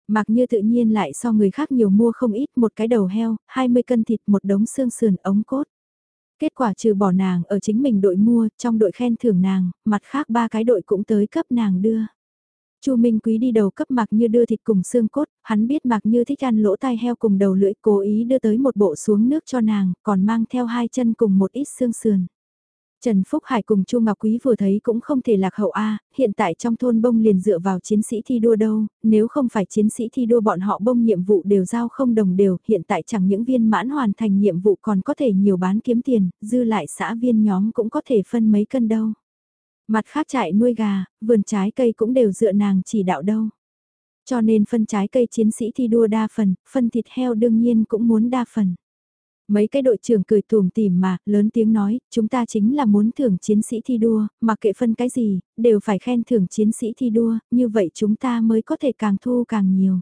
A: Mặc như tự nhiên lại so người khác nhiều mua không ít một cái đầu heo, 20 cân thịt một đống xương sườn ống cốt. Kết quả trừ bỏ nàng ở chính mình đội mua, trong đội khen thưởng nàng, mặt khác ba cái đội cũng tới cấp nàng đưa. Chu Minh Quý đi đầu cấp Mạc Như đưa thịt cùng xương cốt, hắn biết Mạc Như thích ăn lỗ tai heo cùng đầu lưỡi, cố ý đưa tới một bộ xuống nước cho nàng, còn mang theo hai chân cùng một ít xương sườn. Trần Phúc Hải cùng Chu Ngọc Quý vừa thấy cũng không thể lạc hậu A, hiện tại trong thôn bông liền dựa vào chiến sĩ thi đua đâu, nếu không phải chiến sĩ thi đua bọn họ bông nhiệm vụ đều giao không đồng đều, hiện tại chẳng những viên mãn hoàn thành nhiệm vụ còn có thể nhiều bán kiếm tiền, dư lại xã viên nhóm cũng có thể phân mấy cân đâu. Mặt khác chạy nuôi gà, vườn trái cây cũng đều dựa nàng chỉ đạo đâu. Cho nên phân trái cây chiến sĩ thi đua đa phần, phân thịt heo đương nhiên cũng muốn đa phần. Mấy cái đội trưởng cười tùm tìm mà, lớn tiếng nói, chúng ta chính là muốn thưởng chiến sĩ thi đua, mặc kệ phân cái gì, đều phải khen thưởng chiến sĩ thi đua, như vậy chúng ta mới có thể càng thu càng nhiều.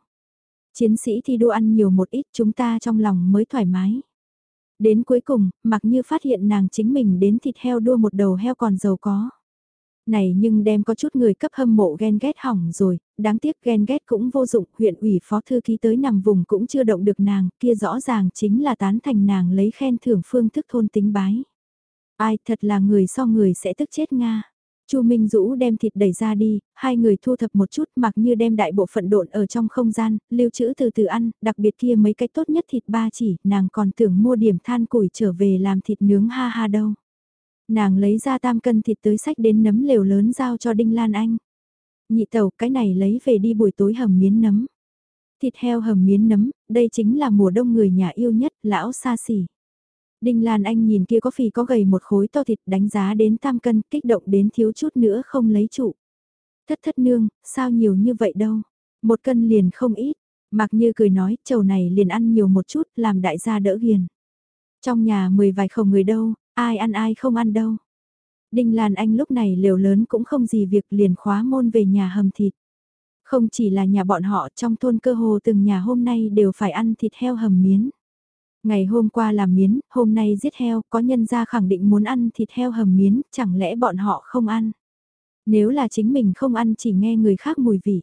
A: Chiến sĩ thi đua ăn nhiều một ít chúng ta trong lòng mới thoải mái. Đến cuối cùng, mặc như phát hiện nàng chính mình đến thịt heo đua một đầu heo còn giàu có. Này nhưng đem có chút người cấp hâm mộ ghen ghét hỏng rồi, đáng tiếc ghen ghét cũng vô dụng, huyện ủy phó thư ký tới nằm vùng cũng chưa động được nàng, kia rõ ràng chính là tán thành nàng lấy khen thưởng phương thức thôn tính bái. Ai thật là người so người sẽ tức chết Nga. Chu Minh Dũ đem thịt đẩy ra đi, hai người thu thập một chút mặc như đem đại bộ phận độn ở trong không gian, lưu trữ từ từ ăn, đặc biệt kia mấy cái tốt nhất thịt ba chỉ, nàng còn tưởng mua điểm than củi trở về làm thịt nướng ha ha đâu. Nàng lấy ra tam cân thịt tới sách đến nấm lều lớn giao cho Đinh Lan Anh. Nhị tàu cái này lấy về đi buổi tối hầm miến nấm. Thịt heo hầm miến nấm, đây chính là mùa đông người nhà yêu nhất, lão xa xỉ. Đinh Lan Anh nhìn kia có phì có gầy một khối to thịt đánh giá đến tam cân, kích động đến thiếu chút nữa không lấy trụ. Thất thất nương, sao nhiều như vậy đâu? Một cân liền không ít. Mặc như cười nói, chầu này liền ăn nhiều một chút, làm đại gia đỡ hiền. Trong nhà mười vài khẩu người đâu, ai ăn ai không ăn đâu. Đinh Lan Anh lúc này liều lớn cũng không gì việc liền khóa môn về nhà hầm thịt. Không chỉ là nhà bọn họ trong thôn cơ hồ từng nhà hôm nay đều phải ăn thịt heo hầm miến. Ngày hôm qua làm miến, hôm nay giết heo, có nhân gia khẳng định muốn ăn thịt heo hầm miến, chẳng lẽ bọn họ không ăn. Nếu là chính mình không ăn chỉ nghe người khác mùi vị.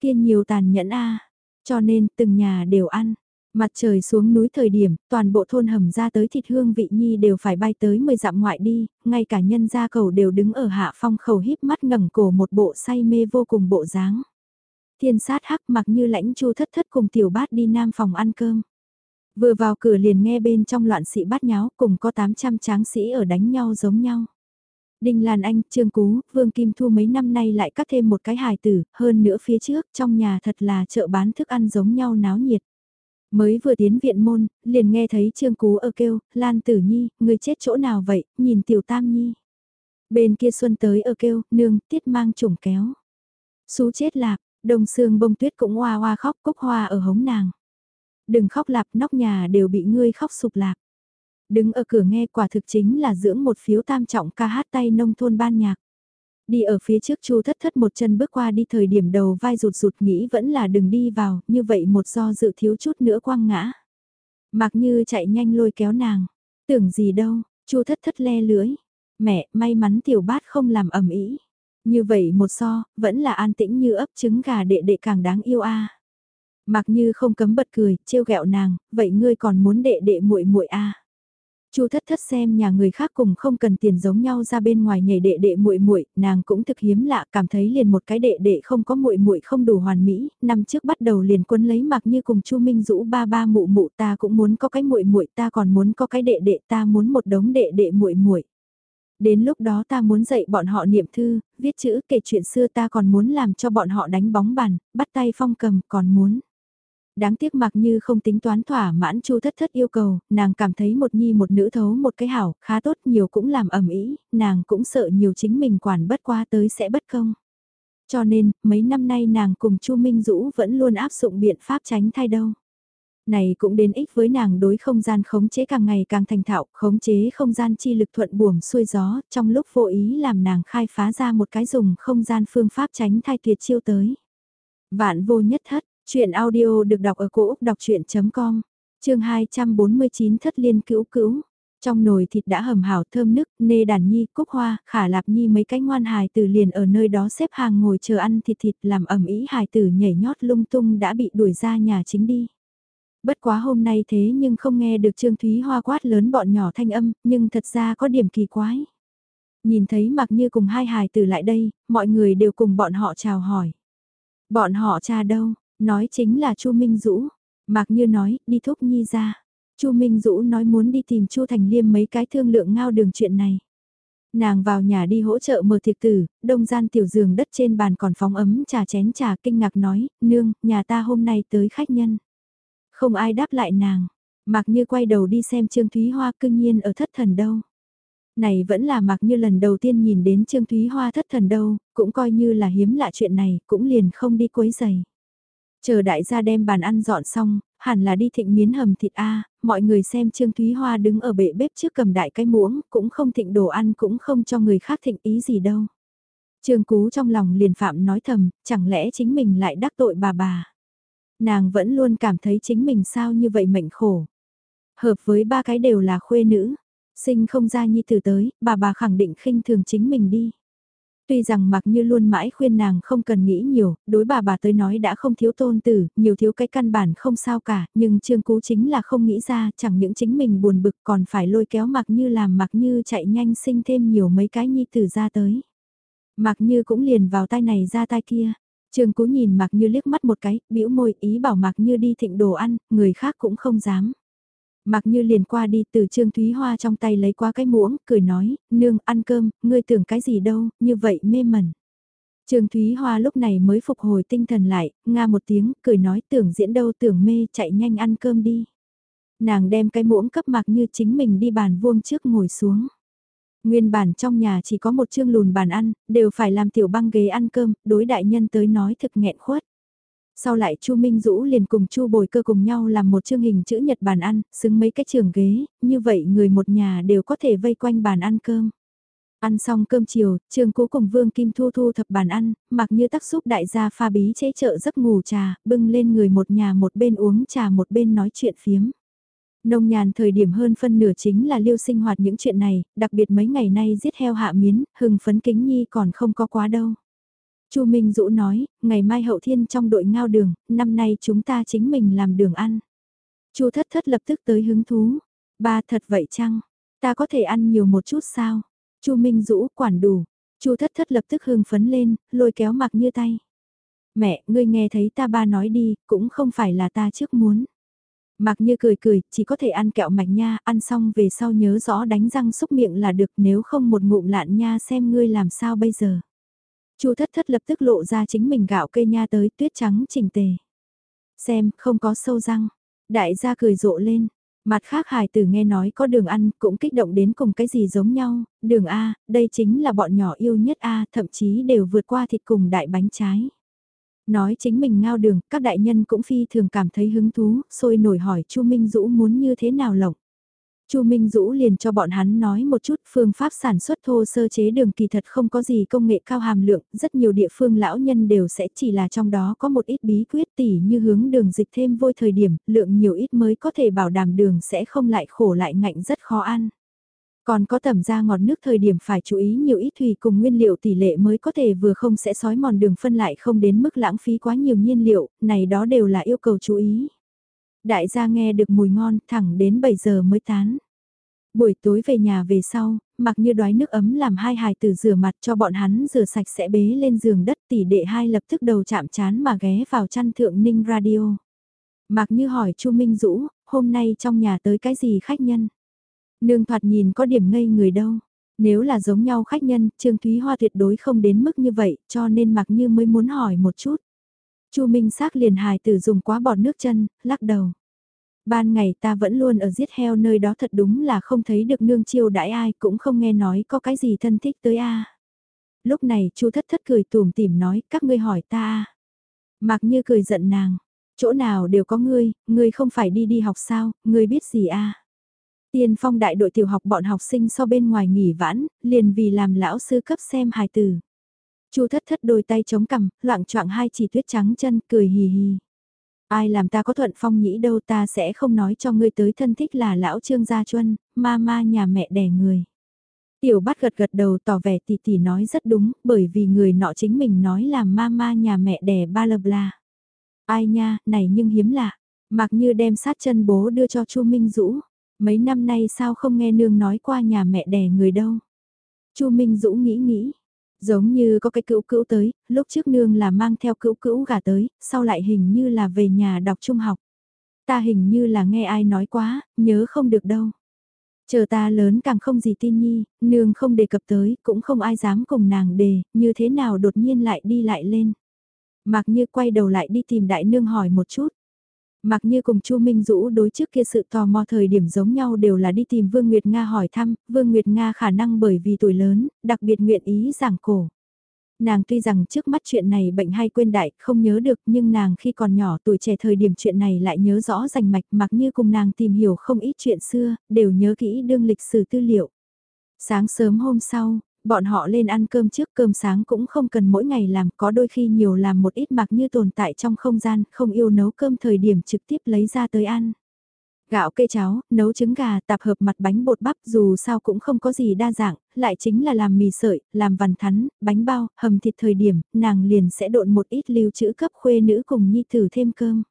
A: Kiên nhiều tàn nhẫn a cho nên từng nhà đều ăn. Mặt trời xuống núi thời điểm, toàn bộ thôn hầm ra tới thịt hương vị nhi đều phải bay tới 10 dặm ngoại đi, ngay cả nhân gia cầu đều đứng ở hạ phong khẩu híp mắt ngẩng cổ một bộ say mê vô cùng bộ dáng. Thiên sát hắc mặc như lãnh chu thất thất cùng tiểu bát đi nam phòng ăn cơm. Vừa vào cửa liền nghe bên trong loạn sĩ bát nháo cùng có 800 tráng sĩ ở đánh nhau giống nhau. Đinh Lan Anh, Trương Cú, Vương Kim Thu mấy năm nay lại cắt thêm một cái hài tử, hơn nữa phía trước trong nhà thật là chợ bán thức ăn giống nhau náo nhiệt. Mới vừa tiến viện môn, liền nghe thấy Trương Cú ở kêu, Lan Tử Nhi, người chết chỗ nào vậy, nhìn Tiểu Tam Nhi. Bên kia Xuân tới ở kêu, nương, tiết mang trùng kéo. Xú chết lạc, đồng xương bông tuyết cũng hoa hoa khóc cúc hoa ở hống nàng. Đừng khóc lạp nóc nhà đều bị ngươi khóc sụp lạp. Đứng ở cửa nghe quả thực chính là dưỡng một phiếu tam trọng ca hát tay nông thôn ban nhạc. Đi ở phía trước chu thất thất một chân bước qua đi thời điểm đầu vai rụt rụt nghĩ vẫn là đừng đi vào, như vậy một do dự thiếu chút nữa quăng ngã. Mặc như chạy nhanh lôi kéo nàng, tưởng gì đâu, chu thất thất le lưỡi. Mẹ, may mắn tiểu bát không làm ẩm ý. Như vậy một so, vẫn là an tĩnh như ấp trứng gà đệ đệ càng đáng yêu a. Mặc như không cấm bật cười, trêu ghẹo nàng, vậy ngươi còn muốn đệ đệ muội muội a? Chu thất thất xem nhà người khác cùng không cần tiền giống nhau ra bên ngoài nhảy đệ đệ muội muội, nàng cũng thực hiếm lạ, cảm thấy liền một cái đệ đệ không có muội muội không đủ hoàn mỹ, năm trước bắt đầu liền quân lấy mặc như cùng Chu Minh Dũ ba ba mụ mụ ta cũng muốn có cái muội muội, ta còn muốn có cái đệ đệ, ta muốn một đống đệ đệ muội muội. Đến lúc đó ta muốn dạy bọn họ niệm thư, viết chữ, kể chuyện xưa ta còn muốn làm cho bọn họ đánh bóng bàn, bắt tay phong cầm, còn muốn Đáng tiếc mặc như không tính toán thỏa mãn chu thất thất yêu cầu, nàng cảm thấy một nhi một nữ thấu một cái hảo, khá tốt nhiều cũng làm ẩm ý, nàng cũng sợ nhiều chính mình quản bất qua tới sẽ bất công. Cho nên, mấy năm nay nàng cùng chu Minh Dũ vẫn luôn áp dụng biện pháp tránh thai đâu. Này cũng đến ích với nàng đối không gian khống chế càng ngày càng thành thạo, khống chế không gian chi lực thuận buồm xuôi gió, trong lúc vô ý làm nàng khai phá ra một cái dùng không gian phương pháp tránh thai tuyệt chiêu tới. Vạn vô nhất thất, Chuyện audio được đọc ở cổ đọc chuyện.com, chương 249 thất liên cữu cữu. Trong nồi thịt đã hầm hảo thơm nức, nê đàn nhi, cúc hoa, khả lạp nhi mấy cái ngoan hài tử liền ở nơi đó xếp hàng ngồi chờ ăn thịt thịt làm ẩm ý hài tử nhảy nhót lung tung đã bị đuổi ra nhà chính đi. Bất quá hôm nay thế nhưng không nghe được Trương Thúy Hoa quát lớn bọn nhỏ thanh âm, nhưng thật ra có điểm kỳ quái. Nhìn thấy mặc như cùng hai hài tử lại đây, mọi người đều cùng bọn họ chào hỏi. Bọn họ cha đâu, Nói chính là Chu Minh Dũ. Mạc Như nói, đi thúc Nhi ra. Chu Minh Dũ nói muốn đi tìm Chu Thành Liêm mấy cái thương lượng ngao đường chuyện này. Nàng vào nhà đi hỗ trợ mở thiệt tử, đông gian tiểu giường đất trên bàn còn phóng ấm trà chén trà kinh ngạc nói, nương, nhà ta hôm nay tới khách nhân. Không ai đáp lại nàng, Mạc Như quay đầu đi xem Trương Thúy Hoa cương nhiên ở thất thần đâu. Này vẫn là Mạc Như lần đầu tiên nhìn đến Trương Thúy Hoa thất thần đâu, cũng coi như là hiếm lạ chuyện này, cũng liền không đi quấy giày. Chờ đại gia đem bàn ăn dọn xong, hẳn là đi thịnh miến hầm thịt A, mọi người xem Trương Thúy Hoa đứng ở bệ bếp trước cầm đại cái muỗng, cũng không thịnh đồ ăn cũng không cho người khác thịnh ý gì đâu. Trương Cú trong lòng liền phạm nói thầm, chẳng lẽ chính mình lại đắc tội bà bà. Nàng vẫn luôn cảm thấy chính mình sao như vậy mệnh khổ. Hợp với ba cái đều là khuê nữ, sinh không ra nhi từ tới, bà bà khẳng định khinh thường chính mình đi. Tuy rằng mặc như luôn mãi khuyên nàng không cần nghĩ nhiều, đối bà bà tới nói đã không thiếu tôn tử, nhiều thiếu cái căn bản không sao cả, nhưng Trương Cú chính là không nghĩ ra chẳng những chính mình buồn bực còn phải lôi kéo mặc như làm mặc như chạy nhanh sinh thêm nhiều mấy cái nhi tử ra tới. Mặc như cũng liền vào tai này ra tai kia. Trương Cú nhìn mặc như liếc mắt một cái, bĩu môi ý bảo mặc như đi thịnh đồ ăn, người khác cũng không dám. Mặc như liền qua đi từ Trương Thúy Hoa trong tay lấy qua cái muỗng, cười nói, nương ăn cơm, ngươi tưởng cái gì đâu, như vậy mê mẩn. Trương Thúy Hoa lúc này mới phục hồi tinh thần lại, nga một tiếng, cười nói tưởng diễn đâu tưởng mê chạy nhanh ăn cơm đi. Nàng đem cái muỗng cấp mặc như chính mình đi bàn vuông trước ngồi xuống. Nguyên bản trong nhà chỉ có một chương lùn bàn ăn, đều phải làm tiểu băng ghế ăn cơm, đối đại nhân tới nói thực nghẹn khuất. Sau lại Chu Minh Dũ liền cùng Chu Bồi Cơ cùng nhau làm một chương hình chữ nhật bàn ăn, xứng mấy cái trường ghế, như vậy người một nhà đều có thể vây quanh bàn ăn cơm. Ăn xong cơm chiều, Trương Cú cùng Vương Kim Thu thu thập bàn ăn, mặc như tác giúp đại gia pha bí chế trợ giấc ngủ trà, bưng lên người một nhà một bên uống trà một bên nói chuyện phiếm. Nông nhàn thời điểm hơn phân nửa chính là liêu sinh hoạt những chuyện này, đặc biệt mấy ngày nay giết heo hạ miến, hừng phấn kính nhi còn không có quá đâu. Chu Minh Dũ nói, ngày mai hậu thiên trong đội ngao đường, năm nay chúng ta chính mình làm đường ăn. Chu thất thất lập tức tới hứng thú. Ba thật vậy chăng? Ta có thể ăn nhiều một chút sao? Chu Minh Dũ quản đủ. Chu thất thất lập tức hưng phấn lên, lôi kéo mặc như tay. Mẹ, ngươi nghe thấy ta ba nói đi, cũng không phải là ta trước muốn. Mặc như cười cười, chỉ có thể ăn kẹo mạch nha, ăn xong về sau nhớ rõ đánh răng xúc miệng là được nếu không một ngụm lạn nha xem ngươi làm sao bây giờ. Chu thất thất lập tức lộ ra chính mình gạo cây nha tới tuyết trắng chỉnh tề. Xem, không có sâu răng. Đại gia cười rộ lên. Mặt khác hài tử nghe nói có đường ăn cũng kích động đến cùng cái gì giống nhau, đường A, đây chính là bọn nhỏ yêu nhất A, thậm chí đều vượt qua thịt cùng đại bánh trái. Nói chính mình ngao đường, các đại nhân cũng phi thường cảm thấy hứng thú, sôi nổi hỏi Chu Minh Dũ muốn như thế nào lộng. Chu Minh Dũ liền cho bọn hắn nói một chút phương pháp sản xuất thô sơ chế đường kỳ thật không có gì công nghệ cao hàm lượng, rất nhiều địa phương lão nhân đều sẽ chỉ là trong đó có một ít bí quyết tỉ như hướng đường dịch thêm vôi thời điểm, lượng nhiều ít mới có thể bảo đảm đường sẽ không lại khổ lại ngạnh rất khó ăn. Còn có tẩm ra ngọt nước thời điểm phải chú ý nhiều ít thủy cùng nguyên liệu tỷ lệ mới có thể vừa không sẽ sói mòn đường phân lại không đến mức lãng phí quá nhiều nhiên liệu, này đó đều là yêu cầu chú ý. Đại gia nghe được mùi ngon thẳng đến 7 giờ mới tán. Buổi tối về nhà về sau, mặc như đói nước ấm làm hai hài tử rửa mặt cho bọn hắn rửa sạch sẽ bế lên giường đất tỷ đệ hai lập tức đầu chạm chán mà ghé vào chăn thượng ninh radio. Mặc như hỏi Chu Minh Dũ, hôm nay trong nhà tới cái gì khách nhân? Nương thoạt nhìn có điểm ngây người đâu. Nếu là giống nhau khách nhân, Trương Thúy Hoa tuyệt đối không đến mức như vậy, cho nên mặc như mới muốn hỏi một chút. Chu Minh xác liền hài tử dùng quá bọt nước chân, lắc đầu. Ban ngày ta vẫn luôn ở giết heo nơi đó thật đúng là không thấy được nương chiêu đãi ai cũng không nghe nói có cái gì thân thích tới a. Lúc này chu thất thất cười tủm tỉm nói các ngươi hỏi ta a. Mạc như cười giận nàng, chỗ nào đều có ngươi, ngươi không phải đi đi học sao, ngươi biết gì a? Tiên phong đại đội tiểu học bọn học sinh so bên ngoài nghỉ vãn, liền vì làm lão sư cấp xem hài tử. Chu thất thất đôi tay chống cằm, loạn choạng hai chỉ tuyết trắng chân, cười hì hì. Ai làm ta có thuận phong nhĩ đâu ta sẽ không nói cho ngươi tới thân thích là lão trương gia chuân, ma ma nhà mẹ đẻ người. Tiểu bắt gật gật đầu tỏ vẻ tỷ tỷ nói rất đúng, bởi vì người nọ chính mình nói là ma ma nhà mẹ đẻ ba lơ bla. Ai nha, này nhưng hiếm lạ. Mặc như đem sát chân bố đưa cho Chu Minh Dũ. Mấy năm nay sao không nghe nương nói qua nhà mẹ đẻ người đâu. Chu Minh Dũ nghĩ nghĩ, Giống như có cái cữu cữu tới, lúc trước nương là mang theo cữu cữu gà tới, sau lại hình như là về nhà đọc trung học. Ta hình như là nghe ai nói quá, nhớ không được đâu. Chờ ta lớn càng không gì tin nhi, nương không đề cập tới, cũng không ai dám cùng nàng đề, như thế nào đột nhiên lại đi lại lên. Mặc như quay đầu lại đi tìm đại nương hỏi một chút. Mặc như cùng Chu Minh Dũ đối trước kia sự tò mò thời điểm giống nhau đều là đi tìm Vương Nguyệt Nga hỏi thăm, Vương Nguyệt Nga khả năng bởi vì tuổi lớn, đặc biệt nguyện ý giảng cổ. Nàng tuy rằng trước mắt chuyện này bệnh hay quên đại, không nhớ được nhưng nàng khi còn nhỏ tuổi trẻ thời điểm chuyện này lại nhớ rõ rành mạch mặc như cùng nàng tìm hiểu không ít chuyện xưa, đều nhớ kỹ đương lịch sử tư liệu. Sáng sớm hôm sau, bọn họ lên ăn cơm trước cơm sáng cũng không cần mỗi ngày làm, có đôi khi nhiều làm một ít mặc như tồn tại trong không gian, không yêu nấu cơm thời điểm trực tiếp lấy ra tới ăn. Gạo cây cháo, nấu trứng gà, tạp hợp mặt bánh bột bắp dù sao cũng không có gì đa dạng, lại chính là làm mì sợi, làm vằn thắn, bánh bao, hầm thịt thời điểm, nàng liền sẽ độn một ít lưu trữ cấp khuê nữ cùng nhi thử thêm cơm.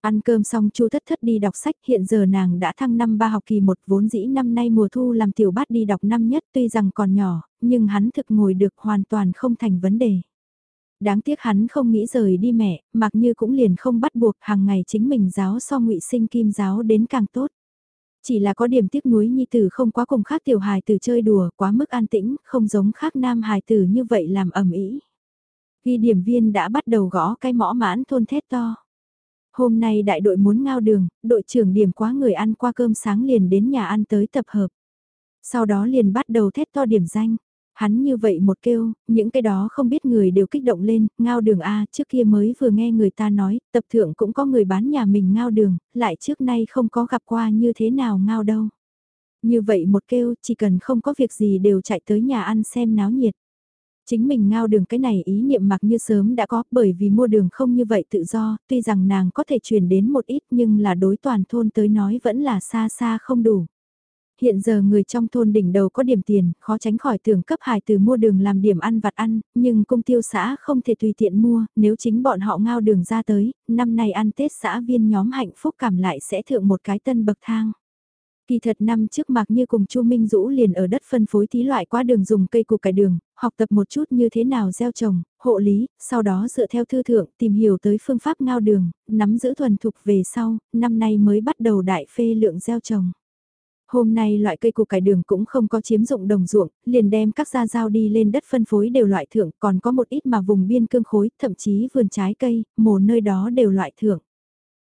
A: Ăn cơm xong Chu Thất Thất đi đọc sách, hiện giờ nàng đã thăng năm ba học kỳ một vốn dĩ năm nay mùa thu làm tiểu bát đi đọc năm nhất tuy rằng còn nhỏ, nhưng hắn thực ngồi được hoàn toàn không thành vấn đề. Đáng tiếc hắn không nghĩ rời đi mẹ, mặc như cũng liền không bắt buộc hàng ngày chính mình giáo so ngụy sinh kim giáo đến càng tốt. Chỉ là có điểm tiếc nuối nhi tử không quá cùng khác tiểu hài tử chơi đùa quá mức an tĩnh, không giống khác nam hài tử như vậy làm ẩm ý. Ghi điểm viên đã bắt đầu gõ cái mõ mãn thôn thét to. Hôm nay đại đội muốn ngao đường, đội trưởng điểm quá người ăn qua cơm sáng liền đến nhà ăn tới tập hợp. Sau đó liền bắt đầu thét to điểm danh. Hắn như vậy một kêu, những cái đó không biết người đều kích động lên, ngao đường A trước kia mới vừa nghe người ta nói, tập thượng cũng có người bán nhà mình ngao đường, lại trước nay không có gặp qua như thế nào ngao đâu. Như vậy một kêu, chỉ cần không có việc gì đều chạy tới nhà ăn xem náo nhiệt. Chính mình ngao đường cái này ý niệm mặc như sớm đã có bởi vì mua đường không như vậy tự do, tuy rằng nàng có thể truyền đến một ít nhưng là đối toàn thôn tới nói vẫn là xa xa không đủ. Hiện giờ người trong thôn đỉnh đầu có điểm tiền, khó tránh khỏi tưởng cấp hài từ mua đường làm điểm ăn vặt ăn, nhưng cung tiêu xã không thể tùy tiện mua, nếu chính bọn họ ngao đường ra tới, năm nay ăn Tết xã viên nhóm hạnh phúc cảm lại sẽ thượng một cái tân bậc thang. Kỳ thật năm trước mặc như cùng Chu Minh Dũ liền ở đất phân phối thí loại qua đường dùng cây củ cải đường, học tập một chút như thế nào gieo trồng, hộ lý, sau đó dựa theo thư thượng tìm hiểu tới phương pháp ngao đường, nắm giữ thuần thục về sau, năm nay mới bắt đầu đại phê lượng gieo trồng. Hôm nay loại cây củ cải đường cũng không có chiếm dụng đồng ruộng, liền đem các gia giao đi lên đất phân phối đều loại thượng, còn có một ít mà vùng biên cương khối, thậm chí vườn trái cây, mồ nơi đó đều loại thượng.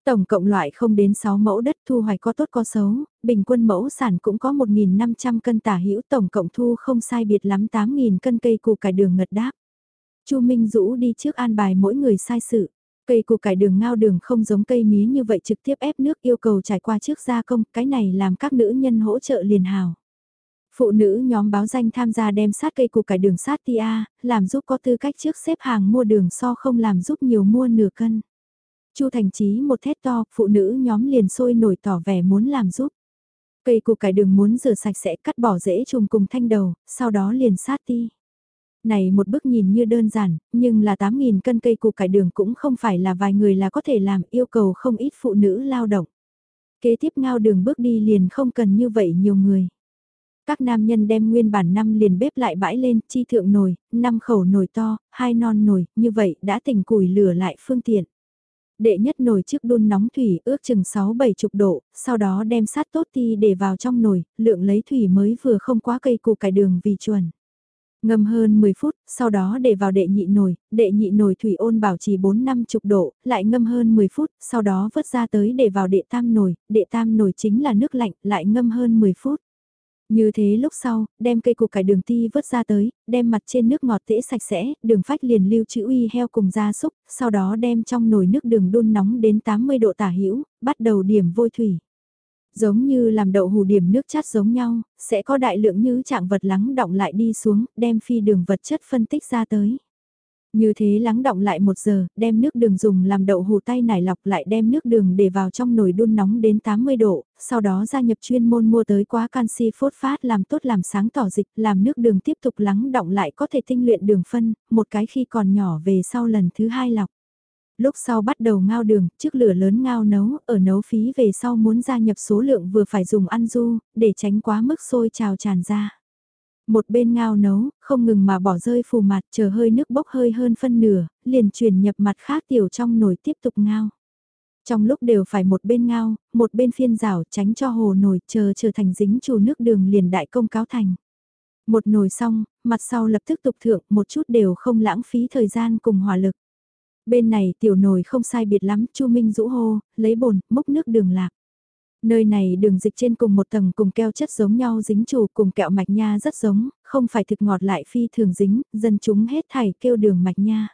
A: Tổng cộng loại không đến 6 mẫu đất thu hoạch có tốt có xấu, bình quân mẫu sản cũng có 1.500 cân tả hữu tổng cộng thu không sai biệt lắm 8.000 cân cây củ cải đường ngật đáp. Chu Minh Dũ đi trước an bài mỗi người sai sự. Cây củ cải đường ngao đường không giống cây mía như vậy trực tiếp ép nước yêu cầu trải qua trước gia công, cái này làm các nữ nhân hỗ trợ liền hào. Phụ nữ nhóm báo danh tham gia đem sát cây củ cải đường sát tia, làm giúp có tư cách trước xếp hàng mua đường so không làm giúp nhiều mua nửa cân. Chu Thành Chí một thét to, phụ nữ nhóm liền sôi nổi tỏ vẻ muốn làm giúp. Cây củ cải đường muốn rửa sạch sẽ cắt bỏ rễ trùng cùng thanh đầu, sau đó liền sát ti. Này một bước nhìn như đơn giản, nhưng là 8.000 cân cây củ cải đường cũng không phải là vài người là có thể làm yêu cầu không ít phụ nữ lao động. Kế tiếp ngao đường bước đi liền không cần như vậy nhiều người. Các nam nhân đem nguyên bản năm liền bếp lại bãi lên, chi thượng nồi, năm khẩu nồi to, hai non nồi, như vậy đã tỉnh củi lửa lại phương tiện. Đệ nhất nồi trước đun nóng thủy ước chừng 6-7 chục độ, sau đó đem sát tốt ti để vào trong nồi, lượng lấy thủy mới vừa không quá cây củ cải đường vì chuẩn. Ngâm hơn 10 phút, sau đó để vào đệ nhị nồi, đệ nhị nồi thủy ôn bảo trì 4-5 chục độ, lại ngâm hơn 10 phút, sau đó vớt ra tới để vào đệ tam nồi, đệ tam nồi chính là nước lạnh, lại ngâm hơn 10 phút. Như thế lúc sau, đem cây củ cải đường ti vớt ra tới, đem mặt trên nước ngọt tễ sạch sẽ, đường phách liền lưu trữ uy heo cùng gia súc, sau đó đem trong nồi nước đường đun nóng đến 80 độ tả hữu bắt đầu điểm vôi thủy. Giống như làm đậu hù điểm nước chát giống nhau, sẽ có đại lượng như trạng vật lắng động lại đi xuống, đem phi đường vật chất phân tích ra tới. Như thế lắng động lại một giờ, đem nước đường dùng làm đậu hù tay nải lọc lại đem nước đường để vào trong nồi đun nóng đến 80 độ, sau đó gia nhập chuyên môn mua tới quá canxi phốt phát làm tốt làm sáng tỏ dịch, làm nước đường tiếp tục lắng động lại có thể tinh luyện đường phân, một cái khi còn nhỏ về sau lần thứ hai lọc. Lúc sau bắt đầu ngao đường, trước lửa lớn ngao nấu, ở nấu phí về sau muốn gia nhập số lượng vừa phải dùng ăn du, để tránh quá mức sôi trào tràn ra. Một bên ngao nấu, không ngừng mà bỏ rơi phù mặt chờ hơi nước bốc hơi hơn phân nửa, liền chuyển nhập mặt khác tiểu trong nồi tiếp tục ngao. Trong lúc đều phải một bên ngao, một bên phiên rào tránh cho hồ nồi chờ trở thành dính chủ nước đường liền đại công cáo thành. Một nồi xong, mặt sau lập tức tục thượng một chút đều không lãng phí thời gian cùng hỏa lực. Bên này tiểu nồi không sai biệt lắm, Chu Minh rũ hô, lấy bồn, múc nước đường lạc. Nơi này đường dịch trên cùng một tầng cùng keo chất giống nhau dính chủ cùng kẹo mạch nha rất giống, không phải thực ngọt lại phi thường dính, dân chúng hết thảy kêu đường mạch nha.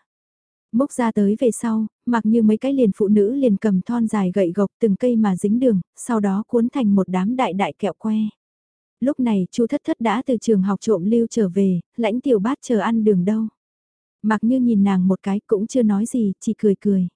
A: Mốc ra tới về sau, mặc như mấy cái liền phụ nữ liền cầm thon dài gậy gộc từng cây mà dính đường, sau đó cuốn thành một đám đại đại kẹo que. Lúc này chu thất thất đã từ trường học trộm lưu trở về, lãnh tiểu bát chờ ăn đường đâu. Mặc như nhìn nàng một cái cũng chưa nói gì, chỉ cười cười.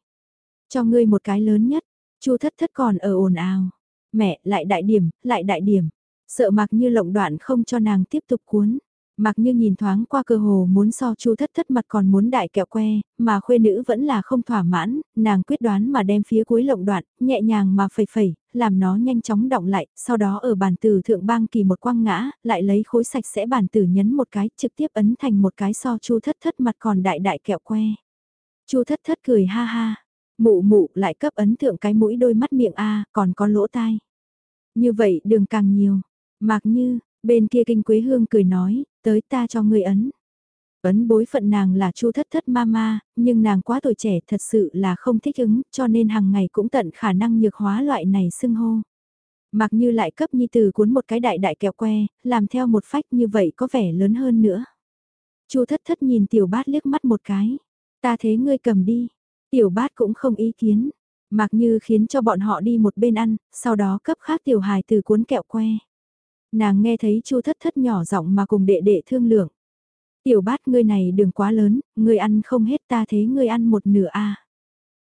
A: Cho ngươi một cái lớn nhất, chu thất thất còn ở ồn ào. Mẹ, lại đại điểm, lại đại điểm. Sợ mặc như lộng đoạn không cho nàng tiếp tục cuốn. Mặc như nhìn thoáng qua cơ hồ muốn so chu thất thất mặt còn muốn đại kẹo que, mà khuê nữ vẫn là không thỏa mãn, nàng quyết đoán mà đem phía cuối lộng đoạn, nhẹ nhàng mà phẩy phẩy, làm nó nhanh chóng động lại, sau đó ở bàn tử thượng bang kỳ một quăng ngã, lại lấy khối sạch sẽ bàn tử nhấn một cái, trực tiếp ấn thành một cái so chu thất thất mặt còn đại đại kẹo que. chu thất thất cười ha ha, Mụ mụ lại cấp ấn thượng cái mũi đôi mắt miệng A, còn có lỗ tai. Như vậy đường càng nhiều. mặc như, bên kia kinh quế hương cười nói, tới ta cho người ấn. Ấn bối phận nàng là chu thất thất mama, nhưng nàng quá tuổi trẻ thật sự là không thích ứng, cho nên hàng ngày cũng tận khả năng nhược hóa loại này xưng hô. Mặc như lại cấp nhi từ cuốn một cái đại đại kẹo que, làm theo một phách như vậy có vẻ lớn hơn nữa. chu thất thất nhìn tiểu bát liếc mắt một cái. Ta thế ngươi cầm đi. Tiểu bát cũng không ý kiến. Mặc như khiến cho bọn họ đi một bên ăn, sau đó cấp khác tiểu hài từ cuốn kẹo que. Nàng nghe thấy chu thất thất nhỏ giọng mà cùng đệ đệ thương lượng. Tiểu bát ngươi này đừng quá lớn, ngươi ăn không hết ta thế ngươi ăn một nửa a.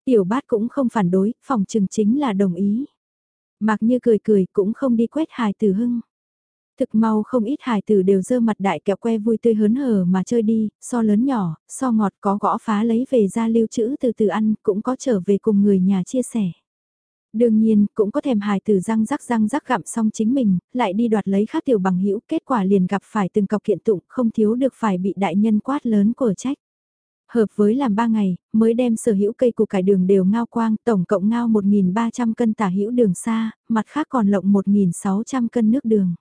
A: Tiểu bát cũng không phản đối, phòng trừng chính là đồng ý. Mặc như cười cười cũng không đi quét hài tử hưng. Thực mau không ít hài tử đều dơ mặt đại kẹo que vui tươi hớn hở mà chơi đi, so lớn nhỏ, so ngọt có gõ phá lấy về ra lưu trữ từ từ ăn, cũng có trở về cùng người nhà chia sẻ. Đương nhiên, cũng có thèm hài từ răng rắc răng rắc gặm xong chính mình, lại đi đoạt lấy khác tiểu bằng hữu kết quả liền gặp phải từng cọc kiện tụng, không thiếu được phải bị đại nhân quát lớn của trách. Hợp với làm 3 ngày, mới đem sở hữu cây củ cải đường đều ngao quang, tổng cộng ngao 1.300 cân tả hữu đường xa, mặt khác còn lộng 1.600 cân nước đường.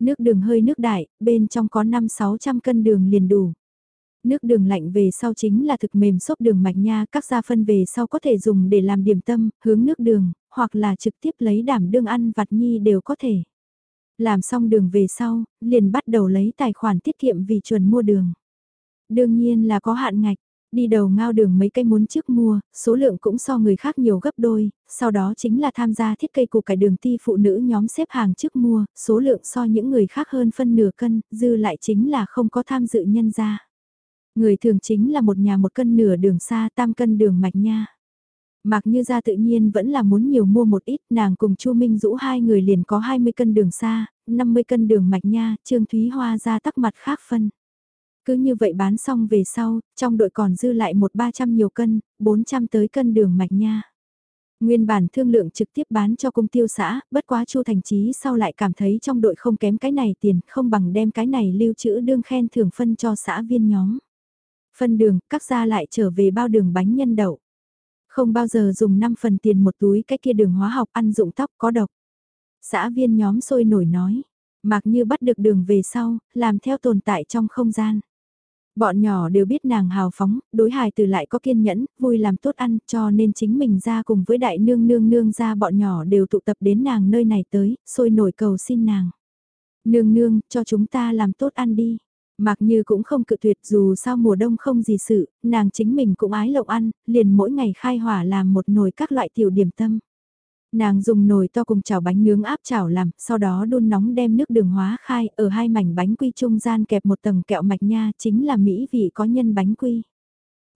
A: Nước đường hơi nước đại, bên trong có 5-600 cân đường liền đủ. Nước đường lạnh về sau chính là thực mềm xốp đường mạch nha, các gia phân về sau có thể dùng để làm điểm tâm, hướng nước đường, hoặc là trực tiếp lấy đảm đương ăn vặt nhi đều có thể. Làm xong đường về sau, liền bắt đầu lấy tài khoản tiết kiệm vì chuẩn mua đường. Đương nhiên là có hạn ngạch, đi đầu ngao đường mấy cây muốn trước mua, số lượng cũng so người khác nhiều gấp đôi, sau đó chính là tham gia thiết cây củ cải đường ti phụ nữ nhóm xếp hàng trước mua, số lượng so những người khác hơn phân nửa cân, dư lại chính là không có tham dự nhân gia Người thường chính là một nhà một cân nửa đường xa tam cân đường mạch nha. Mặc như ra tự nhiên vẫn là muốn nhiều mua một ít, nàng cùng Chu Minh Dũ hai người liền có 20 cân đường xa, 50 cân đường mạch nha, Trương Thúy Hoa ra tắc mặt khác phân. Cứ như vậy bán xong về sau, trong đội còn dư lại một 300 nhiều cân, 400 tới cân đường mạch nha. Nguyên bản thương lượng trực tiếp bán cho công tiêu xã, bất quá Chu Thành Chí sau lại cảm thấy trong đội không kém cái này tiền, không bằng đem cái này lưu trữ đương khen thưởng phân cho xã viên nhóm. Phân đường, các gia lại trở về bao đường bánh nhân đậu. Không bao giờ dùng 5 phần tiền một túi cái kia đường hóa học ăn dụng tóc có độc. Xã viên nhóm sôi nổi nói, mặc như bắt được đường về sau, làm theo tồn tại trong không gian. Bọn nhỏ đều biết nàng hào phóng, đối hài từ lại có kiên nhẫn, vui làm tốt ăn cho nên chính mình ra cùng với đại nương nương nương ra bọn nhỏ đều tụ tập đến nàng nơi này tới, sôi nổi cầu xin nàng. Nương nương, cho chúng ta làm tốt ăn đi. Mặc như cũng không cự tuyệt dù sao mùa đông không gì sự, nàng chính mình cũng ái lộng ăn, liền mỗi ngày khai hỏa làm một nồi các loại tiểu điểm tâm. Nàng dùng nồi to cùng chảo bánh nướng áp chảo làm, sau đó đun nóng đem nước đường hóa khai, ở hai mảnh bánh quy trung gian kẹp một tầng kẹo mạch nha, chính là mỹ vị có nhân bánh quy.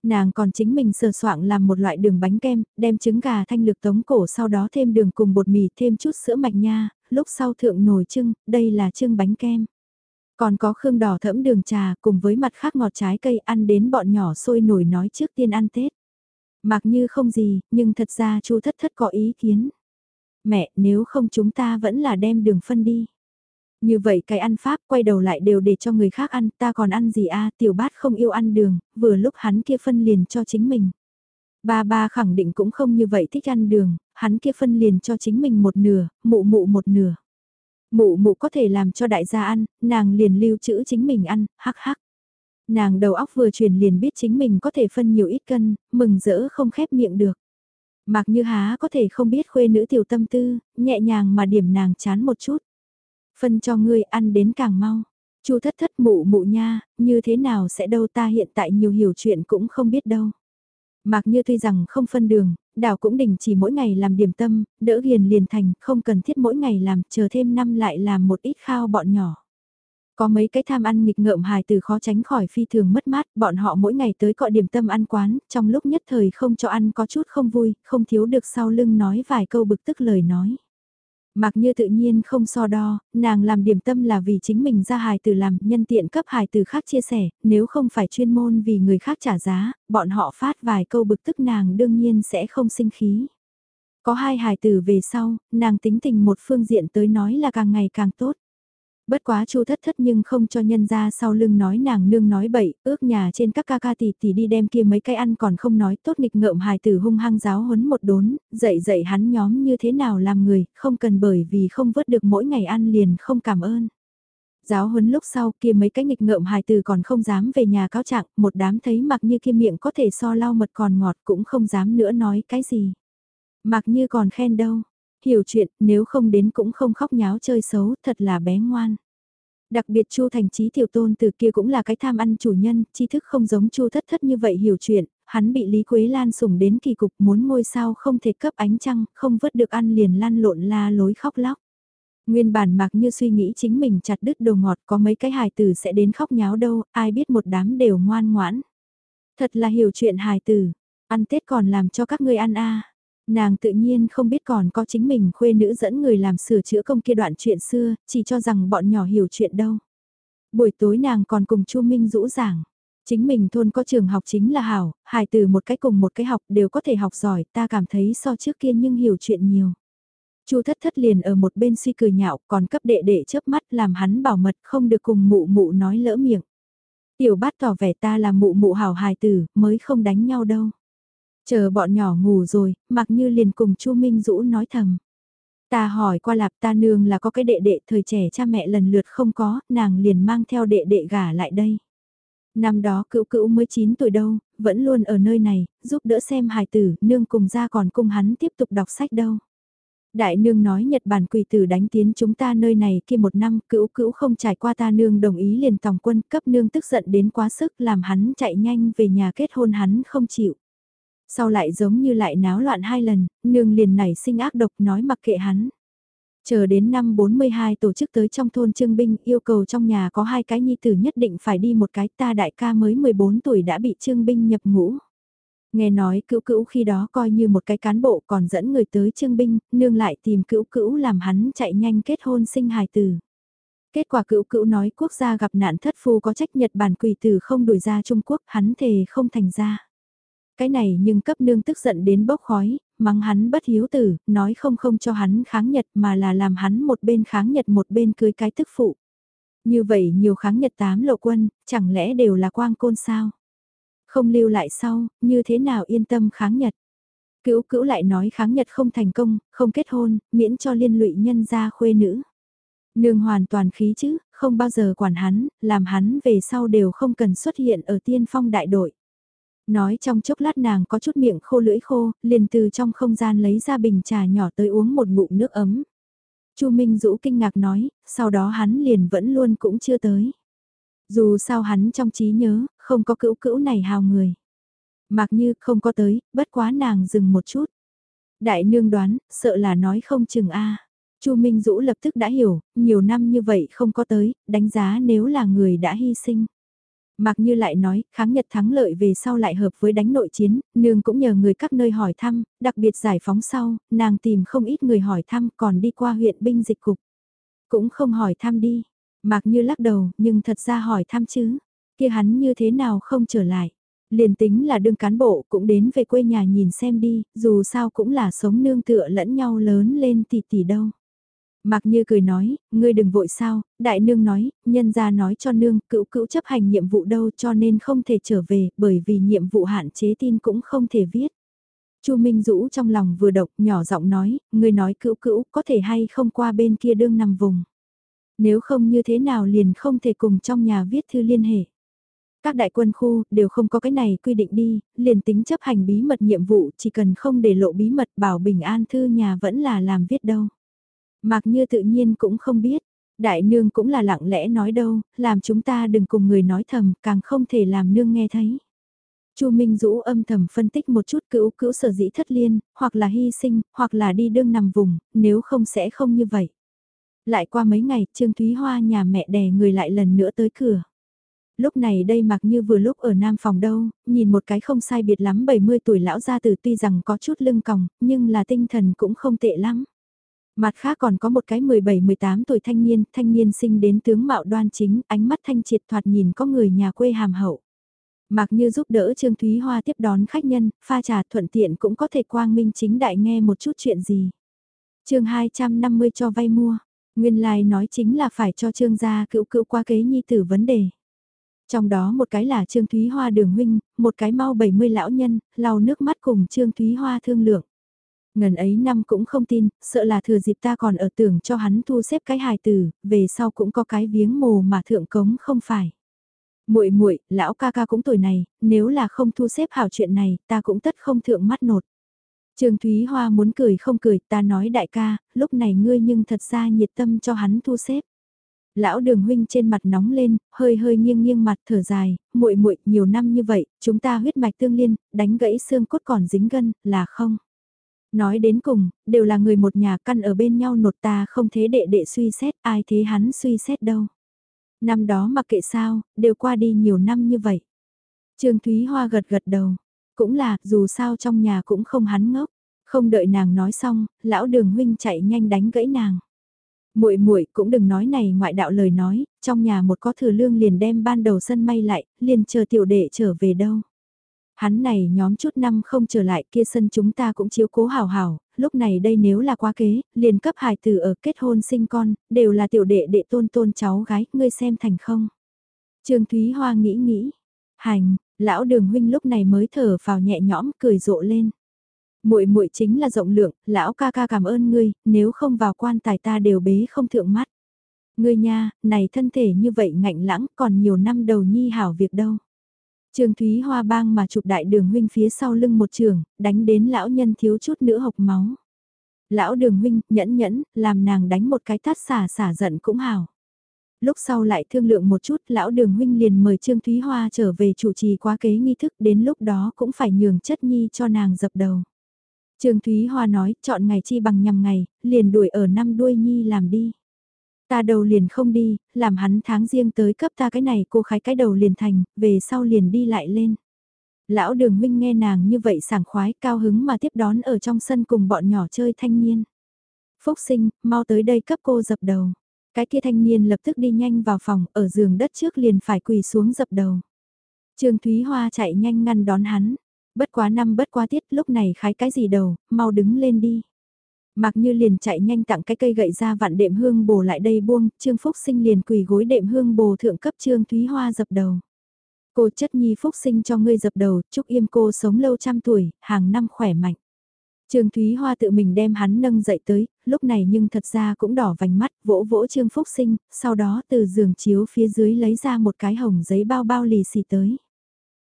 A: Nàng còn chính mình sờ soạng làm một loại đường bánh kem, đem trứng gà thanh lực tống cổ sau đó thêm đường cùng bột mì thêm chút sữa mạch nha, lúc sau thượng nồi trưng, đây là trưng bánh kem. Còn có khương đỏ thẫm đường trà cùng với mặt khác ngọt trái cây ăn đến bọn nhỏ sôi nổi nói trước tiên ăn Tết. Mặc như không gì, nhưng thật ra chu thất thất có ý kiến. Mẹ, nếu không chúng ta vẫn là đem đường phân đi. Như vậy cái ăn pháp quay đầu lại đều để cho người khác ăn, ta còn ăn gì a tiểu bát không yêu ăn đường, vừa lúc hắn kia phân liền cho chính mình. Ba ba khẳng định cũng không như vậy thích ăn đường, hắn kia phân liền cho chính mình một nửa, mụ mụ một nửa. Mụ mụ có thể làm cho đại gia ăn, nàng liền lưu trữ chính mình ăn, hắc hắc. Nàng đầu óc vừa truyền liền biết chính mình có thể phân nhiều ít cân, mừng rỡ không khép miệng được. Mặc như há có thể không biết khuê nữ tiểu tâm tư, nhẹ nhàng mà điểm nàng chán một chút. Phân cho ngươi ăn đến càng mau. Chu thất thất mụ mụ nha, như thế nào sẽ đâu ta hiện tại nhiều hiểu chuyện cũng không biết đâu. Mặc như tuy rằng không phân đường, đảo cũng đình chỉ mỗi ngày làm điểm tâm, đỡ hiền liền thành, không cần thiết mỗi ngày làm, chờ thêm năm lại làm một ít khao bọn nhỏ. Có mấy cái tham ăn nghịch ngợm hài từ khó tránh khỏi phi thường mất mát, bọn họ mỗi ngày tới cọ điểm tâm ăn quán, trong lúc nhất thời không cho ăn có chút không vui, không thiếu được sau lưng nói vài câu bực tức lời nói. Mặc như tự nhiên không so đo, nàng làm điểm tâm là vì chính mình ra hài từ làm, nhân tiện cấp hài từ khác chia sẻ, nếu không phải chuyên môn vì người khác trả giá, bọn họ phát vài câu bực tức nàng đương nhiên sẽ không sinh khí. Có hai hài từ về sau, nàng tính tình một phương diện tới nói là càng ngày càng tốt. Bất quá chu thất thất nhưng không cho nhân ra sau lưng nói nàng nương nói bậy, ước nhà trên các ca ca tỷ tỷ đi đem kia mấy cái ăn còn không nói tốt nghịch ngợm hài tử hung hăng giáo huấn một đốn, dạy dạy hắn nhóm như thế nào làm người, không cần bởi vì không vớt được mỗi ngày ăn liền không cảm ơn. Giáo huấn lúc sau kia mấy cái nghịch ngợm hài tử còn không dám về nhà cáo trạng, một đám thấy mặc như kia miệng có thể so lau mật còn ngọt cũng không dám nữa nói cái gì. Mặc như còn khen đâu, hiểu chuyện nếu không đến cũng không khóc nháo chơi xấu thật là bé ngoan. Đặc biệt Chu Thành Chí tiểu tôn từ kia cũng là cái tham ăn chủ nhân, tri thức không giống Chu Thất Thất như vậy hiểu chuyện, hắn bị Lý Quế Lan sủng đến kỳ cục muốn ngôi sao không thể cấp ánh trăng, không vớt được ăn liền lăn lộn la lối khóc lóc. Nguyên bản mặc như suy nghĩ chính mình chặt đứt đồ ngọt có mấy cái hài tử sẽ đến khóc nháo đâu, ai biết một đám đều ngoan ngoãn. Thật là hiểu chuyện hài tử, ăn Tết còn làm cho các ngươi ăn a Nàng tự nhiên không biết còn có chính mình khuê nữ dẫn người làm sửa chữa công kia đoạn chuyện xưa, chỉ cho rằng bọn nhỏ hiểu chuyện đâu. Buổi tối nàng còn cùng Chu Minh rũ giảng. Chính mình thôn có trường học chính là hảo, hài từ một cái cùng một cái học đều có thể học giỏi, ta cảm thấy so trước kia nhưng hiểu chuyện nhiều. Chu thất thất liền ở một bên suy cười nhạo, còn cấp đệ đệ chớp mắt làm hắn bảo mật không được cùng mụ mụ nói lỡ miệng. Tiểu bát tỏ vẻ ta là mụ mụ hảo hài tử, mới không đánh nhau đâu. Chờ bọn nhỏ ngủ rồi, mặc như liền cùng Chu Minh Dũ nói thầm. Ta hỏi qua lạp ta nương là có cái đệ đệ thời trẻ cha mẹ lần lượt không có, nàng liền mang theo đệ đệ gả lại đây. Năm đó cựu cữu mới 9 tuổi đâu, vẫn luôn ở nơi này, giúp đỡ xem hài tử, nương cùng ra còn cùng hắn tiếp tục đọc sách đâu. Đại nương nói Nhật Bản quỳ tử đánh tiến chúng ta nơi này kia một năm cữu cữu không trải qua ta nương đồng ý liền tòng quân cấp nương tức giận đến quá sức làm hắn chạy nhanh về nhà kết hôn hắn không chịu. Sau lại giống như lại náo loạn hai lần, nương liền nảy sinh ác độc nói mặc kệ hắn. Chờ đến năm 42 tổ chức tới trong thôn trương binh yêu cầu trong nhà có hai cái nhi tử nhất định phải đi một cái ta đại ca mới 14 tuổi đã bị trương binh nhập ngũ. Nghe nói cữu cữu khi đó coi như một cái cán bộ còn dẫn người tới trương binh, nương lại tìm cữu cữu làm hắn chạy nhanh kết hôn sinh hài tử. Kết quả cữu cữu nói quốc gia gặp nạn thất phu có trách Nhật Bản quỳ tử không đuổi ra Trung Quốc, hắn thề không thành ra. Cái này nhưng cấp nương tức giận đến bốc khói, mắng hắn bất hiếu tử, nói không không cho hắn kháng nhật mà là làm hắn một bên kháng nhật một bên cưới cái tức phụ. Như vậy nhiều kháng nhật tám lộ quân, chẳng lẽ đều là quang côn sao? Không lưu lại sau, như thế nào yên tâm kháng nhật? Cữu cữu lại nói kháng nhật không thành công, không kết hôn, miễn cho liên lụy nhân gia khuê nữ. Nương hoàn toàn khí chứ, không bao giờ quản hắn, làm hắn về sau đều không cần xuất hiện ở tiên phong đại đội. Nói trong chốc lát nàng có chút miệng khô lưỡi khô, liền từ trong không gian lấy ra bình trà nhỏ tới uống một ngụm nước ấm. Chu Minh Dũ kinh ngạc nói, sau đó hắn liền vẫn luôn cũng chưa tới. Dù sao hắn trong trí nhớ, không có cữu cữu này hào người. Mặc như không có tới, bất quá nàng dừng một chút. Đại nương đoán, sợ là nói không chừng a. Chu Minh Dũ lập tức đã hiểu, nhiều năm như vậy không có tới, đánh giá nếu là người đã hy sinh. Mạc Như lại nói, kháng Nhật thắng lợi về sau lại hợp với đánh nội chiến, nương cũng nhờ người các nơi hỏi thăm, đặc biệt giải phóng sau, nàng tìm không ít người hỏi thăm còn đi qua huyện binh dịch cục. Cũng không hỏi thăm đi. Mạc Như lắc đầu, nhưng thật ra hỏi thăm chứ. kia hắn như thế nào không trở lại. Liền tính là đương cán bộ cũng đến về quê nhà nhìn xem đi, dù sao cũng là sống nương tựa lẫn nhau lớn lên tỷ tỷ đâu. Mạc Như cười nói, ngươi đừng vội sao, đại nương nói, nhân gia nói cho nương, cữu cữu chấp hành nhiệm vụ đâu cho nên không thể trở về, bởi vì nhiệm vụ hạn chế tin cũng không thể viết. Chu Minh Dũ trong lòng vừa độc, nhỏ giọng nói, ngươi nói cữu cữu có thể hay không qua bên kia đương nằm vùng. Nếu không như thế nào liền không thể cùng trong nhà viết thư liên hệ. Các đại quân khu đều không có cái này quy định đi, liền tính chấp hành bí mật nhiệm vụ chỉ cần không để lộ bí mật bảo bình an thư nhà vẫn là làm viết đâu. Mạc Như tự nhiên cũng không biết, đại nương cũng là lặng lẽ nói đâu, làm chúng ta đừng cùng người nói thầm, càng không thể làm nương nghe thấy. Chu Minh Dũ âm thầm phân tích một chút cữu cữu sở dĩ thất liên, hoặc là hy sinh, hoặc là đi đương nằm vùng, nếu không sẽ không như vậy. Lại qua mấy ngày, Trương Thúy Hoa nhà mẹ đè người lại lần nữa tới cửa. Lúc này đây mặc như vừa lúc ở nam phòng đâu, nhìn một cái không sai biệt lắm 70 tuổi lão gia tử tuy rằng có chút lưng còng, nhưng là tinh thần cũng không tệ lắm. Mặt khác còn có một cái 17-18 tuổi thanh niên, thanh niên sinh đến tướng mạo đoan chính, ánh mắt thanh triệt thoạt nhìn có người nhà quê hàm hậu. Mặc như giúp đỡ Trương Thúy Hoa tiếp đón khách nhân, pha trà thuận tiện cũng có thể quang minh chính đại nghe một chút chuyện gì. chương 250 cho vay mua, nguyên lai like nói chính là phải cho Trương gia cựu cựu qua kế nhi tử vấn đề. Trong đó một cái là Trương Thúy Hoa đường huynh, một cái mau 70 lão nhân, lau nước mắt cùng Trương Thúy Hoa thương lượng. Ngần ấy năm cũng không tin, sợ là thừa dịp ta còn ở tưởng cho hắn thu xếp cái hài tử, về sau cũng có cái viếng mồ mà thượng cống không phải. Muội muội, lão ca ca cũng tuổi này, nếu là không thu xếp hảo chuyện này, ta cũng tất không thượng mắt nột. Trương Thúy Hoa muốn cười không cười, ta nói đại ca, lúc này ngươi nhưng thật ra nhiệt tâm cho hắn thu xếp. Lão Đường huynh trên mặt nóng lên, hơi hơi nghiêng nghiêng mặt thở dài, muội muội, nhiều năm như vậy, chúng ta huyết mạch tương liên, đánh gãy xương cốt còn dính gân, là không? Nói đến cùng, đều là người một nhà căn ở bên nhau nột ta không thế đệ đệ suy xét, ai thế hắn suy xét đâu. Năm đó mặc kệ sao, đều qua đi nhiều năm như vậy. Trương Thúy Hoa gật gật đầu, cũng là, dù sao trong nhà cũng không hắn ngốc. Không đợi nàng nói xong, lão đường huynh chạy nhanh đánh gãy nàng. Muội muội cũng đừng nói này ngoại đạo lời nói, trong nhà một có thừa lương liền đem ban đầu sân may lại, liền chờ tiểu đệ trở về đâu. Hắn này nhóm chút năm không trở lại kia sân chúng ta cũng chiếu cố hào hào, lúc này đây nếu là quá kế, liền cấp hài tử ở kết hôn sinh con, đều là tiểu đệ đệ tôn tôn cháu gái, ngươi xem thành không. Trương Thúy Hoa nghĩ nghĩ, hành, lão đường huynh lúc này mới thở vào nhẹ nhõm cười rộ lên. muội muội chính là rộng lượng, lão ca ca cảm ơn ngươi, nếu không vào quan tài ta đều bế không thượng mắt. Ngươi nha, này thân thể như vậy ngạnh lãng còn nhiều năm đầu nhi hảo việc đâu. Trương Thúy Hoa bang mà chụp đại đường huynh phía sau lưng một trường, đánh đến lão nhân thiếu chút nữa hộc máu. Lão đường huynh, nhẫn nhẫn, làm nàng đánh một cái tát xả xả giận cũng hảo. Lúc sau lại thương lượng một chút, lão đường huynh liền mời Trương Thúy Hoa trở về chủ trì quá kế nghi thức, đến lúc đó cũng phải nhường chất nhi cho nàng dập đầu. Trương Thúy Hoa nói, chọn ngày chi bằng nhằm ngày, liền đuổi ở năm đuôi nhi làm đi. Ta đầu liền không đi, làm hắn tháng riêng tới cấp ta cái này cô khái cái đầu liền thành, về sau liền đi lại lên. Lão đường huynh nghe nàng như vậy sảng khoái cao hứng mà tiếp đón ở trong sân cùng bọn nhỏ chơi thanh niên. Phúc sinh, mau tới đây cấp cô dập đầu. Cái kia thanh niên lập tức đi nhanh vào phòng, ở giường đất trước liền phải quỳ xuống dập đầu. Trương Thúy Hoa chạy nhanh ngăn đón hắn. Bất quá năm bất quá tiết lúc này khái cái gì đầu, mau đứng lên đi. Mặc như liền chạy nhanh tặng cái cây gậy ra vặn đệm hương bồ lại đây buông, Trương Phúc Sinh liền quỳ gối đệm hương bồ thượng cấp Trương Thúy Hoa dập đầu. Cô chất nhi Phúc Sinh cho ngươi dập đầu, chúc yêm cô sống lâu trăm tuổi, hàng năm khỏe mạnh. Trương Thúy Hoa tự mình đem hắn nâng dậy tới, lúc này nhưng thật ra cũng đỏ vành mắt, vỗ vỗ Trương Phúc Sinh, sau đó từ giường chiếu phía dưới lấy ra một cái hồng giấy bao bao lì xì tới.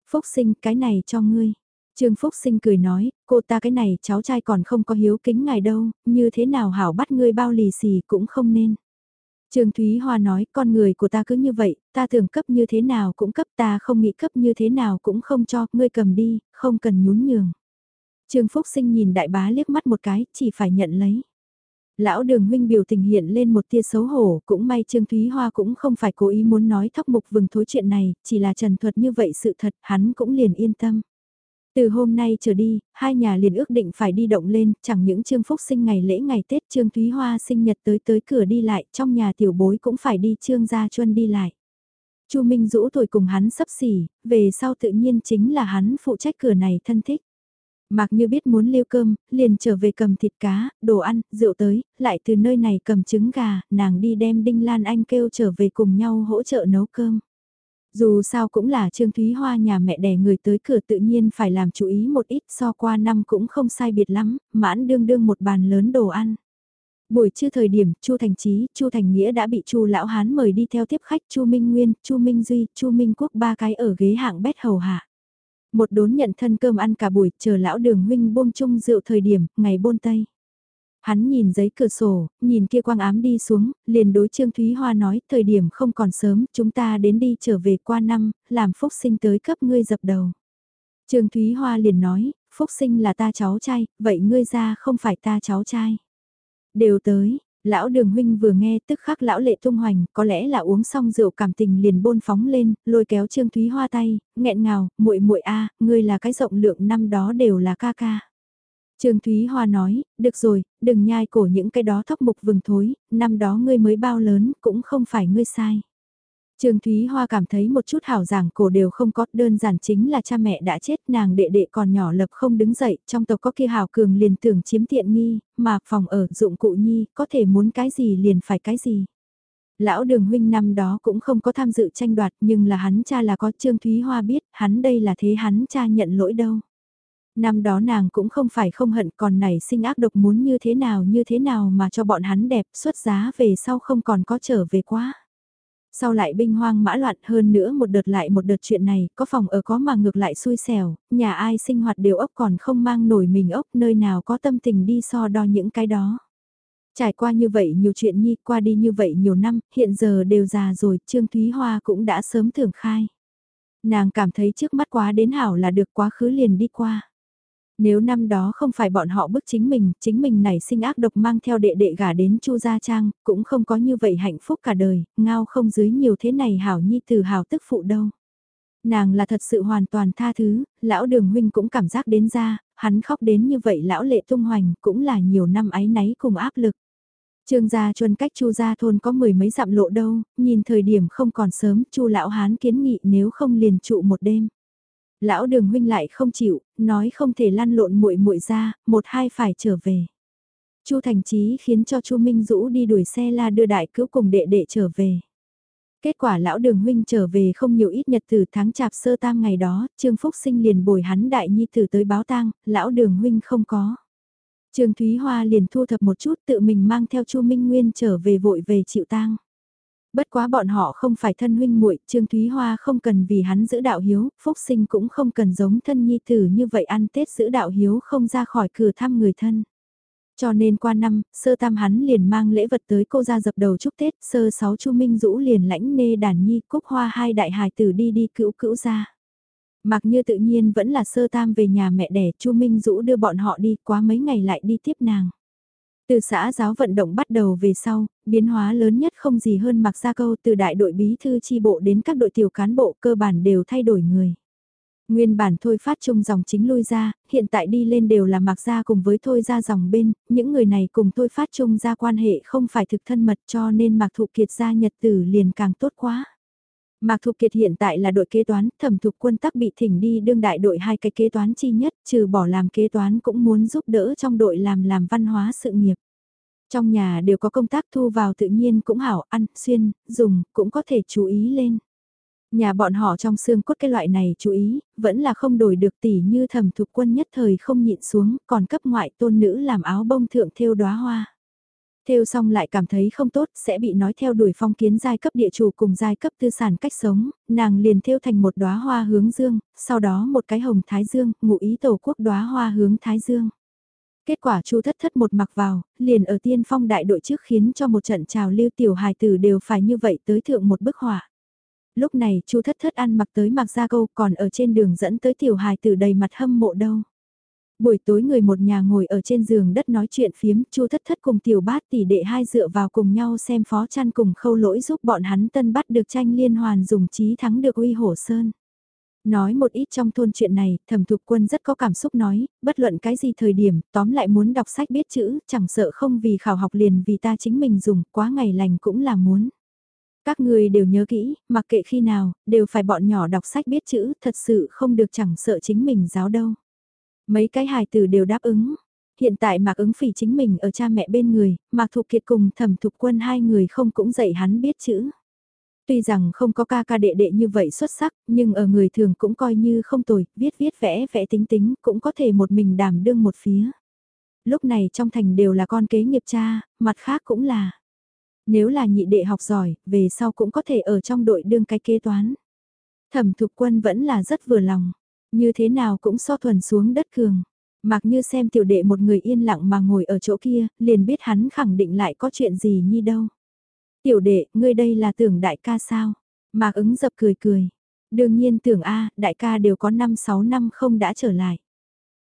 A: Phúc Sinh, cái này cho ngươi. Trương Phúc Sinh cười nói, cô ta cái này cháu trai còn không có hiếu kính ngài đâu, như thế nào hảo bắt ngươi bao lì xì cũng không nên. Trương Thúy Hoa nói, con người của ta cứ như vậy, ta tưởng cấp như thế nào cũng cấp ta không nghĩ cấp như thế nào cũng không cho, ngươi cầm đi, không cần nhún nhường. Trương Phúc Sinh nhìn đại bá liếc mắt một cái, chỉ phải nhận lấy. Lão đường huynh biểu tình hiện lên một tia xấu hổ, cũng may Trương Thúy Hoa cũng không phải cố ý muốn nói thóc mục vừng thối chuyện này, chỉ là trần thuật như vậy sự thật, hắn cũng liền yên tâm. Từ hôm nay trở đi, hai nhà liền ước định phải đi động lên, chẳng những Trương Phúc sinh ngày lễ ngày Tết Trương Thúy Hoa sinh nhật tới tới cửa đi lại, trong nhà tiểu bối cũng phải đi Trương Gia Chuân đi lại. Chu Minh Dũ tuổi cùng hắn sắp xỉ, về sau tự nhiên chính là hắn phụ trách cửa này thân thích. Mặc như biết muốn liêu cơm, liền trở về cầm thịt cá, đồ ăn, rượu tới, lại từ nơi này cầm trứng gà, nàng đi đem Đinh Lan Anh kêu trở về cùng nhau hỗ trợ nấu cơm. Dù sao cũng là Trương Thúy Hoa nhà mẹ đẻ người tới cửa tự nhiên phải làm chú ý một ít so qua năm cũng không sai biệt lắm, mãn đương đương một bàn lớn đồ ăn. Buổi trưa thời điểm, Chu Thành Chí, Chu Thành Nghĩa đã bị Chu lão hán mời đi theo tiếp khách Chu Minh Nguyên, Chu Minh Duy, Chu Minh Quốc ba cái ở ghế hạng bét hầu hạ. Một đốn nhận thân cơm ăn cả buổi, chờ lão đường huynh buông chung rượu thời điểm, ngày bôn tây. Hắn nhìn giấy cửa sổ, nhìn kia quang ám đi xuống, liền đối Trương Thúy Hoa nói, thời điểm không còn sớm, chúng ta đến đi trở về qua năm, làm Phúc Sinh tới cấp ngươi dập đầu. Trương Thúy Hoa liền nói, Phúc Sinh là ta cháu trai, vậy ngươi ra không phải ta cháu trai. Đều tới, lão đường huynh vừa nghe tức khắc lão lệ tung hoành, có lẽ là uống xong rượu cảm tình liền bôn phóng lên, lôi kéo Trương Thúy Hoa tay, nghẹn ngào, muội muội a, ngươi là cái rộng lượng năm đó đều là ca ca. Trương Thúy Hoa nói, được rồi, đừng nhai cổ những cái đó thóc mục vừng thối, năm đó ngươi mới bao lớn, cũng không phải ngươi sai. Trương Thúy Hoa cảm thấy một chút hảo giảng cổ đều không có, đơn giản chính là cha mẹ đã chết, nàng đệ đệ còn nhỏ lập không đứng dậy, trong tộc có kia hảo cường liền tưởng chiếm tiện nghi, mà phòng ở dụng cụ nhi, có thể muốn cái gì liền phải cái gì. Lão đường huynh năm đó cũng không có tham dự tranh đoạt nhưng là hắn cha là có Trương Thúy Hoa biết, hắn đây là thế hắn cha nhận lỗi đâu. Năm đó nàng cũng không phải không hận còn nảy sinh ác độc muốn như thế nào như thế nào mà cho bọn hắn đẹp xuất giá về sau không còn có trở về quá. Sau lại binh hoang mã loạn hơn nữa một đợt lại một đợt chuyện này, có phòng ở có mà ngược lại xui xẻo, nhà ai sinh hoạt đều ốc còn không mang nổi mình ốc nơi nào có tâm tình đi so đo những cái đó. Trải qua như vậy nhiều chuyện nhi, qua đi như vậy nhiều năm, hiện giờ đều già rồi, Trương Thúy Hoa cũng đã sớm thưởng khai. Nàng cảm thấy trước mắt quá đến hảo là được quá khứ liền đi qua. Nếu năm đó không phải bọn họ bức chính mình, chính mình này sinh ác độc mang theo đệ đệ gả đến Chu Gia Trang, cũng không có như vậy hạnh phúc cả đời, ngao không dưới nhiều thế này hảo nhi từ hảo tức phụ đâu. Nàng là thật sự hoàn toàn tha thứ, lão đường huynh cũng cảm giác đến ra, hắn khóc đến như vậy lão lệ tung hoành cũng là nhiều năm ái náy cùng áp lực. Trương gia chuân cách Chu gia thôn có mười mấy dặm lộ đâu, nhìn thời điểm không còn sớm, Chu lão hán kiến nghị nếu không liền trụ một đêm. Lão đường huynh lại không chịu, nói không thể lăn lộn muội muội ra, một hai phải trở về. Chu Thành Chí khiến cho Chu Minh Dũ đi đuổi xe la đưa đại cứu cùng đệ đệ trở về. Kết quả lão đường huynh trở về không nhiều ít nhật từ tháng chạp sơ tam ngày đó, Trương Phúc Sinh liền bồi hắn đại nhi tử tới báo tang, lão đường huynh không có. Trương Thúy Hoa liền thu thập một chút tự mình mang theo Chu Minh Nguyên trở về vội về chịu tang. Bất quá bọn họ không phải thân huynh muội, Trương Thúy Hoa không cần vì hắn giữ đạo hiếu, Phúc Sinh cũng không cần giống thân nhi tử như vậy ăn Tết giữ đạo hiếu không ra khỏi cửa thăm người thân. Cho nên qua năm, sơ tam hắn liền mang lễ vật tới cô ra dập đầu chúc Tết, sơ sáu Chu Minh Dũ liền lãnh nê đàn nhi cúc hoa hai đại hài tử đi đi cữu cữu ra. Mặc như tự nhiên vẫn là sơ tam về nhà mẹ đẻ, Chu Minh Dũ đưa bọn họ đi quá mấy ngày lại đi tiếp nàng. Từ xã giáo vận động bắt đầu về sau, biến hóa lớn nhất không gì hơn mặc ra câu từ đại đội bí thư chi bộ đến các đội tiểu cán bộ cơ bản đều thay đổi người. Nguyên bản thôi phát chung dòng chính lui ra, hiện tại đi lên đều là mặc ra cùng với thôi ra dòng bên, những người này cùng thôi phát chung ra quan hệ không phải thực thân mật cho nên mặc thụ kiệt ra nhật tử liền càng tốt quá. Mạc Thục Kiệt hiện tại là đội kế toán, thẩm thục quân tắc bị thỉnh đi đương đại đội hai cái kế toán chi nhất, trừ bỏ làm kế toán cũng muốn giúp đỡ trong đội làm làm văn hóa sự nghiệp. Trong nhà đều có công tác thu vào tự nhiên cũng hảo ăn, xuyên, dùng, cũng có thể chú ý lên. Nhà bọn họ trong xương cốt cái loại này chú ý, vẫn là không đổi được tỷ như thẩm thục quân nhất thời không nhịn xuống, còn cấp ngoại tôn nữ làm áo bông thượng thêu đóa hoa. Theo xong lại cảm thấy không tốt sẽ bị nói theo đuổi phong kiến giai cấp địa chủ cùng giai cấp tư sản cách sống, nàng liền theo thành một đóa hoa hướng dương, sau đó một cái hồng thái dương, ngụ ý tổ quốc đóa hoa hướng thái dương. Kết quả chu thất thất một mặc vào, liền ở tiên phong đại đội trước khiến cho một trận trào lưu tiểu hài tử đều phải như vậy tới thượng một bức họa. Lúc này chu thất thất ăn mặc tới mặc ra câu còn ở trên đường dẫn tới tiểu hài tử đầy mặt hâm mộ đâu. Buổi tối người một nhà ngồi ở trên giường đất nói chuyện phiếm, chu thất thất cùng tiểu bát tỷ đệ hai dựa vào cùng nhau xem phó chăn cùng khâu lỗi giúp bọn hắn tân bắt được tranh liên hoàn dùng trí thắng được uy hổ sơn. Nói một ít trong thôn chuyện này, thẩm thục quân rất có cảm xúc nói, bất luận cái gì thời điểm, tóm lại muốn đọc sách biết chữ, chẳng sợ không vì khảo học liền vì ta chính mình dùng, quá ngày lành cũng là muốn. Các người đều nhớ kỹ, mặc kệ khi nào, đều phải bọn nhỏ đọc sách biết chữ, thật sự không được chẳng sợ chính mình giáo đâu. Mấy cái hài tử đều đáp ứng. Hiện tại Mạc ứng phỉ chính mình ở cha mẹ bên người, Mạc Thục Kiệt cùng thẩm thục quân hai người không cũng dạy hắn biết chữ. Tuy rằng không có ca ca đệ đệ như vậy xuất sắc, nhưng ở người thường cũng coi như không tồi, viết viết vẽ vẽ tính tính, cũng có thể một mình đảm đương một phía. Lúc này trong thành đều là con kế nghiệp cha, mặt khác cũng là. Nếu là nhị đệ học giỏi, về sau cũng có thể ở trong đội đương cái kế toán. Thẩm thục quân vẫn là rất vừa lòng. Như thế nào cũng so thuần xuống đất cường. Mặc như xem tiểu đệ một người yên lặng mà ngồi ở chỗ kia, liền biết hắn khẳng định lại có chuyện gì như đâu. Tiểu đệ, ngươi đây là tưởng đại ca sao? Mạc ứng dập cười cười. Đương nhiên tưởng A, đại ca đều có 5-6 năm không đã trở lại.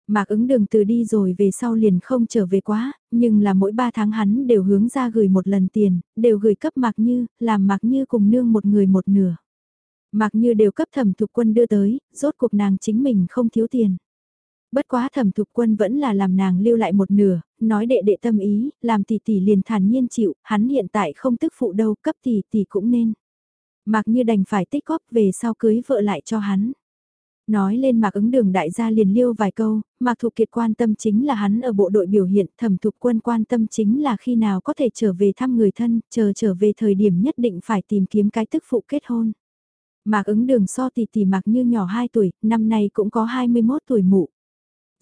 A: Mạc ứng đường từ đi rồi về sau liền không trở về quá, nhưng là mỗi 3 tháng hắn đều hướng ra gửi một lần tiền, đều gửi cấp Mạc Như, làm Mạc Như cùng nương một người một nửa mặc Như đều cấp thẩm thục quân đưa tới, rốt cuộc nàng chính mình không thiếu tiền. Bất quá thẩm thục quân vẫn là làm nàng lưu lại một nửa, nói đệ đệ tâm ý, làm tỷ tỷ liền thản nhiên chịu, hắn hiện tại không tức phụ đâu, cấp tỷ tỷ cũng nên. Mạc Như đành phải tích góp về sau cưới vợ lại cho hắn. Nói lên Mạc ứng đường đại gia liền liêu vài câu, Mạc Thục Kiệt quan tâm chính là hắn ở bộ đội biểu hiện, thẩm thục quân quan tâm chính là khi nào có thể trở về thăm người thân, chờ trở về thời điểm nhất định phải tìm kiếm cái tức phụ kết hôn. Mạc ứng đường so tỷ tỷ Mạc như nhỏ 2 tuổi, năm nay cũng có 21 tuổi mụ.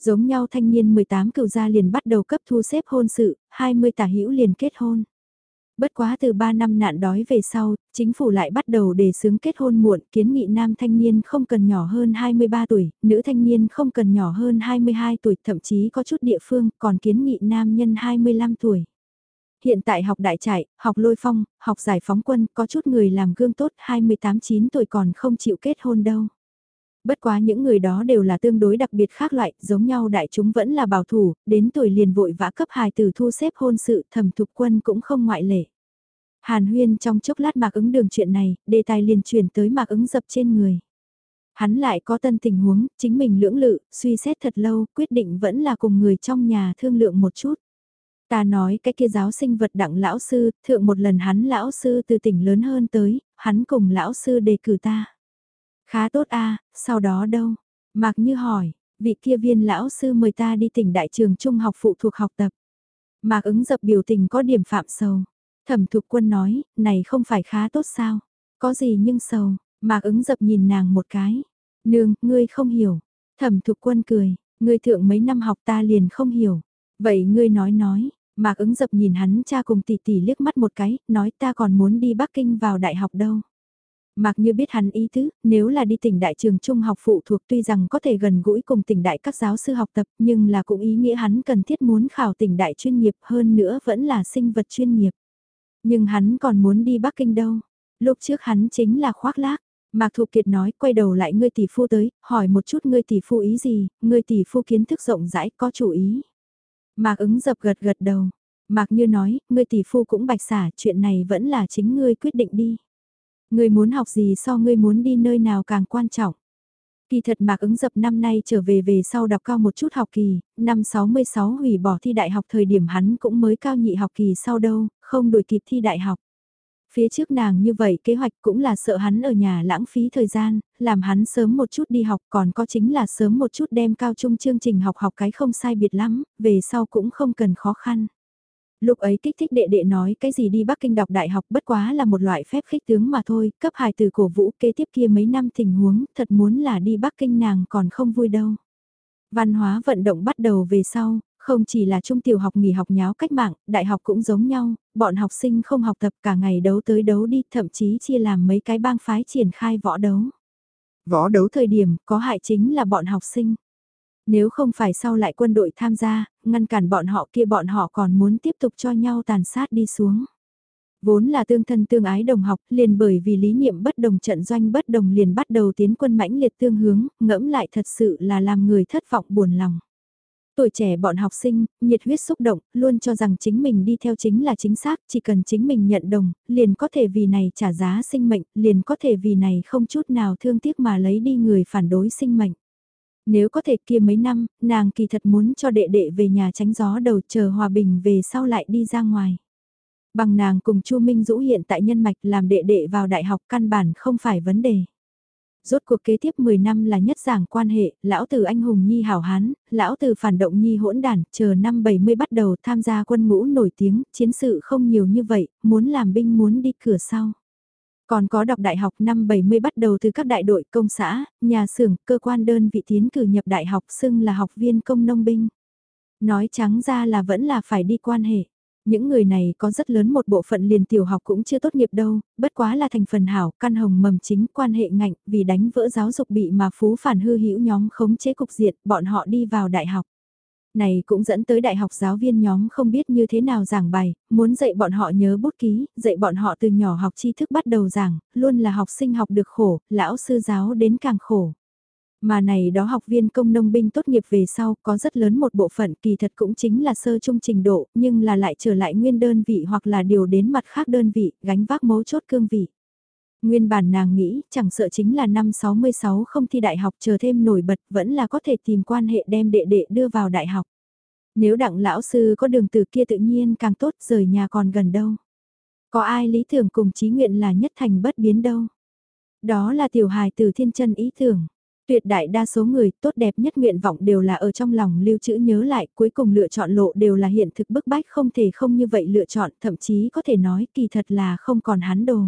A: Giống nhau thanh niên 18 cựu gia liền bắt đầu cấp thu xếp hôn sự, 20 tả hữu liền kết hôn. Bất quá từ 3 năm nạn đói về sau, chính phủ lại bắt đầu đề xướng kết hôn muộn, kiến nghị nam thanh niên không cần nhỏ hơn 23 tuổi, nữ thanh niên không cần nhỏ hơn 22 tuổi, thậm chí có chút địa phương còn kiến nghị nam nhân 25 tuổi. Hiện tại học đại trại, học lôi phong, học giải phóng quân, có chút người làm gương tốt 28-9 tuổi còn không chịu kết hôn đâu. Bất quá những người đó đều là tương đối đặc biệt khác loại, giống nhau đại chúng vẫn là bảo thủ, đến tuổi liền vội vã cấp hài từ thu xếp hôn sự thẩm thục quân cũng không ngoại lệ. Hàn huyên trong chốc lát mạc ứng đường chuyện này, đề tài liền chuyển tới mạc ứng dập trên người. Hắn lại có tân tình huống, chính mình lưỡng lự, suy xét thật lâu, quyết định vẫn là cùng người trong nhà thương lượng một chút. Ta nói cái kia giáo sinh vật đặng lão sư, thượng một lần hắn lão sư từ tỉnh lớn hơn tới, hắn cùng lão sư đề cử ta. Khá tốt a sau đó đâu? Mạc Như hỏi, vị kia viên lão sư mời ta đi tỉnh đại trường trung học phụ thuộc học tập. Mạc ứng dập biểu tình có điểm phạm sầu. Thẩm thục quân nói, này không phải khá tốt sao? Có gì nhưng sầu, Mạc ứng dập nhìn nàng một cái. Nương, ngươi không hiểu. Thẩm thục quân cười, ngươi thượng mấy năm học ta liền không hiểu. Vậy ngươi nói nói, Mạc ứng dập nhìn hắn cha cùng tỷ tỷ liếc mắt một cái, nói ta còn muốn đi Bắc Kinh vào đại học đâu. Mạc như biết hắn ý tứ, nếu là đi tỉnh đại trường trung học phụ thuộc tuy rằng có thể gần gũi cùng tỉnh đại các giáo sư học tập nhưng là cũng ý nghĩa hắn cần thiết muốn khảo tỉnh đại chuyên nghiệp hơn nữa vẫn là sinh vật chuyên nghiệp. Nhưng hắn còn muốn đi Bắc Kinh đâu. Lúc trước hắn chính là khoác lác. Mạc Thục Kiệt nói quay đầu lại ngươi tỷ phu tới, hỏi một chút ngươi tỷ phu ý gì, ngươi tỷ phu kiến thức rộng rãi có chủ ý. Mạc ứng dập gật gật đầu. Mạc như nói, ngươi tỷ phu cũng bạch xả, chuyện này vẫn là chính ngươi quyết định đi. Ngươi muốn học gì so ngươi muốn đi nơi nào càng quan trọng. Kỳ thật Mạc ứng dập năm nay trở về về sau đọc cao một chút học kỳ, năm 66 hủy bỏ thi đại học thời điểm hắn cũng mới cao nhị học kỳ sau đâu, không đuổi kịp thi đại học. Phía trước nàng như vậy kế hoạch cũng là sợ hắn ở nhà lãng phí thời gian, làm hắn sớm một chút đi học còn có chính là sớm một chút đem cao trung chương trình học học cái không sai biệt lắm, về sau cũng không cần khó khăn. Lúc ấy kích thích đệ đệ nói cái gì đi Bắc Kinh đọc đại học bất quá là một loại phép khích tướng mà thôi, cấp hài từ cổ vũ kế tiếp kia mấy năm tình huống, thật muốn là đi Bắc Kinh nàng còn không vui đâu. Văn hóa vận động bắt đầu về sau, không chỉ là trung tiểu học nghỉ học nháo cách mạng, đại học cũng giống nhau, bọn học sinh không học tập cả ngày đấu tới đấu đi, thậm chí chia làm mấy cái bang phái triển khai võ đấu. Võ đấu thời điểm có hại chính là bọn học sinh. Nếu không phải sau lại quân đội tham gia, ngăn cản bọn họ kia bọn họ còn muốn tiếp tục cho nhau tàn sát đi xuống. Vốn là tương thân tương ái đồng học, liền bởi vì lý niệm bất đồng trận doanh bất đồng liền bắt đầu tiến quân mãnh liệt tương hướng, ngẫm lại thật sự là làm người thất vọng buồn lòng. Tuổi trẻ bọn học sinh, nhiệt huyết xúc động, luôn cho rằng chính mình đi theo chính là chính xác, chỉ cần chính mình nhận đồng, liền có thể vì này trả giá sinh mệnh, liền có thể vì này không chút nào thương tiếc mà lấy đi người phản đối sinh mệnh. Nếu có thể kia mấy năm, nàng kỳ thật muốn cho đệ đệ về nhà tránh gió đầu chờ hòa bình về sau lại đi ra ngoài. Bằng nàng cùng Chu Minh Dũ hiện tại nhân mạch làm đệ đệ vào đại học căn bản không phải vấn đề. Rốt cuộc kế tiếp 10 năm là nhất giảng quan hệ, lão tử anh hùng nhi hảo hán, lão tử phản động nhi hỗn đản, chờ năm 70 bắt đầu tham gia quân ngũ nổi tiếng, chiến sự không nhiều như vậy, muốn làm binh muốn đi cửa sau. Còn có đọc đại học năm 70 bắt đầu từ các đại đội công xã, nhà xưởng, cơ quan đơn vị tiến cử nhập đại học xưng là học viên công nông binh. Nói trắng ra là vẫn là phải đi quan hệ. Những người này có rất lớn một bộ phận liền tiểu học cũng chưa tốt nghiệp đâu, bất quá là thành phần hảo, căn hồng mầm chính quan hệ ngạnh, vì đánh vỡ giáo dục bị mà phú phản hư hữu nhóm khống chế cục diện, bọn họ đi vào đại học. Này cũng dẫn tới đại học giáo viên nhóm không biết như thế nào giảng bài, muốn dạy bọn họ nhớ bút ký, dạy bọn họ từ nhỏ học tri thức bắt đầu giảng, luôn là học sinh học được khổ, lão sư giáo đến càng khổ. Mà này đó học viên công nông binh tốt nghiệp về sau có rất lớn một bộ phận kỳ thật cũng chính là sơ trung trình độ, nhưng là lại trở lại nguyên đơn vị hoặc là điều đến mặt khác đơn vị, gánh vác mấu chốt cương vị. Nguyên bản nàng nghĩ chẳng sợ chính là năm 66 không thi đại học chờ thêm nổi bật vẫn là có thể tìm quan hệ đem đệ đệ đưa vào đại học. Nếu đặng lão sư có đường từ kia tự nhiên càng tốt rời nhà còn gần đâu. Có ai lý tưởng cùng trí nguyện là nhất thành bất biến đâu. Đó là tiểu hài từ thiên chân ý tưởng. Tuyệt đại đa số người tốt đẹp nhất nguyện vọng đều là ở trong lòng lưu trữ nhớ lại cuối cùng lựa chọn lộ đều là hiện thực bức bách không thể không như vậy lựa chọn thậm chí có thể nói kỳ thật là không còn hắn đồ.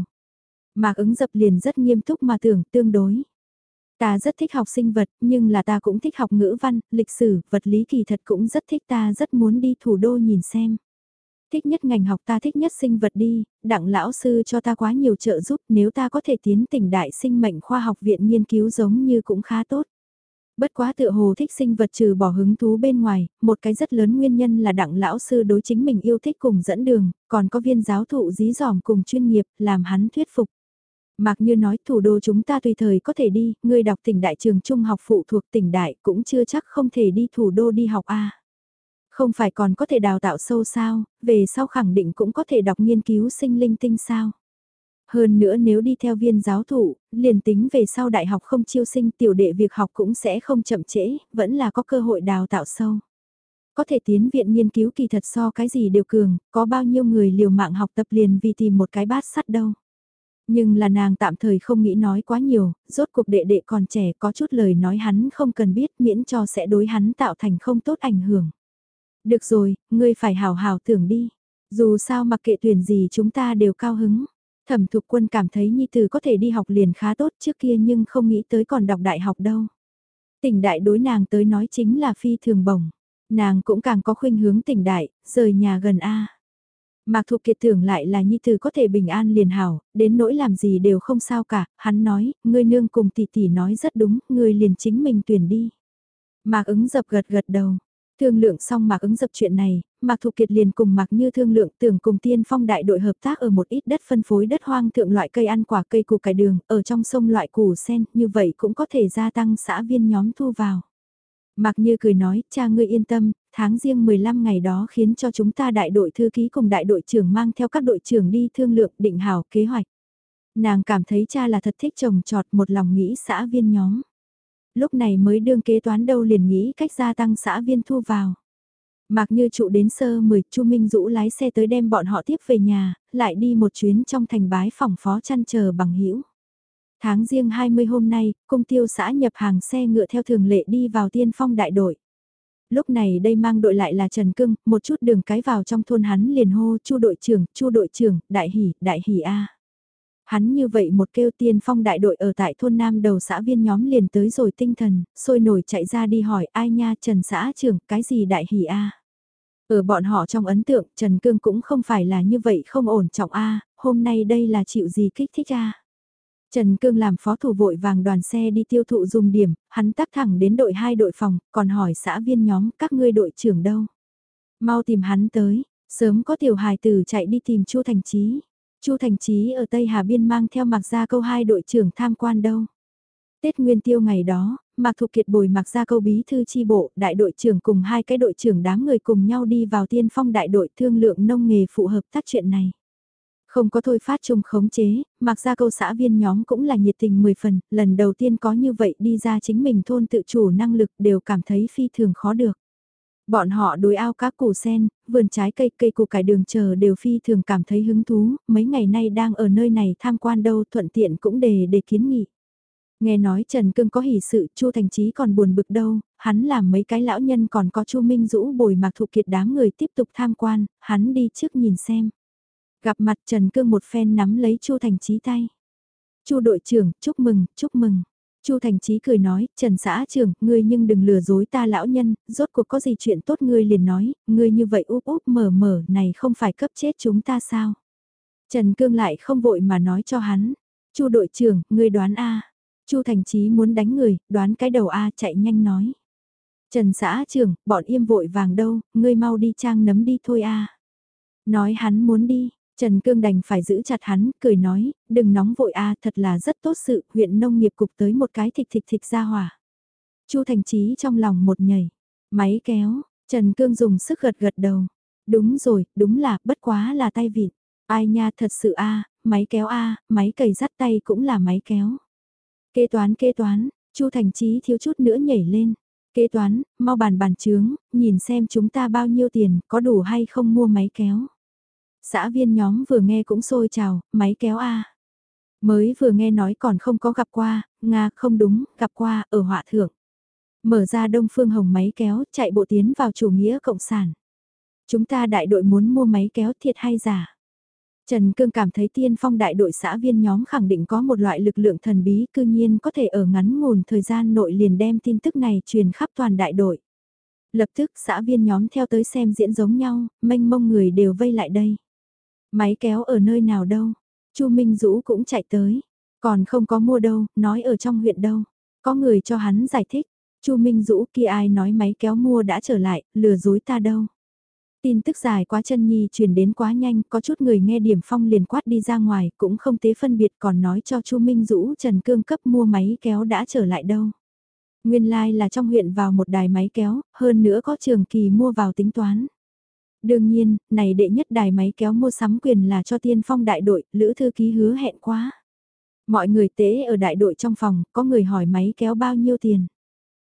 A: Mạc ứng dập liền rất nghiêm túc mà tưởng tương đối. Ta rất thích học sinh vật, nhưng là ta cũng thích học ngữ văn, lịch sử, vật lý kỳ thật cũng rất thích ta rất muốn đi thủ đô nhìn xem. Thích nhất ngành học ta thích nhất sinh vật đi, đặng lão sư cho ta quá nhiều trợ giúp nếu ta có thể tiến tỉnh đại sinh mệnh khoa học viện nghiên cứu giống như cũng khá tốt. Bất quá tựa hồ thích sinh vật trừ bỏ hứng thú bên ngoài, một cái rất lớn nguyên nhân là đặng lão sư đối chính mình yêu thích cùng dẫn đường, còn có viên giáo thụ dí dỏm cùng chuyên nghiệp, làm hắn thuyết phục. Mạc Như nói thủ đô chúng ta tùy thời có thể đi, người đọc tỉnh đại trường trung học phụ thuộc tỉnh đại cũng chưa chắc không thể đi thủ đô đi học a. Không phải còn có thể đào tạo sâu sao, về sau khẳng định cũng có thể đọc nghiên cứu sinh linh tinh sao. Hơn nữa nếu đi theo viên giáo thụ, liền tính về sau đại học không chiêu sinh tiểu đệ việc học cũng sẽ không chậm trễ, vẫn là có cơ hội đào tạo sâu. Có thể tiến viện nghiên cứu kỳ thật so cái gì đều cường, có bao nhiêu người liều mạng học tập liền vì tìm một cái bát sắt đâu. Nhưng là nàng tạm thời không nghĩ nói quá nhiều, rốt cuộc đệ đệ còn trẻ có chút lời nói hắn không cần biết miễn cho sẽ đối hắn tạo thành không tốt ảnh hưởng. Được rồi, ngươi phải hào hào tưởng đi. Dù sao mặc kệ tuyển gì chúng ta đều cao hứng. Thẩm thục quân cảm thấy Nhi Tử có thể đi học liền khá tốt trước kia nhưng không nghĩ tới còn đọc đại học đâu. Tỉnh đại đối nàng tới nói chính là phi thường bổng. Nàng cũng càng có khuynh hướng tỉnh đại, rời nhà gần A. Mạc Thục Kiệt tưởng lại là Nhi Tử có thể bình an liền hảo, đến nỗi làm gì đều không sao cả, hắn nói, ngươi nương cùng tỷ tỷ nói rất đúng, ngươi liền chính mình tuyển đi. Mạc ứng dập gật gật đầu, Thương lượng xong Mạc ứng dập chuyện này, Mạc Thục Kiệt liền cùng Mạc Như thương lượng tưởng cùng tiên phong đại đội hợp tác ở một ít đất phân phối đất hoang thượng loại cây ăn quả cây củ cải đường, ở trong sông loại củ sen, như vậy cũng có thể gia tăng xã viên nhóm thu vào. Mạc Như cười nói, cha ngươi yên tâm, tháng riêng 15 ngày đó khiến cho chúng ta đại đội thư ký cùng đại đội trưởng mang theo các đội trưởng đi thương lượng định hảo kế hoạch. Nàng cảm thấy cha là thật thích trồng trọt một lòng nghĩ xã viên nhóm lúc này mới đương kế toán đâu liền nghĩ cách gia tăng xã viên thu vào. Mặc như trụ đến sơ 10, Chu Minh Dũ lái xe tới đem bọn họ tiếp về nhà, lại đi một chuyến trong thành bái phòng phó chăn chờ bằng hữu Tháng riêng 20 hôm nay, công tiêu xã nhập hàng xe ngựa theo thường lệ đi vào tiên phong đại đội. Lúc này đây mang đội lại là Trần Cưng, một chút đường cái vào trong thôn hắn liền hô chu đội trưởng, chu đội trưởng, đại hỉ, đại hỉ A. Hắn như vậy một kêu tiên phong đại đội ở tại thôn Nam đầu xã viên nhóm liền tới rồi tinh thần, sôi nổi chạy ra đi hỏi ai nha Trần xã trưởng, cái gì đại hỷ a Ở bọn họ trong ấn tượng, Trần Cương cũng không phải là như vậy không ổn trọng a hôm nay đây là chịu gì kích thích a Trần Cương làm phó thủ vội vàng đoàn xe đi tiêu thụ dùng điểm, hắn tắc thẳng đến đội hai đội phòng, còn hỏi xã viên nhóm các ngươi đội trưởng đâu. Mau tìm hắn tới, sớm có tiểu hài tử chạy đi tìm Chu Thành Chí. Chu Thành Chí ở Tây Hà Biên mang theo Mạc Gia Câu hai đội trưởng tham quan đâu. Tết Nguyên Tiêu ngày đó, Mạc Thục Kiệt bồi Mạc Gia Câu bí thư chi bộ, đại đội trưởng cùng hai cái đội trưởng đám người cùng nhau đi vào tiên phong đại đội thương lượng nông nghề phù hợp tác chuyện này. Không có thôi phát chung khống chế, Mạc Gia Câu xã viên nhóm cũng là nhiệt tình 10 phần, lần đầu tiên có như vậy đi ra chính mình thôn tự chủ năng lực đều cảm thấy phi thường khó được. Bọn họ đối ao cá củ sen, vườn trái cây cây củ cải đường chờ đều phi thường cảm thấy hứng thú, mấy ngày nay đang ở nơi này tham quan đâu thuận tiện cũng đề để kiến nghị. Nghe nói Trần Cương có hỷ sự, Chu Thành Chí còn buồn bực đâu, hắn làm mấy cái lão nhân còn có Chu Minh Dũ bồi mạc thụ kiệt đám người tiếp tục tham quan, hắn đi trước nhìn xem. Gặp mặt Trần Cương một phen nắm lấy Chu Thành Chí tay. Chu đội trưởng, chúc mừng, chúc mừng. Chu Thành Chí cười nói, Trần xã trưởng, ngươi nhưng đừng lừa dối ta lão nhân, rốt cuộc có gì chuyện tốt ngươi liền nói, ngươi như vậy úp úp mở mở này không phải cấp chết chúng ta sao? Trần Cương lại không vội mà nói cho hắn, Chu đội trưởng, ngươi đoán a? Chu Thành Chí muốn đánh người, đoán cái đầu a, chạy nhanh nói. Trần xã trưởng, bọn im vội vàng đâu, ngươi mau đi trang nấm đi thôi a. Nói hắn muốn đi, Trần Cương đành phải giữ chặt hắn, cười nói, đừng nóng vội a, thật là rất tốt sự, huyện nông nghiệp cục tới một cái thịt thịt thịt ra hỏa. Chu Thành Chí trong lòng một nhảy, máy kéo, Trần Cương dùng sức gật gật đầu. Đúng rồi, đúng là, bất quá là tay vịt. Ai nha thật sự a, máy kéo a, máy cày dắt tay cũng là máy kéo. Kế toán kế toán, Chu Thành Chí thiếu chút nữa nhảy lên. Kế toán, mau bàn bàn chướng, nhìn xem chúng ta bao nhiêu tiền, có đủ hay không mua máy kéo. Xã viên nhóm vừa nghe cũng sôi trào, máy kéo A. Mới vừa nghe nói còn không có gặp qua, Nga không đúng, gặp qua, ở họa thượng. Mở ra đông phương hồng máy kéo, chạy bộ tiến vào chủ nghĩa cộng sản. Chúng ta đại đội muốn mua máy kéo thiệt hay giả? Trần Cương cảm thấy tiên phong đại đội xã viên nhóm khẳng định có một loại lực lượng thần bí cư nhiên có thể ở ngắn ngủn thời gian nội liền đem tin tức này truyền khắp toàn đại đội. Lập tức xã viên nhóm theo tới xem diễn giống nhau, mênh mông người đều vây lại đây. Máy kéo ở nơi nào đâu? Chu Minh Dũ cũng chạy tới. Còn không có mua đâu, nói ở trong huyện đâu. Có người cho hắn giải thích. Chu Minh Dũ kia ai nói máy kéo mua đã trở lại, lừa dối ta đâu. Tin tức dài quá chân nhi truyền đến quá nhanh, có chút người nghe điểm phong liền quát đi ra ngoài, cũng không tế phân biệt còn nói cho Chu Minh Dũ Trần Cương cấp mua máy kéo đã trở lại đâu. Nguyên lai like là trong huyện vào một đài máy kéo, hơn nữa có trường kỳ mua vào tính toán. Đương nhiên, này đệ nhất đài máy kéo mua sắm quyền là cho tiên phong đại đội, lữ thư ký hứa hẹn quá. Mọi người tế ở đại đội trong phòng, có người hỏi máy kéo bao nhiêu tiền.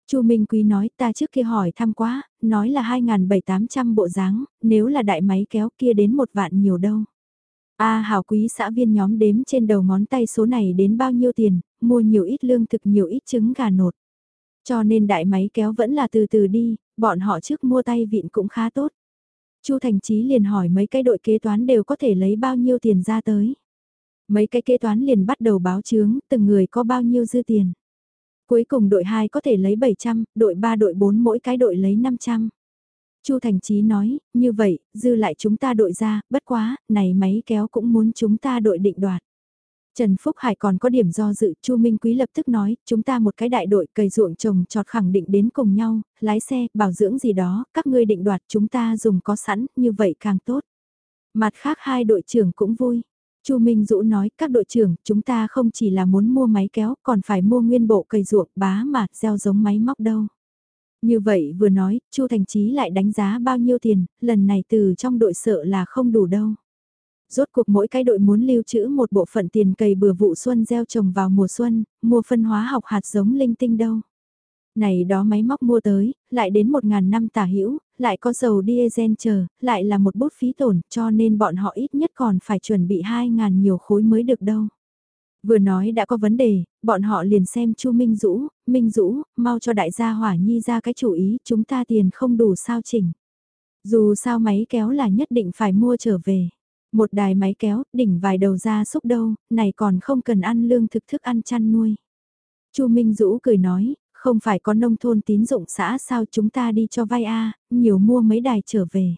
A: Chu Minh Quý nói ta trước kia hỏi thăm quá, nói là 2.700 bộ dáng, nếu là đại máy kéo kia đến một vạn nhiều đâu. A hảo quý xã viên nhóm đếm trên đầu ngón tay số này đến bao nhiêu tiền, mua nhiều ít lương thực nhiều ít trứng gà nột. Cho nên đại máy kéo vẫn là từ từ đi, bọn họ trước mua tay vịn cũng khá tốt. Chu Thành Chí liền hỏi mấy cái đội kế toán đều có thể lấy bao nhiêu tiền ra tới. Mấy cái kế toán liền bắt đầu báo chướng, từng người có bao nhiêu dư tiền. Cuối cùng đội 2 có thể lấy 700, đội 3 đội 4 mỗi cái đội lấy 500. Chu Thành Chí nói, như vậy, dư lại chúng ta đội ra, bất quá, này máy kéo cũng muốn chúng ta đội định đoạt. Trần Phúc Hải còn có điểm do dự, Chu Minh Quý lập tức nói, chúng ta một cái đại đội cày ruộng trồng trọt khẳng định đến cùng nhau, lái xe, bảo dưỡng gì đó, các ngươi định đoạt chúng ta dùng có sẵn, như vậy càng tốt. Mặt khác hai đội trưởng cũng vui. Chu Minh Dũ nói, các đội trưởng, chúng ta không chỉ là muốn mua máy kéo, còn phải mua nguyên bộ cày ruộng, bá mà, gieo giống máy móc đâu. Như vậy vừa nói, Chu Thành Chí lại đánh giá bao nhiêu tiền, lần này từ trong đội sợ là không đủ đâu. Rốt cuộc mỗi cái đội muốn lưu trữ một bộ phận tiền cày bừa vụ xuân gieo trồng vào mùa xuân, mua phân hóa học hạt giống linh tinh đâu. Này đó máy móc mua tới, lại đến một ngàn năm tả hữu lại có dầu diesel chờ, lại là một bút phí tổn, cho nên bọn họ ít nhất còn phải chuẩn bị hai ngàn nhiều khối mới được đâu. Vừa nói đã có vấn đề, bọn họ liền xem Chu Minh Dũ, Minh Dũ, mau cho đại gia Hỏa Nhi ra cái chủ ý, chúng ta tiền không đủ sao chỉnh. Dù sao máy kéo là nhất định phải mua trở về. Một đài máy kéo, đỉnh vài đầu ra xúc đâu, này còn không cần ăn lương thực thức ăn chăn nuôi. Chu Minh Dũ cười nói, không phải có nông thôn tín dụng xã sao chúng ta đi cho vay a nhiều mua mấy đài trở về.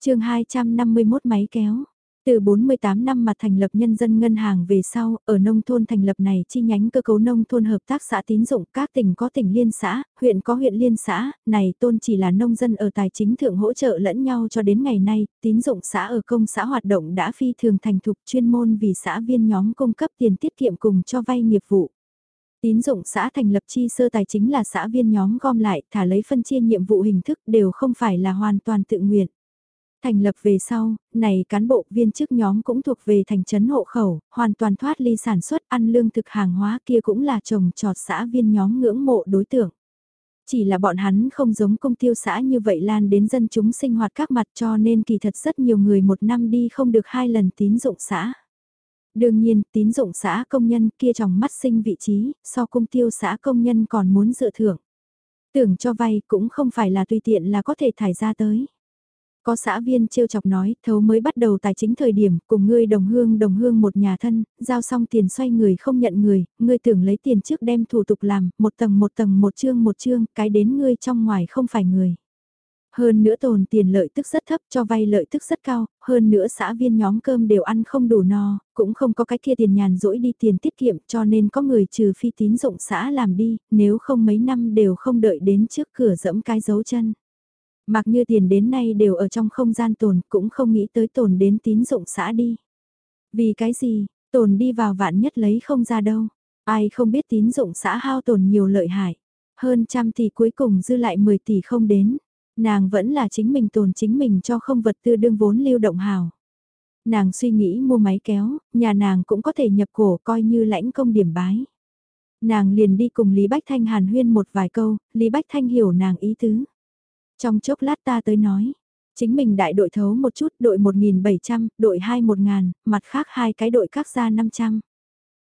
A: chương 251 máy kéo. Từ 48 năm mà thành lập nhân dân ngân hàng về sau, ở nông thôn thành lập này chi nhánh cơ cấu nông thôn hợp tác xã tín dụng, các tỉnh có tỉnh liên xã, huyện có huyện liên xã, này tôn chỉ là nông dân ở tài chính thượng hỗ trợ lẫn nhau cho đến ngày nay, tín dụng xã ở công xã hoạt động đã phi thường thành thục chuyên môn vì xã viên nhóm cung cấp tiền tiết kiệm cùng cho vay nghiệp vụ. Tín dụng xã thành lập chi sơ tài chính là xã viên nhóm gom lại thả lấy phân chia nhiệm vụ hình thức đều không phải là hoàn toàn tự nguyện. Thành lập về sau, này cán bộ viên chức nhóm cũng thuộc về thành trấn hộ khẩu, hoàn toàn thoát ly sản xuất ăn lương thực hàng hóa kia cũng là trồng trọt xã viên nhóm ngưỡng mộ đối tượng. Chỉ là bọn hắn không giống công tiêu xã như vậy lan đến dân chúng sinh hoạt các mặt cho nên kỳ thật rất nhiều người một năm đi không được hai lần tín dụng xã. Đương nhiên, tín dụng xã công nhân kia trong mắt sinh vị trí, so công tiêu xã công nhân còn muốn dự thưởng. Tưởng cho vay cũng không phải là tùy tiện là có thể thải ra tới. Có xã viên trêu chọc nói, thấu mới bắt đầu tài chính thời điểm, cùng ngươi đồng hương đồng hương một nhà thân, giao xong tiền xoay người không nhận người, ngươi tưởng lấy tiền trước đem thủ tục làm, một tầng một tầng một chương một chương, cái đến ngươi trong ngoài không phải người. Hơn nữa tồn tiền lợi tức rất thấp cho vay lợi tức rất cao, hơn nữa xã viên nhóm cơm đều ăn không đủ no, cũng không có cái kia tiền nhàn rỗi đi tiền tiết kiệm cho nên có người trừ phi tín dụng xã làm đi, nếu không mấy năm đều không đợi đến trước cửa dẫm cái dấu chân. Mặc như tiền đến nay đều ở trong không gian tồn cũng không nghĩ tới tồn đến tín dụng xã đi. Vì cái gì, tồn đi vào vạn nhất lấy không ra đâu. Ai không biết tín dụng xã hao tồn nhiều lợi hại. Hơn trăm tỷ cuối cùng dư lại 10 tỷ không đến. Nàng vẫn là chính mình tồn chính mình cho không vật tư đương vốn lưu động hào. Nàng suy nghĩ mua máy kéo, nhà nàng cũng có thể nhập cổ coi như lãnh công điểm bái. Nàng liền đi cùng Lý Bách Thanh hàn huyên một vài câu, Lý Bách Thanh hiểu nàng ý tứ. Trong chốc lát ta tới nói, chính mình đại đội thấu một chút đội 1.700, đội 2 1.000, mặt khác hai cái đội các ra 500.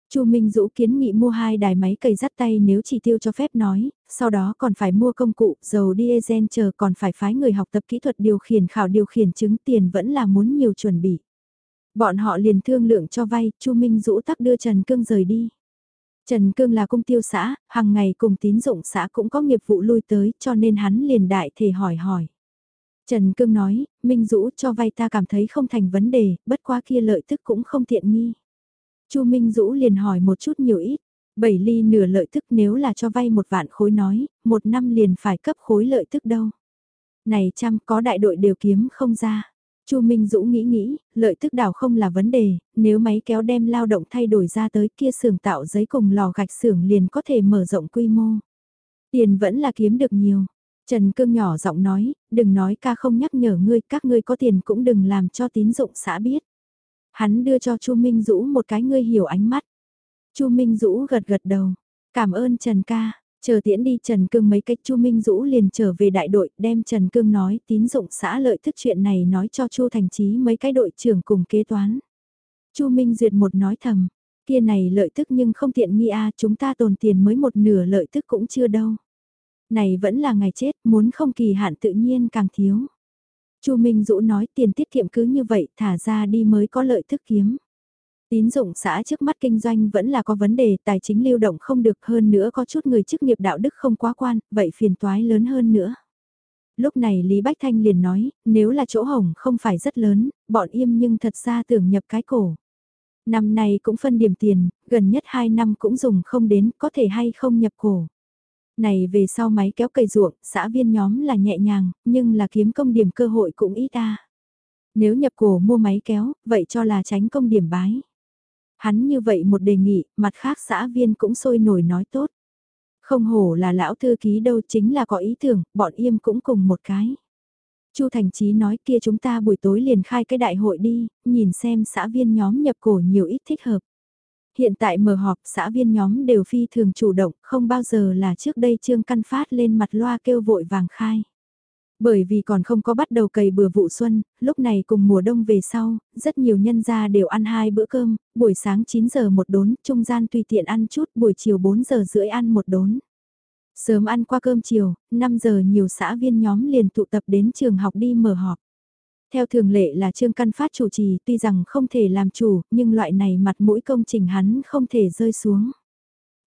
A: Chu Minh Dũ kiến nghị mua hai đài máy cày dắt tay nếu chỉ tiêu cho phép nói, sau đó còn phải mua công cụ, dầu diesel chờ còn phải phái người học tập kỹ thuật điều khiển khảo điều khiển chứng tiền vẫn là muốn nhiều chuẩn bị. Bọn họ liền thương lượng cho vay, Chu Minh Dũ tắc đưa Trần Cương rời đi. Trần Cương là công tiêu xã, hàng ngày cùng tín dụng xã cũng có nghiệp vụ lui tới cho nên hắn liền đại thể hỏi hỏi. Trần Cương nói, Minh Dũ cho vay ta cảm thấy không thành vấn đề, bất quá kia lợi tức cũng không tiện nghi. Chu Minh Dũ liền hỏi một chút nhiều ít, 7 ly nửa lợi tức nếu là cho vay một vạn khối nói, một năm liền phải cấp khối lợi tức đâu. Này chăm có đại đội đều kiếm không ra. Chu Minh Dũ nghĩ nghĩ, lợi tức đảo không là vấn đề, nếu máy kéo đem lao động thay đổi ra tới kia xưởng tạo giấy cùng lò gạch xưởng liền có thể mở rộng quy mô. Tiền vẫn là kiếm được nhiều. Trần Cương nhỏ giọng nói, đừng nói ca không nhắc nhở ngươi, các ngươi có tiền cũng đừng làm cho tín dụng xã biết. Hắn đưa cho Chu Minh Dũ một cái ngươi hiểu ánh mắt. Chu Minh Dũ gật gật đầu, cảm ơn Trần ca, chờ tiễn đi Trần Cương mấy cách Chu Minh Dũ liền trở về đại đội đem Trần Cương nói tín dụng xã lợi thức chuyện này nói cho Chu Thành Chí mấy cái đội trưởng cùng kế toán. Chu Minh duyệt một nói thầm, kia này lợi tức nhưng không tiện nghi a chúng ta tồn tiền mới một nửa lợi tức cũng chưa đâu. Này vẫn là ngày chết, muốn không kỳ hạn tự nhiên càng thiếu. Chu Minh Dũ nói tiền tiết kiệm cứ như vậy thả ra đi mới có lợi thức kiếm. Tín dụng xã trước mắt kinh doanh vẫn là có vấn đề, tài chính lưu động không được hơn nữa có chút người chức nghiệp đạo đức không quá quan, vậy phiền toái lớn hơn nữa. Lúc này Lý Bách Thanh liền nói, nếu là chỗ hồng không phải rất lớn, bọn im nhưng thật ra tưởng nhập cái cổ. Năm nay cũng phân điểm tiền, gần nhất 2 năm cũng dùng không đến, có thể hay không nhập cổ. Này về sau máy kéo cây ruộng, xã viên nhóm là nhẹ nhàng, nhưng là kiếm công điểm cơ hội cũng ít ta. Nếu nhập cổ mua máy kéo, vậy cho là tránh công điểm bái. Hắn như vậy một đề nghị, mặt khác xã viên cũng sôi nổi nói tốt. Không hổ là lão thư ký đâu chính là có ý tưởng, bọn im cũng cùng một cái. Chu Thành Chí nói kia chúng ta buổi tối liền khai cái đại hội đi, nhìn xem xã viên nhóm nhập cổ nhiều ít thích hợp. Hiện tại mở họp xã viên nhóm đều phi thường chủ động, không bao giờ là trước đây Trương Căn Phát lên mặt loa kêu vội vàng khai. Bởi vì còn không có bắt đầu cày bừa vụ xuân, lúc này cùng mùa đông về sau, rất nhiều nhân gia đều ăn hai bữa cơm, buổi sáng 9 giờ một đốn, trung gian tùy tiện ăn chút, buổi chiều 4 giờ rưỡi ăn một đốn. Sớm ăn qua cơm chiều, 5 giờ nhiều xã viên nhóm liền tụ tập đến trường học đi mở họp. Theo thường lệ là Trương Căn Phát chủ trì tuy rằng không thể làm chủ, nhưng loại này mặt mũi công trình hắn không thể rơi xuống.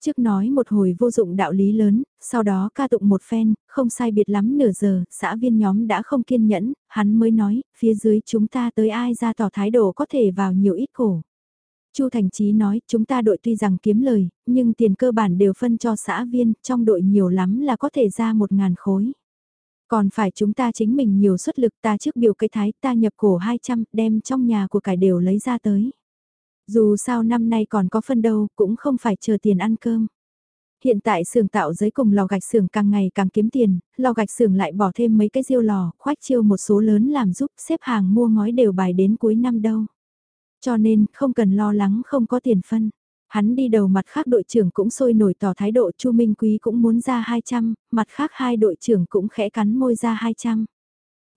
A: Trước nói một hồi vô dụng đạo lý lớn, sau đó ca tụng một phen, không sai biệt lắm nửa giờ, xã viên nhóm đã không kiên nhẫn, hắn mới nói, phía dưới chúng ta tới ai ra tỏ thái độ có thể vào nhiều ít cổ. Chu Thành Chí nói, chúng ta đội tuy rằng kiếm lời, nhưng tiền cơ bản đều phân cho xã viên, trong đội nhiều lắm là có thể ra một ngàn khối. Còn phải chúng ta chính mình nhiều xuất lực ta trước biểu cái thái ta nhập cổ 200 đem trong nhà của cải đều lấy ra tới. Dù sao năm nay còn có phân đâu, cũng không phải chờ tiền ăn cơm. Hiện tại xưởng tạo giấy cùng lò gạch xưởng càng ngày càng kiếm tiền, lò gạch xưởng lại bỏ thêm mấy cái diêu lò, khoách chiêu một số lớn làm giúp xếp hàng mua ngói đều bài đến cuối năm đâu. Cho nên, không cần lo lắng không có tiền phân. Hắn đi đầu mặt khác đội trưởng cũng sôi nổi tỏ thái độ Chu Minh Quý cũng muốn ra 200, mặt khác hai đội trưởng cũng khẽ cắn môi ra 200.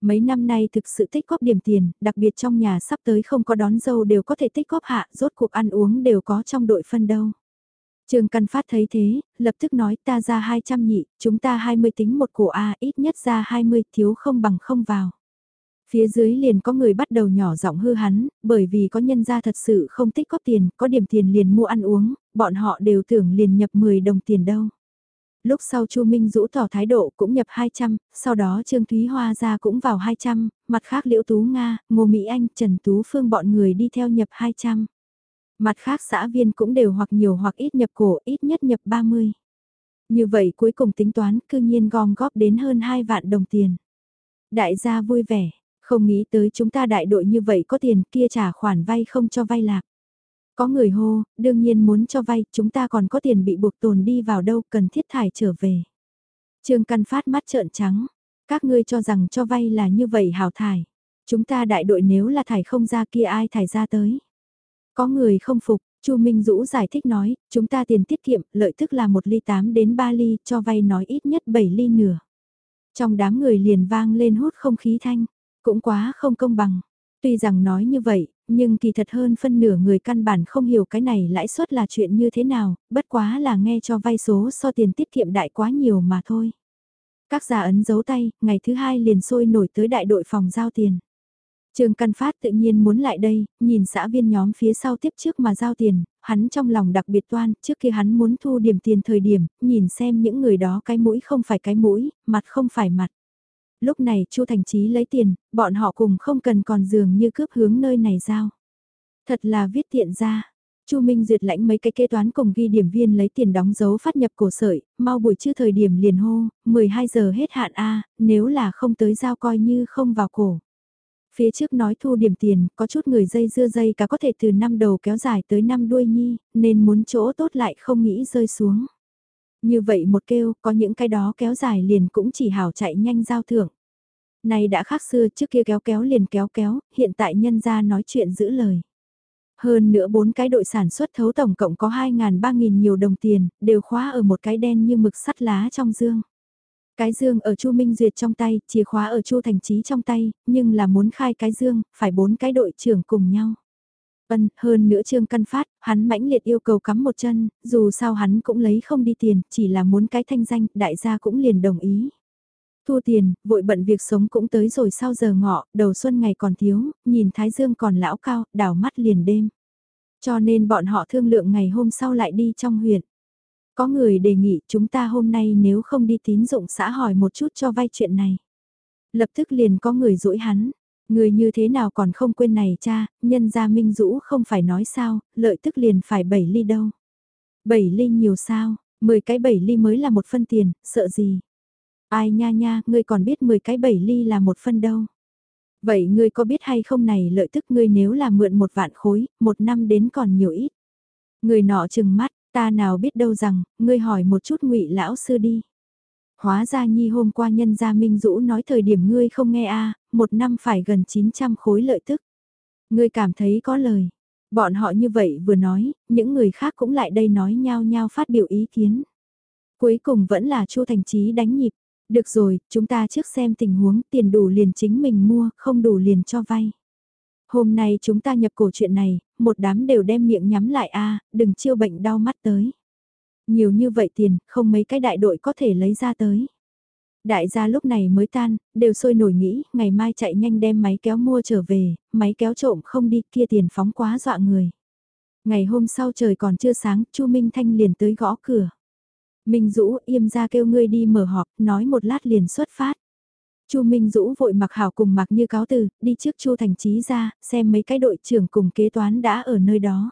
A: Mấy năm nay thực sự tích góp điểm tiền, đặc biệt trong nhà sắp tới không có đón dâu đều có thể tích góp hạ, rốt cuộc ăn uống đều có trong đội phân đâu. Trường Căn Phát thấy thế, lập tức nói ta ra 200 nhị, chúng ta 20 tính một cổ A ít nhất ra 20 thiếu không bằng không vào. Phía dưới liền có người bắt đầu nhỏ giọng hư hắn, bởi vì có nhân gia thật sự không tích góp tiền, có điểm tiền liền mua ăn uống, bọn họ đều tưởng liền nhập 10 đồng tiền đâu. Lúc sau Chu Minh Dũ tỏ thái độ cũng nhập 200, sau đó Trương Thúy Hoa ra cũng vào 200, mặt khác Liễu Tú Nga, Ngô Mỹ Anh, Trần Tú Phương bọn người đi theo nhập 200. Mặt khác xã viên cũng đều hoặc nhiều hoặc ít nhập cổ, ít nhất nhập 30. Như vậy cuối cùng tính toán cư nhiên gom góp đến hơn 2 vạn đồng tiền. Đại gia vui vẻ, không nghĩ tới chúng ta đại đội như vậy có tiền kia trả khoản vay không cho vay lạc. Có người hô, đương nhiên muốn cho vay, chúng ta còn có tiền bị buộc tồn đi vào đâu, cần thiết thải trở về. Trương Căn Phát mắt trợn trắng, các ngươi cho rằng cho vay là như vậy hào thải. Chúng ta đại đội nếu là thải không ra kia ai thải ra tới. Có người không phục, Chu Minh Dũ giải thích nói, chúng ta tiền tiết kiệm, lợi tức là 1 ly 8 đến 3 ly, cho vay nói ít nhất 7 ly nửa. Trong đám người liền vang lên hút không khí thanh, cũng quá không công bằng. Tuy rằng nói như vậy, nhưng kỳ thật hơn phân nửa người căn bản không hiểu cái này lãi suất là chuyện như thế nào, bất quá là nghe cho vay số so tiền tiết kiệm đại quá nhiều mà thôi. Các già ấn dấu tay, ngày thứ hai liền sôi nổi tới đại đội phòng giao tiền. Trương Căn Phát tự nhiên muốn lại đây, nhìn xã viên nhóm phía sau tiếp trước mà giao tiền, hắn trong lòng đặc biệt toan, trước kia hắn muốn thu điểm tiền thời điểm, nhìn xem những người đó cái mũi không phải cái mũi, mặt không phải mặt. Lúc này Chu Thành Chí lấy tiền, bọn họ cùng không cần còn dường như cướp hướng nơi này giao. Thật là viết tiện ra. Chu Minh duyệt lãnh mấy cái kế toán cùng ghi điểm viên lấy tiền đóng dấu phát nhập cổ sợi, mau buổi trưa thời điểm liền hô, 12 giờ hết hạn A, nếu là không tới giao coi như không vào cổ. Phía trước nói thu điểm tiền, có chút người dây dưa dây cả có thể từ năm đầu kéo dài tới năm đuôi nhi, nên muốn chỗ tốt lại không nghĩ rơi xuống. Như vậy một kêu, có những cái đó kéo dài liền cũng chỉ hảo chạy nhanh giao thưởng. Này đã khác xưa trước kia kéo kéo liền kéo kéo, hiện tại nhân ra nói chuyện giữ lời. Hơn nữa bốn cái đội sản xuất thấu tổng cộng có 2.000-3.000 nhiều đồng tiền, đều khóa ở một cái đen như mực sắt lá trong dương. Cái dương ở Chu Minh Duyệt trong tay, chìa khóa ở Chu Thành trí trong tay, nhưng là muốn khai cái dương, phải bốn cái đội trưởng cùng nhau vân hơn nữa Trương Căn Phát, hắn mãnh liệt yêu cầu cắm một chân, dù sao hắn cũng lấy không đi tiền, chỉ là muốn cái thanh danh, đại gia cũng liền đồng ý. Thu tiền, vội bận việc sống cũng tới rồi sau giờ ngọ, đầu xuân ngày còn thiếu, nhìn Thái Dương còn lão cao, đảo mắt liền đêm. Cho nên bọn họ thương lượng ngày hôm sau lại đi trong huyện. Có người đề nghị chúng ta hôm nay nếu không đi tín dụng xã hỏi một chút cho vay chuyện này. Lập tức liền có người dỗi hắn. Người như thế nào còn không quên này cha, nhân gia minh dũ không phải nói sao, lợi tức liền phải 7 ly đâu. 7 ly nhiều sao, 10 cái 7 ly mới là một phân tiền, sợ gì. Ai nha nha, ngươi còn biết 10 cái 7 ly là một phân đâu. Vậy ngươi có biết hay không này lợi tức ngươi nếu là mượn một vạn khối, một năm đến còn nhiều ít. Người nọ chừng mắt, Ta nào biết đâu rằng, ngươi hỏi một chút ngụy lão sư đi. Hóa ra nhi hôm qua nhân gia Minh Dũ nói thời điểm ngươi không nghe a một năm phải gần 900 khối lợi tức. Ngươi cảm thấy có lời. Bọn họ như vậy vừa nói, những người khác cũng lại đây nói nhau nhau phát biểu ý kiến. Cuối cùng vẫn là Chu Thành Chí đánh nhịp. Được rồi, chúng ta trước xem tình huống tiền đủ liền chính mình mua, không đủ liền cho vay. Hôm nay chúng ta nhập cổ chuyện này, một đám đều đem miệng nhắm lại a đừng chiêu bệnh đau mắt tới. Nhiều như vậy tiền, không mấy cái đại đội có thể lấy ra tới. Đại gia lúc này mới tan, đều sôi nổi nghĩ, ngày mai chạy nhanh đem máy kéo mua trở về, máy kéo trộm không đi kia tiền phóng quá dọa người. Ngày hôm sau trời còn chưa sáng, Chu Minh Thanh liền tới gõ cửa. Minh Dũ im ra kêu ngươi đi mở họp, nói một lát liền xuất phát. Chu Minh Dũ vội mặc hảo cùng mặc như cáo từ, đi trước Chu Thành Chí ra, xem mấy cái đội trưởng cùng kế toán đã ở nơi đó.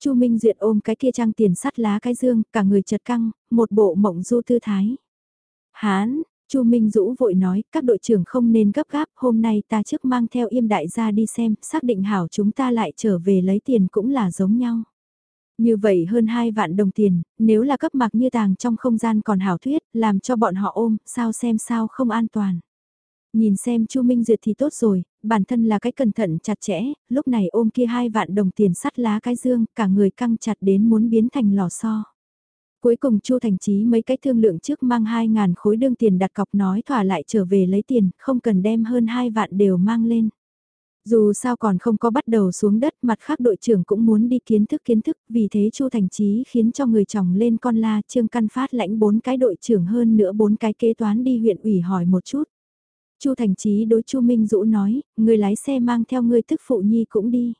A: Chu Minh Duyệt ôm cái kia trang tiền sắt lá cái dương, cả người chật căng, một bộ mộng du tư thái. Hán, Chu Minh Dũ vội nói, các đội trưởng không nên gấp gáp, hôm nay ta trước mang theo im đại gia đi xem, xác định hảo chúng ta lại trở về lấy tiền cũng là giống nhau. Như vậy hơn 2 vạn đồng tiền, nếu là cấp mặc như tàng trong không gian còn hảo thuyết, làm cho bọn họ ôm, sao xem sao không an toàn. Nhìn xem Chu Minh Duyệt thì tốt rồi, bản thân là cái cẩn thận chặt chẽ, lúc này ôm kia hai vạn đồng tiền sắt lá cái dương, cả người căng chặt đến muốn biến thành lò xo. Cuối cùng Chu Thành Chí mấy cái thương lượng trước mang 2.000 khối đương tiền đặt cọc nói thỏa lại trở về lấy tiền, không cần đem hơn 2 vạn đều mang lên. Dù sao còn không có bắt đầu xuống đất mặt khác đội trưởng cũng muốn đi kiến thức kiến thức, vì thế Chu Thành Chí khiến cho người chồng lên con la Trương Căn Phát lãnh bốn cái đội trưởng hơn nữa bốn cái kế toán đi huyện ủy hỏi một chút. Chu Thành Chí đối Chu Minh Dũ nói, người lái xe mang theo người thức phụ nhi cũng đi.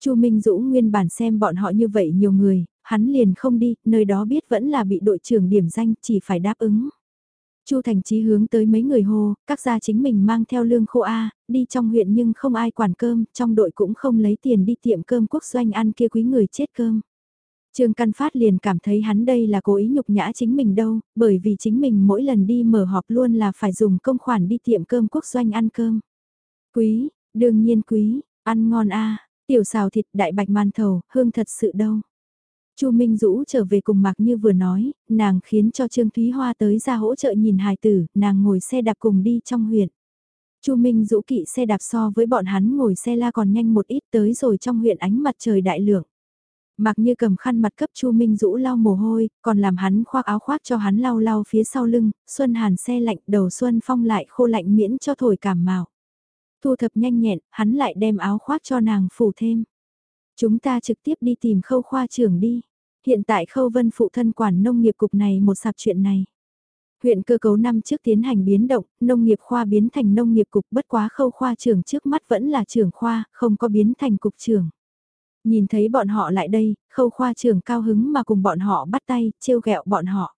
A: Chu Minh Dũ nguyên bản xem bọn họ như vậy nhiều người, hắn liền không đi, nơi đó biết vẫn là bị đội trưởng điểm danh, chỉ phải đáp ứng. Chu Thành Chí hướng tới mấy người hô, các gia chính mình mang theo lương khô A, đi trong huyện nhưng không ai quản cơm, trong đội cũng không lấy tiền đi tiệm cơm quốc doanh ăn kia quý người chết cơm. Trương Căn Phát liền cảm thấy hắn đây là cố ý nhục nhã chính mình đâu, bởi vì chính mình mỗi lần đi mở họp luôn là phải dùng công khoản đi tiệm cơm quốc doanh ăn cơm. Quý, đương nhiên quý, ăn ngon a, tiểu xào thịt đại bạch man thầu, hương thật sự đâu. Chu Minh Dũ trở về cùng Mạc Như vừa nói, nàng khiến cho Trương Thúy Hoa tới ra hỗ trợ nhìn hài tử, nàng ngồi xe đạp cùng đi trong huyện. Chu Minh Dũ kỵ xe đạp so với bọn hắn ngồi xe la còn nhanh một ít tới rồi trong huyện ánh mặt trời đại lượng. Mặc như cầm khăn mặt cấp Chu Minh Dũ lau mồ hôi, còn làm hắn khoác áo khoác cho hắn lau lau phía sau lưng, xuân hàn xe lạnh đầu xuân phong lại khô lạnh miễn cho thổi cảm mạo. Thu thập nhanh nhẹn, hắn lại đem áo khoác cho nàng phủ thêm. Chúng ta trực tiếp đi tìm khâu khoa trưởng đi. Hiện tại khâu vân phụ thân quản nông nghiệp cục này một sạp chuyện này. Huyện cơ cấu năm trước tiến hành biến động, nông nghiệp khoa biến thành nông nghiệp cục bất quá khâu khoa trưởng trước mắt vẫn là trưởng khoa, không có biến thành cục trưởng. Nhìn thấy bọn họ lại đây, khâu khoa trưởng cao hứng mà cùng bọn họ bắt tay, trêu ghẹo bọn họ.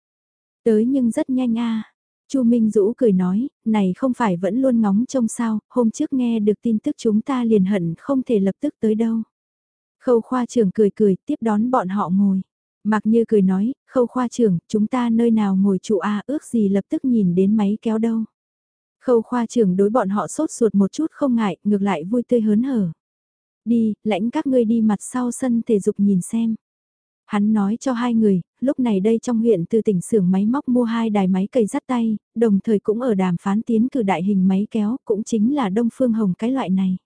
A: Tới nhưng rất nhanh a Chu Minh Dũ cười nói, này không phải vẫn luôn ngóng trông sao, hôm trước nghe được tin tức chúng ta liền hận không thể lập tức tới đâu. Khâu khoa trưởng cười cười, tiếp đón bọn họ ngồi. Mặc như cười nói, khâu khoa trưởng, chúng ta nơi nào ngồi trụ A ước gì lập tức nhìn đến máy kéo đâu. Khâu khoa trưởng đối bọn họ sốt ruột một chút không ngại, ngược lại vui tươi hớn hở. Đi, lãnh các ngươi đi mặt sau sân thể dục nhìn xem. Hắn nói cho hai người, lúc này đây trong huyện từ tỉnh xưởng máy móc mua hai đài máy cày dắt tay, đồng thời cũng ở đàm phán tiến cử đại hình máy kéo, cũng chính là Đông Phương Hồng cái loại này.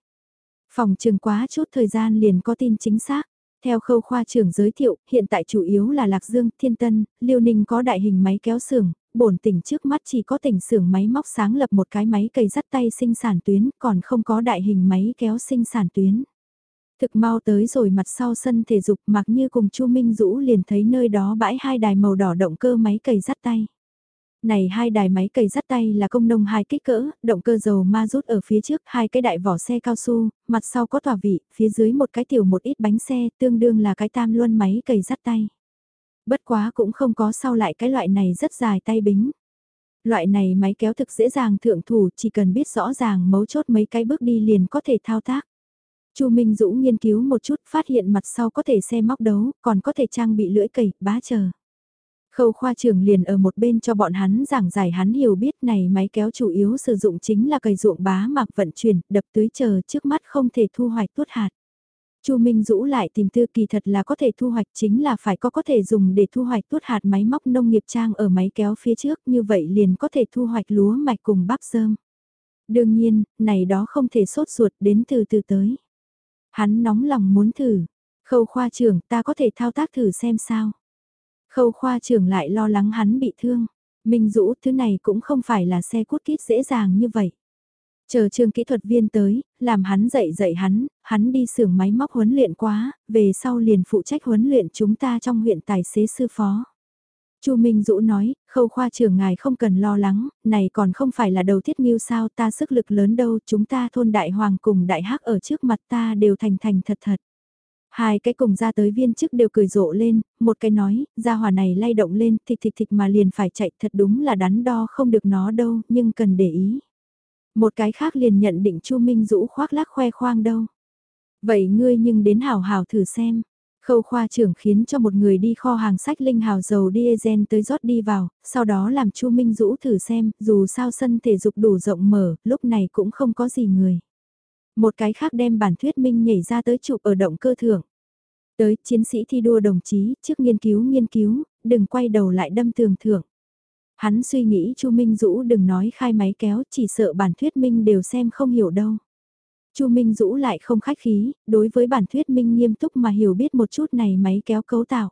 A: Phòng trường quá chút thời gian liền có tin chính xác. Theo khâu khoa trưởng giới thiệu, hiện tại chủ yếu là Lạc Dương, Thiên Tân, Liêu Ninh có đại hình máy kéo xưởng, bổn tỉnh trước mắt chỉ có tỉnh xưởng máy móc sáng lập một cái máy cày dắt tay sinh sản tuyến, còn không có đại hình máy kéo sinh sản tuyến. Thực mau tới rồi mặt sau sân thể dục mặc như cùng Chu Minh Dũ liền thấy nơi đó bãi hai đài màu đỏ động cơ máy cày dắt tay. Này hai đài máy cày dắt tay là công nông hai kích cỡ, động cơ dầu ma rút ở phía trước hai cái đại vỏ xe cao su, mặt sau có tòa vị, phía dưới một cái tiểu một ít bánh xe tương đương là cái tam luân máy cày dắt tay. Bất quá cũng không có sau lại cái loại này rất dài tay bính. Loại này máy kéo thực dễ dàng thượng thủ chỉ cần biết rõ ràng mấu chốt mấy cái bước đi liền có thể thao tác. Chu Minh Dũ nghiên cứu một chút phát hiện mặt sau có thể xe móc đấu, còn có thể trang bị lưỡi cầy, bá chờ. Khâu khoa trưởng liền ở một bên cho bọn hắn giảng giải hắn hiểu biết này máy kéo chủ yếu sử dụng chính là cày ruộng bá mạc vận chuyển, đập tưới chờ trước mắt không thể thu hoạch tuốt hạt. Chu Minh Dũ lại tìm tư kỳ thật là có thể thu hoạch chính là phải có có thể dùng để thu hoạch tuốt hạt máy móc nông nghiệp trang ở máy kéo phía trước như vậy liền có thể thu hoạch lúa mạch cùng bắp rơm. Đương nhiên, này đó không thể sốt ruột đến từ từ tới. Hắn nóng lòng muốn thử. Khâu khoa trưởng ta có thể thao tác thử xem sao. Khâu khoa trưởng lại lo lắng hắn bị thương. Minh Dũ thứ này cũng không phải là xe cút kít dễ dàng như vậy. Chờ trường kỹ thuật viên tới, làm hắn dạy dạy hắn, hắn đi xưởng máy móc huấn luyện quá, về sau liền phụ trách huấn luyện chúng ta trong huyện tài xế sư phó. Chu Minh Dũ nói, khâu khoa trưởng ngài không cần lo lắng, này còn không phải là đầu thiết nghiêu sao ta sức lực lớn đâu, chúng ta thôn đại hoàng cùng đại hắc ở trước mặt ta đều thành thành thật thật. Hai cái cùng ra tới viên chức đều cười rộ lên, một cái nói, gia hòa này lay động lên thịt thịt thịt mà liền phải chạy thật đúng là đắn đo không được nó đâu, nhưng cần để ý. Một cái khác liền nhận định Chu Minh Dũ khoác lác khoe khoang đâu. Vậy ngươi nhưng đến hào hào thử xem. Khâu khoa trưởng khiến cho một người đi kho hàng sách linh hào dầu diesel tới rót đi vào, sau đó làm Chu Minh Dũ thử xem, dù sao sân thể dục đủ rộng mở, lúc này cũng không có gì người. Một cái khác đem bản thuyết minh nhảy ra tới chụp ở động cơ thưởng. Tới chiến sĩ thi đua đồng chí, trước nghiên cứu nghiên cứu, đừng quay đầu lại đâm tường thưởng. Hắn suy nghĩ Chu Minh Dũ đừng nói khai máy kéo, chỉ sợ bản thuyết minh đều xem không hiểu đâu. Chu Minh Dũ lại không khách khí, đối với bản thuyết minh nghiêm túc mà hiểu biết một chút này máy kéo cấu tạo.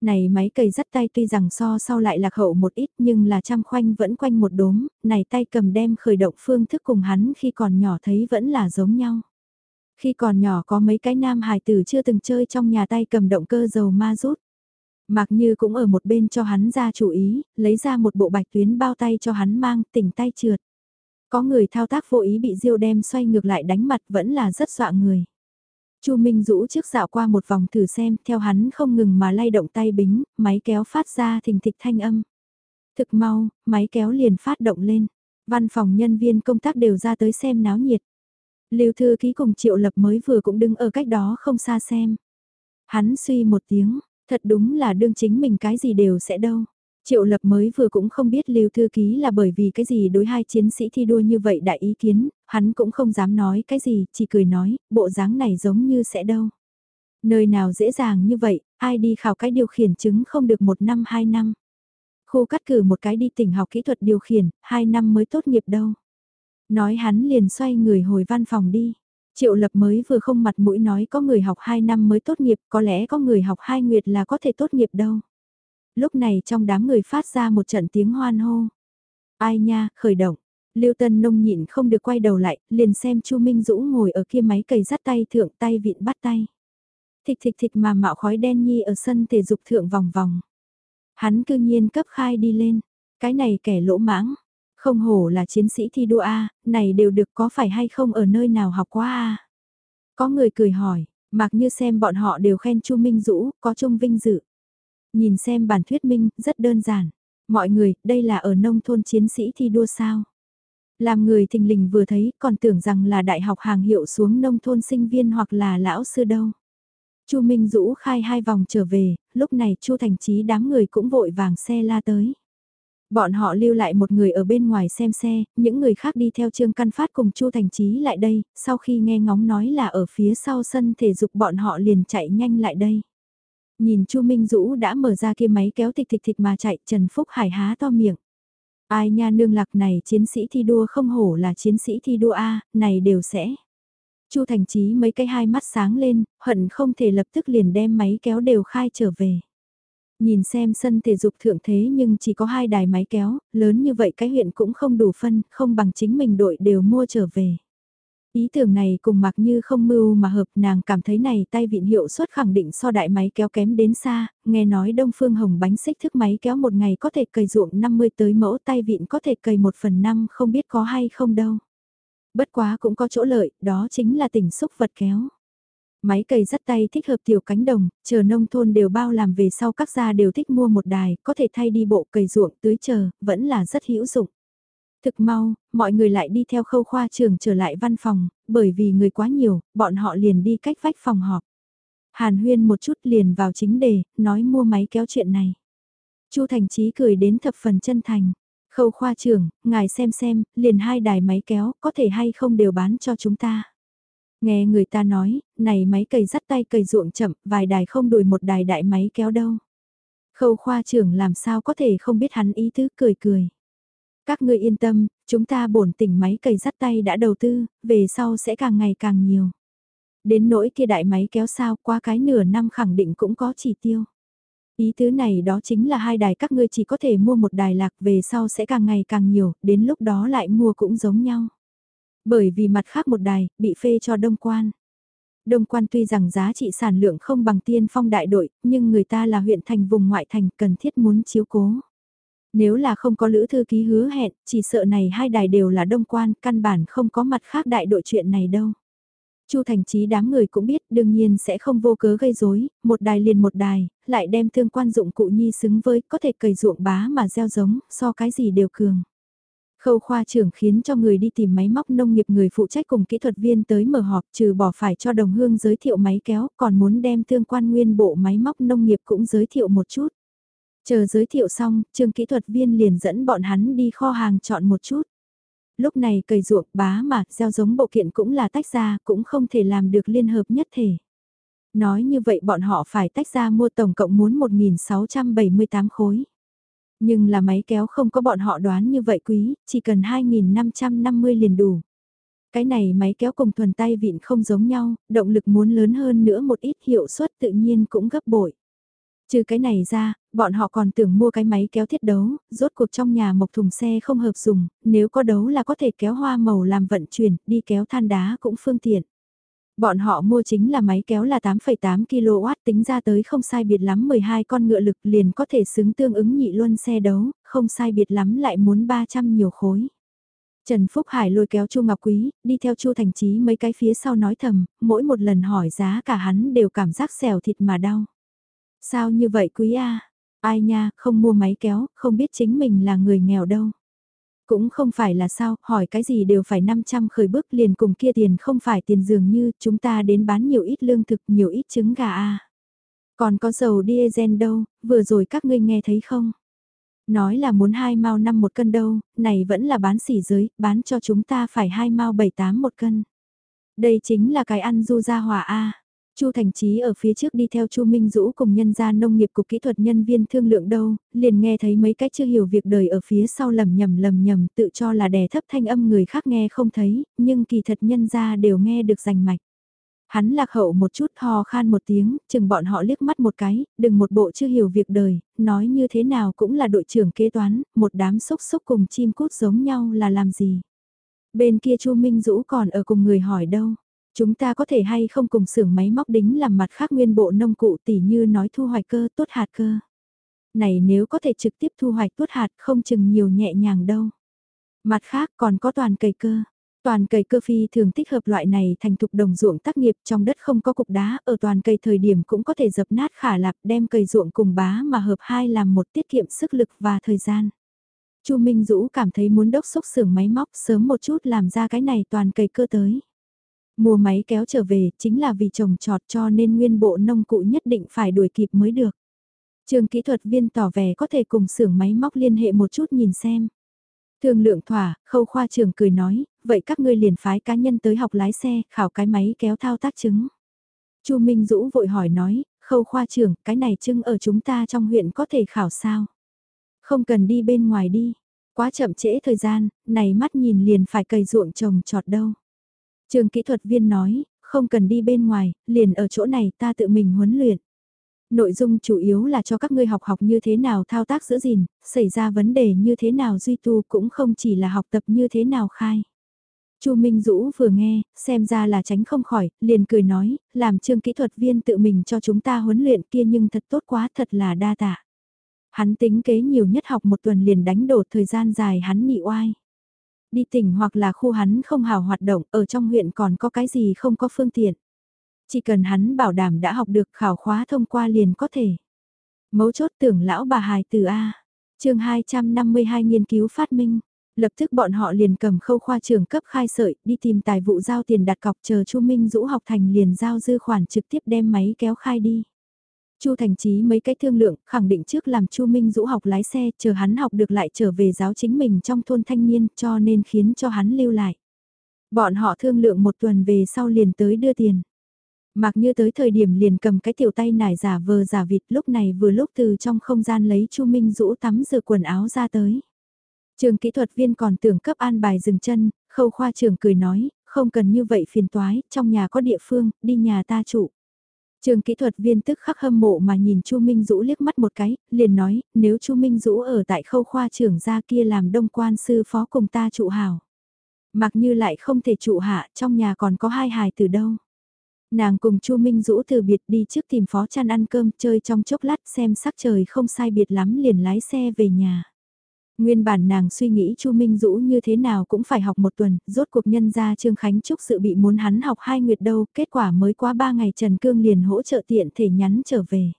A: Này máy cày dắt tay tuy rằng so sau lại lạc hậu một ít nhưng là trăm khoanh vẫn quanh một đốm, này tay cầm đem khởi động phương thức cùng hắn khi còn nhỏ thấy vẫn là giống nhau. Khi còn nhỏ có mấy cái nam hài tử chưa từng chơi trong nhà tay cầm động cơ dầu ma rút. Mạc Như cũng ở một bên cho hắn ra chủ ý, lấy ra một bộ bạch tuyến bao tay cho hắn mang tỉnh tay trượt. Có người thao tác vô ý bị diêu đem xoay ngược lại đánh mặt vẫn là rất dọa người. Chu Minh Dũ trước dạo qua một vòng thử xem, theo hắn không ngừng mà lay động tay bính, máy kéo phát ra thình thịch thanh âm. Thực mau, máy kéo liền phát động lên. Văn phòng nhân viên công tác đều ra tới xem náo nhiệt. Lưu thư ký cùng Triệu Lập mới vừa cũng đứng ở cách đó không xa xem. Hắn suy một tiếng, thật đúng là đương chính mình cái gì đều sẽ đâu. Triệu lập mới vừa cũng không biết lưu thư ký là bởi vì cái gì đối hai chiến sĩ thi đua như vậy đại ý kiến, hắn cũng không dám nói cái gì, chỉ cười nói, bộ dáng này giống như sẽ đâu. Nơi nào dễ dàng như vậy, ai đi khảo cái điều khiển chứng không được một năm hai năm. Khu cắt cử một cái đi tỉnh học kỹ thuật điều khiển, hai năm mới tốt nghiệp đâu. Nói hắn liền xoay người hồi văn phòng đi. Triệu lập mới vừa không mặt mũi nói có người học 2 năm mới tốt nghiệp, có lẽ có người học 2 nguyệt là có thể tốt nghiệp đâu. Lúc này trong đám người phát ra một trận tiếng hoan hô. Ai nha, khởi động. Lưu Tân Nông nhịn không được quay đầu lại, liền xem Chu Minh Dũ ngồi ở kia máy cày dắt tay thượng tay vịn bắt tay. Thịch thịch thịch mà mạo khói đen nhi ở sân thể dục thượng vòng vòng. Hắn cư nhiên cấp khai đi lên. Cái này kẻ lỗ mãng, không hổ là chiến sĩ thi đua A, này đều được có phải hay không ở nơi nào học qua A. Có người cười hỏi, mặc như xem bọn họ đều khen Chu Minh Dũ, có chung vinh dự. Nhìn xem bản thuyết minh, rất đơn giản. Mọi người, đây là ở nông thôn chiến sĩ thi đua sao? Làm người thình lình vừa thấy còn tưởng rằng là đại học hàng hiệu xuống nông thôn sinh viên hoặc là lão sư đâu. Chu Minh Dũ khai hai vòng trở về, lúc này Chu Thành Chí đám người cũng vội vàng xe la tới. Bọn họ lưu lại một người ở bên ngoài xem xe, những người khác đi theo Trương Căn Phát cùng Chu Thành Chí lại đây, sau khi nghe ngóng nói là ở phía sau sân thể dục bọn họ liền chạy nhanh lại đây. Nhìn Chu Minh Dũ đã mở ra kia máy kéo thịt thịt thịt mà chạy, Trần Phúc Hải há to miệng. Ai nha nương lạc này chiến sĩ thi đua không hổ là chiến sĩ thi đua A, này đều sẽ. Chu Thành Chí mấy cái hai mắt sáng lên, hận không thể lập tức liền đem máy kéo đều khai trở về. Nhìn xem sân thể dục thượng thế nhưng chỉ có hai đài máy kéo, lớn như vậy cái huyện cũng không đủ phân, không bằng chính mình đội đều mua trở về. Ý tưởng này cùng mặc như không mưu mà hợp nàng cảm thấy này tay vịn hiệu suất khẳng định so đại máy kéo kém đến xa, nghe nói Đông Phương Hồng bánh xích thức máy kéo một ngày có thể cầy ruộng 50 tới mẫu tay vịn có thể cầy một phần năm không biết có hay không đâu. Bất quá cũng có chỗ lợi, đó chính là tỉnh xúc vật kéo. Máy cày dắt tay thích hợp tiểu cánh đồng, chờ nông thôn đều bao làm về sau các gia đều thích mua một đài, có thể thay đi bộ cày ruộng tưới chờ, vẫn là rất hữu dụng. Thực mau, mọi người lại đi theo khâu khoa trường trở lại văn phòng, bởi vì người quá nhiều, bọn họ liền đi cách vách phòng họp. Hàn huyên một chút liền vào chính đề, nói mua máy kéo chuyện này. Chu Thành Chí cười đến thập phần chân thành. Khâu khoa trưởng, ngài xem xem, liền hai đài máy kéo, có thể hay không đều bán cho chúng ta. Nghe người ta nói, này máy cày dắt tay cày ruộng chậm, vài đài không đùi một đài đại máy kéo đâu. Khâu khoa trưởng làm sao có thể không biết hắn ý tứ cười cười. Các ngươi yên tâm, chúng ta bổn tỉnh máy cày dắt tay đã đầu tư, về sau sẽ càng ngày càng nhiều. Đến nỗi kia đại máy kéo sao qua cái nửa năm khẳng định cũng có chỉ tiêu. Ý thứ này đó chính là hai đài các ngươi chỉ có thể mua một đài lạc về sau sẽ càng ngày càng nhiều, đến lúc đó lại mua cũng giống nhau. Bởi vì mặt khác một đài, bị phê cho đông quan. Đông quan tuy rằng giá trị sản lượng không bằng tiên phong đại đội, nhưng người ta là huyện thành vùng ngoại thành cần thiết muốn chiếu cố. Nếu là không có lữ thư ký hứa hẹn, chỉ sợ này hai đài đều là đông quan, căn bản không có mặt khác đại đội chuyện này đâu. Chu Thành Chí đám người cũng biết đương nhiên sẽ không vô cớ gây rối, một đài liền một đài, lại đem thương quan dụng cụ nhi xứng với có thể cầy ruộng bá mà gieo giống, so cái gì đều cường. Khâu khoa trưởng khiến cho người đi tìm máy móc nông nghiệp người phụ trách cùng kỹ thuật viên tới mở họp trừ bỏ phải cho đồng hương giới thiệu máy kéo còn muốn đem thương quan nguyên bộ máy móc nông nghiệp cũng giới thiệu một chút. Chờ giới thiệu xong, trường kỹ thuật viên liền dẫn bọn hắn đi kho hàng chọn một chút. Lúc này cầy ruộng bá mà gieo giống bộ kiện cũng là tách ra, cũng không thể làm được liên hợp nhất thể. Nói như vậy bọn họ phải tách ra mua tổng cộng muốn 1.678 khối. Nhưng là máy kéo không có bọn họ đoán như vậy quý, chỉ cần 2.550 liền đủ. Cái này máy kéo cùng thuần tay vịn không giống nhau, động lực muốn lớn hơn nữa một ít hiệu suất tự nhiên cũng gấp bội. Trừ cái này ra, bọn họ còn tưởng mua cái máy kéo thiết đấu, rốt cuộc trong nhà mộc thùng xe không hợp dùng, nếu có đấu là có thể kéo hoa màu làm vận chuyển, đi kéo than đá cũng phương tiện. Bọn họ mua chính là máy kéo là 8,8 kW tính ra tới không sai biệt lắm 12 con ngựa lực liền có thể xứng tương ứng nhị luân xe đấu, không sai biệt lắm lại muốn 300 nhiều khối. Trần Phúc Hải lôi kéo Chu Ngọc Quý, đi theo Chu Thành Chí mấy cái phía sau nói thầm, mỗi một lần hỏi giá cả hắn đều cảm giác xẻo thịt mà đau. Sao như vậy quý a? Ai nha, không mua máy kéo, không biết chính mình là người nghèo đâu. Cũng không phải là sao, hỏi cái gì đều phải 500 khởi bước liền cùng kia tiền không phải tiền dường như chúng ta đến bán nhiều ít lương thực, nhiều ít trứng gà a. Còn có dầu diesel đâu, vừa rồi các ngươi nghe thấy không? Nói là muốn hai mao năm một cân đâu, này vẫn là bán xỉ giới, bán cho chúng ta phải hai mao bảy tám một cân. Đây chính là cái ăn du ra hòa a. Chu Thành Chí ở phía trước đi theo Chu Minh Dũ cùng nhân gia nông nghiệp cục kỹ thuật nhân viên thương lượng đâu, liền nghe thấy mấy cái chưa hiểu việc đời ở phía sau lầm nhầm lầm nhầm tự cho là đè thấp thanh âm người khác nghe không thấy, nhưng kỳ thật nhân gia đều nghe được rành mạch. Hắn lạc hậu một chút ho khan một tiếng, chừng bọn họ liếc mắt một cái, đừng một bộ chưa hiểu việc đời, nói như thế nào cũng là đội trưởng kế toán, một đám xúc xúc cùng chim cút giống nhau là làm gì. Bên kia Chu Minh Dũ còn ở cùng người hỏi đâu Chúng ta có thể hay không cùng xưởng máy móc đính làm mặt khác nguyên bộ nông cụ tỉ như nói thu hoạch cơ tốt hạt cơ. Này nếu có thể trực tiếp thu hoạch tốt hạt không chừng nhiều nhẹ nhàng đâu. Mặt khác còn có toàn cây cơ. Toàn cây cơ phi thường thích hợp loại này thành thục đồng ruộng tác nghiệp trong đất không có cục đá, ở toàn cây thời điểm cũng có thể dập nát khả lạp đem cây ruộng cùng bá mà hợp hai làm một tiết kiệm sức lực và thời gian. Chu Minh Dũ cảm thấy muốn đốc xúc xưởng máy móc sớm một chút làm ra cái này toàn cây cơ tới. Mua máy kéo trở về chính là vì trồng trọt cho nên nguyên bộ nông cụ nhất định phải đuổi kịp mới được. Trường kỹ thuật viên tỏ vẻ có thể cùng xưởng máy móc liên hệ một chút nhìn xem. Thương lượng thỏa, khâu khoa trưởng cười nói, vậy các ngươi liền phái cá nhân tới học lái xe, khảo cái máy kéo thao tác chứng. Chu Minh Dũ vội hỏi nói, khâu khoa trưởng, cái này chứng ở chúng ta trong huyện có thể khảo sao? Không cần đi bên ngoài đi, quá chậm trễ thời gian, này mắt nhìn liền phải cày ruộng trồng trọt đâu. Trường kỹ thuật viên nói, không cần đi bên ngoài, liền ở chỗ này ta tự mình huấn luyện. Nội dung chủ yếu là cho các ngươi học học như thế nào thao tác giữ gìn, xảy ra vấn đề như thế nào duy tu cũng không chỉ là học tập như thế nào khai. Chu Minh Dũ vừa nghe, xem ra là tránh không khỏi, liền cười nói, làm trương kỹ thuật viên tự mình cho chúng ta huấn luyện kia nhưng thật tốt quá thật là đa tạ. Hắn tính kế nhiều nhất học một tuần liền đánh đổ thời gian dài hắn nhị oai. Đi tỉnh hoặc là khu hắn không hào hoạt động, ở trong huyện còn có cái gì không có phương tiện. Chỉ cần hắn bảo đảm đã học được khảo khóa thông qua liền có thể. Mấu chốt tưởng lão bà hài từ A. chương 252 nghiên cứu phát minh. Lập tức bọn họ liền cầm khâu khoa trường cấp khai sợi, đi tìm tài vụ giao tiền đặt cọc chờ Chu Minh Dũ học thành liền giao dư khoản trực tiếp đem máy kéo khai đi. Chu Thành Chí mấy cái thương lượng, khẳng định trước làm Chu Minh Dũ học lái xe, chờ hắn học được lại trở về giáo chính mình trong thôn thanh niên, cho nên khiến cho hắn lưu lại. Bọn họ thương lượng một tuần về sau liền tới đưa tiền. Mặc như tới thời điểm liền cầm cái tiểu tay nải giả vờ giả vịt lúc này vừa lúc từ trong không gian lấy Chu Minh Dũ tắm rửa quần áo ra tới. Trường kỹ thuật viên còn tưởng cấp an bài dừng chân, khâu khoa trường cười nói, không cần như vậy phiền toái, trong nhà có địa phương, đi nhà ta trụ. Trường kỹ thuật viên tức khắc hâm mộ mà nhìn Chu Minh Dũ liếc mắt một cái, liền nói, nếu Chu Minh Dũ ở tại khâu khoa trưởng ra kia làm đông quan sư phó cùng ta trụ hảo. Mặc như lại không thể trụ hạ, trong nhà còn có hai hài từ đâu. Nàng cùng Chu Minh Dũ từ biệt đi trước tìm phó chăn ăn cơm chơi trong chốc lát xem sắc trời không sai biệt lắm liền lái xe về nhà. Nguyên bản nàng suy nghĩ Chu Minh Dũ như thế nào cũng phải học một tuần, rốt cuộc nhân ra Trương Khánh Trúc sự bị muốn hắn học hai nguyệt đâu, kết quả mới qua ba ngày Trần Cương liền hỗ trợ tiện thể nhắn trở về.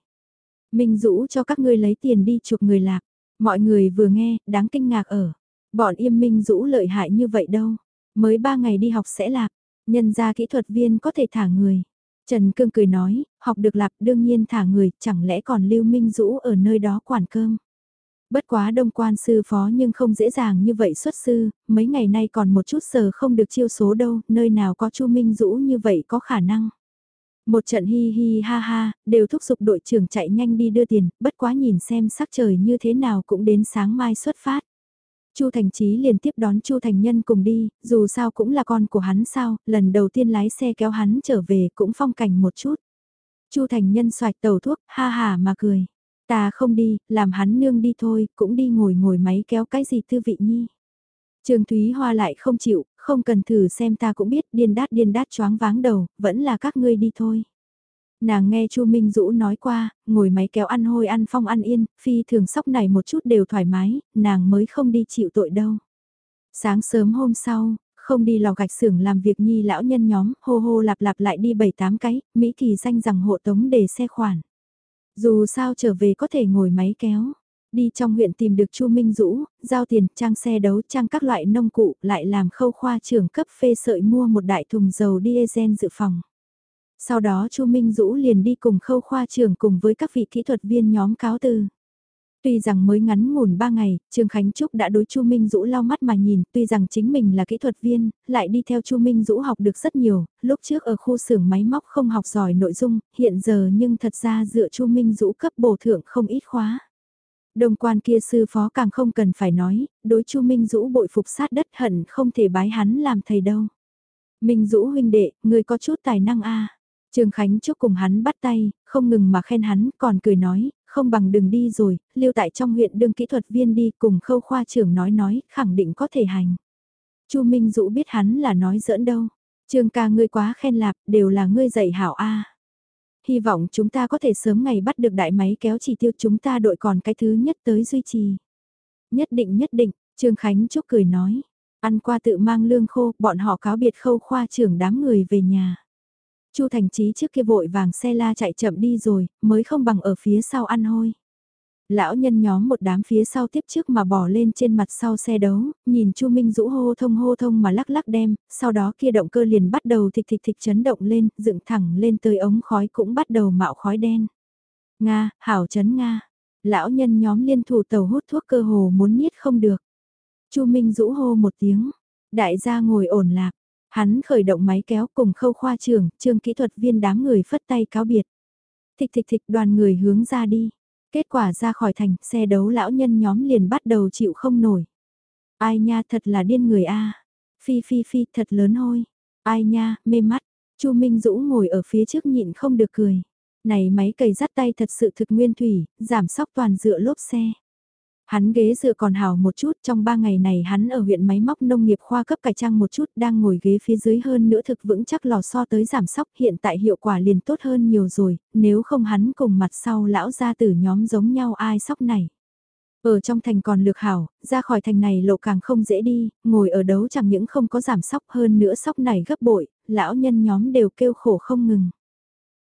A: Minh Dũ cho các ngươi lấy tiền đi chuộc người lạc, mọi người vừa nghe, đáng kinh ngạc ở. Bọn yêm Minh Dũ lợi hại như vậy đâu, mới ba ngày đi học sẽ lạc, nhân ra kỹ thuật viên có thể thả người. Trần Cương cười nói, học được lạc đương nhiên thả người, chẳng lẽ còn lưu Minh Dũ ở nơi đó quản cơm. Bất quá đông quan sư phó nhưng không dễ dàng như vậy xuất sư, mấy ngày nay còn một chút sờ không được chiêu số đâu, nơi nào có Chu Minh Dũ như vậy có khả năng. Một trận hi hi ha ha, đều thúc giục đội trưởng chạy nhanh đi đưa tiền, bất quá nhìn xem sắc trời như thế nào cũng đến sáng mai xuất phát. Chu Thành Chí liền tiếp đón Chu Thành Nhân cùng đi, dù sao cũng là con của hắn sao, lần đầu tiên lái xe kéo hắn trở về cũng phong cảnh một chút. Chu Thành Nhân xoạch tàu thuốc, ha ha mà cười. Ta không đi, làm hắn nương đi thôi, cũng đi ngồi ngồi máy kéo cái gì tư vị nhi. trường Thúy Hoa lại không chịu, không cần thử xem ta cũng biết điên đát điên đát choáng váng đầu, vẫn là các ngươi đi thôi. Nàng nghe Chu Minh Dũ nói qua, ngồi máy kéo ăn hôi ăn phong ăn yên, phi thường sóc này một chút đều thoải mái, nàng mới không đi chịu tội đâu. Sáng sớm hôm sau, không đi lò gạch xưởng làm việc nhi lão nhân nhóm, hô hô lặp lặp lại đi bảy tám cái, Mỹ Kỳ danh rằng hộ tống để xe khoản. Dù sao trở về có thể ngồi máy kéo. Đi trong huyện tìm được Chu Minh Dũ, giao tiền, trang xe đấu, trang các loại nông cụ, lại làm khâu khoa trưởng cấp phê sợi mua một đại thùng dầu diesel dự phòng. Sau đó Chu Minh Dũ liền đi cùng khâu khoa trưởng cùng với các vị kỹ thuật viên nhóm cáo từ. Tuy rằng mới ngắn ngủn 3 ngày, Trương Khánh Trúc đã đối Chu Minh Dũ lau mắt mà nhìn, tuy rằng chính mình là kỹ thuật viên, lại đi theo Chu Minh Dũ học được rất nhiều, lúc trước ở khu xưởng máy móc không học giỏi nội dung, hiện giờ nhưng thật ra dựa Chu Minh Dũ cấp bổ thượng không ít khóa. Đồng quan kia sư phó càng không cần phải nói, đối Chu Minh Dũ bội phục sát đất hận không thể bái hắn làm thầy đâu. Minh Dũ huynh đệ, người có chút tài năng a. Trương Khánh Trúc cùng hắn bắt tay, không ngừng mà khen hắn, còn cười nói, không bằng đừng đi rồi, lưu tại trong huyện đương kỹ thuật viên đi cùng khâu khoa trưởng nói nói, khẳng định có thể hành. Chu Minh Dũ biết hắn là nói giỡn đâu. Trương ca ngươi quá khen lạp, đều là ngươi dạy hảo A. hy vọng chúng ta có thể sớm ngày bắt được đại máy kéo chỉ tiêu chúng ta đội còn cái thứ nhất tới duy trì. Nhất định nhất định, Trương Khánh Trúc cười nói, ăn qua tự mang lương khô, bọn họ cáo biệt khâu khoa trưởng đám người về nhà. Chu Thành Chí trước kia vội vàng xe la chạy chậm đi rồi, mới không bằng ở phía sau ăn hôi. Lão nhân nhóm một đám phía sau tiếp trước mà bỏ lên trên mặt sau xe đấu, nhìn Chu Minh Dũ hô thông hô thông mà lắc lắc đem, sau đó kia động cơ liền bắt đầu thịch thịch thịch chấn động lên, dựng thẳng lên tới ống khói cũng bắt đầu mạo khói đen. Nga, hảo chấn Nga. Lão nhân nhóm liên thủ tàu hút thuốc cơ hồ muốn niết không được. Chu Minh Dũ hô một tiếng, đại gia ngồi ổn lạc, hắn khởi động máy kéo cùng khâu khoa trưởng, trương kỹ thuật viên đám người phất tay cáo biệt. Thịch thịch thịch đoàn người hướng ra đi. Kết quả ra khỏi thành, xe đấu lão nhân nhóm liền bắt đầu chịu không nổi. Ai nha thật là điên người a Phi phi phi thật lớn hôi. Ai nha, mê mắt. Chu Minh Dũ ngồi ở phía trước nhịn không được cười. Này máy cày dắt tay thật sự thực nguyên thủy, giảm sóc toàn dựa lốp xe. Hắn ghế dựa còn hào một chút, trong ba ngày này hắn ở huyện máy móc nông nghiệp khoa cấp cải trang một chút, đang ngồi ghế phía dưới hơn nữa thực vững chắc lò so tới giảm sóc, hiện tại hiệu quả liền tốt hơn nhiều rồi, nếu không hắn cùng mặt sau lão gia tử nhóm giống nhau ai sóc này. Ở trong thành còn lược hảo, ra khỏi thành này lộ càng không dễ đi, ngồi ở đấu chẳng những không có giảm sóc hơn nữa sóc này gấp bội, lão nhân nhóm đều kêu khổ không ngừng.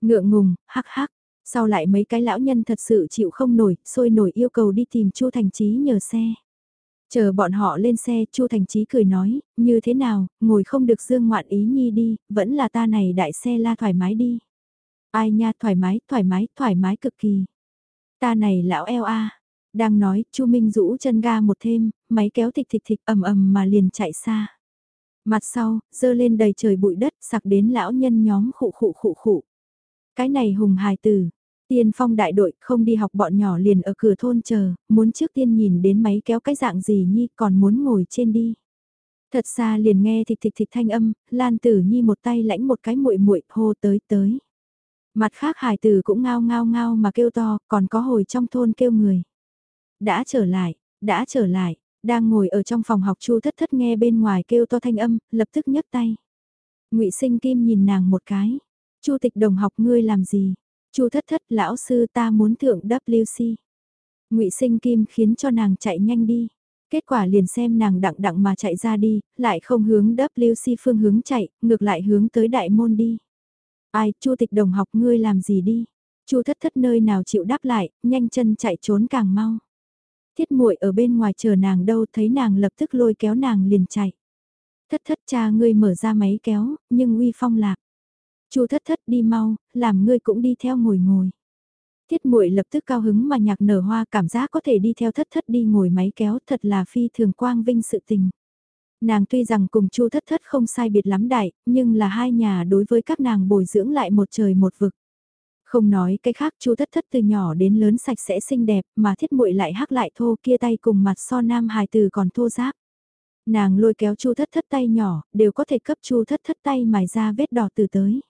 A: Ngượng ngùng, hắc hắc, sau lại mấy cái lão nhân thật sự chịu không nổi, sôi nổi yêu cầu đi tìm Chu Thành Chí nhờ xe. Chờ bọn họ lên xe, Chu Thành Chí cười nói, như thế nào, ngồi không được dương ngoạn ý nhi đi, vẫn là ta này đại xe la thoải mái đi. Ai nha, thoải mái, thoải mái, thoải mái cực kỳ. Ta này lão eo a. Đang nói, Chu Minh rũ chân ga một thêm, máy kéo thịch thịch thịch ầm ầm mà liền chạy xa. Mặt sau, dơ lên đầy trời bụi đất, sặc đến lão nhân nhóm khụ khụ khụ khụ. Cái này hùng hài tử, tiên phong đại đội không đi học bọn nhỏ liền ở cửa thôn chờ, muốn trước tiên nhìn đến máy kéo cái dạng gì nhi còn muốn ngồi trên đi. Thật xa liền nghe thịt thịt thịt thanh âm, Lan Tử Nhi một tay lãnh một cái muội muội hô tới tới. Mặt khác hài tử cũng ngao ngao ngao mà kêu to, còn có hồi trong thôn kêu người. Đã trở lại, đã trở lại, đang ngồi ở trong phòng học chu thất thất nghe bên ngoài kêu to thanh âm, lập tức nhấc tay. ngụy sinh kim nhìn nàng một cái, Chu tịch đồng học ngươi làm gì? Chu thất thất lão sư ta muốn thượng WC. Ngụy Sinh Kim khiến cho nàng chạy nhanh đi. Kết quả liền xem nàng đặng đặng mà chạy ra đi, lại không hướng WC phương hướng chạy, ngược lại hướng tới đại môn đi. Ai, Chu tịch đồng học ngươi làm gì đi? Chu thất thất nơi nào chịu đáp lại, nhanh chân chạy trốn càng mau. Thiết muội ở bên ngoài chờ nàng đâu thấy nàng lập tức lôi kéo nàng liền chạy. Thất thất cha ngươi mở ra máy kéo, nhưng uy phong lạc. Chu thất thất đi mau, làm ngươi cũng đi theo ngồi ngồi. Thiết muội lập tức cao hứng mà nhạc nở hoa cảm giác có thể đi theo thất thất đi ngồi máy kéo thật là phi thường quang vinh sự tình. Nàng tuy rằng cùng chu thất thất không sai biệt lắm đại, nhưng là hai nhà đối với các nàng bồi dưỡng lại một trời một vực. Không nói cái khác chu thất thất từ nhỏ đến lớn sạch sẽ xinh đẹp mà thiết muội lại hắc lại thô kia tay cùng mặt so nam hài từ còn thô giáp. Nàng lôi kéo chu thất thất tay nhỏ, đều có thể cấp chu thất thất tay mài ra vết đỏ từ tới.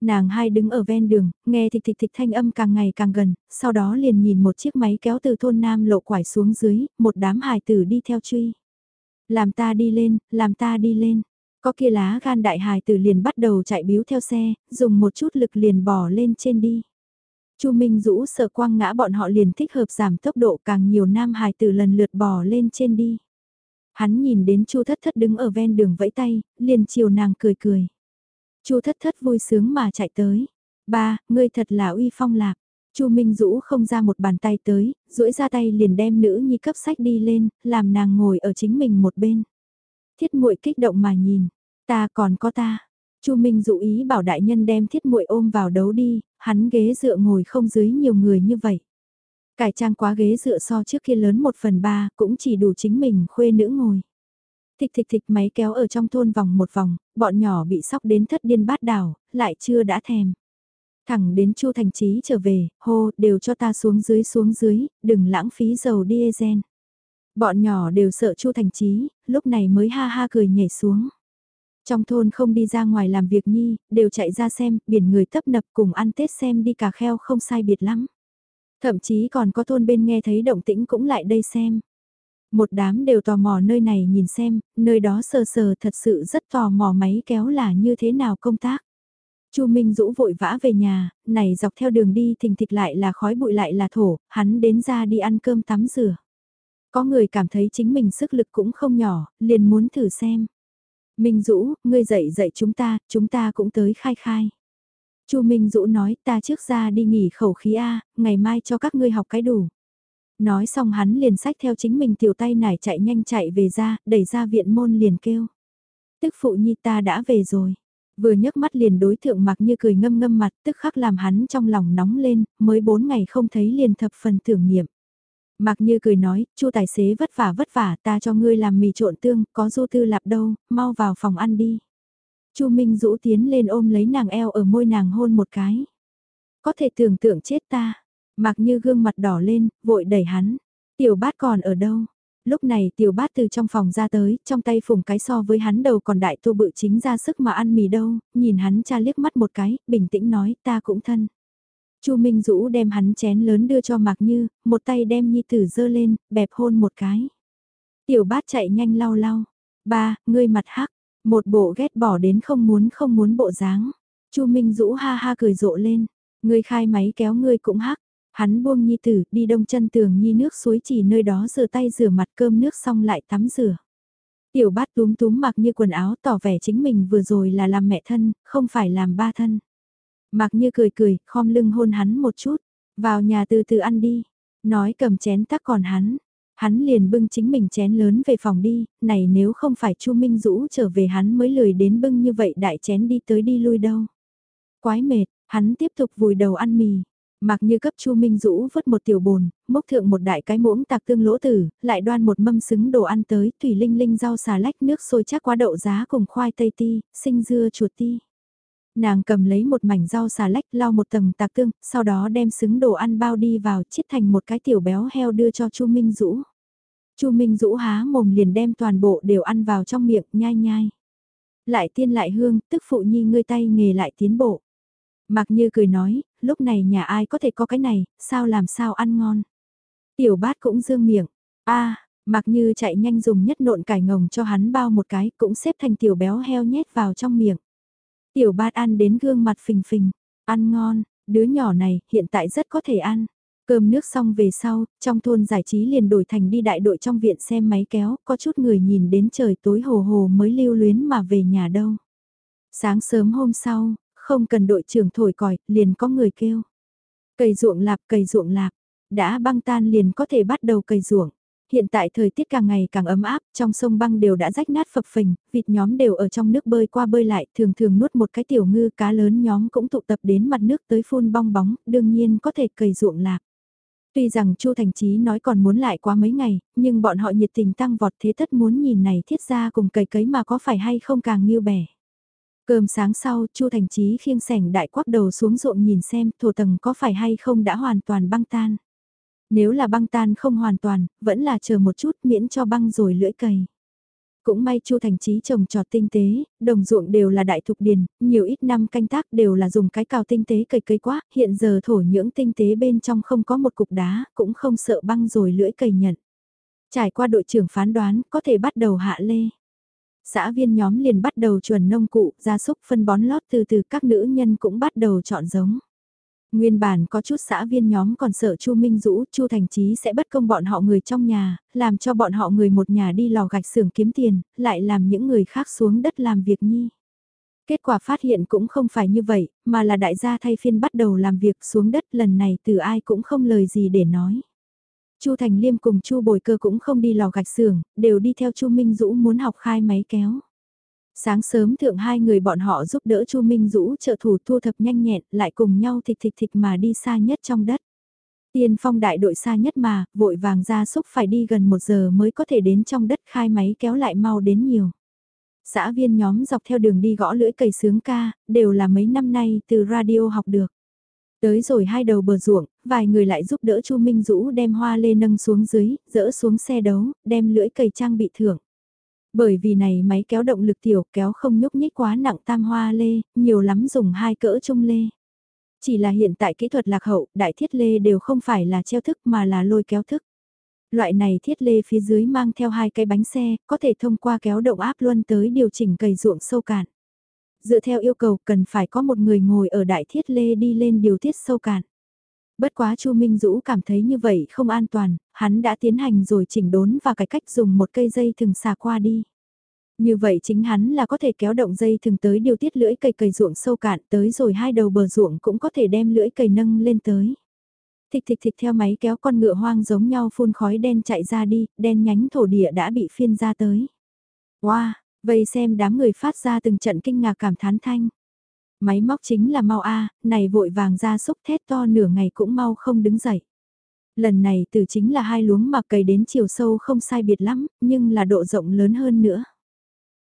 A: Nàng hai đứng ở ven đường, nghe thịch thịch thịch thanh âm càng ngày càng gần, sau đó liền nhìn một chiếc máy kéo từ thôn Nam lộ quải xuống dưới, một đám hài tử đi theo truy. Làm ta đi lên, làm ta đi lên. Có kia lá gan đại hài tử liền bắt đầu chạy biếu theo xe, dùng một chút lực liền bỏ lên trên đi. Chu Minh Dũ sợ quang ngã bọn họ liền thích hợp giảm tốc độ càng nhiều nam hài tử lần lượt bò lên trên đi. Hắn nhìn đến Chu Thất Thất đứng ở ven đường vẫy tay, liền chiều nàng cười cười. Chu thất thất vui sướng mà chạy tới. Ba, ngươi thật là uy phong lạc. Chu Minh Dũ không ra một bàn tay tới, duỗi ra tay liền đem nữ nhi cấp sách đi lên, làm nàng ngồi ở chính mình một bên. Thiết muội kích động mà nhìn, ta còn có ta. Chu Minh dụ ý bảo đại nhân đem thiết muội ôm vào đấu đi, hắn ghế dựa ngồi không dưới nhiều người như vậy. Cải trang quá ghế dựa so trước kia lớn một phần ba, cũng chỉ đủ chính mình khuê nữ ngồi. Thịch thịch thịch máy kéo ở trong thôn vòng một vòng, bọn nhỏ bị sóc đến thất điên bát đảo, lại chưa đã thèm. Thẳng đến Chu Thành trí trở về, hô, đều cho ta xuống dưới xuống dưới, đừng lãng phí dầu diesel. Bọn nhỏ đều sợ Chu Thành trí, lúc này mới ha ha cười nhảy xuống. Trong thôn không đi ra ngoài làm việc nhi, đều chạy ra xem, biển người tấp nập cùng ăn Tết xem đi cà kheo không sai biệt lắm. Thậm chí còn có thôn bên nghe thấy động tĩnh cũng lại đây xem. Một đám đều tò mò nơi này nhìn xem, nơi đó sờ sờ thật sự rất tò mò máy kéo là như thế nào công tác. Chu Minh Dũ vội vã về nhà, này dọc theo đường đi thình thịch lại là khói bụi lại là thổ, hắn đến ra đi ăn cơm tắm rửa. Có người cảm thấy chính mình sức lực cũng không nhỏ, liền muốn thử xem. Minh Dũ, ngươi dậy dậy chúng ta, chúng ta cũng tới khai khai. Chu Minh Dũ nói ta trước ra đi nghỉ khẩu khí A, ngày mai cho các ngươi học cái đủ. Nói xong hắn liền sách theo chính mình tiểu tay nải chạy nhanh chạy về ra, đẩy ra viện môn liền kêu. Tức phụ nhi ta đã về rồi. Vừa nhấc mắt liền đối thượng mặc như cười ngâm ngâm mặt tức khắc làm hắn trong lòng nóng lên, mới bốn ngày không thấy liền thập phần tưởng niệm. Mặc như cười nói, chu tài xế vất vả vất vả ta cho ngươi làm mì trộn tương, có du tư lạp đâu, mau vào phòng ăn đi. chu Minh rũ tiến lên ôm lấy nàng eo ở môi nàng hôn một cái. Có thể tưởng tượng chết ta. Mặc như gương mặt đỏ lên, vội đẩy hắn. Tiểu bát còn ở đâu? Lúc này tiểu bát từ trong phòng ra tới, trong tay phùng cái so với hắn đầu còn đại tô bự chính ra sức mà ăn mì đâu, nhìn hắn cha liếc mắt một cái, bình tĩnh nói ta cũng thân. Chu Minh Dũ đem hắn chén lớn đưa cho Mạc Như, một tay đem Nhi Tử dơ lên, bẹp hôn một cái. Tiểu bát chạy nhanh lau lau. Ba, ngươi mặt hắc, một bộ ghét bỏ đến không muốn không muốn bộ dáng. Chu Minh Dũ ha ha cười rộ lên. Ngươi khai máy kéo ngươi cũng hắc. Hắn buông Nhi Tử đi đông chân tường Nhi nước suối chỉ nơi đó rửa tay rửa mặt cơm nước xong lại tắm rửa. Tiểu bát túm túm mặc như quần áo tỏ vẻ chính mình vừa rồi là làm mẹ thân, không phải làm ba thân. Mặc như cười cười, khom lưng hôn hắn một chút. Vào nhà từ từ ăn đi. Nói cầm chén tắc còn hắn. Hắn liền bưng chính mình chén lớn về phòng đi, này nếu không phải Chu Minh Dũ trở về hắn mới lười đến bưng như vậy đại chén đi tới đi lui đâu. Quái mệt, hắn tiếp tục vùi đầu ăn mì. Mặc như cấp Chu Minh Dũ vớt một tiểu bồn, mốc thượng một đại cái muỗng tạc tương lỗ tử, lại đoan một mâm xứng đồ ăn tới, thủy linh linh rau xà lách nước sôi chắc quá đậu giá cùng khoai tây ti, sinh dưa chuột ti. Nàng cầm lấy một mảnh rau xà lách lau một tầng tạc tương, sau đó đem xứng đồ ăn bao đi vào chiết thành một cái tiểu béo heo đưa cho Chu Minh Dũ. Chu Minh Dũ há mồm liền đem toàn bộ đều ăn vào trong miệng, nhai nhai. Lại tiên lại hương, tức phụ nhi ngươi tay nghề lại tiến bộ. Mặc như cười nói, lúc này nhà ai có thể có cái này, sao làm sao ăn ngon. Tiểu bát cũng dương miệng, a mặc như chạy nhanh dùng nhất nộn cải ngồng cho hắn bao một cái, cũng xếp thành tiểu béo heo nhét vào trong miệng. Tiểu bát ăn đến gương mặt phình phình, ăn ngon, đứa nhỏ này hiện tại rất có thể ăn. Cơm nước xong về sau, trong thôn giải trí liền đổi thành đi đại đội trong viện xem máy kéo, có chút người nhìn đến trời tối hồ hồ mới lưu luyến mà về nhà đâu. Sáng sớm hôm sau, không cần đội trưởng thổi còi, liền có người kêu. Cày ruộng lạp, cày ruộng lạp, đã băng tan liền có thể bắt đầu cày ruộng. Hiện tại thời tiết càng ngày càng ấm áp, trong sông băng đều đã rách nát phập phình, vịt nhóm đều ở trong nước bơi qua bơi lại, thường thường nuốt một cái tiểu ngư cá lớn nhóm cũng tụ tập đến mặt nước tới phun bong bóng, đương nhiên có thể cày ruộng lạc. Tuy rằng Chu Thành Chí nói còn muốn lại qua mấy ngày, nhưng bọn họ nhiệt tình tăng vọt thế tất muốn nhìn này thiết ra cùng cày cấy mà có phải hay không càng nghiêu bẻ. Cơm sáng sau, Chu Thành Chí khiêng sảnh đại quắc đầu xuống ruộng nhìn xem thổ tầng có phải hay không đã hoàn toàn băng tan. Nếu là băng tan không hoàn toàn, vẫn là chờ một chút miễn cho băng rồi lưỡi cày. Cũng may Chu Thành Chí trồng trọt tinh tế, đồng ruộng đều là đại thục điền, nhiều ít năm canh tác đều là dùng cái cào tinh tế cày cấy quá, hiện giờ thổ nhưỡng tinh tế bên trong không có một cục đá, cũng không sợ băng rồi lưỡi cày nhận. Trải qua đội trưởng phán đoán, có thể bắt đầu hạ lê. Xã viên nhóm liền bắt đầu chuẩn nông cụ, gia súc phân bón lót từ từ các nữ nhân cũng bắt đầu chọn giống. Nguyên bản có chút xã viên nhóm còn sợ Chu Minh Dũ, Chu Thành Chí sẽ bất công bọn họ người trong nhà, làm cho bọn họ người một nhà đi lò gạch xưởng kiếm tiền, lại làm những người khác xuống đất làm việc nhi. Kết quả phát hiện cũng không phải như vậy, mà là đại gia thay phiên bắt đầu làm việc xuống đất lần này từ ai cũng không lời gì để nói. Chu Thành Liêm cùng Chu Bồi Cơ cũng không đi lò gạch xưởng, đều đi theo Chu Minh Dũ muốn học khai máy kéo. Sáng sớm thượng hai người bọn họ giúp đỡ Chu Minh Dũ trợ thủ thu thập nhanh nhẹn, lại cùng nhau thịt thịt thịt mà đi xa nhất trong đất. Tiên phong đại đội xa nhất mà, vội vàng ra xúc phải đi gần một giờ mới có thể đến trong đất khai máy kéo lại mau đến nhiều. Xã viên nhóm dọc theo đường đi gõ lưỡi cầy sướng ca, đều là mấy năm nay từ radio học được. Tới rồi hai đầu bờ ruộng, vài người lại giúp đỡ Chu Minh Dũ đem hoa lê nâng xuống dưới, dỡ xuống xe đấu, đem lưỡi cầy trang bị thưởng. Bởi vì này máy kéo động lực tiểu kéo không nhúc nhích quá nặng tam hoa lê, nhiều lắm dùng hai cỡ trung lê. Chỉ là hiện tại kỹ thuật lạc hậu, đại thiết lê đều không phải là treo thức mà là lôi kéo thức. Loại này thiết lê phía dưới mang theo hai cái bánh xe, có thể thông qua kéo động áp luân tới điều chỉnh cầy ruộng sâu cạn. Dựa theo yêu cầu cần phải có một người ngồi ở đại thiết lê đi lên điều tiết sâu cạn. Bất quá Chu Minh Dũ cảm thấy như vậy không an toàn, hắn đã tiến hành rồi chỉnh đốn và cải cách dùng một cây dây thừng xà qua đi. Như vậy chính hắn là có thể kéo động dây thừng tới điều tiết lưỡi cây cầy ruộng sâu cạn tới rồi hai đầu bờ ruộng cũng có thể đem lưỡi cây nâng lên tới. Thịch thịch thịch theo máy kéo con ngựa hoang giống nhau phun khói đen chạy ra đi, đen nhánh thổ địa đã bị phiên ra tới. Wow, vây xem đám người phát ra từng trận kinh ngạc cảm thán thanh. Máy móc chính là mau A, này vội vàng ra xúc thét to nửa ngày cũng mau không đứng dậy. Lần này từ chính là hai luống mà cày đến chiều sâu không sai biệt lắm, nhưng là độ rộng lớn hơn nữa.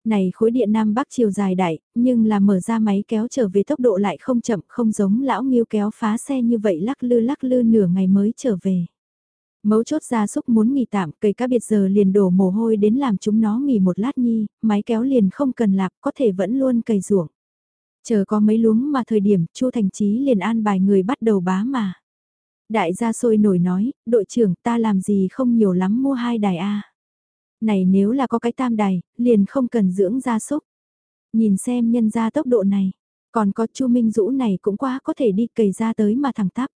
A: Này khối điện Nam Bắc chiều dài đại, nhưng là mở ra máy kéo trở về tốc độ lại không chậm không giống lão nghiêu kéo phá xe như vậy lắc lư lắc lư nửa ngày mới trở về. Mấu chốt gia súc muốn nghỉ tạm, cây cá biệt giờ liền đổ mồ hôi đến làm chúng nó nghỉ một lát nhi, máy kéo liền không cần lạc, có thể vẫn luôn cày ruộng. Chờ có mấy luống mà thời điểm, Chu Thành Chí liền an bài người bắt đầu bá mà. Đại gia sôi nổi nói, đội trưởng ta làm gì không nhiều lắm mua hai đài A. Này nếu là có cái tam đài, liền không cần dưỡng gia súc. Nhìn xem nhân gia tốc độ này, còn có Chu Minh Dũ này cũng quá có thể đi cầy ra tới mà thẳng tắp.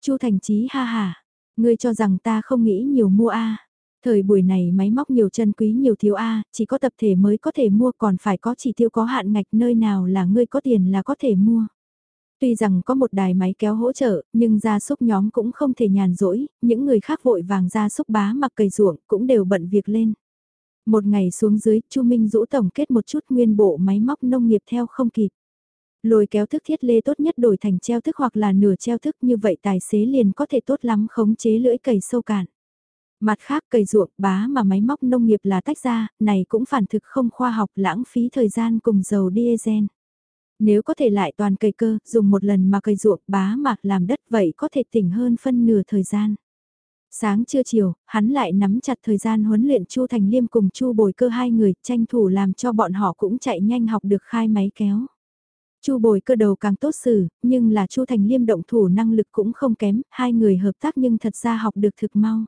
A: Chu Thành Chí ha ha, ngươi cho rằng ta không nghĩ nhiều mua A. Thời buổi này máy móc nhiều chân quý nhiều thiếu A, chỉ có tập thể mới có thể mua còn phải có chỉ tiêu có hạn ngạch nơi nào là ngươi có tiền là có thể mua. Tuy rằng có một đài máy kéo hỗ trợ, nhưng gia súc nhóm cũng không thể nhàn rỗi, những người khác vội vàng gia súc bá mặc cầy ruộng cũng đều bận việc lên. Một ngày xuống dưới, Chu Minh Dũ tổng kết một chút nguyên bộ máy móc nông nghiệp theo không kịp. Lôi kéo thức thiết lê tốt nhất đổi thành treo thức hoặc là nửa treo thức như vậy tài xế liền có thể tốt lắm khống chế lưỡi cầy sâu cạn. Mặt khác cầy ruộng bá mà máy móc nông nghiệp là tách ra, này cũng phản thực không khoa học lãng phí thời gian cùng dầu diesel. Nếu có thể lại toàn cây cơ, dùng một lần mà cây ruộng bá mạc làm đất vậy có thể tỉnh hơn phân nửa thời gian. Sáng trưa chiều, hắn lại nắm chặt thời gian huấn luyện Chu Thành Liêm cùng Chu Bồi Cơ hai người, tranh thủ làm cho bọn họ cũng chạy nhanh học được khai máy kéo. Chu Bồi Cơ đầu càng tốt xử, nhưng là Chu Thành Liêm động thủ năng lực cũng không kém, hai người hợp tác nhưng thật ra học được thực mau.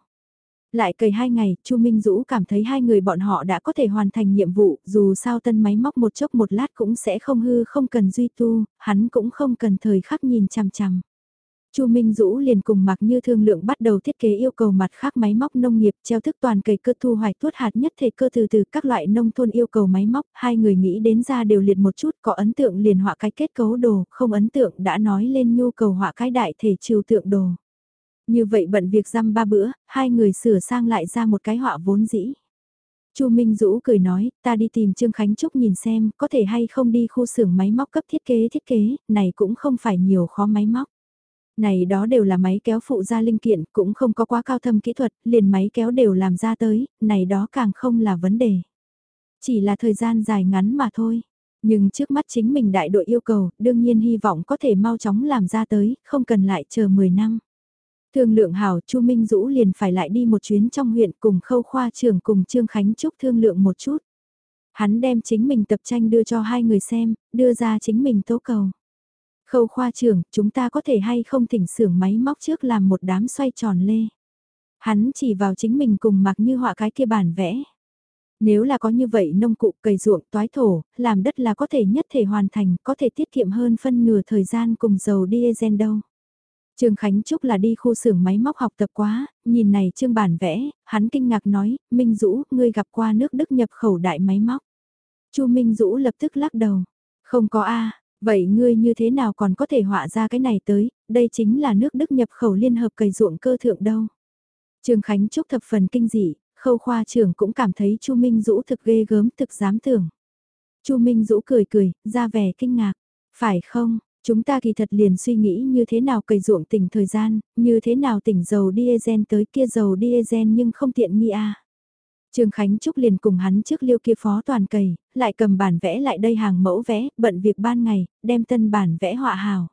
A: Lại cầy hai ngày, Chu Minh Dũ cảm thấy hai người bọn họ đã có thể hoàn thành nhiệm vụ, dù sao tân máy móc một chốc một lát cũng sẽ không hư không cần duy tu, hắn cũng không cần thời khắc nhìn chằm chằm. Chu Minh Dũ liền cùng mặc như thương lượng bắt đầu thiết kế yêu cầu mặt khác máy móc nông nghiệp treo thức toàn cây cơ thu hoạch tuốt hạt nhất thể cơ từ từ các loại nông thôn yêu cầu máy móc, hai người nghĩ đến ra đều liệt một chút có ấn tượng liền họa cái kết cấu đồ, không ấn tượng đã nói lên nhu cầu họa cái đại thể trừu tượng đồ. Như vậy bận việc răm ba bữa, hai người sửa sang lại ra một cái họa vốn dĩ. Chu Minh Dũ cười nói, ta đi tìm Trương Khánh Trúc nhìn xem, có thể hay không đi khu xưởng máy móc cấp thiết kế thiết kế, này cũng không phải nhiều khó máy móc. Này đó đều là máy kéo phụ ra linh kiện, cũng không có quá cao thâm kỹ thuật, liền máy kéo đều làm ra tới, này đó càng không là vấn đề. Chỉ là thời gian dài ngắn mà thôi. Nhưng trước mắt chính mình đại đội yêu cầu, đương nhiên hy vọng có thể mau chóng làm ra tới, không cần lại chờ 10 năm. Thương lượng hảo Chu Minh Dũ liền phải lại đi một chuyến trong huyện cùng khâu khoa trưởng cùng Trương Khánh Trúc thương lượng một chút. Hắn đem chính mình tập tranh đưa cho hai người xem, đưa ra chính mình tố cầu. Khâu khoa trưởng, chúng ta có thể hay không thỉnh xưởng máy móc trước làm một đám xoay tròn lê. Hắn chỉ vào chính mình cùng mặc như họa cái kia bản vẽ. Nếu là có như vậy nông cụ cày ruộng toái thổ, làm đất là có thể nhất thể hoàn thành, có thể tiết kiệm hơn phân nửa thời gian cùng dầu diesel đâu. Trương Khánh Trúc là đi khu xưởng máy móc học tập quá, nhìn này trương bản vẽ, hắn kinh ngạc nói, Minh Dũ, ngươi gặp qua nước Đức nhập khẩu đại máy móc. Chu Minh Dũ lập tức lắc đầu, không có a vậy ngươi như thế nào còn có thể họa ra cái này tới, đây chính là nước Đức nhập khẩu liên hợp cày ruộng cơ thượng đâu. Trương Khánh Trúc thập phần kinh dị, khâu khoa trưởng cũng cảm thấy Chu Minh Dũ thực ghê gớm thực dám tưởng. Chu Minh Dũ cười cười, ra vẻ kinh ngạc, phải không, Chúng ta kỳ thật liền suy nghĩ như thế nào cày ruộng tỉnh thời gian, như thế nào tỉnh dầu diesel tới kia dầu diesel nhưng không tiện nghi a. Trương Khánh Trúc liền cùng hắn trước liêu kia phó toàn cầy, lại cầm bản vẽ lại đây hàng mẫu vẽ, bận việc ban ngày, đem tân bản vẽ họa hào.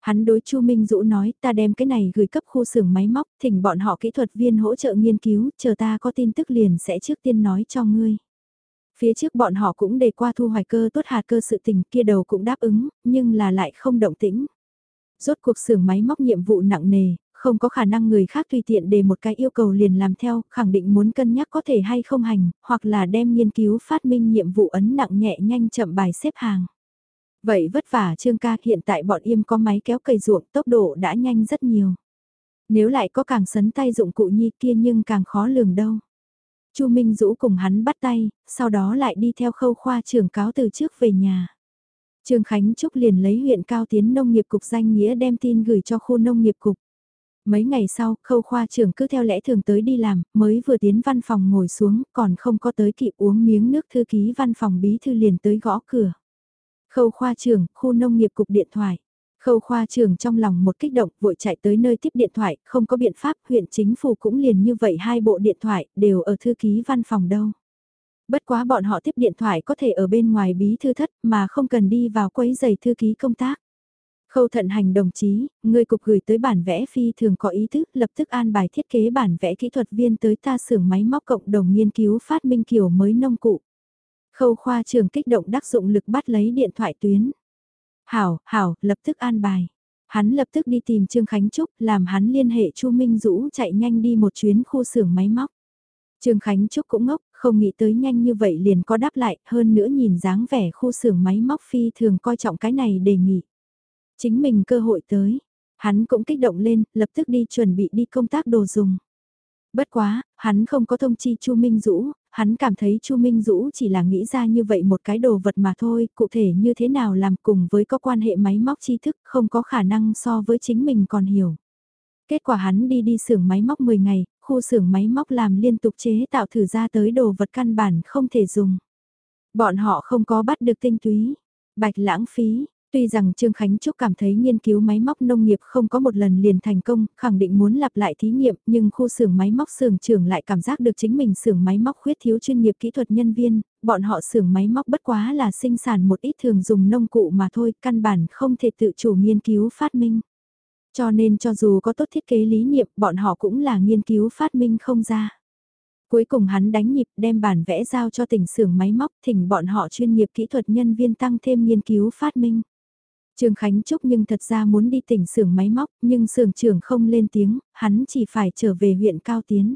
A: Hắn đối Chu Minh Dũ nói, ta đem cái này gửi cấp khu xưởng máy móc, thỉnh bọn họ kỹ thuật viên hỗ trợ nghiên cứu, chờ ta có tin tức liền sẽ trước tiên nói cho ngươi. Phía trước bọn họ cũng đề qua thu hoạch cơ tốt hạt cơ sự tình kia đầu cũng đáp ứng, nhưng là lại không động tĩnh. Rốt cuộc xưởng máy móc nhiệm vụ nặng nề, không có khả năng người khác tùy tiện để một cái yêu cầu liền làm theo, khẳng định muốn cân nhắc có thể hay không hành, hoặc là đem nghiên cứu phát minh nhiệm vụ ấn nặng nhẹ nhanh chậm bài xếp hàng. Vậy vất vả Trương ca hiện tại bọn im có máy kéo cày ruộng tốc độ đã nhanh rất nhiều. Nếu lại có càng sấn tay dụng cụ nhi kia nhưng càng khó lường đâu. Chu Minh Dũ cùng hắn bắt tay, sau đó lại đi theo khâu khoa trưởng cáo từ trước về nhà. Trương Khánh Trúc liền lấy huyện cao tiến nông nghiệp cục danh nghĩa đem tin gửi cho khu nông nghiệp cục. Mấy ngày sau, khâu khoa trưởng cứ theo lẽ thường tới đi làm, mới vừa tiến văn phòng ngồi xuống, còn không có tới kịp uống miếng nước thư ký văn phòng bí thư liền tới gõ cửa. Khâu khoa trưởng, khu nông nghiệp cục điện thoại. Khâu khoa trưởng trong lòng một kích động vội chạy tới nơi tiếp điện thoại, không có biện pháp, huyện chính phủ cũng liền như vậy hai bộ điện thoại đều ở thư ký văn phòng đâu. Bất quá bọn họ tiếp điện thoại có thể ở bên ngoài bí thư thất mà không cần đi vào quấy giày thư ký công tác. Khâu thận hành đồng chí, người cục gửi tới bản vẽ phi thường có ý thức lập tức an bài thiết kế bản vẽ kỹ thuật viên tới ta xưởng máy móc cộng đồng nghiên cứu phát minh kiểu mới nông cụ. Khâu khoa trường kích động đắc dụng lực bắt lấy điện thoại tuyến. Hảo, hảo, lập tức an bài. Hắn lập tức đi tìm Trương Khánh Trúc, làm hắn liên hệ Chu Minh Dũ chạy nhanh đi một chuyến khu xưởng máy móc. Trương Khánh Trúc cũng ngốc, không nghĩ tới nhanh như vậy liền có đáp lại, hơn nữa nhìn dáng vẻ khu xưởng máy móc phi thường coi trọng cái này đề nghị. Chính mình cơ hội tới, hắn cũng kích động lên, lập tức đi chuẩn bị đi công tác đồ dùng. Bất quá, hắn không có thông chi Chu Minh Dũ, hắn cảm thấy Chu Minh Dũ chỉ là nghĩ ra như vậy một cái đồ vật mà thôi, cụ thể như thế nào làm cùng với có quan hệ máy móc tri thức không có khả năng so với chính mình còn hiểu. Kết quả hắn đi đi xưởng máy móc 10 ngày, khu xưởng máy móc làm liên tục chế tạo thử ra tới đồ vật căn bản không thể dùng. Bọn họ không có bắt được tinh túy, bạch lãng phí, Tuy rằng Trương Khánh Trúc cảm thấy nghiên cứu máy móc nông nghiệp không có một lần liền thành công, khẳng định muốn lặp lại thí nghiệm, nhưng khu xưởng máy móc xưởng trưởng lại cảm giác được chính mình xưởng máy móc khuyết thiếu chuyên nghiệp kỹ thuật nhân viên, bọn họ xưởng máy móc bất quá là sinh sản một ít thường dùng nông cụ mà thôi, căn bản không thể tự chủ nghiên cứu phát minh. Cho nên cho dù có tốt thiết kế lý niệm, bọn họ cũng là nghiên cứu phát minh không ra. Cuối cùng hắn đánh nhịp đem bản vẽ giao cho tỉnh xưởng máy móc, thỉnh bọn họ chuyên nghiệp kỹ thuật nhân viên tăng thêm nghiên cứu phát minh. Trương Khánh Trúc nhưng thật ra muốn đi tỉnh xưởng máy móc, nhưng xưởng trưởng không lên tiếng, hắn chỉ phải trở về huyện Cao Tiến.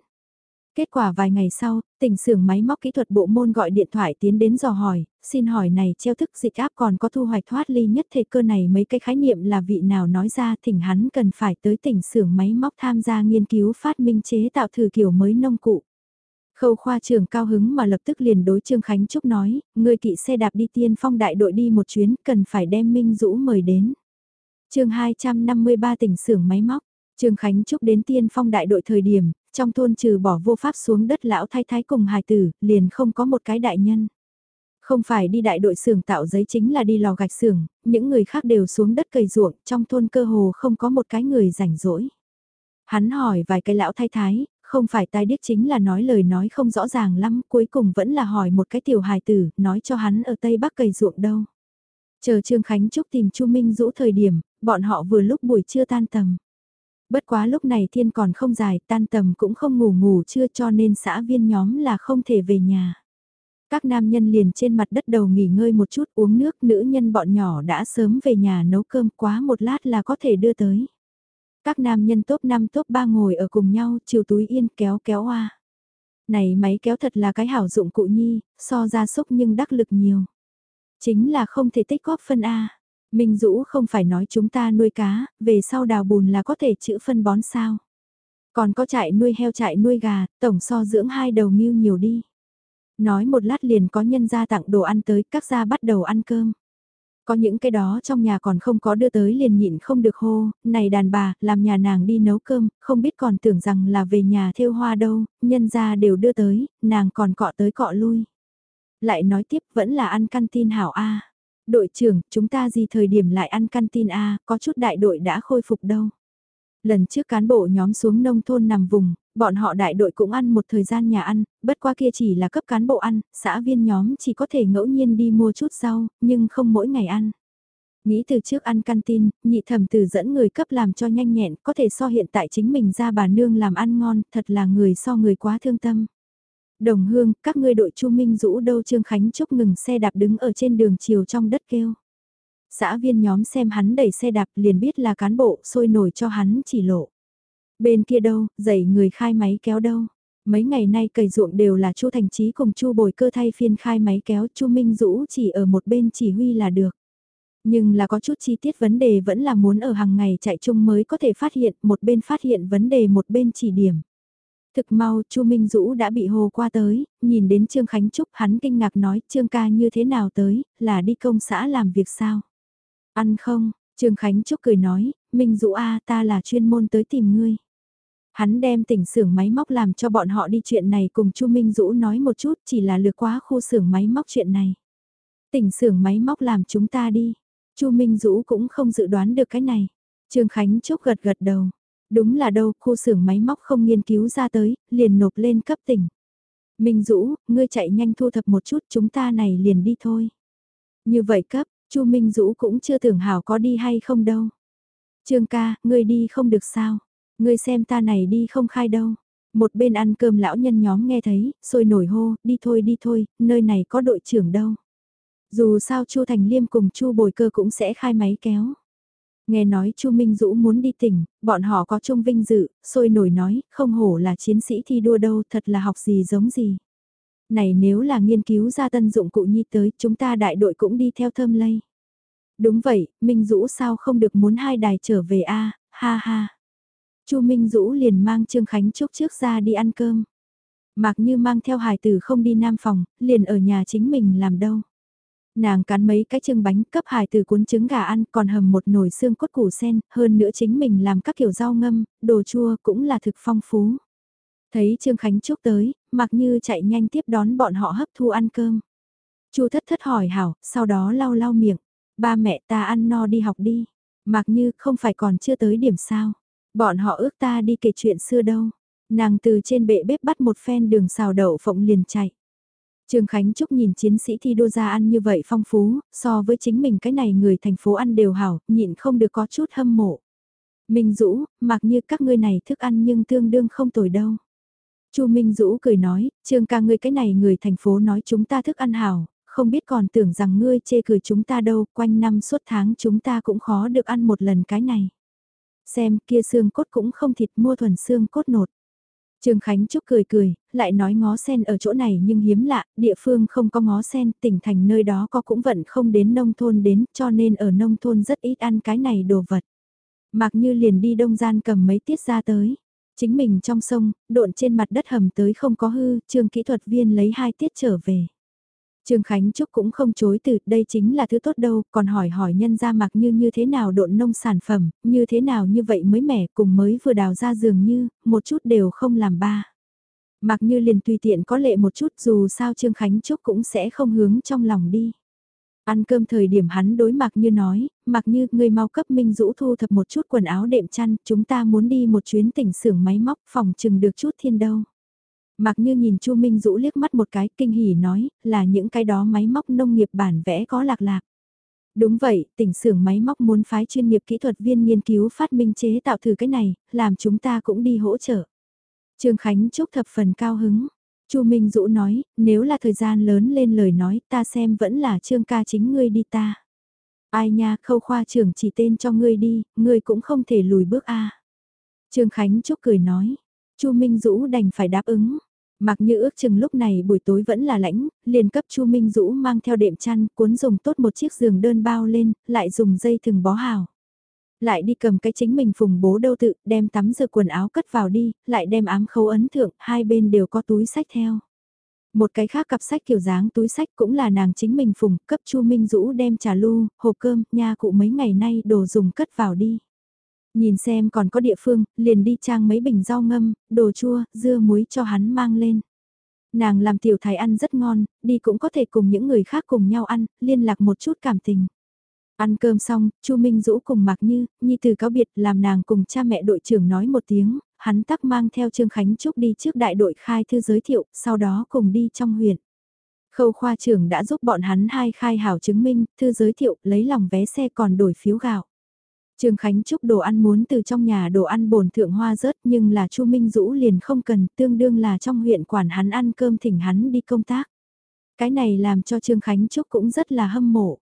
A: Kết quả vài ngày sau, tỉnh xưởng máy móc kỹ thuật bộ môn gọi điện thoại tiến đến dò hỏi, xin hỏi này treo thức dịch áp còn có thu hoạch thoát ly nhất thể cơ này mấy cái khái niệm là vị nào nói ra thỉnh hắn cần phải tới tỉnh xưởng máy móc tham gia nghiên cứu phát minh chế tạo thử kiểu mới nông cụ. Khâu khoa trưởng cao hứng mà lập tức liền đối Trương Khánh Trúc nói, người kỵ xe đạp đi tiên phong đại đội đi một chuyến, cần phải đem Minh Dũ mời đến. chương 253 tỉnh xưởng máy móc, Trương Khánh Trúc đến tiên phong đại đội thời điểm, trong thôn trừ bỏ vô pháp xuống đất lão thái thái cùng hài tử, liền không có một cái đại nhân. Không phải đi đại đội xưởng tạo giấy chính là đi lò gạch xưởng, những người khác đều xuống đất cày ruộng, trong thôn cơ hồ không có một cái người rảnh rỗi. Hắn hỏi vài cái lão thái thái, không phải tai điếc chính là nói lời nói không rõ ràng lắm, cuối cùng vẫn là hỏi một cái tiểu hài tử, nói cho hắn ở Tây Bắc cày ruộng đâu. Chờ Trương Khánh Trúc tìm Chu Minh Dũ thời điểm, bọn họ vừa lúc buổi trưa tan tầm. Bất quá lúc này thiên còn không dài, tan tầm cũng không ngủ ngủ chưa cho nên xã viên nhóm là không thể về nhà. Các nam nhân liền trên mặt đất đầu nghỉ ngơi một chút uống nước, nữ nhân bọn nhỏ đã sớm về nhà nấu cơm quá một lát là có thể đưa tới. Các nam nhân top 5 top 3 ngồi ở cùng nhau, chiều túi yên kéo kéo hoa. Này máy kéo thật là cái hảo dụng cụ nhi, so ra xúc nhưng đắc lực nhiều. Chính là không thể tích góp phân A. Minh Dũ không phải nói chúng ta nuôi cá, về sau đào bùn là có thể chữ phân bón sao. Còn có trại nuôi heo trại nuôi gà, tổng so dưỡng hai đầu nghiêu nhiều đi. Nói một lát liền có nhân gia tặng đồ ăn tới, các gia bắt đầu ăn cơm. Có những cái đó trong nhà còn không có đưa tới liền nhịn không được hô, này đàn bà, làm nhà nàng đi nấu cơm, không biết còn tưởng rằng là về nhà thêu hoa đâu, nhân ra đều đưa tới, nàng còn cọ tới cọ lui. Lại nói tiếp vẫn là ăn canteen hảo A. Đội trưởng, chúng ta gì thời điểm lại ăn canteen A, có chút đại đội đã khôi phục đâu. Lần trước cán bộ nhóm xuống nông thôn nằm vùng, bọn họ đại đội cũng ăn một thời gian nhà ăn, bất qua kia chỉ là cấp cán bộ ăn, xã viên nhóm chỉ có thể ngẫu nhiên đi mua chút rau, nhưng không mỗi ngày ăn. Nghĩ từ trước ăn canteen, nhị thẩm từ dẫn người cấp làm cho nhanh nhẹn, có thể so hiện tại chính mình ra bà nương làm ăn ngon, thật là người so người quá thương tâm. Đồng hương, các ngươi đội Chu Minh rũ đâu Trương Khánh chốc ngừng xe đạp đứng ở trên đường chiều trong đất kêu. Xã viên nhóm xem hắn đẩy xe đạp liền biết là cán bộ sôi nổi cho hắn chỉ lộ. Bên kia đâu, dậy người khai máy kéo đâu. Mấy ngày nay cày ruộng đều là Chu Thành Chí cùng Chu Bồi Cơ thay phiên khai máy kéo, Chu Minh Dũ chỉ ở một bên chỉ huy là được. Nhưng là có chút chi tiết vấn đề vẫn là muốn ở hàng ngày chạy chung mới có thể phát hiện, một bên phát hiện vấn đề một bên chỉ điểm. Thực mau, Chu Minh Dũ đã bị hồ qua tới, nhìn đến Trương Khánh Trúc hắn kinh ngạc nói, Trương ca như thế nào tới, là đi công xã làm việc sao? Ăn không? Trương Khánh Trúc cười nói, Minh Dũ A ta là chuyên môn tới tìm ngươi. Hắn đem tỉnh xưởng máy móc làm cho bọn họ đi chuyện này cùng Chu Minh Dũ nói một chút chỉ là lừa quá khu xưởng máy móc chuyện này. Tỉnh xưởng máy móc làm chúng ta đi. Chu Minh Dũ cũng không dự đoán được cái này. Trương Khánh Trúc gật gật đầu. Đúng là đâu, khu xưởng máy móc không nghiên cứu ra tới, liền nộp lên cấp tỉnh. Minh Dũ, ngươi chạy nhanh thu thập một chút chúng ta này liền đi thôi. Như vậy cấp, Chu Minh Dũ cũng chưa tưởng hảo có đi hay không đâu. Trương ca, ngươi đi không được sao? Ngươi xem ta này đi không khai đâu. Một bên ăn cơm lão nhân nhóm nghe thấy, sôi nổi hô, đi thôi đi thôi, nơi này có đội trưởng đâu. Dù sao Chu Thành Liêm cùng Chu Bồi Cơ cũng sẽ khai máy kéo. Nghe nói Chu Minh Dũ muốn đi tỉnh, bọn họ có chung vinh dự, sôi nổi nói, không hổ là chiến sĩ thi đua đâu, thật là học gì giống gì. Này nếu là nghiên cứu ra tân dụng cụ nhi tới, chúng ta đại đội cũng đi theo thơm lây. Đúng vậy, Minh Dũ sao không được muốn hai đài trở về a ha ha. Chu Minh Dũ liền mang Trương Khánh Trúc trước ra đi ăn cơm. Mạc Như mang theo hài tử không đi nam phòng, liền ở nhà chính mình làm đâu. Nàng cắn mấy cái chưng bánh cấp hài tử cuốn trứng gà ăn còn hầm một nồi xương cốt củ sen, hơn nữa chính mình làm các kiểu rau ngâm, đồ chua cũng là thực phong phú. Thấy Trương Khánh Trúc tới, mặc như chạy nhanh tiếp đón bọn họ hấp thu ăn cơm. Chu thất thất hỏi hảo, sau đó lau lau miệng. Ba mẹ ta ăn no đi học đi. Mặc như không phải còn chưa tới điểm sao. Bọn họ ước ta đi kể chuyện xưa đâu. Nàng từ trên bệ bếp bắt một phen đường xào đậu phộng liền chạy. Trương Khánh Trúc nhìn chiến sĩ thi đua ra ăn như vậy phong phú, so với chính mình cái này người thành phố ăn đều hảo, nhịn không được có chút hâm mộ. Minh Dũ, mặc như các ngươi này thức ăn nhưng tương đương không tồi đâu. Chu Minh Dũ cười nói, Trương ca ngươi cái này người thành phố nói chúng ta thức ăn hảo, không biết còn tưởng rằng ngươi chê cười chúng ta đâu, quanh năm suốt tháng chúng ta cũng khó được ăn một lần cái này. Xem kia xương cốt cũng không thịt mua thuần xương cốt nột. Trương Khánh Trúc cười cười, lại nói ngó sen ở chỗ này nhưng hiếm lạ, địa phương không có ngó sen, tỉnh thành nơi đó có cũng vẫn không đến nông thôn đến, cho nên ở nông thôn rất ít ăn cái này đồ vật. Mặc như liền đi đông gian cầm mấy tiết ra tới. Chính mình trong sông, độn trên mặt đất hầm tới không có hư, trương kỹ thuật viên lấy hai tiết trở về. Trương Khánh Trúc cũng không chối từ, đây chính là thứ tốt đâu, còn hỏi hỏi nhân ra mặc như như thế nào độn nông sản phẩm, như thế nào như vậy mới mẻ, cùng mới vừa đào ra dường như, một chút đều không làm ba. Mặc như liền tùy tiện có lệ một chút dù sao Trương Khánh Trúc cũng sẽ không hướng trong lòng đi. Ăn cơm thời điểm hắn đối mặc như nói, mặc như người mau cấp minh Dũ thu thập một chút quần áo đệm chăn, chúng ta muốn đi một chuyến tỉnh xưởng máy móc phòng chừng được chút thiên đâu. Mặc như nhìn Chu Minh Dũ liếc mắt một cái kinh hỉ nói là những cái đó máy móc nông nghiệp bản vẽ có lạc lạc. Đúng vậy, tỉnh xưởng máy móc muốn phái chuyên nghiệp kỹ thuật viên nghiên cứu phát minh chế tạo thử cái này, làm chúng ta cũng đi hỗ trợ. Trương Khánh chúc thập phần cao hứng. Chu Minh Dũ nói, nếu là thời gian lớn lên lời nói ta xem vẫn là Trương ca chính ngươi đi ta. Ai nha, khâu khoa trưởng chỉ tên cho ngươi đi, ngươi cũng không thể lùi bước a. Trương Khánh Trúc cười nói, Chu Minh Dũ đành phải đáp ứng. Mặc như ước chừng lúc này buổi tối vẫn là lãnh, liền cấp Chu Minh Dũ mang theo đệm chăn, cuốn dùng tốt một chiếc giường đơn bao lên, lại dùng dây thừng bó hào. Lại đi cầm cái chính mình phùng bố đâu tự, đem tắm rửa quần áo cất vào đi, lại đem ám khâu ấn thượng, hai bên đều có túi sách theo. Một cái khác cặp sách kiểu dáng túi sách cũng là nàng chính mình phùng, cấp Chu Minh Dũ đem trà lu, hộp cơm, nha cụ mấy ngày nay đồ dùng cất vào đi. Nhìn xem còn có địa phương, liền đi trang mấy bình rau ngâm, đồ chua, dưa muối cho hắn mang lên. Nàng làm tiểu thái ăn rất ngon, đi cũng có thể cùng những người khác cùng nhau ăn, liên lạc một chút cảm tình. Ăn cơm xong, Chu Minh Dũ cùng Mạc Như, Nhi từ cáo biệt làm nàng cùng cha mẹ đội trưởng nói một tiếng, hắn tắc mang theo Trương Khánh Trúc đi trước đại đội khai thư giới thiệu, sau đó cùng đi trong huyện. Khâu khoa trưởng đã giúp bọn hắn hai khai hảo chứng minh, thư giới thiệu, lấy lòng vé xe còn đổi phiếu gạo. Trương Khánh Trúc đồ ăn muốn từ trong nhà đồ ăn bồn thượng hoa rớt nhưng là Chu Minh Dũ liền không cần tương đương là trong huyện quản hắn ăn cơm thỉnh hắn đi công tác. Cái này làm cho Trương Khánh Trúc cũng rất là hâm mộ.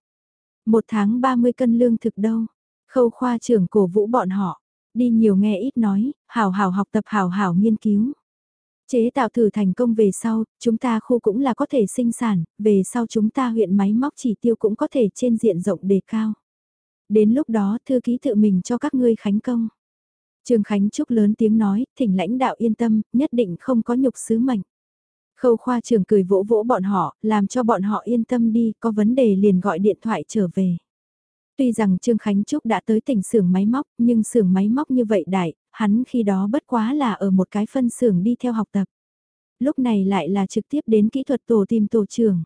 A: Một tháng 30 cân lương thực đâu. Khâu khoa trưởng cổ vũ bọn họ. Đi nhiều nghe ít nói, hảo hảo học tập hảo hảo nghiên cứu. Chế tạo thử thành công về sau, chúng ta khu cũng là có thể sinh sản, về sau chúng ta huyện máy móc chỉ tiêu cũng có thể trên diện rộng đề cao. Đến lúc đó thư ký tự mình cho các ngươi khánh công. trường Khánh Trúc lớn tiếng nói, thỉnh lãnh đạo yên tâm, nhất định không có nhục sứ mệnh. Khâu khoa trưởng cười vỗ vỗ bọn họ, làm cho bọn họ yên tâm đi, có vấn đề liền gọi điện thoại trở về. Tuy rằng Trương Khánh Trúc đã tới tỉnh xưởng máy móc, nhưng xưởng máy móc như vậy đại, hắn khi đó bất quá là ở một cái phân xưởng đi theo học tập. Lúc này lại là trực tiếp đến kỹ thuật tổ tìm tổ trưởng.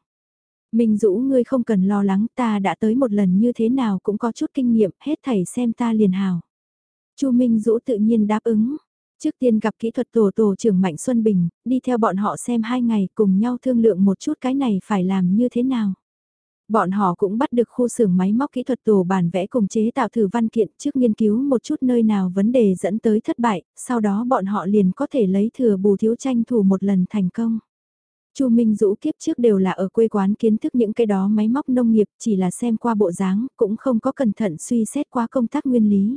A: Minh Dũ ngươi không cần lo lắng ta đã tới một lần như thế nào cũng có chút kinh nghiệm, hết thảy xem ta liền hào. Chu Minh Dũ tự nhiên đáp ứng. Trước tiên gặp kỹ thuật tổ tổ trưởng Mạnh Xuân Bình, đi theo bọn họ xem hai ngày cùng nhau thương lượng một chút cái này phải làm như thế nào. Bọn họ cũng bắt được khu xưởng máy móc kỹ thuật tổ bản vẽ cùng chế tạo thử văn kiện trước nghiên cứu một chút nơi nào vấn đề dẫn tới thất bại, sau đó bọn họ liền có thể lấy thừa bù thiếu tranh thủ một lần thành công. Chu Minh Dũ kiếp trước đều là ở quê quán kiến thức những cái đó máy móc nông nghiệp chỉ là xem qua bộ dáng, cũng không có cẩn thận suy xét qua công tác nguyên lý.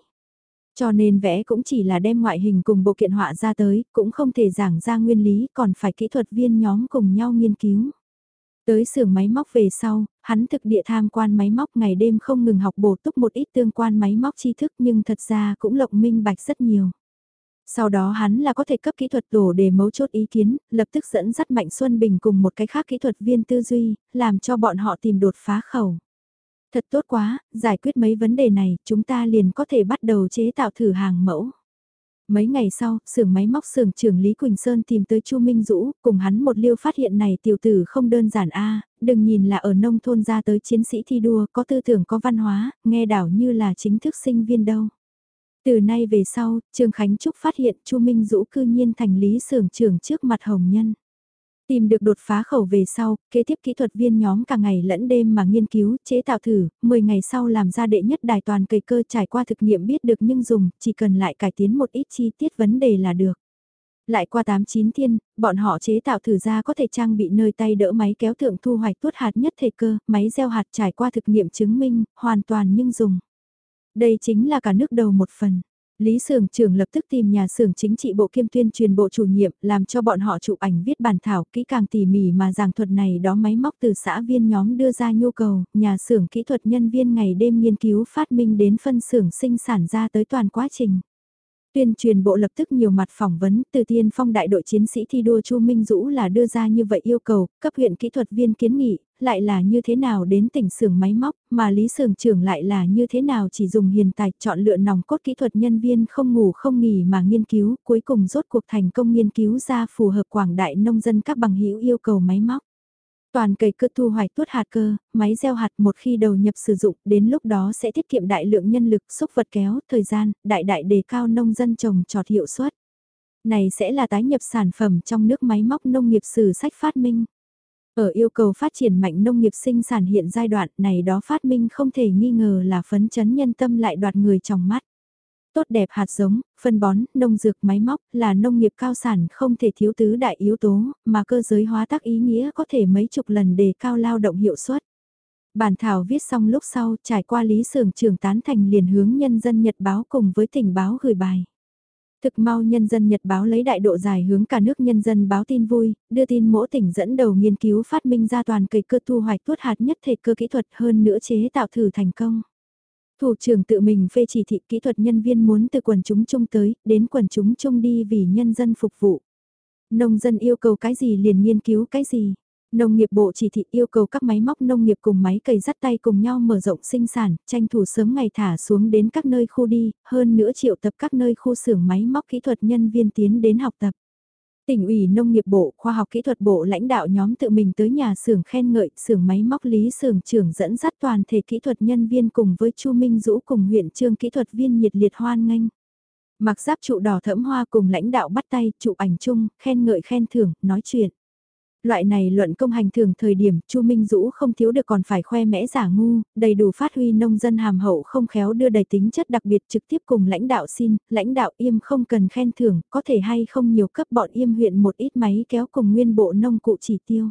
A: Cho nên vẽ cũng chỉ là đem ngoại hình cùng bộ kiện họa ra tới, cũng không thể giảng ra nguyên lý, còn phải kỹ thuật viên nhóm cùng nhau nghiên cứu. Tới xưởng máy móc về sau, hắn thực địa tham quan máy móc ngày đêm không ngừng học bổ túc một ít tương quan máy móc tri thức nhưng thật ra cũng lộng minh bạch rất nhiều. Sau đó hắn là có thể cấp kỹ thuật tổ để mấu chốt ý kiến, lập tức dẫn dắt Mạnh Xuân Bình cùng một cái khác kỹ thuật viên tư duy, làm cho bọn họ tìm đột phá khẩu. Thật tốt quá, giải quyết mấy vấn đề này, chúng ta liền có thể bắt đầu chế tạo thử hàng mẫu. Mấy ngày sau, xưởng máy móc xưởng trưởng Lý Quỳnh Sơn tìm tới Chu Minh Dũ, cùng hắn một liêu phát hiện này tiểu tử không đơn giản a, đừng nhìn là ở nông thôn ra tới chiến sĩ thi đua, có tư tưởng có văn hóa, nghe đảo như là chính thức sinh viên đâu. Từ nay về sau, Trương Khánh Trúc phát hiện Chu Minh Dũ cư nhiên thành lý xưởng trưởng trước mặt hồng nhân. Tìm được đột phá khẩu về sau, kế tiếp kỹ thuật viên nhóm cả ngày lẫn đêm mà nghiên cứu, chế tạo thử, 10 ngày sau làm ra đệ nhất đài toàn cây cơ trải qua thực nghiệm biết được nhưng dùng, chỉ cần lại cải tiến một ít chi tiết vấn đề là được. Lại qua 8-9 thiên, bọn họ chế tạo thử ra có thể trang bị nơi tay đỡ máy kéo thượng thu hoạch tuốt hạt nhất thể cơ, máy gieo hạt trải qua thực nghiệm chứng minh, hoàn toàn nhưng dùng. Đây chính là cả nước đầu một phần. Lý Sưởng trưởng lập tức tìm nhà xưởng chính trị bộ kiêm tuyên truyền bộ chủ nhiệm, làm cho bọn họ chụp ảnh viết bản thảo kỹ càng tỉ mỉ mà giảng thuật này đó máy móc từ xã viên nhóm đưa ra nhu cầu, nhà xưởng kỹ thuật nhân viên ngày đêm nghiên cứu phát minh đến phân xưởng sinh sản ra tới toàn quá trình. Tuyên truyền bộ lập tức nhiều mặt phỏng vấn, từ tiên phong đại đội chiến sĩ thi đua Chu Minh Dũ là đưa ra như vậy yêu cầu, cấp huyện kỹ thuật viên kiến nghị, lại là như thế nào đến tỉnh xưởng máy móc, mà lý xưởng trưởng lại là như thế nào chỉ dùng hiền tài chọn lựa nòng cốt kỹ thuật nhân viên không ngủ không nghỉ mà nghiên cứu, cuối cùng rốt cuộc thành công nghiên cứu ra phù hợp quảng đại nông dân các bằng hữu yêu cầu máy móc. Toàn cây cơ thu hoạch tuốt hạt cơ, máy gieo hạt một khi đầu nhập sử dụng, đến lúc đó sẽ tiết kiệm đại lượng nhân lực, xúc vật kéo, thời gian, đại đại đề cao nông dân trồng trọt hiệu suất. Này sẽ là tái nhập sản phẩm trong nước máy móc nông nghiệp sử sách phát minh. Ở yêu cầu phát triển mạnh nông nghiệp sinh sản hiện giai đoạn này đó phát minh không thể nghi ngờ là phấn chấn nhân tâm lại đoạt người trong mắt. Tốt đẹp hạt giống, phân bón, nông dược máy móc là nông nghiệp cao sản không thể thiếu tứ đại yếu tố, mà cơ giới hóa tác ý nghĩa có thể mấy chục lần đề cao lao động hiệu suất. Bản thảo viết xong lúc sau trải qua lý sưởng trưởng tán thành liền hướng nhân dân nhật báo cùng với tỉnh báo gửi bài. Thực mau nhân dân Nhật báo lấy đại độ dài hướng cả nước nhân dân báo tin vui, đưa tin mỗi tỉnh dẫn đầu nghiên cứu phát minh ra toàn cây cơ thu hoạch tuốt hạt nhất thể cơ kỹ thuật hơn nữa chế tạo thử thành công. Thủ trưởng tự mình phê chỉ thị kỹ thuật nhân viên muốn từ quần chúng chung tới, đến quần chúng chung đi vì nhân dân phục vụ. Nông dân yêu cầu cái gì liền nghiên cứu cái gì. Nông nghiệp bộ chỉ thị yêu cầu các máy móc nông nghiệp cùng máy cày dắt tay cùng nhau mở rộng sinh sản, tranh thủ sớm ngày thả xuống đến các nơi khu đi, hơn nữa triệu tập các nơi khu xưởng máy móc kỹ thuật nhân viên tiến đến học tập. Tỉnh ủy nông nghiệp bộ, khoa học kỹ thuật bộ lãnh đạo nhóm tự mình tới nhà xưởng khen ngợi, xưởng máy móc lý xưởng trưởng dẫn dắt toàn thể kỹ thuật nhân viên cùng với Chu Minh Dũ cùng huyện trương kỹ thuật viên nhiệt liệt hoan nghênh. Mặc giáp trụ đỏ thẫm hoa cùng lãnh đạo bắt tay, chụp ảnh chung, khen ngợi khen thưởng, nói chuyện. Loại này luận công hành thường thời điểm, Chu Minh Dũ không thiếu được còn phải khoe mẽ giả ngu, đầy đủ phát huy nông dân hàm hậu không khéo đưa đầy tính chất đặc biệt trực tiếp cùng lãnh đạo xin, lãnh đạo im không cần khen thưởng, có thể hay không nhiều cấp bọn im huyện một ít máy kéo cùng nguyên bộ nông cụ chỉ tiêu.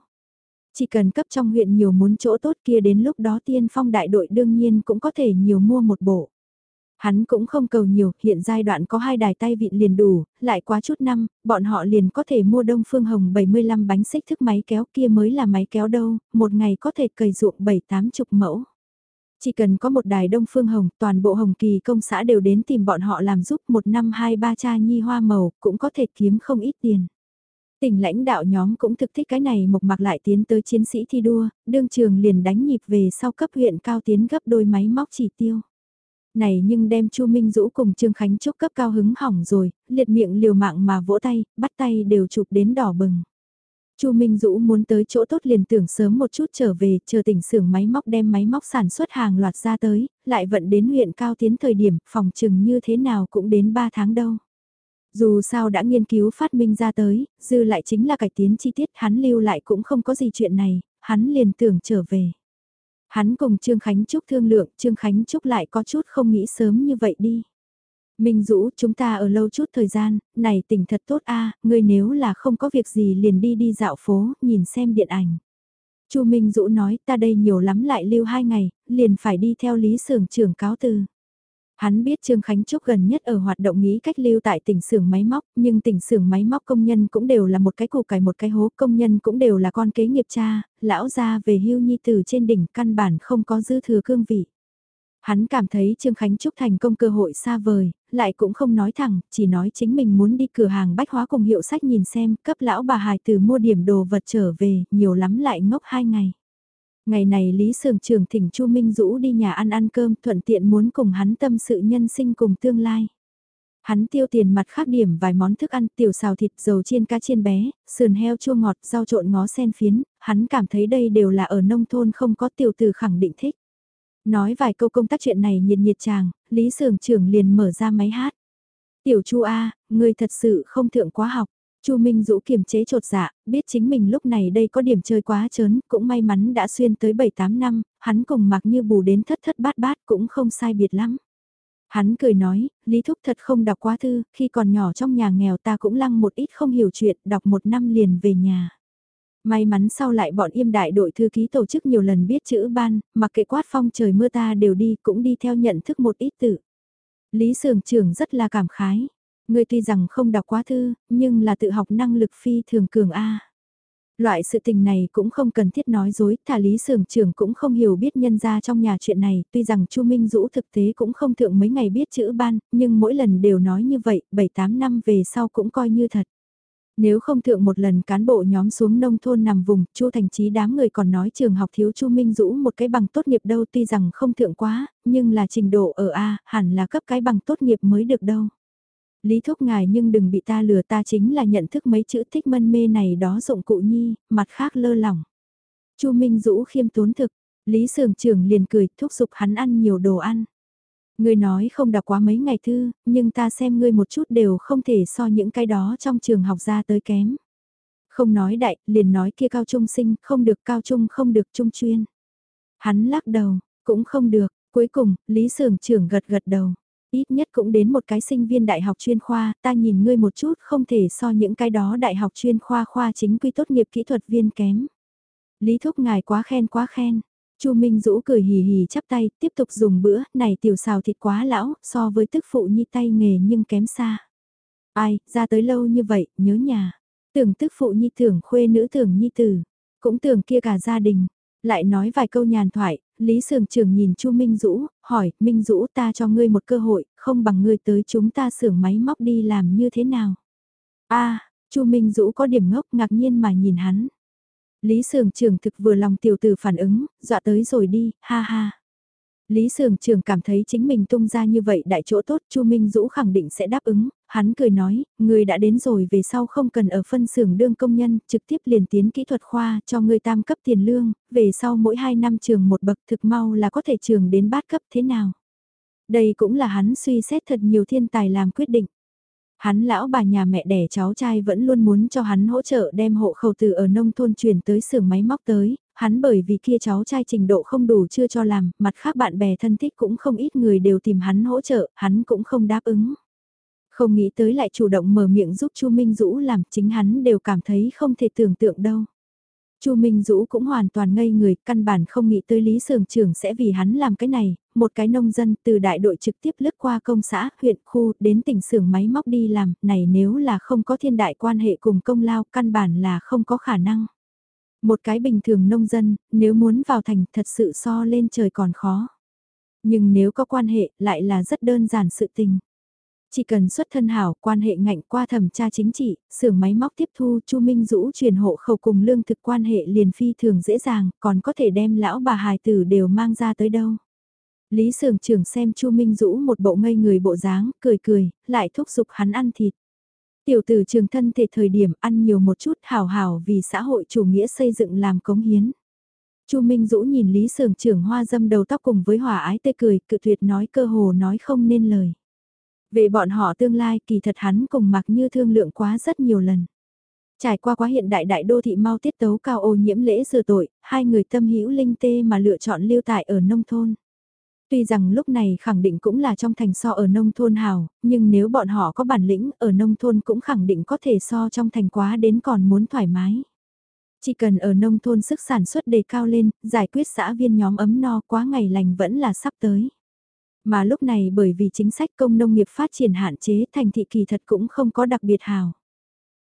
A: Chỉ cần cấp trong huyện nhiều muốn chỗ tốt kia đến lúc đó tiên phong đại đội đương nhiên cũng có thể nhiều mua một bộ. Hắn cũng không cầu nhiều, hiện giai đoạn có hai đài tay vịn liền đủ, lại quá chút năm, bọn họ liền có thể mua đông phương hồng 75 bánh xích thức máy kéo kia mới là máy kéo đâu, một ngày có thể cày ruộng 7-8 chục mẫu. Chỉ cần có một đài đông phương hồng, toàn bộ hồng kỳ công xã đều đến tìm bọn họ làm giúp một năm hai ba cha nhi hoa màu, cũng có thể kiếm không ít tiền. Tỉnh lãnh đạo nhóm cũng thực thích cái này mộc mạc lại tiến tới chiến sĩ thi đua, đương trường liền đánh nhịp về sau cấp huyện cao tiến gấp đôi máy móc chỉ tiêu. Này nhưng đem Chu Minh Dũ cùng Trương Khánh Trúc cấp cao hứng hỏng rồi, liệt miệng liều mạng mà vỗ tay, bắt tay đều chụp đến đỏ bừng. Chu Minh Dũ muốn tới chỗ tốt liền tưởng sớm một chút trở về, chờ tỉnh xưởng máy móc đem máy móc sản xuất hàng loạt ra tới, lại vận đến huyện cao tiến thời điểm, phòng trừng như thế nào cũng đến 3 tháng đâu. Dù sao đã nghiên cứu phát minh ra tới, dư lại chính là cải tiến chi tiết, hắn lưu lại cũng không có gì chuyện này, hắn liền tưởng trở về. Hắn cùng Trương Khánh Trúc thương lượng, Trương Khánh Trúc lại có chút không nghĩ sớm như vậy đi. Minh Dũ, chúng ta ở lâu chút thời gian, này tỉnh thật tốt a, ngươi nếu là không có việc gì liền đi đi dạo phố, nhìn xem điện ảnh. Chu Minh Dũ nói, ta đây nhiều lắm lại lưu hai ngày, liền phải đi theo lý sưởng trưởng cáo từ. Hắn biết Trương Khánh Trúc gần nhất ở hoạt động nghĩ cách lưu tại tỉnh xưởng máy móc, nhưng tỉnh xưởng máy móc công nhân cũng đều là một cái củ cải một cái hố, công nhân cũng đều là con kế nghiệp cha, lão gia về hưu nhi từ trên đỉnh căn bản không có dư thừa cương vị. Hắn cảm thấy Trương Khánh Trúc thành công cơ hội xa vời, lại cũng không nói thẳng, chỉ nói chính mình muốn đi cửa hàng bách hóa cùng hiệu sách nhìn xem, cấp lão bà hài từ mua điểm đồ vật trở về, nhiều lắm lại ngốc hai ngày. Ngày này Lý Sường Trường thỉnh Chu Minh Dũ đi nhà ăn ăn cơm thuận tiện muốn cùng hắn tâm sự nhân sinh cùng tương lai. Hắn tiêu tiền mặt khác điểm vài món thức ăn tiểu xào thịt dầu chiên cá chiên bé, sườn heo chua ngọt, rau trộn ngó sen phiến, hắn cảm thấy đây đều là ở nông thôn không có tiểu từ khẳng định thích. Nói vài câu công tác chuyện này nhiệt nhiệt chàng, Lý Sường Trường liền mở ra máy hát. Tiểu Chu A, người thật sự không thượng quá học. Chu Minh Dũ kiềm chế trột dạ, biết chính mình lúc này đây có điểm chơi quá chớn, cũng may mắn đã xuyên tới 7-8 năm, hắn cùng mặc như bù đến thất thất bát bát cũng không sai biệt lắm. Hắn cười nói, Lý Thúc thật không đọc quá thư, khi còn nhỏ trong nhà nghèo ta cũng lăng một ít không hiểu chuyện, đọc một năm liền về nhà. May mắn sau lại bọn im đại đội thư ký tổ chức nhiều lần biết chữ ban, mặc kệ quát phong trời mưa ta đều đi, cũng đi theo nhận thức một ít tự. Lý Sường Trường rất là cảm khái. Ngươi tuy rằng không đọc quá thư, nhưng là tự học năng lực phi thường cường A. Loại sự tình này cũng không cần thiết nói dối, thả lý sưởng trưởng cũng không hiểu biết nhân ra trong nhà chuyện này, tuy rằng Chu Minh Dũ thực tế cũng không thượng mấy ngày biết chữ ban, nhưng mỗi lần đều nói như vậy, 7-8 năm về sau cũng coi như thật. Nếu không thượng một lần cán bộ nhóm xuống nông thôn nằm vùng, Chu Thành Chí đám người còn nói trường học thiếu Chu Minh Dũ một cái bằng tốt nghiệp đâu tuy rằng không thượng quá, nhưng là trình độ ở A, hẳn là cấp cái bằng tốt nghiệp mới được đâu. Lý thúc ngài nhưng đừng bị ta lừa ta chính là nhận thức mấy chữ thích mân mê này đó dụng cụ nhi, mặt khác lơ lỏng. Chu Minh Dũ khiêm tốn thực, Lý Sường trưởng liền cười thúc giục hắn ăn nhiều đồ ăn. Ngươi nói không đọc quá mấy ngày thư, nhưng ta xem ngươi một chút đều không thể so những cái đó trong trường học ra tới kém. Không nói đại, liền nói kia cao trung sinh, không được cao trung không được trung chuyên. Hắn lắc đầu, cũng không được, cuối cùng, Lý Sường trưởng gật gật đầu. Ít nhất cũng đến một cái sinh viên đại học chuyên khoa, ta nhìn ngươi một chút không thể so những cái đó đại học chuyên khoa khoa chính quy tốt nghiệp kỹ thuật viên kém. Lý Thúc ngài quá khen quá khen. Chu Minh Dũ cười hì hì chắp tay, tiếp tục dùng bữa, này tiểu xào thịt quá lão, so với tức phụ nhi tay nghề nhưng kém xa. Ai, ra tới lâu như vậy, nhớ nhà. Tưởng tức phụ nhi tưởng khuê nữ tưởng nhi tử, cũng tưởng kia cả gia đình. Lại nói vài câu nhàn thoại, Lý Sường Trường nhìn Chu Minh Dũ, hỏi, Minh Dũ ta cho ngươi một cơ hội, không bằng ngươi tới chúng ta xưởng máy móc đi làm như thế nào. a Chu Minh Dũ có điểm ngốc ngạc nhiên mà nhìn hắn. Lý Sường Trường thực vừa lòng tiểu tử phản ứng, dọa tới rồi đi, ha ha. Lý Sường Trường cảm thấy chính mình tung ra như vậy đại chỗ tốt Chu Minh Dũ khẳng định sẽ đáp ứng, hắn cười nói, người đã đến rồi về sau không cần ở phân xưởng đương công nhân, trực tiếp liền tiến kỹ thuật khoa cho người tam cấp tiền lương, về sau mỗi 2 năm trường một bậc thực mau là có thể trường đến bát cấp thế nào. Đây cũng là hắn suy xét thật nhiều thiên tài làm quyết định. Hắn lão bà nhà mẹ đẻ cháu trai vẫn luôn muốn cho hắn hỗ trợ đem hộ khẩu từ ở nông thôn chuyển tới xưởng máy móc tới, hắn bởi vì kia cháu trai trình độ không đủ chưa cho làm, mặt khác bạn bè thân thích cũng không ít người đều tìm hắn hỗ trợ, hắn cũng không đáp ứng. Không nghĩ tới lại chủ động mở miệng giúp Chu Minh Dũ làm chính hắn đều cảm thấy không thể tưởng tượng đâu. Chu Minh Dũ cũng hoàn toàn ngây người, căn bản không nghĩ tới Lý Sường Trưởng sẽ vì hắn làm cái này, một cái nông dân từ đại đội trực tiếp lướt qua công xã, huyện, khu, đến tỉnh xưởng máy móc đi làm, này nếu là không có thiên đại quan hệ cùng công lao, căn bản là không có khả năng. Một cái bình thường nông dân, nếu muốn vào thành thật sự so lên trời còn khó. Nhưng nếu có quan hệ lại là rất đơn giản sự tình. Chỉ cần xuất thân hảo, quan hệ ngạnh qua thẩm tra chính trị, xưởng máy móc tiếp thu Chu Minh Dũ truyền hộ khẩu cùng lương thực quan hệ liền phi thường dễ dàng, còn có thể đem lão bà hài tử đều mang ra tới đâu. Lý Sưởng trưởng xem Chu Minh Dũ một bộ ngây người bộ dáng, cười cười, lại thúc giục hắn ăn thịt. Tiểu tử trường thân thể thời điểm ăn nhiều một chút hào hào vì xã hội chủ nghĩa xây dựng làm cống hiến. Chu Minh Dũ nhìn Lý Sưởng trưởng hoa dâm đầu tóc cùng với hòa ái tê cười, cự tuyệt nói cơ hồ nói không nên lời. Về bọn họ tương lai kỳ thật hắn cùng mặc như thương lượng quá rất nhiều lần. Trải qua quá hiện đại đại đô thị mau tiết tấu cao ô nhiễm lễ sửa tội, hai người tâm hữu linh tê mà lựa chọn lưu tại ở nông thôn. Tuy rằng lúc này khẳng định cũng là trong thành so ở nông thôn hào, nhưng nếu bọn họ có bản lĩnh ở nông thôn cũng khẳng định có thể so trong thành quá đến còn muốn thoải mái. Chỉ cần ở nông thôn sức sản xuất đề cao lên, giải quyết xã viên nhóm ấm no quá ngày lành vẫn là sắp tới. Mà lúc này bởi vì chính sách công nông nghiệp phát triển hạn chế thành thị kỳ thật cũng không có đặc biệt hào.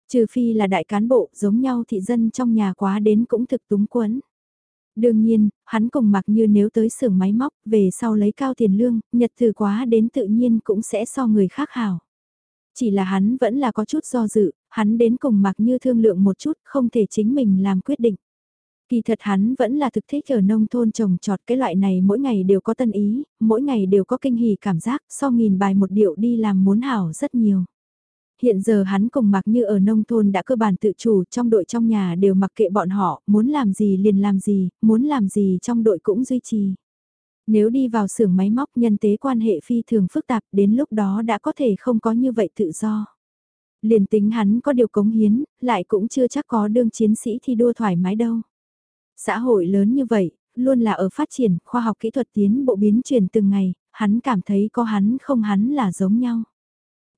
A: Trừ phi là đại cán bộ giống nhau thị dân trong nhà quá đến cũng thực túng quẫn. Đương nhiên, hắn cùng mặc như nếu tới xưởng máy móc, về sau lấy cao tiền lương, nhật từ quá đến tự nhiên cũng sẽ so người khác hảo Chỉ là hắn vẫn là có chút do dự, hắn đến cùng mặc như thương lượng một chút, không thể chính mình làm quyết định. Kỳ thật hắn vẫn là thực thích ở nông thôn trồng trọt cái loại này mỗi ngày đều có tân ý, mỗi ngày đều có kinh hỉ cảm giác, so nghìn bài một điệu đi làm muốn hảo rất nhiều. Hiện giờ hắn cùng mặc như ở nông thôn đã cơ bản tự chủ trong đội trong nhà đều mặc kệ bọn họ, muốn làm gì liền làm gì, muốn làm gì trong đội cũng duy trì. Nếu đi vào xưởng máy móc nhân tế quan hệ phi thường phức tạp đến lúc đó đã có thể không có như vậy tự do. Liền tính hắn có điều cống hiến, lại cũng chưa chắc có đương chiến sĩ thi đua thoải mái đâu. Xã hội lớn như vậy, luôn là ở phát triển, khoa học kỹ thuật tiến bộ biến chuyển từng ngày, hắn cảm thấy có hắn không hắn là giống nhau.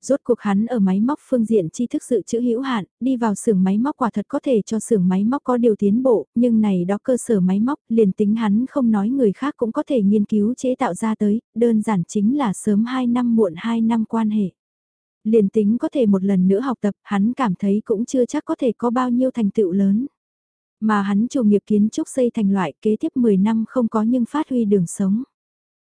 A: Rốt cuộc hắn ở máy móc phương diện tri thức sự chữ hữu hạn, đi vào xưởng máy móc quả thật có thể cho xưởng máy móc có điều tiến bộ, nhưng này đó cơ sở máy móc, liền tính hắn không nói người khác cũng có thể nghiên cứu chế tạo ra tới, đơn giản chính là sớm 2 năm muộn 2 năm quan hệ. Liền tính có thể một lần nữa học tập, hắn cảm thấy cũng chưa chắc có thể có bao nhiêu thành tựu lớn. Mà hắn chủ nghiệp kiến trúc xây thành loại kế tiếp 10 năm không có nhưng phát huy đường sống.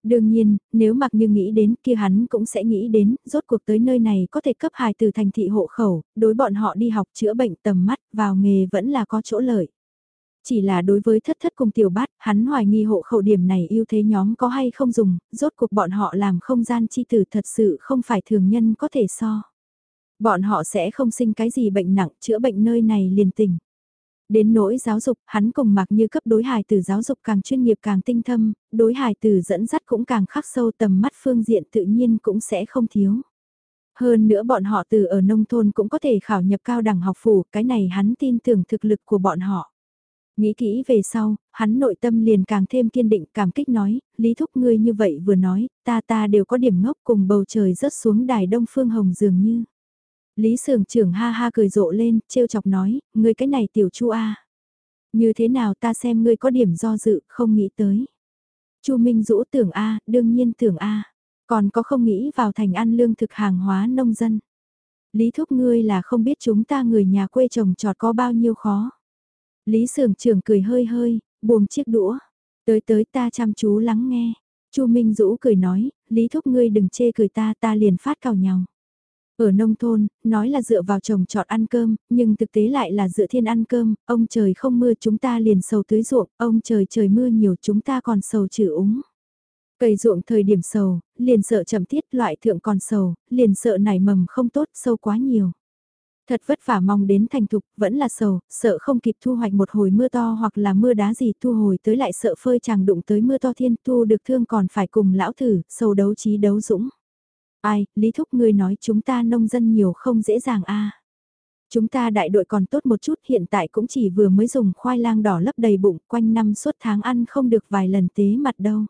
A: Đương nhiên, nếu mặc như nghĩ đến kia hắn cũng sẽ nghĩ đến, rốt cuộc tới nơi này có thể cấp hài từ thành thị hộ khẩu, đối bọn họ đi học chữa bệnh tầm mắt, vào nghề vẫn là có chỗ lợi. Chỉ là đối với thất thất cùng tiểu bát, hắn hoài nghi hộ khẩu điểm này ưu thế nhóm có hay không dùng, rốt cuộc bọn họ làm không gian chi tử thật sự không phải thường nhân có thể so. Bọn họ sẽ không sinh cái gì bệnh nặng, chữa bệnh nơi này liền tình. Đến nỗi giáo dục, hắn cùng mặc như cấp đối hài từ giáo dục càng chuyên nghiệp càng tinh thâm, đối hài từ dẫn dắt cũng càng khắc sâu tầm mắt phương diện tự nhiên cũng sẽ không thiếu. Hơn nữa bọn họ từ ở nông thôn cũng có thể khảo nhập cao đẳng học phủ, cái này hắn tin tưởng thực lực của bọn họ. Nghĩ kỹ về sau, hắn nội tâm liền càng thêm kiên định cảm kích nói, Lý Thúc ngươi như vậy vừa nói, ta ta đều có điểm ngốc cùng bầu trời rớt xuống đài đông phương hồng dường như. Lý Sưởng trưởng ha ha cười rộ lên, trêu chọc nói, ngươi cái này tiểu chu a. Như thế nào ta xem ngươi có điểm do dự, không nghĩ tới. Chu Minh Dũ tưởng a, đương nhiên tưởng a. Còn có không nghĩ vào thành ăn lương thực hàng hóa nông dân. Lý thúc ngươi là không biết chúng ta người nhà quê trồng trọt có bao nhiêu khó. Lý Sưởng trưởng cười hơi hơi, buông chiếc đũa. Tới tới ta chăm chú lắng nghe. Chu Minh Dũ cười nói, Lý thúc ngươi đừng chê cười ta ta liền phát cào nhau. Ở nông thôn, nói là dựa vào trồng trọt ăn cơm, nhưng thực tế lại là dựa thiên ăn cơm, ông trời không mưa chúng ta liền sầu tưới ruộng, ông trời trời mưa nhiều chúng ta còn sầu trừ úng. Cây ruộng thời điểm sầu, liền sợ chậm tiết loại thượng còn sầu, liền sợ nảy mầm không tốt sâu quá nhiều. Thật vất vả mong đến thành thục, vẫn là sầu, sợ không kịp thu hoạch một hồi mưa to hoặc là mưa đá gì thu hồi tới lại sợ phơi chàng đụng tới mưa to thiên thu được thương còn phải cùng lão thử, sầu đấu trí đấu dũng. Ai, Lý Thúc ngươi nói chúng ta nông dân nhiều không dễ dàng a Chúng ta đại đội còn tốt một chút hiện tại cũng chỉ vừa mới dùng khoai lang đỏ lấp đầy bụng quanh năm suốt tháng ăn không được vài lần tế mặt đâu.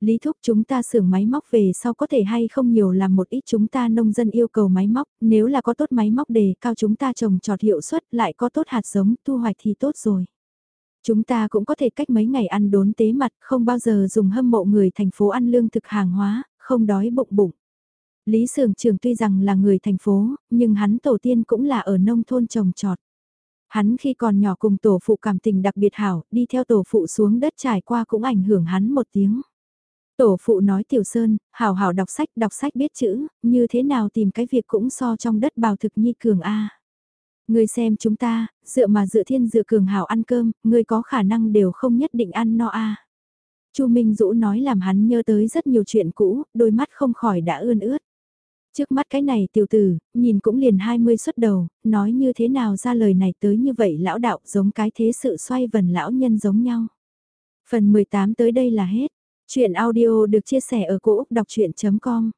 A: Lý thúc chúng ta xưởng máy móc về sau có thể hay không nhiều làm một ít chúng ta nông dân yêu cầu máy móc, nếu là có tốt máy móc đề cao chúng ta trồng trọt hiệu suất lại có tốt hạt giống thu hoạch thì tốt rồi. Chúng ta cũng có thể cách mấy ngày ăn đốn tế mặt không bao giờ dùng hâm mộ người thành phố ăn lương thực hàng hóa, không đói bụng bụng. Lý Sường Trường tuy rằng là người thành phố, nhưng hắn tổ tiên cũng là ở nông thôn trồng trọt. Hắn khi còn nhỏ cùng tổ phụ cảm tình đặc biệt hảo, đi theo tổ phụ xuống đất trải qua cũng ảnh hưởng hắn một tiếng. Tổ phụ nói Tiểu Sơn, hảo hảo đọc sách, đọc sách biết chữ, như thế nào tìm cái việc cũng so trong đất bào thực nhi cường a. Ngươi xem chúng ta, dựa mà dựa thiên dựa cường hảo ăn cơm, ngươi có khả năng đều không nhất định ăn no a. Chu Minh Dũ nói làm hắn nhớ tới rất nhiều chuyện cũ, đôi mắt không khỏi đã ươn ướt. Trước mắt cái này tiểu tử, nhìn cũng liền 20 xuất đầu, nói như thế nào ra lời này tới như vậy lão đạo giống cái thế sự xoay vần lão nhân giống nhau. Phần 18 tới đây là hết. Chuyện audio được chia sẻ ở cỗ đọc chuyện.com